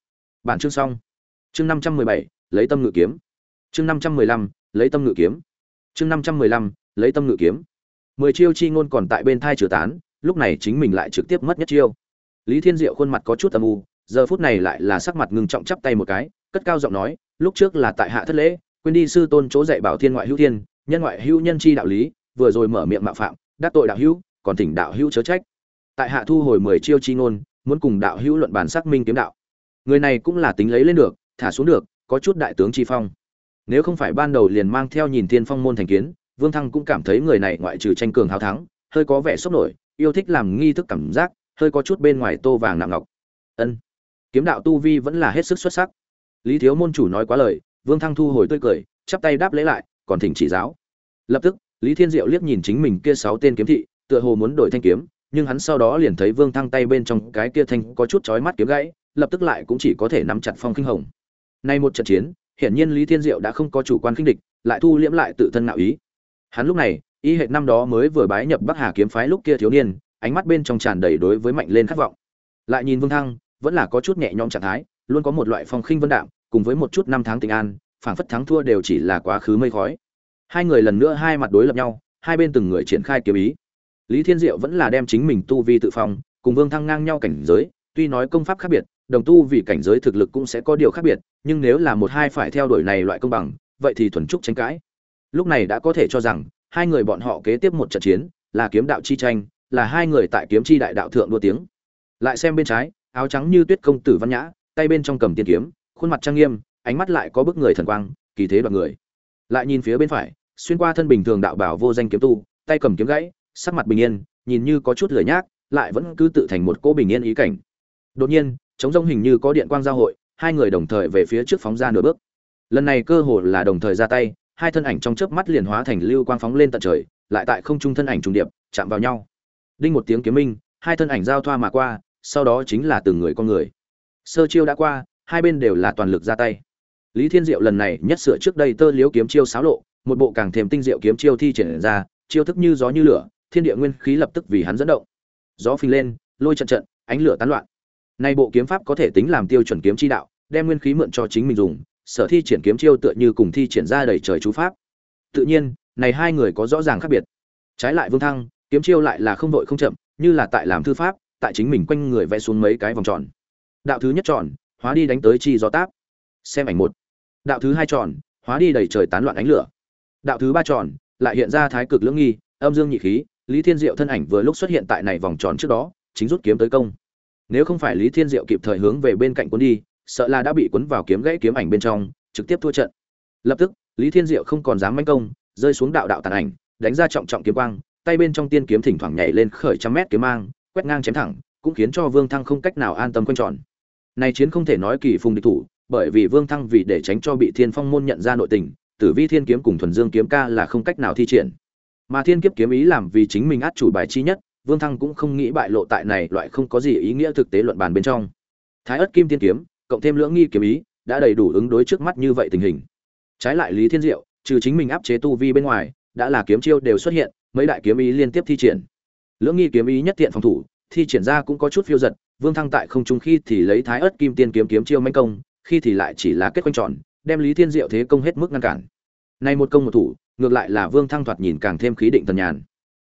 Bản chương xong. Chương năm trăm mười bảy, lấy tâm ngự kiếm. Chương năm trăm mười lăm, lấy tâm ngự kiếm. Chương năm trăm mười lăm, lấy tâm ngự kiếm. Mười chiêu chi ngôn còn tại bên thai trừ tán, lúc này chính mình lại trực tiếp mất nhất chiêu lý thiên diệu khuôn mặt có chút âm u, giờ phút này lại là sắc mặt ngưng trọng chắp tay một cái, cất cao giọng nói, lúc trước là tại hạ thất lễ, quên đi sư tôn chỗ dạy bảo thiên ngoại hữu thiên, nhân ngoại hữu nhân chi đạo lý, vừa rồi mở miệng mạo phạm, đắc tội đạo hữu, còn thỉnh đạo hữu chớ trách. Tại hạ thu hồi mười chiêu chi ngôn, muốn cùng đạo hữu luận bàn xác minh kiếm đạo. Người này cũng là tính lấy lên được, thả xuống được, có chút đại tướng chi phong. Nếu không phải ban đầu liền mang theo nhìn thiên phong môn thành kiến, vương thăng cũng cảm thấy người này ngoại trừ tranh cường hào thắng, hơi có vẻ sốc nổi, yêu thích làm nghi thức cảm giác hơi có chút bên ngoài tô vàng nặng ngọc. Ân. Kiếm đạo tu vi vẫn là hết sức xuất sắc. Lý thiếu môn chủ nói quá lời, vương thăng thu hồi tươi cười, chắp tay đáp lễ lại, còn thỉnh chỉ giáo. Lập tức, lý thiên diệu liếc nhìn chính mình kia sáu tên kiếm thị, tựa hồ muốn đổi thanh kiếm, nhưng hắn sau đó liền thấy vương thăng tay bên trong cái kia thanh có chút chói mắt kiếm gãy, lập tức lại cũng chỉ có thể nắm chặt phong kinh hồng. Nay một trận chiến, hiển nhiên lý thiên diệu đã không có chủ quan khinh địch, lại thu liễm lại tự thân nạo ý. Hắn lúc này, y hệt năm đó mới vừa bái nhập bắc hà kiếm phái lúc kia thiếu niên ánh mắt bên trong tràn đầy đối với mạnh lên khát vọng. Lại nhìn vương thăng, vẫn là có chút nhẹ nhõm trạng thái, luôn có một loại phong khinh vân đạm, cùng với một chút năm tháng tình an, phảng phất thắng thua đều chỉ là quá khứ mây khói. Hai người lần nữa hai mặt đối lập nhau, hai bên từng người triển khai kiếm ý. Lý thiên diệu vẫn là đem chính mình tu vi tự phong, cùng vương thăng ngang nhau cảnh giới, tuy nói công pháp khác biệt, đồng tu vì cảnh giới thực lực cũng sẽ có điều khác biệt, nhưng nếu là một hai phải theo đuổi này loại công bằng, vậy thì thuần trúc tranh cãi. Lúc này đã có thể cho rằng, hai người bọn họ kế tiếp một trận chiến, là kiếm đạo chi tranh là hai người tại kiếm chi đại đạo thượng đua tiếng. Lại xem bên trái, áo trắng như tuyết công tử văn nhã, tay bên trong cầm tiên kiếm, khuôn mặt trang nghiêm, ánh mắt lại có bức người thần quang, kỳ thế đoạt người. Lại nhìn phía bên phải, xuyên qua thân bình thường đạo bảo vô danh kiếm tu, tay cầm kiếm gãy, sắc mặt bình yên, nhìn như có chút lười nhác, lại vẫn cứ tự thành một cô bình yên ý cảnh. Đột nhiên chống rông hình như có điện quang giao hội, hai người đồng thời về phía trước phóng ra nửa bước. Lần này cơ hồ là đồng thời ra tay, hai thân ảnh trong chớp mắt liền hóa thành lưu quang phóng lên tận trời, lại tại không trung thân ảnh trùng điệp, chạm vào nhau đinh một tiếng kiếm minh, hai thân ảnh giao thoa mà qua, sau đó chính là từng người con người. Sơ chiêu đã qua, hai bên đều là toàn lực ra tay. Lý thiên diệu lần này nhất sửa trước đây tơ liếu kiếm chiêu xáo lộ, một bộ càng thêm tinh diệu kiếm chiêu thi triển ra, chiêu thức như gió như lửa, thiên địa nguyên khí lập tức vì hắn dẫn động. Gió phình lên, lôi trận trận, ánh lửa tán loạn. Nay bộ kiếm pháp có thể tính làm tiêu chuẩn kiếm chi đạo, đem nguyên khí mượn cho chính mình dùng, sở thi triển kiếm chiêu tựa như cùng thi triển ra đầy trời chú pháp. Tự nhiên, này hai người có rõ ràng khác biệt. Trái lại vương thăng kiếm chiêu lại là không vội không chậm, như là tại làm thư pháp, tại chính mình quanh người vẽ xuống mấy cái vòng tròn. Đạo thứ nhất tròn, hóa đi đánh tới chi gió táp. Xem ảnh một. Đạo thứ hai tròn, hóa đi đầy trời tán loạn ánh lửa. Đạo thứ ba tròn, lại hiện ra thái cực lưỡng nghi, âm dương nhị khí, lý thiên diệu thân ảnh vừa lúc xuất hiện tại này vòng tròn trước đó, chính rút kiếm tới công. Nếu không phải lý thiên diệu kịp thời hướng về bên cạnh cuốn đi, sợ là đã bị cuốn vào kiếm gãy kiếm ảnh bên trong, trực tiếp thua trận. Lập tức, lý thiên diệu không còn dám manh công, rơi xuống đạo đạo tàn ảnh, đánh ra trọng trọng kiếm quang tay bên trong tiên kiếm thỉnh thoảng nhảy lên khởi trăm mét kiếm mang, quét ngang chém thẳng, cũng khiến cho vương thăng không cách nào an tâm quanh tròn. Này chiến không thể nói kỳ phùng địch thủ, bởi vì vương thăng vì để tránh cho bị thiên phong môn nhận ra nội tình, tử vi thiên kiếm cùng thuần dương kiếm ca là không cách nào thi triển. Mà thiên kiếp kiếm ý làm vì chính mình át chủ bài chi nhất, vương thăng cũng không nghĩ bại lộ tại này loại không có gì ý nghĩa thực tế luận bàn bên trong. Thái ất kim tiên kiếm, cộng thêm lưỡng nghi kiếm ý, đã đầy đủ ứng đối trước mắt như vậy tình hình. Trái lại lý thiên diệu, trừ chính mình áp chế tu vi bên ngoài, đã là kiếm chiêu đều xuất hiện mấy đại kiếm ý liên tiếp thi triển. Lưỡng nghi kiếm ý nhất tiện phòng thủ, thi triển ra cũng có chút phiêu giật, vương thăng tại không trung khi thì lấy thái ớt kim tiên kiếm kiếm chiêu manh công, khi thì lại chỉ là kết quanh tròn, đem lý thiên diệu thế công hết mức ngăn cản. Nay một công một thủ, ngược lại là vương thăng thoạt nhìn càng thêm khí định thần nhàn.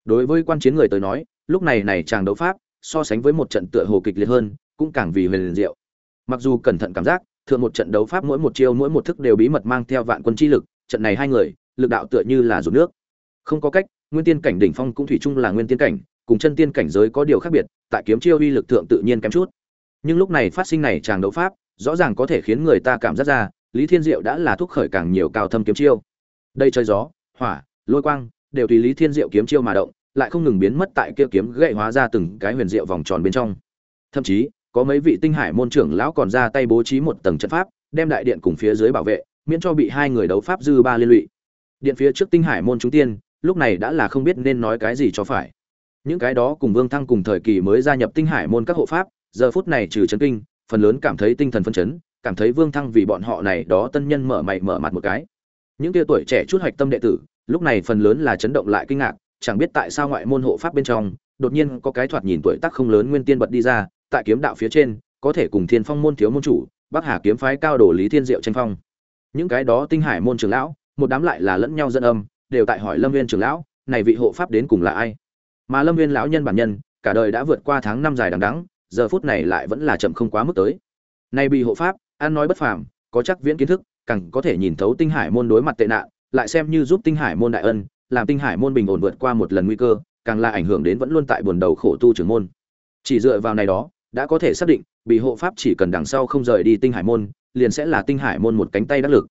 Đối với quan chiến người tới nói, lúc này này chàng đấu pháp, so sánh với một trận tựa hồ kịch liệt hơn, cũng càng vì huyền liền diệu. Mặc dù cẩn thận cảm giác, thượng một trận đấu pháp mỗi một chiêu mỗi một thức đều bí mật mang theo vạn quân chi lực, trận này hai người, lực đạo tựa như là rụt nước. Không có cách nguyên tiên cảnh đỉnh phong cũng thủy chung là nguyên tiên cảnh, cùng chân tiên cảnh giới có điều khác biệt, tại kiếm chiêu uy lực thượng tự nhiên kém chút. Nhưng lúc này phát sinh này chàng đấu pháp, rõ ràng có thể khiến người ta cảm giác ra, lý thiên diệu đã là thúc khởi càng nhiều cao thâm kiếm chiêu. Đây trời gió, hỏa, lôi quang, đều tùy lý thiên diệu kiếm chiêu mà động, lại không ngừng biến mất tại kia kiếm gậy hóa ra từng cái huyền diệu vòng tròn bên trong. Thậm chí, có mấy vị tinh hải môn trưởng lão còn ra tay bố trí một tầng trận pháp, đem đại điện cùng phía dưới bảo vệ, miễn cho bị hai người đấu pháp dư ba liên lụy. Điện phía trước tinh hải môn chúng tiên lúc này đã là không biết nên nói cái gì cho phải. Những cái đó cùng vương thăng cùng thời kỳ mới gia nhập tinh hải môn các hộ pháp, giờ phút này trừ chấn kinh, phần lớn cảm thấy tinh thần phân chấn, cảm thấy vương thăng vì bọn họ này đó tân nhân mở mày mở mặt một cái. Những tia tuổi trẻ chút hoạch tâm đệ tử, lúc này phần lớn là chấn động lại kinh ngạc, chẳng biết tại sao ngoại môn hộ pháp bên trong, đột nhiên có cái thoạt nhìn tuổi tác không lớn nguyên tiên bật đi ra, tại kiếm đạo phía trên, có thể cùng thiên phong môn thiếu môn chủ, bắc hà kiếm phái cao đồ lý thiên diệu tranh phong. Những cái đó tinh hải môn trưởng lão, một đám lại là lẫn nhau dân âm đều tại hỏi lâm viên trưởng lão, này vị hộ pháp đến cùng là ai? Mà lâm viên lão nhân bản nhân, cả đời đã vượt qua tháng năm dài đằng đẵng, giờ phút này lại vẫn là chậm không quá mức tới. Nay bị hộ pháp an nói bất phàm, có chắc viễn kiến thức, càng có thể nhìn thấu tinh hải môn đối mặt tệ nạn, lại xem như giúp tinh hải môn đại ân, làm tinh hải môn bình ổn vượt qua một lần nguy cơ, càng là ảnh hưởng đến vẫn luôn tại buồn đầu khổ tu trưởng môn. Chỉ dựa vào này đó, đã có thể xác định, bị hộ pháp chỉ cần đằng sau không rời đi tinh hải môn, liền sẽ là tinh hải môn một cánh tay đắc lực.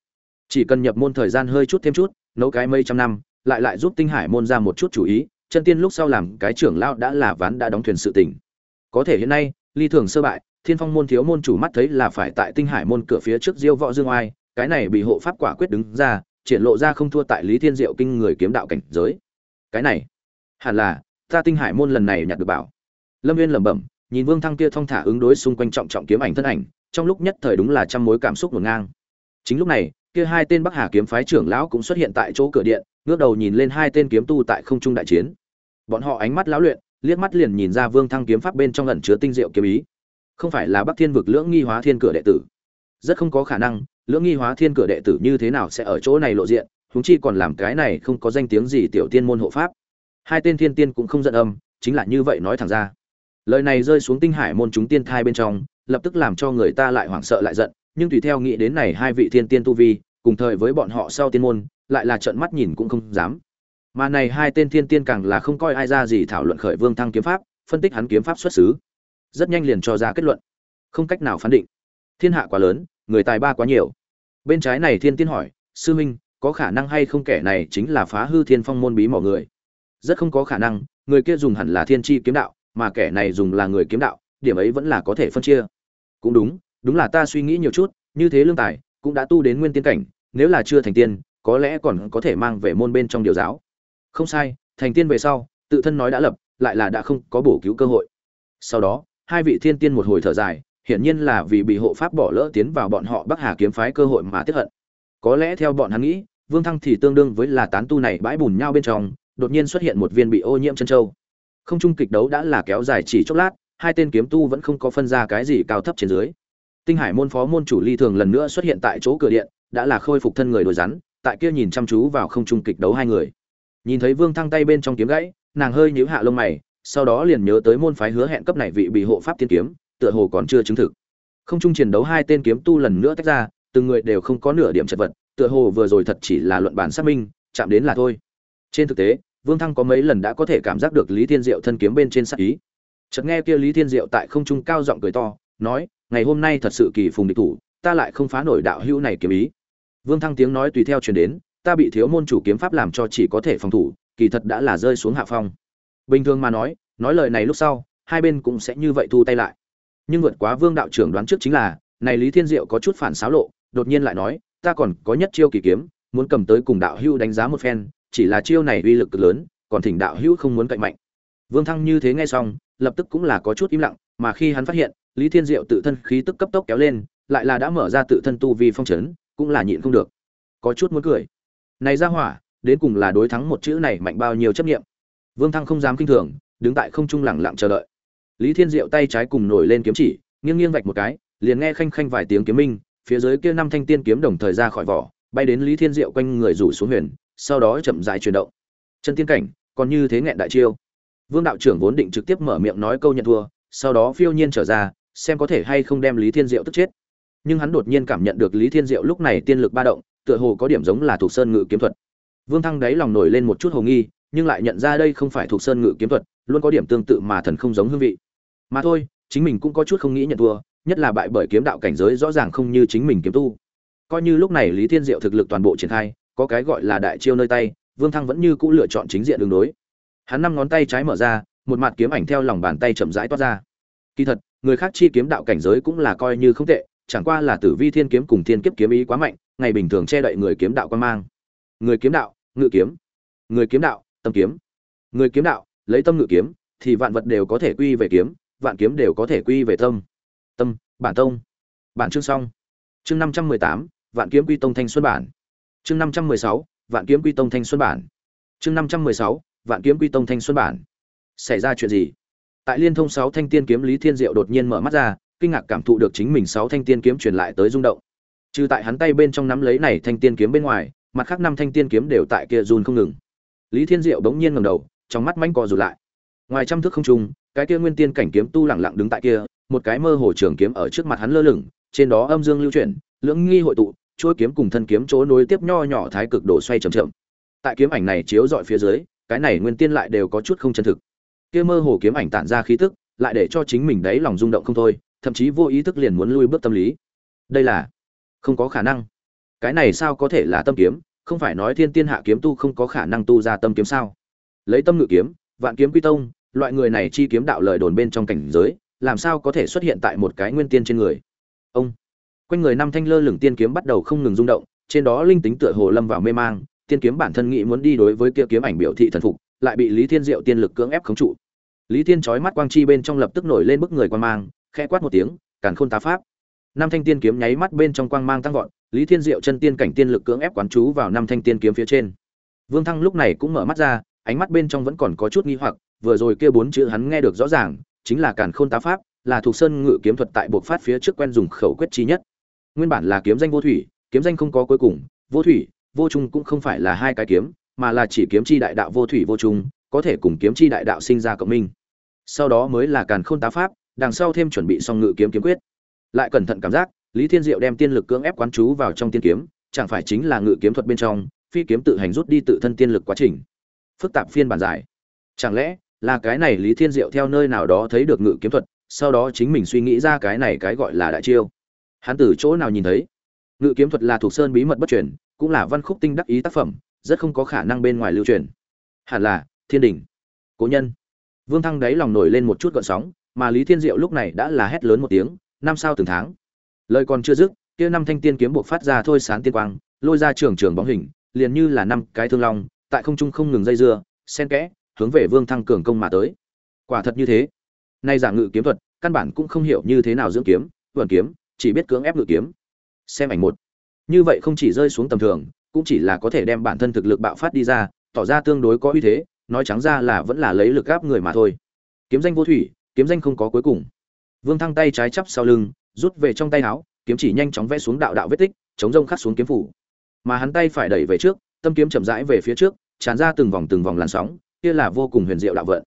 Chỉ cần nhập môn thời gian hơi chút thêm chút nấu cái mấy trăm năm, lại lại giúp tinh hải môn ra một chút chú ý, chân tiên lúc sau làm cái trưởng lão đã là ván đã đóng thuyền sự tình. Có thể hiện nay, ly thường sơ bại, thiên phong môn thiếu môn chủ mắt thấy là phải tại tinh hải môn cửa phía trước diêu võ dương oai, cái này bị hộ pháp quả quyết đứng ra, triển lộ ra không thua tại lý thiên diệu kinh người kiếm đạo cảnh giới. Cái này, hẳn là, ta tinh hải môn lần này nhặt được bảo. Lâm viên lẩm bẩm, nhìn vương thăng kia thong thả ứng đối xung quanh trọng trọng kiếm ảnh thân ảnh, trong lúc nhất thời đúng là trăm mối cảm xúc ngổn ngang. Chính lúc này kia hai tên bắc hà kiếm phái trưởng lão cũng xuất hiện tại chỗ cửa điện, ngước đầu nhìn lên hai tên kiếm tu tại không trung đại chiến. Bọn họ ánh mắt lão luyện, liếc mắt liền nhìn ra vương thăng kiếm pháp bên trong ẩn chứa tinh diệu kiếm ý. Không phải là bắc thiên vực lưỡng nghi hóa thiên cửa đệ tử. Rất không có khả năng, lưỡng nghi hóa thiên cửa đệ tử như thế nào sẽ ở chỗ này lộ diện, huống chi còn làm cái này không có danh tiếng gì tiểu tiên môn hộ pháp. Hai tên thiên tiên cũng không giận âm, chính là như vậy nói thẳng ra. Lời này rơi xuống tinh hải môn chúng tiên thai bên trong, lập tức làm cho người ta lại hoảng sợ lại giận nhưng tùy theo nghĩ đến này hai vị thiên tiên tu vi, cùng thời với bọn họ sau tiên môn, lại là trợn mắt nhìn cũng không dám. Mà này hai tên thiên tiên càng là không coi ai ra gì thảo luận khởi vương thăng kiếm pháp, phân tích hắn kiếm pháp xuất xứ. Rất nhanh liền cho ra kết luận. Không cách nào phán định. Thiên hạ quá lớn, người tài ba quá nhiều. Bên trái này thiên tiên hỏi, sư minh có khả năng hay không kẻ này chính là phá hư thiên phong môn bí mỏ người? Rất không có khả năng, người kia dùng hẳn là thiên chi kiếm đạo, mà kẻ này dùng là người kiếm đạo, điểm ấy vẫn là có thể phân chia. Cũng đúng đúng là ta suy nghĩ nhiều chút, như thế lương tài, cũng đã tu đến nguyên tiên cảnh, nếu là chưa thành tiên, có lẽ còn có thể mang về môn bên trong điều giáo. Không sai, thành tiên về sau, tự thân nói đã lập, lại là đã không có bổ cứu cơ hội. Sau đó, hai vị thiên tiên một hồi thở dài, hiển nhiên là vì bị hộ pháp bỏ lỡ tiến vào bọn họ bắc hà kiếm phái cơ hội mà tiếp hận. Có lẽ theo bọn hắn nghĩ, vương thăng thì tương đương với là tán tu này bãi bùn nhau bên trong, đột nhiên xuất hiện một viên bị ô nhiễm chân châu. Không trung kịch đấu đã là kéo dài chỉ chốc lát, hai tên kiếm tu vẫn không có phân ra cái gì cao thấp trên dưới tinh hải môn phó môn chủ ly thường lần nữa xuất hiện tại chỗ cửa điện, đã là khôi phục thân người đồi rắn, tại kia nhìn chăm chú vào không trung kịch đấu hai người. Nhìn thấy vương thăng tay bên trong kiếm gãy, nàng hơi nhíu hạ lông mày, sau đó liền nhớ tới môn phái hứa hẹn cấp này vị bị hộ pháp tiên kiếm, tựa hồ còn chưa chứng thực. Không trung chiến đấu hai tên kiếm tu lần nữa tách ra, từng người đều không có nửa điểm chật vật, tựa hồ vừa rồi thật chỉ là luận bản xác minh, chạm đến là thôi. Trên thực tế, vương thăng có mấy lần đã có thể cảm giác được lý thiên diệu thân kiếm bên trên sắc ý. Chợt nghe kia lý thiên diệu tại không trung cao giọng cười to, nói ngày hôm nay thật sự kỳ phùng địch thủ, ta lại không phá nổi đạo hữu này kiếm ý. Vương thăng tiếng nói tùy theo truyền đến, ta bị thiếu môn chủ kiếm pháp làm cho chỉ có thể phòng thủ, kỳ thật đã là rơi xuống hạ phong. Bình thường mà nói nói lời này lúc sau, hai bên cũng sẽ như vậy thu tay lại. Nhưng vượt quá vương đạo trưởng đoán trước chính là, này lý thiên diệu có chút phản xáo lộ, đột nhiên lại nói, ta còn có nhất chiêu kỳ kiếm, muốn cầm tới cùng đạo hữu đánh giá một phen, chỉ là chiêu này uy lực cực lớn, còn thỉnh đạo hữu không muốn cạnh mạnh. Vương thăng như thế nghe xong, lập tức cũng là có chút im lặng, mà khi hắn phát hiện lý thiên diệu tự thân khí tức cấp tốc kéo lên, lại là đã mở ra tự thân tu vi phong trấn cũng là nhịn không được. Có chút muốn cười. Này ra hỏa, đến cùng là đối thắng một chữ này mạnh bao nhiêu chấp niệm? vương thăng không dám kinh thường, đứng tại không trung lẳng lặng chờ đợi. Lý thiên diệu tay trái cùng nổi lên kiếm chỉ, nghiêng nghiêng vạch một cái, liền nghe khanh khanh vài tiếng kiếm minh, phía dưới kia năm thanh tiên kiếm đồng thời ra khỏi vỏ, bay đến lý thiên diệu quanh người rủ xuống huyền, sau đó chậm rãi chuyển động. Chân tiên cảnh, còn như thế nghẹn đại chiêu. Vương đạo trưởng vốn định trực tiếp mở miệng nói câu nhận thua, sau đó phiêu nhiên trở ra xem có thể hay không đem lý thiên diệu tức chết. Nhưng hắn đột nhiên cảm nhận được lý thiên diệu lúc này tiên lực ba động, tựa hồ có điểm giống là thuộc sơn ngự kiếm thuật. Vương thăng đáy lòng nổi lên một chút hồ nghi, nhưng lại nhận ra đây không phải thuộc sơn ngự kiếm thuật, luôn có điểm tương tự mà thần không giống hương vị. Mà thôi, chính mình cũng có chút không nghĩ nhận thua, nhất là bại bởi kiếm đạo cảnh giới rõ ràng không như chính mình kiếm tu. Coi như lúc này lý thiên diệu thực lực toàn bộ triển khai, có cái gọi là đại chiêu nơi tay, vương thăng vẫn như cũ lựa chọn chính diện đường đối. Hắn năm ngón tay trái mở ra, một mặt kiếm ảnh theo lòng bàn tay chậm rãi toát ra. Kỳ thật người khác chi kiếm đạo cảnh giới cũng là coi như không tệ, chẳng qua là tử vi thiên kiếm cùng thiên kiếp kiếm ý quá mạnh, ngày bình thường che đậy người kiếm đạo quan mang. Người kiếm đạo, ngự kiếm. Người kiếm đạo, tâm kiếm. Người kiếm đạo, lấy tâm ngự kiếm, thì vạn vật đều có thể quy về kiếm, vạn kiếm đều có thể quy về tâm. Tâm, bản tông. Bản chương xong. Chương năm trăm mười tám, vạn kiếm quy tông thanh xuân bản. Chương năm trăm mười sáu, vạn kiếm quy tông thanh xuân bản. Chương năm trăm mười sáu, vạn kiếm quy tông thanh xuân bản. Xảy ra chuyện gì? Tại liên thông sáu thanh tiên kiếm lý thiên diệu đột nhiên mở mắt ra, kinh ngạc cảm thụ được chính mình sáu thanh tiên kiếm truyền lại tới rung động. Trừ tại hắn tay bên trong nắm lấy này thanh tiên kiếm bên ngoài, mặt khác năm thanh tiên kiếm đều tại kia run không ngừng. Lý thiên diệu bỗng nhiên ngẩng đầu, trong mắt manh co rụt lại. Ngoài trăm thước không trung, cái kia nguyên tiên cảnh kiếm tu lẳng lặng đứng tại kia, một cái mơ hồ trường kiếm ở trước mặt hắn lơ lửng, trên đó âm dương lưu chuyển, lưỡng nghi hội tụ, chuôi kiếm cùng thân kiếm chỗ nối tiếp nho nhỏ thái cực đổ xoay chậm chậm. Tại kiếm ảnh này chiếu dọi phía dưới, cái này nguyên tiên lại đều có chút không chân thực kia mơ hồ kiếm ảnh tản ra khí tức, lại để cho chính mình đấy lòng rung động không thôi, thậm chí vô ý thức liền muốn lui bước tâm lý. Đây là, không có khả năng. Cái này sao có thể là tâm kiếm? Không phải nói thiên tiên hạ kiếm tu không có khả năng tu ra tâm kiếm sao? Lấy tâm ngự kiếm, vạn kiếm quy tông, loại người này chi kiếm đạo lời đồn bên trong cảnh giới, làm sao có thể xuất hiện tại một cái nguyên tiên trên người? Ông, quanh người năm thanh lơ lửng tiên kiếm bắt đầu không ngừng rung động, trên đó linh tính tựa hồ lâm vào mê mang, tiên kiếm bản thân nghĩ muốn đi đối với kia kiếm ảnh biểu thị thần phục, lại bị lý thiên diệu tiên lực cưỡng ép khống trụ lý thiên chói mắt quang chi bên trong lập tức nổi lên bức người quan mang, khẽ quát một tiếng, càn khôn tá pháp. Năm thanh tiên kiếm nháy mắt bên trong quang mang tăng vọt, lý thiên diệu chân tiên cảnh tiên lực cưỡng ép quán chú vào năm thanh tiên kiếm phía trên. Vương thăng lúc này cũng mở mắt ra, ánh mắt bên trong vẫn còn có chút nghi hoặc, vừa rồi kia bốn chữ hắn nghe được rõ ràng, chính là càn khôn tá pháp, là thuộc sơn ngự kiếm thuật tại bộ phát phía trước quen dùng khẩu quyết chi nhất. Nguyên bản là kiếm danh vô thủy, kiếm danh không có cuối cùng, vô thủy, vô trung cũng không phải là hai cái kiếm, mà là chỉ kiếm chi đại đạo vô thủy vô trung có thể cùng kiếm chi đại đạo sinh ra cộng minh. Sau đó mới là càn khôn tá pháp, đằng sau thêm chuẩn bị xong ngự kiếm kiếm quyết. Lại cẩn thận cảm giác, lý thiên diệu đem tiên lực cưỡng ép quán chú vào trong tiên kiếm, chẳng phải chính là ngự kiếm thuật bên trong, phi kiếm tự hành rút đi tự thân tiên lực quá trình. Phức tạp phiên bản giải. Chẳng lẽ là cái này lý thiên diệu theo nơi nào đó thấy được ngự kiếm thuật, sau đó chính mình suy nghĩ ra cái này cái gọi là đại chiêu. Hắn từ chỗ nào nhìn thấy? Ngự kiếm thuật là thuộc sơn bí mật bất truyền, cũng là văn khúc tinh đắc ý tác phẩm, rất không có khả năng bên ngoài lưu truyền. Hẳn là thiên đình. Cố nhân. Vương thăng đáy lòng nổi lên một chút gợn sóng, mà lý thiên diệu lúc này đã là hét lớn một tiếng, năm sao từng tháng. Lời còn chưa dứt, kia năm thanh tiên kiếm buộc phát ra thôi sán tiên quang, lôi ra trường trường bóng hình, liền như là năm cái thương long, tại không trung không ngừng dây dưa sen kẽ, hướng về vương thăng cường công mà tới. Quả thật như thế. Nay giả ngự kiếm thuật, căn bản cũng không hiểu như thế nào dưỡng kiếm vẩn kiếm, chỉ biết cưỡng ép ngự kiếm. Xem ảnh một. Như vậy không chỉ rơi xuống tầm thường, cũng chỉ là có thể đem bản thân thực lực bạo phát đi ra, tỏ ra tương đối có uy thế nói trắng ra là vẫn là lấy lực gáp người mà thôi. Kiếm danh vô thủy, kiếm danh không có cuối cùng. Vương thăng tay trái chắp sau lưng, rút về trong tay áo, kiếm chỉ nhanh chóng vẽ xuống đạo đạo vết tích, chống rông khắc xuống kiếm phủ. Mà hắn tay phải đẩy về trước, tâm kiếm chậm rãi về phía trước, tràn ra từng vòng từng vòng làn sóng, kia là vô cùng huyền diệu đạo vận.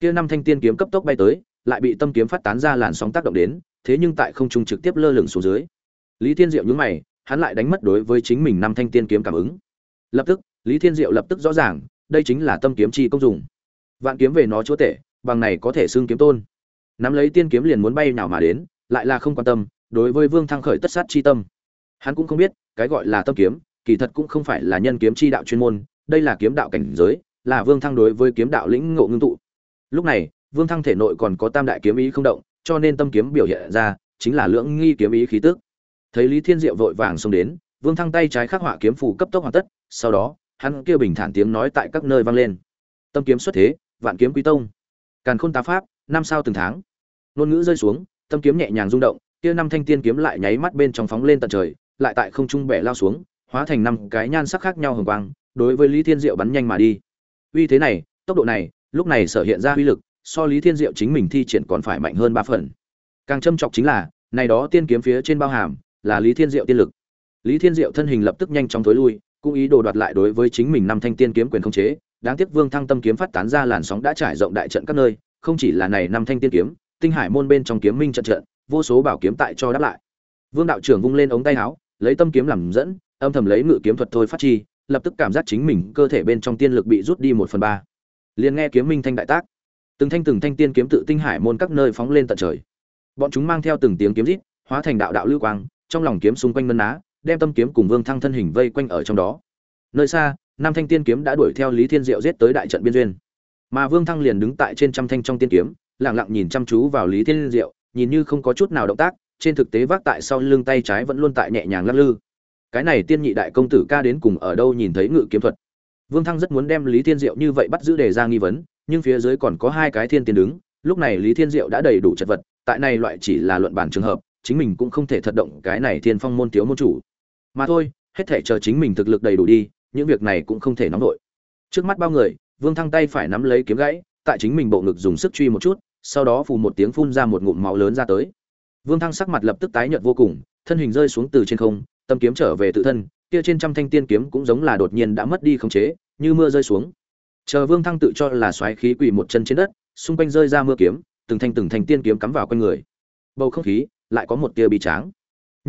Kia năm thanh tiên kiếm cấp tốc bay tới, lại bị tâm kiếm phát tán ra làn sóng tác động đến, thế nhưng tại không trung trực tiếp lơ lửng xuống dưới. Lý thiên diệu nhướng mày, hắn lại đánh mất đối với chính mình năm thanh tiên kiếm cảm ứng. Lập tức, lý thiên diệu lập tức rõ ràng đây chính là tâm kiếm chi công dụng. Vạn kiếm về nó chúa tể, bằng này có thể xưng kiếm tôn. Nắm lấy tiên kiếm liền muốn bay nào mà đến, lại là không quan tâm, đối với vương thăng khởi tất sát chi tâm. Hắn cũng không biết, cái gọi là tâm kiếm, kỳ thật cũng không phải là nhân kiếm chi đạo chuyên môn, đây là kiếm đạo cảnh giới, là vương thăng đối với kiếm đạo lĩnh ngộ ngưng tụ. Lúc này, vương thăng thể nội còn có tam đại kiếm ý không động, cho nên tâm kiếm biểu hiện ra, chính là lưỡng nghi kiếm ý khí tức. Thấy lý thiên diệu vội vàng xông đến, vương thăng tay trái khắc họa kiếm phù cấp tốc hoàn tất, sau đó hắn kia bình thản tiếng nói tại các nơi vang lên. Tâm kiếm xuất thế, vạn kiếm quý tông. Càn khôn tá pháp, năm sao từng tháng. Ngôn ngữ rơi xuống, tâm kiếm nhẹ nhàng rung động, kia năm thanh tiên kiếm lại nháy mắt bên trong phóng lên tận trời, lại tại không trung bẻ lao xuống, hóa thành năm cái nhan sắc khác nhau hồng quang, đối với lý thiên diệu bắn nhanh mà đi. Uy thế này, tốc độ này, lúc này sở hiện ra uy lực, so lý thiên diệu chính mình thi triển còn phải mạnh hơn ba phần. Càng châm trọng chính là, này đó tiên kiếm phía trên bao hàm, là lý thiên diệu tiên lực. Lý thiên diệu thân hình lập tức nhanh chóng tối lui cũng ý đồ đoạt lại đối với chính mình năm thanh tiên kiếm quyền không chế, đáng tiếc vương thăng tâm kiếm phát tán ra làn sóng đã trải rộng đại trận các nơi, không chỉ là này năm thanh tiên kiếm, tinh hải môn bên trong kiếm minh trận trận, vô số bảo kiếm tại cho đáp lại. Vương đạo trưởng vung lên ống tay áo, lấy tâm kiếm làm dẫn, âm thầm lấy ngự kiếm thuật thôi phát chi, lập tức cảm giác chính mình cơ thể bên trong tiên lực bị rút đi một phần ba. Liền nghe kiếm minh thanh đại tác. Từng thanh từng thanh tiên kiếm tự tinh hải môn các nơi phóng lên tận trời. Bọn chúng mang theo từng tiếng kiếm rít, hóa thành đạo đạo lưu quang, trong lòng kiếm xung quanh ngân ná đem tâm kiếm cùng vương thăng thân hình vây quanh ở trong đó. Nơi xa, nam thanh tiên kiếm đã đuổi theo lý thiên diệu giết tới đại trận biên duyên. Mà vương thăng liền đứng tại trên trăm thanh trong tiên kiếm lẳng lặng nhìn chăm chú vào lý thiên diệu, nhìn như không có chút nào động tác, trên thực tế vác tại sau lưng tay trái vẫn luôn tại nhẹ nhàng lắc lư. Cái này tiên nhị đại công tử ca đến cùng ở đâu nhìn thấy ngự kiếm thuật? Vương thăng rất muốn đem lý thiên diệu như vậy bắt giữ đề ra nghi vấn, nhưng phía dưới còn có hai cái thiên tiên đứng, lúc này lý thiên diệu đã đầy đủ chật vật, tại này loại chỉ là luận bản trường hợp, chính mình cũng không thể thật động cái này thiên phong môn thiếu môn chủ mà thôi, hết thể chờ chính mình thực lực đầy đủ đi, những việc này cũng không thể nóng nổi. Trước mắt bao người, vương thăng tay phải nắm lấy kiếm gãy, tại chính mình bộ ngực dùng sức truy một chút, sau đó phù một tiếng phun ra một ngụm máu lớn ra tới. Vương thăng sắc mặt lập tức tái nhợt vô cùng, thân hình rơi xuống từ trên không, tâm kiếm trở về tự thân, kia trên trăm thanh tiên kiếm cũng giống là đột nhiên đã mất đi khống chế, như mưa rơi xuống. Chờ vương thăng tự cho là xoáy khí quỳ một chân trên đất, xung quanh rơi ra mưa kiếm, từng thanh từng thanh tiên kiếm cắm vào quanh người. Bầu không khí lại có một tia bị tráng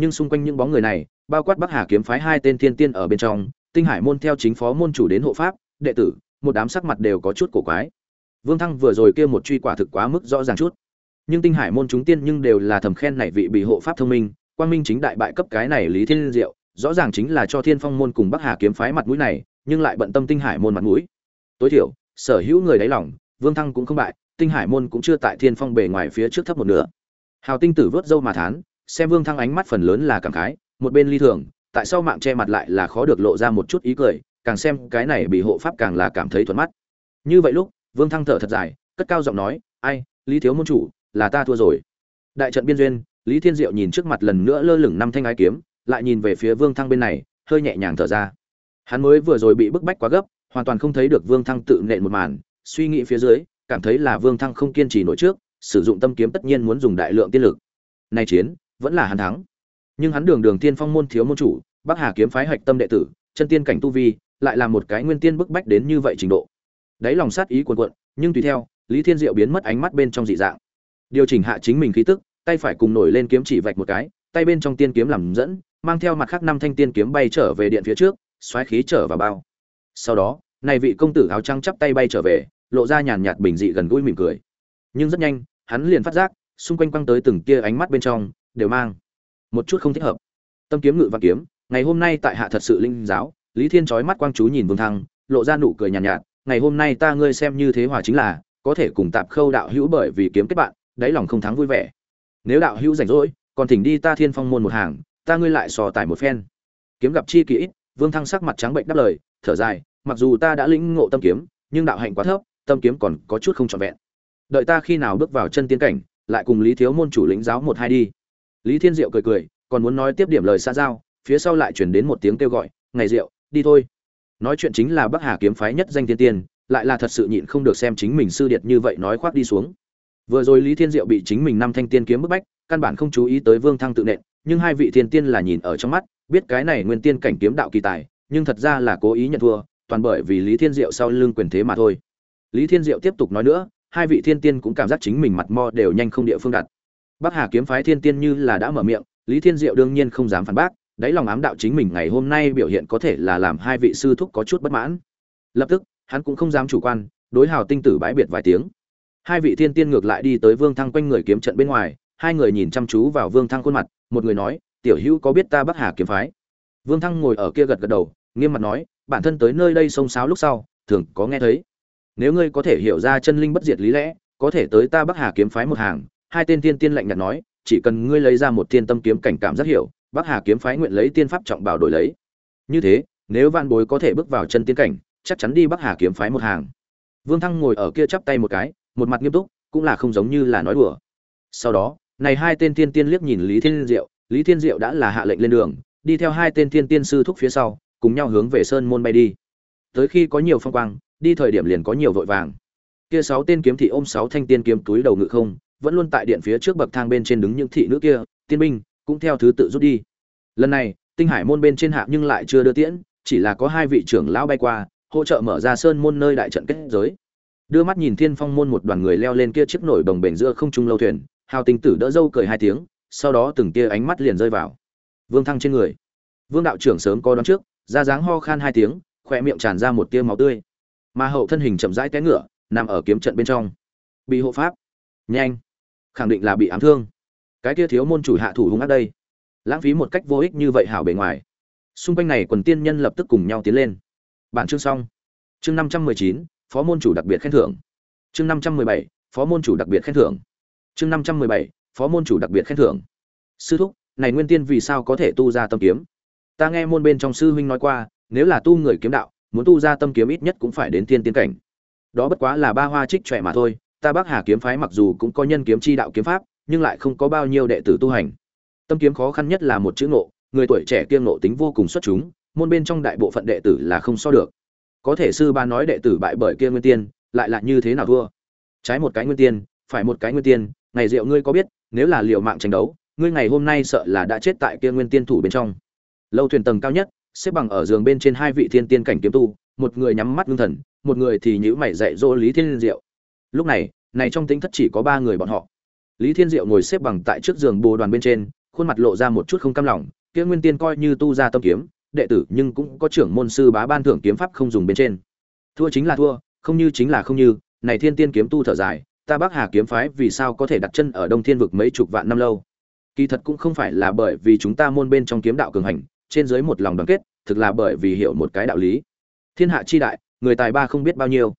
nhưng xung quanh những bóng người này, bao quát bắc hà kiếm phái hai tên thiên tiên ở bên trong, tinh hải môn theo chính phó môn chủ đến hộ pháp, đệ tử, một đám sắc mặt đều có chút cổ quái. Vương thăng vừa rồi kia một truy quả thực quá mức rõ ràng chút. Nhưng tinh hải môn chúng tiên nhưng đều là thầm khen này vị bị hộ pháp thông minh, quang minh chính đại bại cấp cái này lý thiên diệu, rõ ràng chính là cho thiên phong môn cùng bắc hà kiếm phái mặt mũi này, nhưng lại bận tâm tinh hải môn mặt mũi. Tối thiểu, sở hữu người đáy lòng, vương thăng cũng không bại, tinh hải môn cũng chưa tại thiên phong bề ngoài phía trước thấp một nửa. Hào tinh tử vớt dâu mà thán xem vương thăng ánh mắt phần lớn là cảm khái, một bên ly thường, tại sao mạng che mặt lại là khó được lộ ra một chút ý cười, càng xem cái này bị hộ pháp càng là cảm thấy thuận mắt. Như vậy lúc, vương thăng thở thật dài, cất cao giọng nói, ai, lý thiếu môn chủ, là ta thua rồi. Đại trận biên duyên, lý thiên diệu nhìn trước mặt lần nữa lơ lửng năm thanh ái kiếm, lại nhìn về phía vương thăng bên này, hơi nhẹ nhàng thở ra. Hắn mới vừa rồi bị bức bách quá gấp, hoàn toàn không thấy được vương thăng tự nện một màn, suy nghĩ phía dưới, cảm thấy là vương thăng không kiên trì nổi trước, sử dụng tâm kiếm tất nhiên muốn dùng đại lượng tiên lực. Nay chiến vẫn là hắn thắng. Nhưng hắn đường đường tiên phong môn thiếu môn chủ, bắc hà kiếm phái hạch tâm đệ tử, chân tiên cảnh tu vi, lại là một cái nguyên tiên bức bách đến như vậy trình độ. Đáy lòng sát ý cuồn cuộn, nhưng tùy theo, lý thiên diệu biến mất ánh mắt bên trong dị dạng. Điều chỉnh hạ chính mình khí tức, tay phải cùng nổi lên kiếm chỉ vạch một cái, tay bên trong tiên kiếm làm dẫn, mang theo mặt khác năm thanh tiên kiếm bay trở về điện phía trước, xoáy khí trở vào bao. Sau đó, này vị công tử áo trắng chắp tay bay trở về, lộ ra nhàn nhạt bình dị gần gũi mỉm cười. Nhưng rất nhanh, hắn liền phát giác, xung quanh quăng tới từng tia ánh mắt bên trong đều mang. Một chút không thích hợp. Tâm kiếm ngự và kiếm ngày hôm nay tại hạ thật sự linh giáo lý thiên trói mắt quang chú nhìn vương thăng lộ ra nụ cười nhàn nhạt, nhạt ngày hôm nay ta ngươi xem như thế hòa chính là có thể cùng tạp khâu đạo hữu bởi vì kiếm kết bạn đáy lòng không thắng vui vẻ. Nếu đạo hữu rảnh rỗi còn thỉnh đi ta thiên phong môn một hàng ta ngươi lại sò tải một phen. Kiếm gặp chi kỹ vương thăng sắc mặt trắng bệnh đáp lời thở dài mặc dù ta đã lĩnh ngộ tâm kiếm nhưng đạo hạnh quá thấp tâm kiếm còn có chút không trọn vẹn. Đợi ta khi nào bước vào chân tiến cảnh lại cùng lý thiếu môn chủ lĩnh giáo một hai đi lý thiên diệu cười cười, còn muốn nói tiếp điểm lời xa giao, phía sau lại chuyển đến một tiếng kêu gọi, ngày diệu, đi thôi. Nói chuyện chính là bắc hà kiếm phái nhất danh thiên tiên, lại là thật sự nhịn không được xem chính mình sư điệt như vậy nói khoác đi xuống. Vừa rồi lý thiên diệu bị chính mình năm thanh tiên kiếm bức bách, căn bản không chú ý tới vương thăng tự nện, nhưng hai vị thiên tiên là nhìn ở trong mắt, biết cái này nguyên tiên cảnh kiếm đạo kỳ tài, nhưng thật ra là cố ý nhận thua, toàn bởi vì lý thiên diệu sau lưng quyền thế mà thôi. Lý thiên diệu tiếp tục nói nữa, hai vị thiên tiên cũng cảm giác chính mình mặt mo đều nhanh không địa phương đặt bắc hà kiếm phái thiên tiên như là đã mở miệng, lý thiên diệu đương nhiên không dám phản bác, đáy lòng ám đạo chính mình ngày hôm nay biểu hiện có thể là làm hai vị sư thúc có chút bất mãn. Lập tức, hắn cũng không dám chủ quan, đối hào tinh tử bãi biệt vài tiếng. Hai vị thiên tiên ngược lại đi tới vương thăng quanh người kiếm trận bên ngoài, hai người nhìn chăm chú vào vương thăng khuôn mặt, một người nói, tiểu hữu có biết ta bắc hà kiếm phái? Vương thăng ngồi ở kia gật gật đầu, nghiêm mặt nói, bản thân tới nơi đây sông sáo lúc sau, thường có nghe thấy. Nếu ngươi có thể hiểu ra chân linh bất diệt lý lẽ, có thể tới ta bắc hà kiếm phái một hàng hai tên tiên tiên lạnh nhạt nói, chỉ cần ngươi lấy ra một tiên tâm kiếm cảnh cảm rất hiểu, bắc hà kiếm phái nguyện lấy tiên pháp trọng bảo đổi lấy. Như thế, nếu Vạn bối có thể bước vào chân tiên cảnh, chắc chắn đi bắc hà kiếm phái một hàng. Vương thăng ngồi ở kia chắp tay một cái, một mặt nghiêm túc, cũng là không giống như là nói đùa. Sau đó, này hai tên tiên tiên liếc nhìn lý thiên diệu, lý thiên diệu đã là hạ lệnh lên đường, đi theo hai tên tiên tiên sư thúc phía sau, cùng nhau hướng về sơn môn bay đi. Tới khi có nhiều phong quang, đi thời điểm liền có nhiều vội vàng. Kia sáu tên kiếm thị ôm sáu thanh tiên kiếm túi đầu ngự không vẫn luôn tại điện phía trước bậc thang bên trên đứng những thị nữ kia, tiên binh, cũng theo thứ tự rút đi. Lần này, tinh hải môn bên trên hạ nhưng lại chưa đưa tiễn, chỉ là có hai vị trưởng lão bay qua, hỗ trợ mở ra sơn môn nơi đại trận kết giới. Đưa mắt nhìn thiên phong môn một đoàn người leo lên kia chiếc nổi đồng bền giữa không trung lâu thuyền, hào tinh tử đỡ dâu cười hai tiếng, sau đó từng tia ánh mắt liền rơi vào vương thăng trên người. Vương đạo trưởng sớm có đón trước, ra dáng ho khan hai tiếng, khỏe miệng tràn ra một tia máu tươi. Mà hậu thân hình chậm rãi té ngựa, nằm ở kiếm trận bên trong. Bị hộ pháp. Nhanh khẳng định là bị ám thương. Cái kia thiếu môn chủ hạ thủ hung ác đây. Lãng phí một cách vô ích như vậy hảo bề ngoài. Xung quanh này quần tiên nhân lập tức cùng nhau tiến lên. Bản chương xong. Chương năm trăm mười chín, phó môn chủ đặc biệt khen thưởng. Chương năm trăm mười bảy, phó môn chủ đặc biệt khen thưởng. Chương năm trăm mười bảy, phó môn chủ đặc biệt khen thưởng. Sư thúc, này nguyên tiên vì sao có thể tu ra tâm kiếm? Ta nghe môn bên trong sư huynh nói qua, nếu là tu người kiếm đạo, muốn tu ra tâm kiếm ít nhất cũng phải đến tiên tiên cảnh. Đó bất quá là ba hoa trích trẻ mà thôi ta bắc hà kiếm phái mặc dù cũng có nhân kiếm chi đạo kiếm pháp, nhưng lại không có bao nhiêu đệ tử tu hành. Tâm kiếm khó khăn nhất là một chữ ngộ, người tuổi trẻ kiêng ngộ tính vô cùng xuất chúng, môn bên trong đại bộ phận đệ tử là không so được. Có thể sư ba nói đệ tử bại bởi kia nguyên tiên, lại là như thế nào thua? Trái một cái nguyên tiên, phải một cái nguyên tiên, ngày rượu ngươi có biết, nếu là liệu mạng tranh đấu, ngươi ngày hôm nay sợ là đã chết tại kia nguyên tiên thủ bên trong. Lâu thuyền tầng cao nhất, xếp bằng ở giường bên trên hai vị thiên tiên cảnh kiếm tu, một người nhắm mắt ngưng thần, một người thì nhữ mày dạy dỗ lý thiên diệu lúc này này trong tính thất chỉ có ba người bọn họ. Lý thiên diệu ngồi xếp bằng tại trước giường bồ đoàn bên trên, khuôn mặt lộ ra một chút không cam lòng, kia nguyên tiên coi như tu ra tâm kiếm, đệ tử nhưng cũng có trưởng môn sư bá ban thưởng kiếm pháp không dùng bên trên. Thua chính là thua, không như chính là không như, này thiên tiên kiếm tu thở dài, ta bắc hà kiếm phái vì sao có thể đặt chân ở đông thiên vực mấy chục vạn năm lâu? Kỳ thật cũng không phải là bởi vì chúng ta môn bên trong kiếm đạo cường hành, trên dưới một lòng đoàn kết, thực là bởi vì hiểu một cái đạo lý. Thiên hạ chi đại, người tài ba không biết bao nhiêu.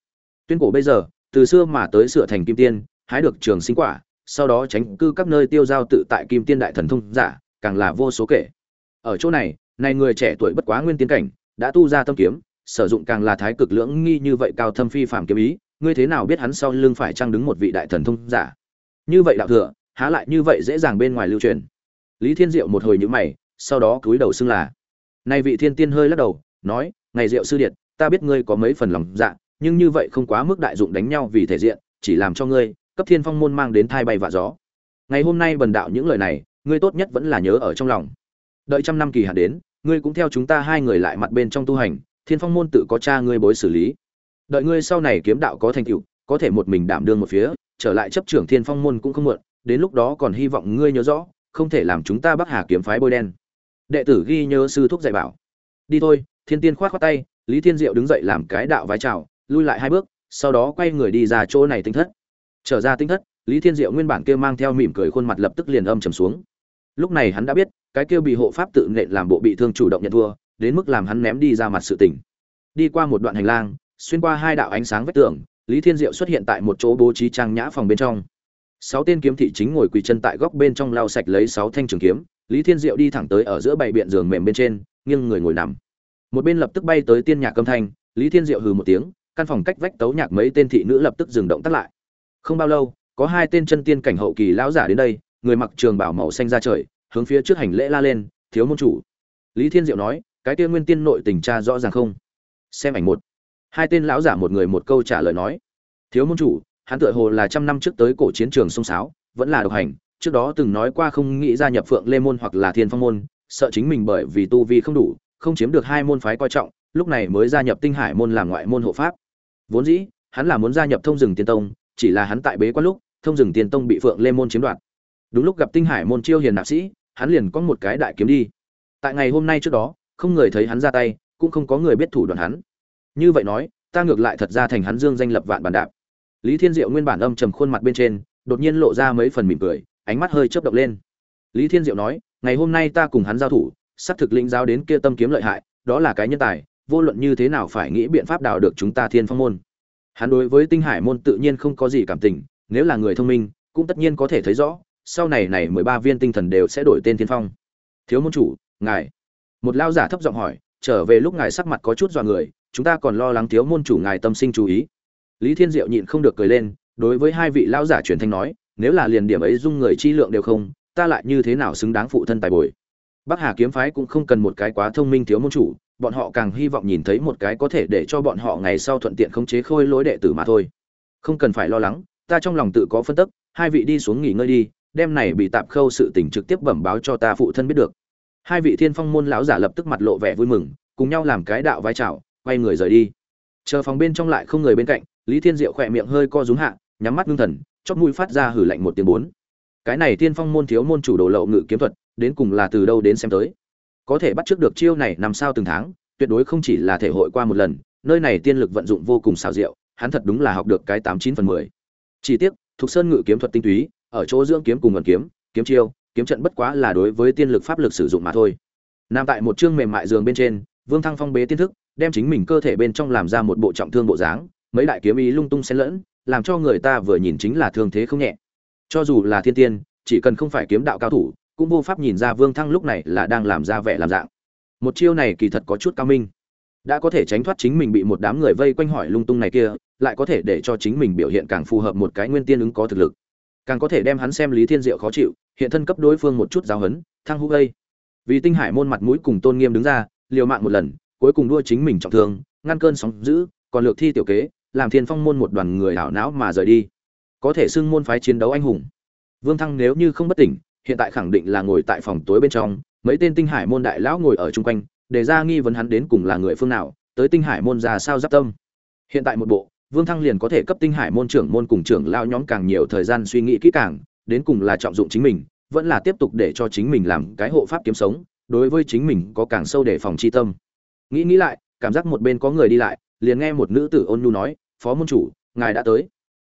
Tuyên cổ bây giờ từ xưa mà tới sửa thành kim tiên, hái được trường sinh quả, sau đó tránh cư các nơi tiêu giao tự tại kim tiên đại thần thông giả, càng là vô số kể. Ở chỗ này này người trẻ tuổi bất quá nguyên tiên cảnh, đã tu ra tâm kiếm, sử dụng càng là thái cực lưỡng nghi như vậy cao thâm phi phàm kiếm ý, ngươi thế nào biết hắn sau lưng phải trang đứng một vị đại thần thông giả? Như vậy đạo thừa, há lại như vậy dễ dàng bên ngoài lưu truyền. Lý thiên diệu một hồi nhữ mày, sau đó cúi đầu xưng là. Nay vị thiên tiên hơi lắc đầu, nói, ngày diệu sư điện ta biết ngươi có mấy phần lòng dạ nhưng như vậy không quá mức đại dụng đánh nhau vì thể diện, chỉ làm cho ngươi, cấp thiên phong môn mang đến thai bay và gió. Ngày hôm nay bần đạo những lời này, ngươi tốt nhất vẫn là nhớ ở trong lòng. Đợi trăm năm kỳ hạn đến, ngươi cũng theo chúng ta hai người lại mặt bên trong tu hành, thiên phong môn tự có cha ngươi bối xử lý. Đợi ngươi sau này kiếm đạo có thành tựu, có thể một mình đảm đương một phía, trở lại chấp trưởng thiên phong môn cũng không muộn, đến lúc đó còn hy vọng ngươi nhớ rõ, không thể làm chúng ta bắc hà kiếm phái bôi đen. Đệ tử ghi nhớ sư thúc dạy bảo. Đi thôi, thiên tiên khoát khoát tay, lý thiên diệu đứng dậy làm cái đạo vái chào lui lại hai bước, sau đó quay người đi ra chỗ này tinh thất. Trở ra tinh thất, lý thiên diệu nguyên bản kia mang theo mỉm cười khuôn mặt lập tức liền âm trầm xuống. Lúc này hắn đã biết, cái kia bị hộ pháp tự nện làm bộ bị thương chủ động nhận thua, đến mức làm hắn ném đi ra mặt sự tỉnh đi qua một đoạn hành lang, xuyên qua hai đạo ánh sáng vách tường, lý thiên diệu xuất hiện tại một chỗ bố trí trang nhã phòng bên trong. Sáu tên kiếm thị chính ngồi quỳ chân tại góc bên trong lau sạch lấy sáu thanh trường kiếm, lý thiên diệu đi thẳng tới ở giữa bảy biện giường mềm bên trên, nghiêng người ngồi nằm. Một bên lập tức bay tới tiên nhạc âm thanh, lý thiên diệu hừ một tiếng căn phòng cách vách tấu nhạc mấy tên thị nữ lập tức dừng động tắt lại. Không bao lâu, có hai tên chân tiên cảnh hậu kỳ lão giả đến đây, người mặc trường bảo màu xanh ra trời, hướng phía trước hành lễ la lên, thiếu môn chủ. Lý thiên diệu nói, cái kia nguyên tiên nội tình tra rõ ràng không? Xem ảnh một. Hai tên lão giả một người một câu trả lời nói, thiếu môn chủ, hắn tựa hồ là trăm năm trước tới cổ chiến trường sông sáo, vẫn là độc hành, trước đó từng nói qua không nghĩ gia nhập phượng lê môn hoặc là thiên phong môn, sợ chính mình bởi vì tu vi không đủ, không chiếm được hai môn phái coi trọng, lúc này mới gia nhập tinh hải môn làm ngoại môn hộ pháp vốn dĩ, hắn là muốn gia nhập thông rừng tiên tông, chỉ là hắn tại bế quan lúc, thông rừng tiên tông bị phượng lê môn chiếm đoạt. Đúng lúc gặp tinh hải môn chiêu hiền nạp sĩ, hắn liền có một cái đại kiếm đi. Tại ngày hôm nay trước đó, không người thấy hắn ra tay, cũng không có người biết thủ đoạn hắn. Như vậy nói, ta ngược lại thật ra thành hắn dương danh lập vạn bàn đạp. Lý thiên diệu nguyên bản âm trầm khuôn mặt bên trên, đột nhiên lộ ra mấy phần mỉm cười, ánh mắt hơi chớp động lên. Lý thiên diệu nói, ngày hôm nay ta cùng hắn giao thủ, sắp thực lĩnh giao đến kia tâm kiếm lợi hại, đó là cái nhân tài vô luận như thế nào phải nghĩ biện pháp đào được chúng ta thiên phong môn. Hắn đối với tinh hải môn tự nhiên không có gì cảm tình, nếu là người thông minh, cũng tất nhiên có thể thấy rõ, sau này này mười ba viên tinh thần đều sẽ đổi tên thiên phong. Thiếu môn chủ, ngài. Một lao giả thấp giọng hỏi, trở về lúc ngài sắc mặt có chút dọa người, chúng ta còn lo lắng thiếu môn chủ ngài tâm sinh chú ý. Lý thiên diệu nhịn không được cười lên, đối với hai vị lao giả truyền thanh nói, nếu là liền điểm ấy dung người chi lượng đều không, ta lại như thế nào xứng đáng phụ thân tài bồi. Bắc hà kiếm phái cũng không cần một cái quá thông minh thiếu môn chủ bọn họ càng hy vọng nhìn thấy một cái có thể để cho bọn họ ngày sau thuận tiện khống chế khôi lối đệ tử mà thôi. Không cần phải lo lắng, ta trong lòng tự có phân tức, hai vị đi xuống nghỉ ngơi đi, đêm này bị tạm khâu sự tình trực tiếp bẩm báo cho ta phụ thân biết được. Hai vị thiên phong môn lão giả lập tức mặt lộ vẻ vui mừng, cùng nhau làm cái đạo vai chào, quay người rời đi. Chờ phòng bên trong lại không người bên cạnh, lý thiên diệu khỏe miệng hơi co rúm hạ, nhắm mắt ngưng thần chót mũi phát ra hử lạnh một tiếng bốn. Cái này thiên phong môn thiếu môn chủ đồ lậu ngự kiếm thuật, đến cùng là từ đâu đến xem tới? Có thể bắt trước được chiêu này nằm sao từng tháng, tuyệt đối không chỉ là thể hội qua một lần, nơi này tiên lực vận dụng vô cùng xảo diệu, hắn thật đúng là học được cái tám chín phần mười. Chỉ tiếc thuộc sơn ngự kiếm thuật tinh túy, ở chỗ dưỡng kiếm cùng ngân kiếm kiếm chiêu, kiếm trận bất quá là đối với tiên lực pháp lực sử dụng mà thôi. Nam tại một chương mềm mại giường bên trên, vương thăng phong bế tiên thức, đem chính mình cơ thể bên trong làm ra một bộ trọng thương bộ dáng, mấy đại kiếm ý lung tung xen lẫn, làm cho người ta vừa nhìn chính là thương thế không nhẹ. Cho dù là thiên tiên, chỉ cần không phải kiếm đạo cao thủ cũng vô pháp nhìn ra vương thăng lúc này là đang làm ra vẻ làm dạng. Một chiêu này kỳ thật có chút cao minh. Đã có thể tránh thoát chính mình bị một đám người vây quanh hỏi lung tung này kia lại có thể để cho chính mình biểu hiện càng phù hợp một cái nguyên tiên ứng có thực lực. Càng có thể đem hắn xem lý thiên diệu khó chịu hiện thân cấp đối phương một chút giáo hấn thăng hú gây vì tinh hải môn mặt mũi cùng tôn nghiêm đứng ra liều mạng một lần cuối cùng đua chính mình trọng thương ngăn cơn sóng dữ, còn lược thi tiểu kế làm thiên phong môn một đoàn người ảo não mà rời đi. Có thể xưng môn phái chiến đấu anh hùng. Vương thăng nếu như không bất tỉnh hiện tại khẳng định là ngồi tại phòng tối bên trong, mấy tên tinh hải môn đại lão ngồi ở chung quanh, để ra nghi vấn hắn đến cùng là người phương nào, tới tinh hải môn ra sao giáp tâm. Hiện tại một bộ, vương thăng liền có thể cấp tinh hải môn trưởng môn cùng trưởng lao nhóm càng nhiều thời gian suy nghĩ kỹ càng, đến cùng là trọng dụng chính mình, vẫn là tiếp tục để cho chính mình làm cái hộ pháp kiếm sống, đối với chính mình có càng sâu để phòng chi tâm. Nghĩ nghĩ lại, cảm giác một bên có người đi lại, liền nghe một nữ tử ôn nhu nói, phó môn chủ, ngài đã tới.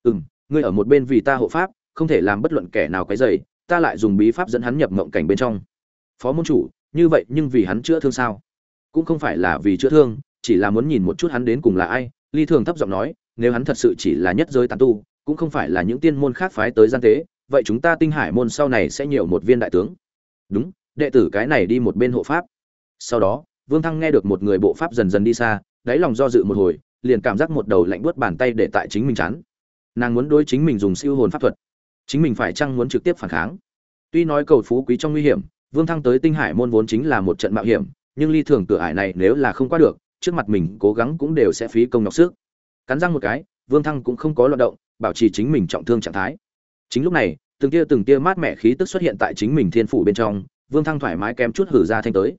Ừ m ngươi ở một bên vì ta hộ pháp, không thể làm bất luận kẻ nào cái dày ta lại dùng bí pháp dẫn hắn nhập mộng cảnh bên trong. Phó môn chủ, như vậy nhưng vì hắn chữa thương sao? Cũng không phải là vì chữa thương, chỉ là muốn nhìn một chút hắn đến cùng là ai. Ly thường thấp giọng nói, nếu hắn thật sự chỉ là nhất giới tàn tu, cũng không phải là những tiên môn khác phái tới gian tế, vậy chúng ta tinh hải môn sau này sẽ nhiều một viên đại tướng. Đúng, đệ tử cái này đi một bên hộ pháp. Sau đó, vương thăng nghe được một người bộ pháp dần dần đi xa, đáy lòng do dự một hồi, liền cảm giác một đầu lạnh buốt bàn tay để tại chính mình chán. Nàng muốn đối chính mình dùng siêu hồn pháp thuật chính mình phải chăng muốn trực tiếp phản kháng? Tuy nói cầu phú quý trong nguy hiểm, vương thăng tới tinh hải môn vốn chính là một trận mạo hiểm, nhưng ly thường cửa ải này nếu là không qua được, trước mặt mình cố gắng cũng đều sẽ phí công nhọc sức. Cắn răng một cái, vương thăng cũng không có loạt động, bảo trì chính mình trọng thương trạng thái. Chính lúc này, từng tia từng tia mát mẻ khí tức xuất hiện tại chính mình thiên phủ bên trong, vương thăng thoải mái kém chút hử ra thanh tới.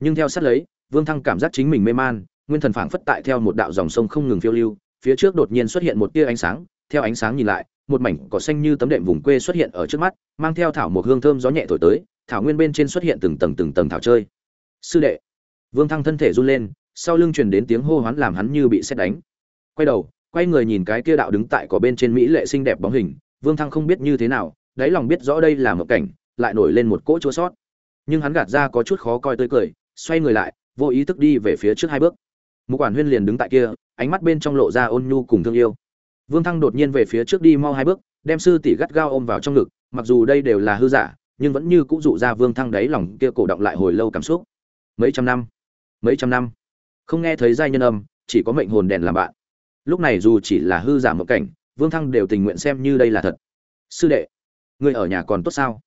Nhưng theo sát lấy, vương thăng cảm giác chính mình mê man, nguyên thần phảng phất tại theo một đạo dòng sông không ngừng phiêu lưu, phía trước đột nhiên xuất hiện một tia ánh sáng, theo ánh sáng nhìn lại một mảnh cỏ xanh như tấm đệm vùng quê xuất hiện ở trước mắt, mang theo thảo một hương thơm gió nhẹ thổi tới, thảo nguyên bên trên xuất hiện từng tầng từng tầng thảo chơi. Sư đệ. Vương thăng thân thể run lên, sau lưng truyền đến tiếng hô hoán làm hắn như bị xét đánh. Quay đầu, quay người nhìn cái kia đạo đứng tại cỏ bên trên mỹ lệ xinh đẹp bóng hình, vương thăng không biết như thế nào, đáy lòng biết rõ đây là một cảnh, lại nổi lên một cỗ chua sót. Nhưng hắn gạt ra có chút khó coi tươi cười, xoay người lại, vô ý thức đi về phía trước hai bước. Mục quản huyên liền đứng tại kia, ánh mắt bên trong lộ ra ôn nhu cùng thương yêu vương thăng đột nhiên về phía trước đi mau hai bước, đem sư tỷ gắt gao ôm vào trong ngực, mặc dù đây đều là hư giả, nhưng vẫn như cũng dụ ra vương thăng đáy lòng kia cổ động lại hồi lâu cảm xúc. Mấy trăm năm, mấy trăm năm. Không nghe thấy giai nhân âm, chỉ có mệnh hồn đèn làm bạn. Lúc này dù chỉ là hư giả một cảnh, vương thăng đều tình nguyện xem như đây là thật. Sư đệ, người ở nhà còn tốt sao?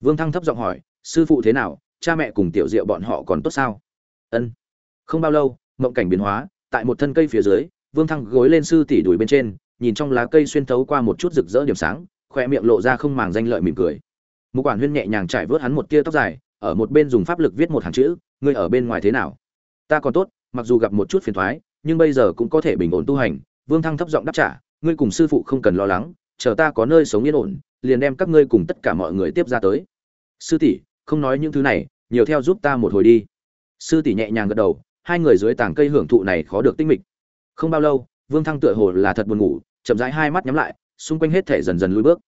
Vương thăng thấp giọng hỏi, sư phụ thế nào? Cha mẹ cùng tiểu diệu bọn họ còn tốt sao? Ân. Không bao lâu, mộng cảnh biến hóa, tại một thân cây phía dưới, vương thăng gối lên sư tỷ đùi bên trên nhìn trong lá cây xuyên thấu qua một chút rực rỡ điểm sáng khoe miệng lộ ra không màng danh lợi mỉm cười. Một quản huyên nhẹ nhàng trải vớt hắn một tia tóc dài, ở một bên dùng pháp lực viết một hàng chữ, ngươi ở bên ngoài thế nào? Ta còn tốt, mặc dù gặp một chút phiền thoái, nhưng bây giờ cũng có thể bình ổn tu hành. Vương thăng thấp giọng đáp trả, ngươi cùng sư phụ không cần lo lắng, chờ ta có nơi sống yên ổn, liền đem các ngươi cùng tất cả mọi người tiếp ra tới. Sư tỷ, không nói những thứ này, nhiều theo giúp ta một hồi đi. Sư tỷ nhẹ nhàng gật đầu, hai người dưới tảng cây hưởng thụ này khó được tinh mịch. Không bao lâu, vương thăng tựa hồ là thật buồn ngủ chậm rãi hai mắt nhắm lại, xung quanh hết thể dần dần lùi bước.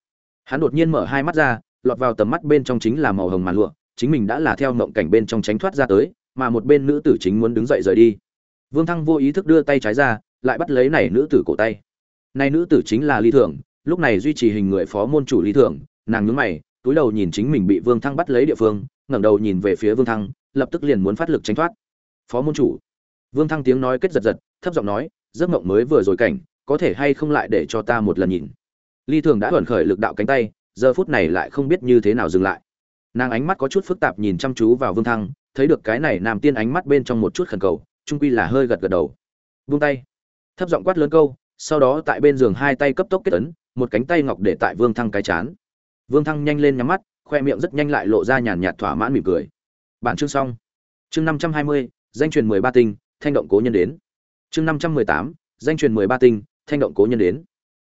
Hắn đột nhiên mở hai mắt ra, lọt vào tầm mắt bên trong chính là màu hồng màn lụa, chính mình đã là theo mộng cảnh bên trong tránh thoát ra tới, mà một bên nữ tử chính muốn đứng dậy rời đi. Vương thăng vô ý thức đưa tay trái ra, lại bắt lấy này nữ tử cổ tay. Này nữ tử chính là ly thường lúc này duy trì hình người phó môn chủ ly thường nàng nhướng mày, túi đầu nhìn chính mình bị vương thăng bắt lấy địa phương, ngẩng đầu nhìn về phía vương thăng, lập tức liền muốn phát lực tránh thoát. Phó môn chủ. Vương thăng tiếng nói kết giật giật, thấp giọng nói, giấc mộng mới vừa rồi cảnh có thể hay không lại để cho ta một lần nhìn. Ly thường đã thuần khởi lực đạo cánh tay, giờ phút này lại không biết như thế nào dừng lại. Nàng ánh mắt có chút phức tạp nhìn chăm chú vào vương thăng, thấy được cái này nam tiên ánh mắt bên trong một chút khẩn cầu, trung quy là hơi gật gật đầu. Vung tay. Thấp giọng quát lớn câu, sau đó tại bên giường hai tay cấp tốc kết ấn, một cánh tay ngọc để tại vương thăng cái chán. Vương thăng nhanh lên nhắm mắt, khoe miệng rất nhanh lại lộ ra nhàn nhạt thỏa mãn mỉm cười. Bản chương xong. Chương năm trăm hai mươi, danh truyền mười ba tinh, thanh động cố nhân đến. Chương năm trăm mười tám, danh truyền mười ba tinh thanh động cố nhân đến.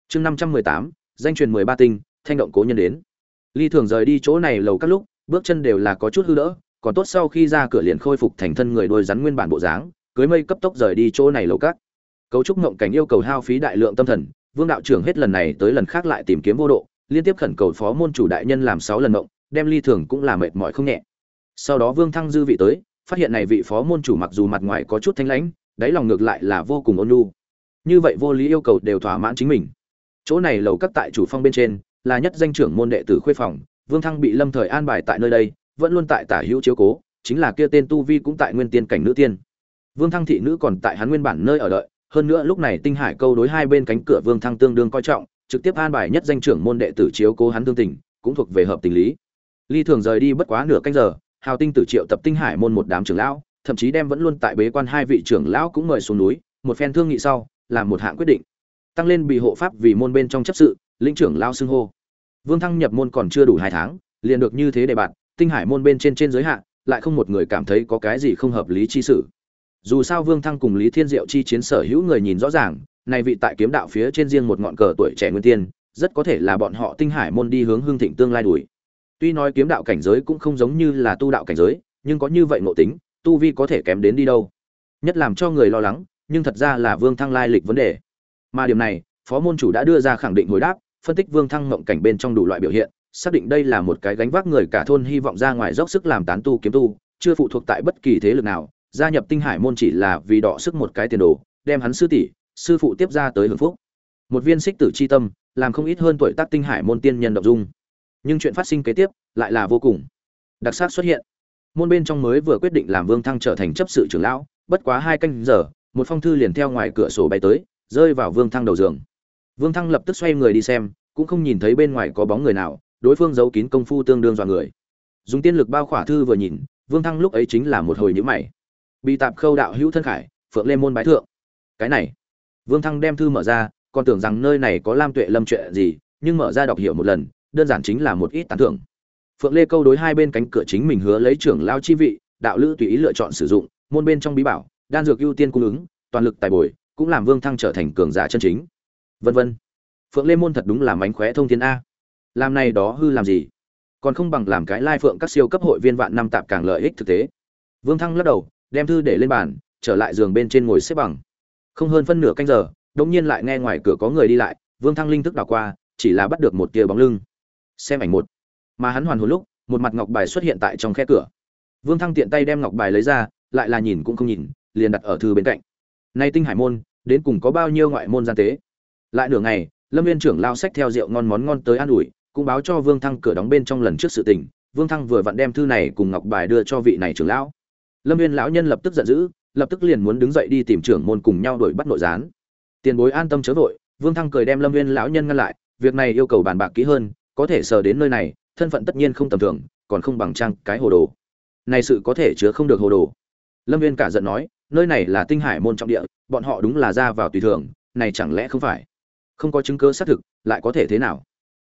Chương năm trăm mười tám, danh truyền mười ba tinh, thanh động cố nhân đến. Ly thường rời đi chỗ này lầu các lúc, bước chân đều là có chút hư đỡ, còn tốt sau khi ra cửa liền khôi phục thành thân người đôi rắn nguyên bản bộ dáng, cưới mây cấp tốc rời đi chỗ này lầu các. Cấu trúc ngộng cảnh yêu cầu hao phí đại lượng tâm thần, vương đạo trưởng hết lần này tới lần khác lại tìm kiếm vô độ, liên tiếp khẩn cầu phó môn chủ đại nhân làm sáu lần ngộng, đem ly thường cũng là mệt mỏi không nhẹ. Sau đó vương thăng dư vị tới, phát hiện này vị phó môn chủ mặc dù mặt ngoài có chút thanh lãnh, đáy lòng ngược lại là vô cùng ôn nhu như vậy vô lý yêu cầu đều thỏa mãn chính mình. Chỗ này lầu các tại chủ phong bên trên, là nhất danh trưởng môn đệ tử khuê phòng, vương thăng bị lâm thời an bài tại nơi đây, vẫn luôn tại tả hữu chiếu cố, chính là kia tên tu vi cũng tại nguyên tiên cảnh nữ tiên. Vương thăng thị nữ còn tại hắn nguyên bản nơi ở đợi, hơn nữa lúc này tinh hải câu đối hai bên cánh cửa vương thăng tương đương coi trọng, trực tiếp an bài nhất danh trưởng môn đệ tử chiếu cố hắn tương tình, cũng thuộc về hợp tình lý. Ly thường rời đi bất quá nửa canh giờ, hào tinh tử triệu tập tinh hải môn một đám trưởng lão, thậm chí đem vẫn luôn tại bế quan hai vị trưởng lão cũng mời xuống núi, một phen thương nghị sau làm một hạng quyết định. Tăng lên bị hộ pháp vì môn bên trong chấp sự, lĩnh trưởng lao xưng hô. Vương thăng nhập môn còn chưa đủ hai tháng, liền được như thế đề bạt, tinh hải môn bên trên trên giới hạn lại không một người cảm thấy có cái gì không hợp lý chi sự. Dù sao vương thăng cùng lý thiên diệu chi chiến sở hữu người nhìn rõ ràng, này vị tại kiếm đạo phía trên riêng một ngọn cờ tuổi trẻ nguyên tiên, rất có thể là bọn họ tinh hải môn đi hướng hương thịnh tương lai đuổi. Tuy nói kiếm đạo cảnh giới cũng không giống như là tu đạo cảnh giới, nhưng có như vậy ngộ tính, tu vi có thể kém đến đi đâu. Nhất làm cho người lo lắng nhưng thật ra là vương thăng lai lịch vấn đề. Mà điểm này, phó môn chủ đã đưa ra khẳng định hồi đáp, phân tích vương thăng mộng cảnh bên trong đủ loại biểu hiện, xác định đây là một cái gánh vác người cả thôn hy vọng ra ngoài dốc sức làm tán tu kiếm tu, chưa phụ thuộc tại bất kỳ thế lực nào, gia nhập tinh hải môn chỉ là vì đọ sức một cái tiền đồ, đem hắn sư tỷ, sư phụ tiếp ra tới hưởng phúc. Một viên xích tử chi tâm, làm không ít hơn tuổi tác tinh hải môn tiên nhân động dung. Nhưng chuyện phát sinh kế tiếp, lại là vô cùng đặc sắc xuất hiện. Môn bên trong mới vừa quyết định làm vương thăng trở thành chấp sự trưởng lão, bất quá hai canh giờ một phong thư liền theo ngoài cửa sổ bay tới, rơi vào vương thăng đầu giường. Vương thăng lập tức xoay người đi xem, cũng không nhìn thấy bên ngoài có bóng người nào, đối phương giấu kín công phu tương đương dọa người. Dùng tiên lực bao khỏa thư vừa nhìn, vương thăng lúc ấy chính là một hồi nhữ mày. Bị tạp khâu đạo hữu thân khải, phượng lê môn bái thượng. Cái này. Vương thăng đem thư mở ra, còn tưởng rằng nơi này có lam tuệ lâm chuyện gì, nhưng mở ra đọc hiểu một lần, đơn giản chính là một ít tán thưởng. Phượng lê câu đối hai bên cánh cửa chính mình hứa lấy trưởng lao chi vị, đạo lữ tùy ý lựa chọn sử dụng, môn bên trong bí bảo đan dược ưu tiên cung ứng, toàn lực tài bồi, cũng làm vương thăng trở thành cường giả chân chính. Vân vân. Phượng lê môn thật đúng là mánh khóe thông thiên a. Làm này đó hư làm gì? Còn không bằng làm cái lai phượng các siêu cấp hội viên vạn năm tạp càng lợi ích thực tế. Vương thăng lắc đầu, đem thư để lên bàn, trở lại giường bên trên ngồi xếp bằng. Không hơn phân nửa canh giờ đột nhiên lại nghe ngoài cửa có người đi lại, vương thăng linh thức đảo qua, chỉ là bắt được một tia bóng lưng. Xem ảnh một. Mà hắn hoàn hồn lúc, một mặt ngọc bài xuất hiện tại trong khe cửa. Vương thăng tiện tay đem ngọc bài lấy ra, lại là nhìn cũng không nhìn liền đặt ở thư bên cạnh. Nay tinh hải môn, đến cùng có bao nhiêu ngoại môn gian tế? Lại nửa ngày, lâm viên trưởng lao sách theo rượu ngon món ngon tới an ủi, cũng báo cho vương thăng cửa đóng bên trong lần trước sự tình. Vương thăng vừa vặn đem thư này cùng ngọc bài đưa cho vị này trưởng lão. Lâm viên lão nhân lập tức giận dữ, lập tức liền muốn đứng dậy đi tìm trưởng môn cùng nhau đổi bắt nội gián. Tiền bối an tâm chớ vội, vương thăng cười đem lâm viên lão nhân ngăn lại, việc này yêu cầu bàn bạc kỹ hơn, có thể sờ đến nơi này, thân phận tất nhiên không tầm thường, còn không bằng trang cái hồ đồ. Này sự có thể chứa không được hồ đồ. Lâm viên cả giận nói nơi này là tinh hải môn trọng địa, bọn họ đúng là ra vào tùy thường, này chẳng lẽ không phải? Không có chứng cứ xác thực, lại có thể thế nào?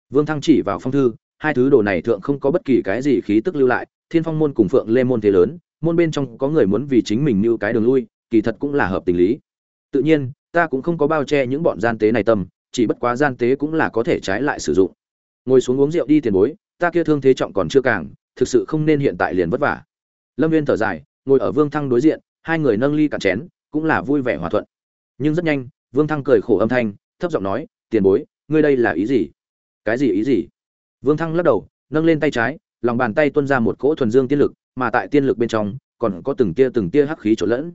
Vương thăng chỉ vào phong thư, hai thứ đồ này thượng không có bất kỳ cái gì khí tức lưu lại, thiên phong môn cùng phượng lê môn thế lớn, môn bên trong có người muốn vì chính mình như cái đường lui, kỳ thật cũng là hợp tình lý. Tự nhiên, ta cũng không có bao che những bọn gian tế này tâm, chỉ bất quá gian tế cũng là có thể trái lại sử dụng. Ngồi xuống uống rượu đi tiền bối, ta kia thương thế trọng còn chưa càng, thực sự không nên hiện tại liền vất vả. Lâm viên thở dài, ngồi ở vương thăng đối diện hai người nâng ly cạn chén, cũng là vui vẻ hòa thuận. Nhưng rất nhanh, vương thăng cười khổ âm thanh, thấp giọng nói, tiền bối, ngươi đây là ý gì? Cái gì, ý gì? Vương thăng lắc đầu, nâng lên tay trái, lòng bàn tay tuôn ra một cỗ thuần dương tiên lực, mà tại tiên lực bên trong, còn có từng tia từng tia hắc khí trộn lẫn.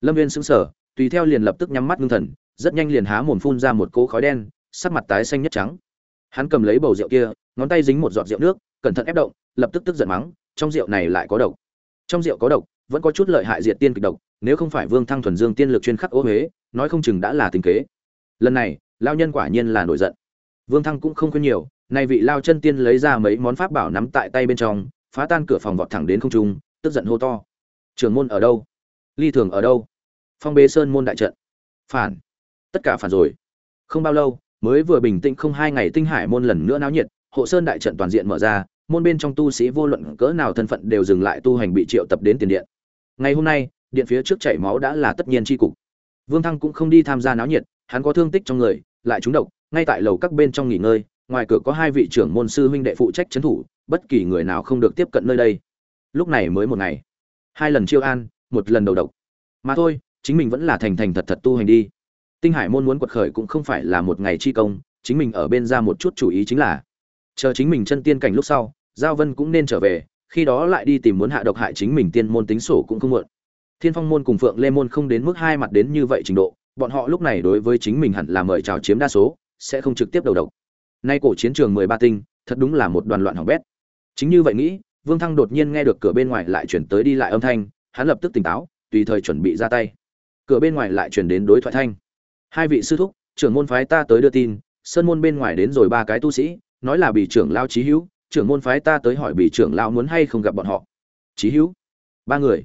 Lâm viên sững sờ, tùy theo liền lập tức nhắm mắt ngưng thần, rất nhanh liền há mồm phun ra một cỗ khói đen, sắc mặt tái xanh nhất trắng. Hắn cầm lấy bầu rượu kia, ngón tay dính một giọt rượu nước, cẩn thận ép động, lập tức tức giận mắng, trong rượu này lại có độc. Trong rượu có độc? Vẫn có chút lợi hại diệt tiên kịch độc, nếu không phải vương thăng thuần dương tiên lực chuyên khắc ô huế, nói không chừng đã là tình kế. Lần này lao nhân quả nhiên là nổi giận. Vương thăng cũng không khuyên nhiều, nay vị lao chân tiên lấy ra mấy món pháp bảo nắm tại tay bên trong, phá tan cửa phòng vọt thẳng đến không trung, tức giận hô to. Trường môn ở đâu? Ly thường ở đâu? Phong bế sơn môn đại trận. Phản. Tất cả phản rồi. Không bao lâu, mới vừa bình tĩnh không hai ngày tinh hải môn lần nữa náo nhiệt, hộ sơn đại trận toàn diện mở ra, môn bên trong tu sĩ vô luận cỡ nào thân phận đều dừng lại tu hành bị triệu tập đến tiền điện ngày hôm nay, điện phía trước chảy máu đã là tất nhiên tri cục. Vương thăng cũng không đi tham gia náo nhiệt, hắn có thương tích trong người, lại trúng độc, ngay tại lầu các bên trong nghỉ ngơi, ngoài cửa có hai vị trưởng môn sư huynh đệ phụ trách trấn thủ, bất kỳ người nào không được tiếp cận nơi đây. Lúc này mới một ngày. Hai lần chiêu an, một lần đầu độc. Mà thôi, chính mình vẫn là thành thành thật thật tu hành đi. Tinh hải môn muốn quật khởi cũng không phải là một ngày chi công, chính mình ở bên ra một chút chủ ý chính là, chờ chính mình chân tiên cảnh lúc sau, giao vân cũng nên trở về khi đó lại đi tìm muốn hạ độc hại chính mình tiên môn tính sổ cũng không muộn. Thiên phong môn cùng phượng lê môn không đến mức hai mặt đến như vậy trình độ, bọn họ lúc này đối với chính mình hẳn là mời chào chiếm đa số, sẽ không trực tiếp đầu độc. Nay cổ chiến trường mười ba tinh, thật đúng là một đoàn loạn hỏng bét. Chính như vậy nghĩ, vương thăng đột nhiên nghe được cửa bên ngoài lại chuyển tới đi lại âm thanh, hắn lập tức tỉnh táo, tùy thời chuẩn bị ra tay. Cửa bên ngoài lại chuyển đến đối thoại thanh. Hai vị sư thúc, trưởng môn phái ta tới đưa tin, sơn môn bên ngoài đến rồi ba cái tu sĩ, nói là bị trưởng lao trí hữu trưởng môn phái ta tới hỏi bị trưởng lão muốn hay không gặp bọn họ. Chí hữu. Ba người.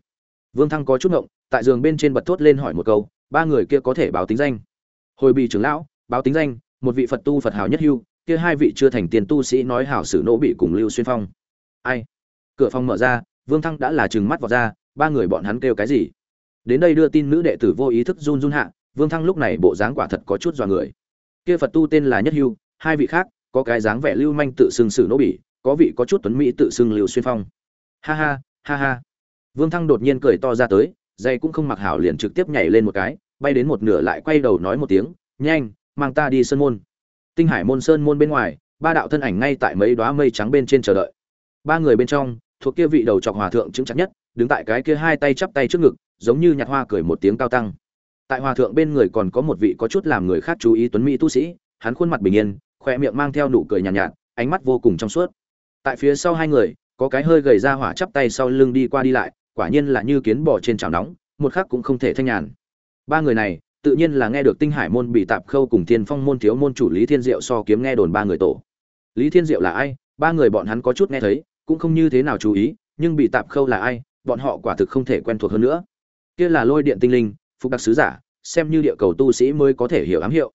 Vương thăng có chút ngộng, tại giường bên trên bật thốt lên hỏi một câu, ba người kia có thể báo tính danh. Hồi bị trưởng lão, báo tính danh, một vị phật tu phật hào nhất hưu, kia hai vị chưa thành tiền tu sĩ nói hảo sử nỗ bị cùng lưu xuyên phong. Ai? Cửa phòng mở ra, vương thăng đã là chừng mắt vào ra, ba người bọn hắn kêu cái gì? Đến đây đưa tin nữ đệ tử vô ý thức run run hạ, vương thăng lúc này bộ dáng quả thật có chút dọa người. Kia phật tu tên là nhất hưu, hai vị khác, có cái dáng vẻ lưu manh tự xưng sử nỗ bỉ có vị có chút tuấn mỹ tự xưng lưu xuyên phong. Ha ha ha ha. Vương thăng đột nhiên cười to ra tới dây cũng không mặc hảo liền trực tiếp nhảy lên một cái bay đến một nửa lại quay đầu nói một tiếng nhanh mang ta đi sơn môn. Tinh hải môn sơn môn bên ngoài ba đạo thân ảnh ngay tại mấy đoá mây trắng bên trên chờ đợi. Ba người bên trong thuộc kia vị đầu chọc hòa thượng chứng chắc nhất đứng tại cái kia hai tay chắp tay trước ngực giống như nhặt hoa cười một tiếng cao tăng. Tại hòa thượng bên người còn có một vị có chút làm người khác chú ý tuấn mỹ tu sĩ hắn khuôn mặt bình yên khoe miệng mang theo nụ cười nhàn nhạt, nhạt ánh mắt vô cùng trong suốt tại phía sau hai người, có cái hơi gầy ra hỏa chắp tay sau lưng đi qua đi lại, quả nhiên là như kiến bò trên chảo nóng, một khắc cũng không thể thanh nhàn. Ba người này, tự nhiên là nghe được tinh hải môn bị tạp khâu cùng thiên phong môn thiếu môn chủ lý thiên diệu so kiếm nghe đồn ba người tổ. Lý thiên diệu là ai? Ba người bọn hắn có chút nghe thấy, cũng không như thế nào chú ý, nhưng bị tạp khâu là ai? Bọn họ quả thực không thể quen thuộc hơn nữa. Kia là lôi điện tinh linh, phục đặc sứ giả, xem như địa cầu tu sĩ mới có thể hiểu ám hiệu.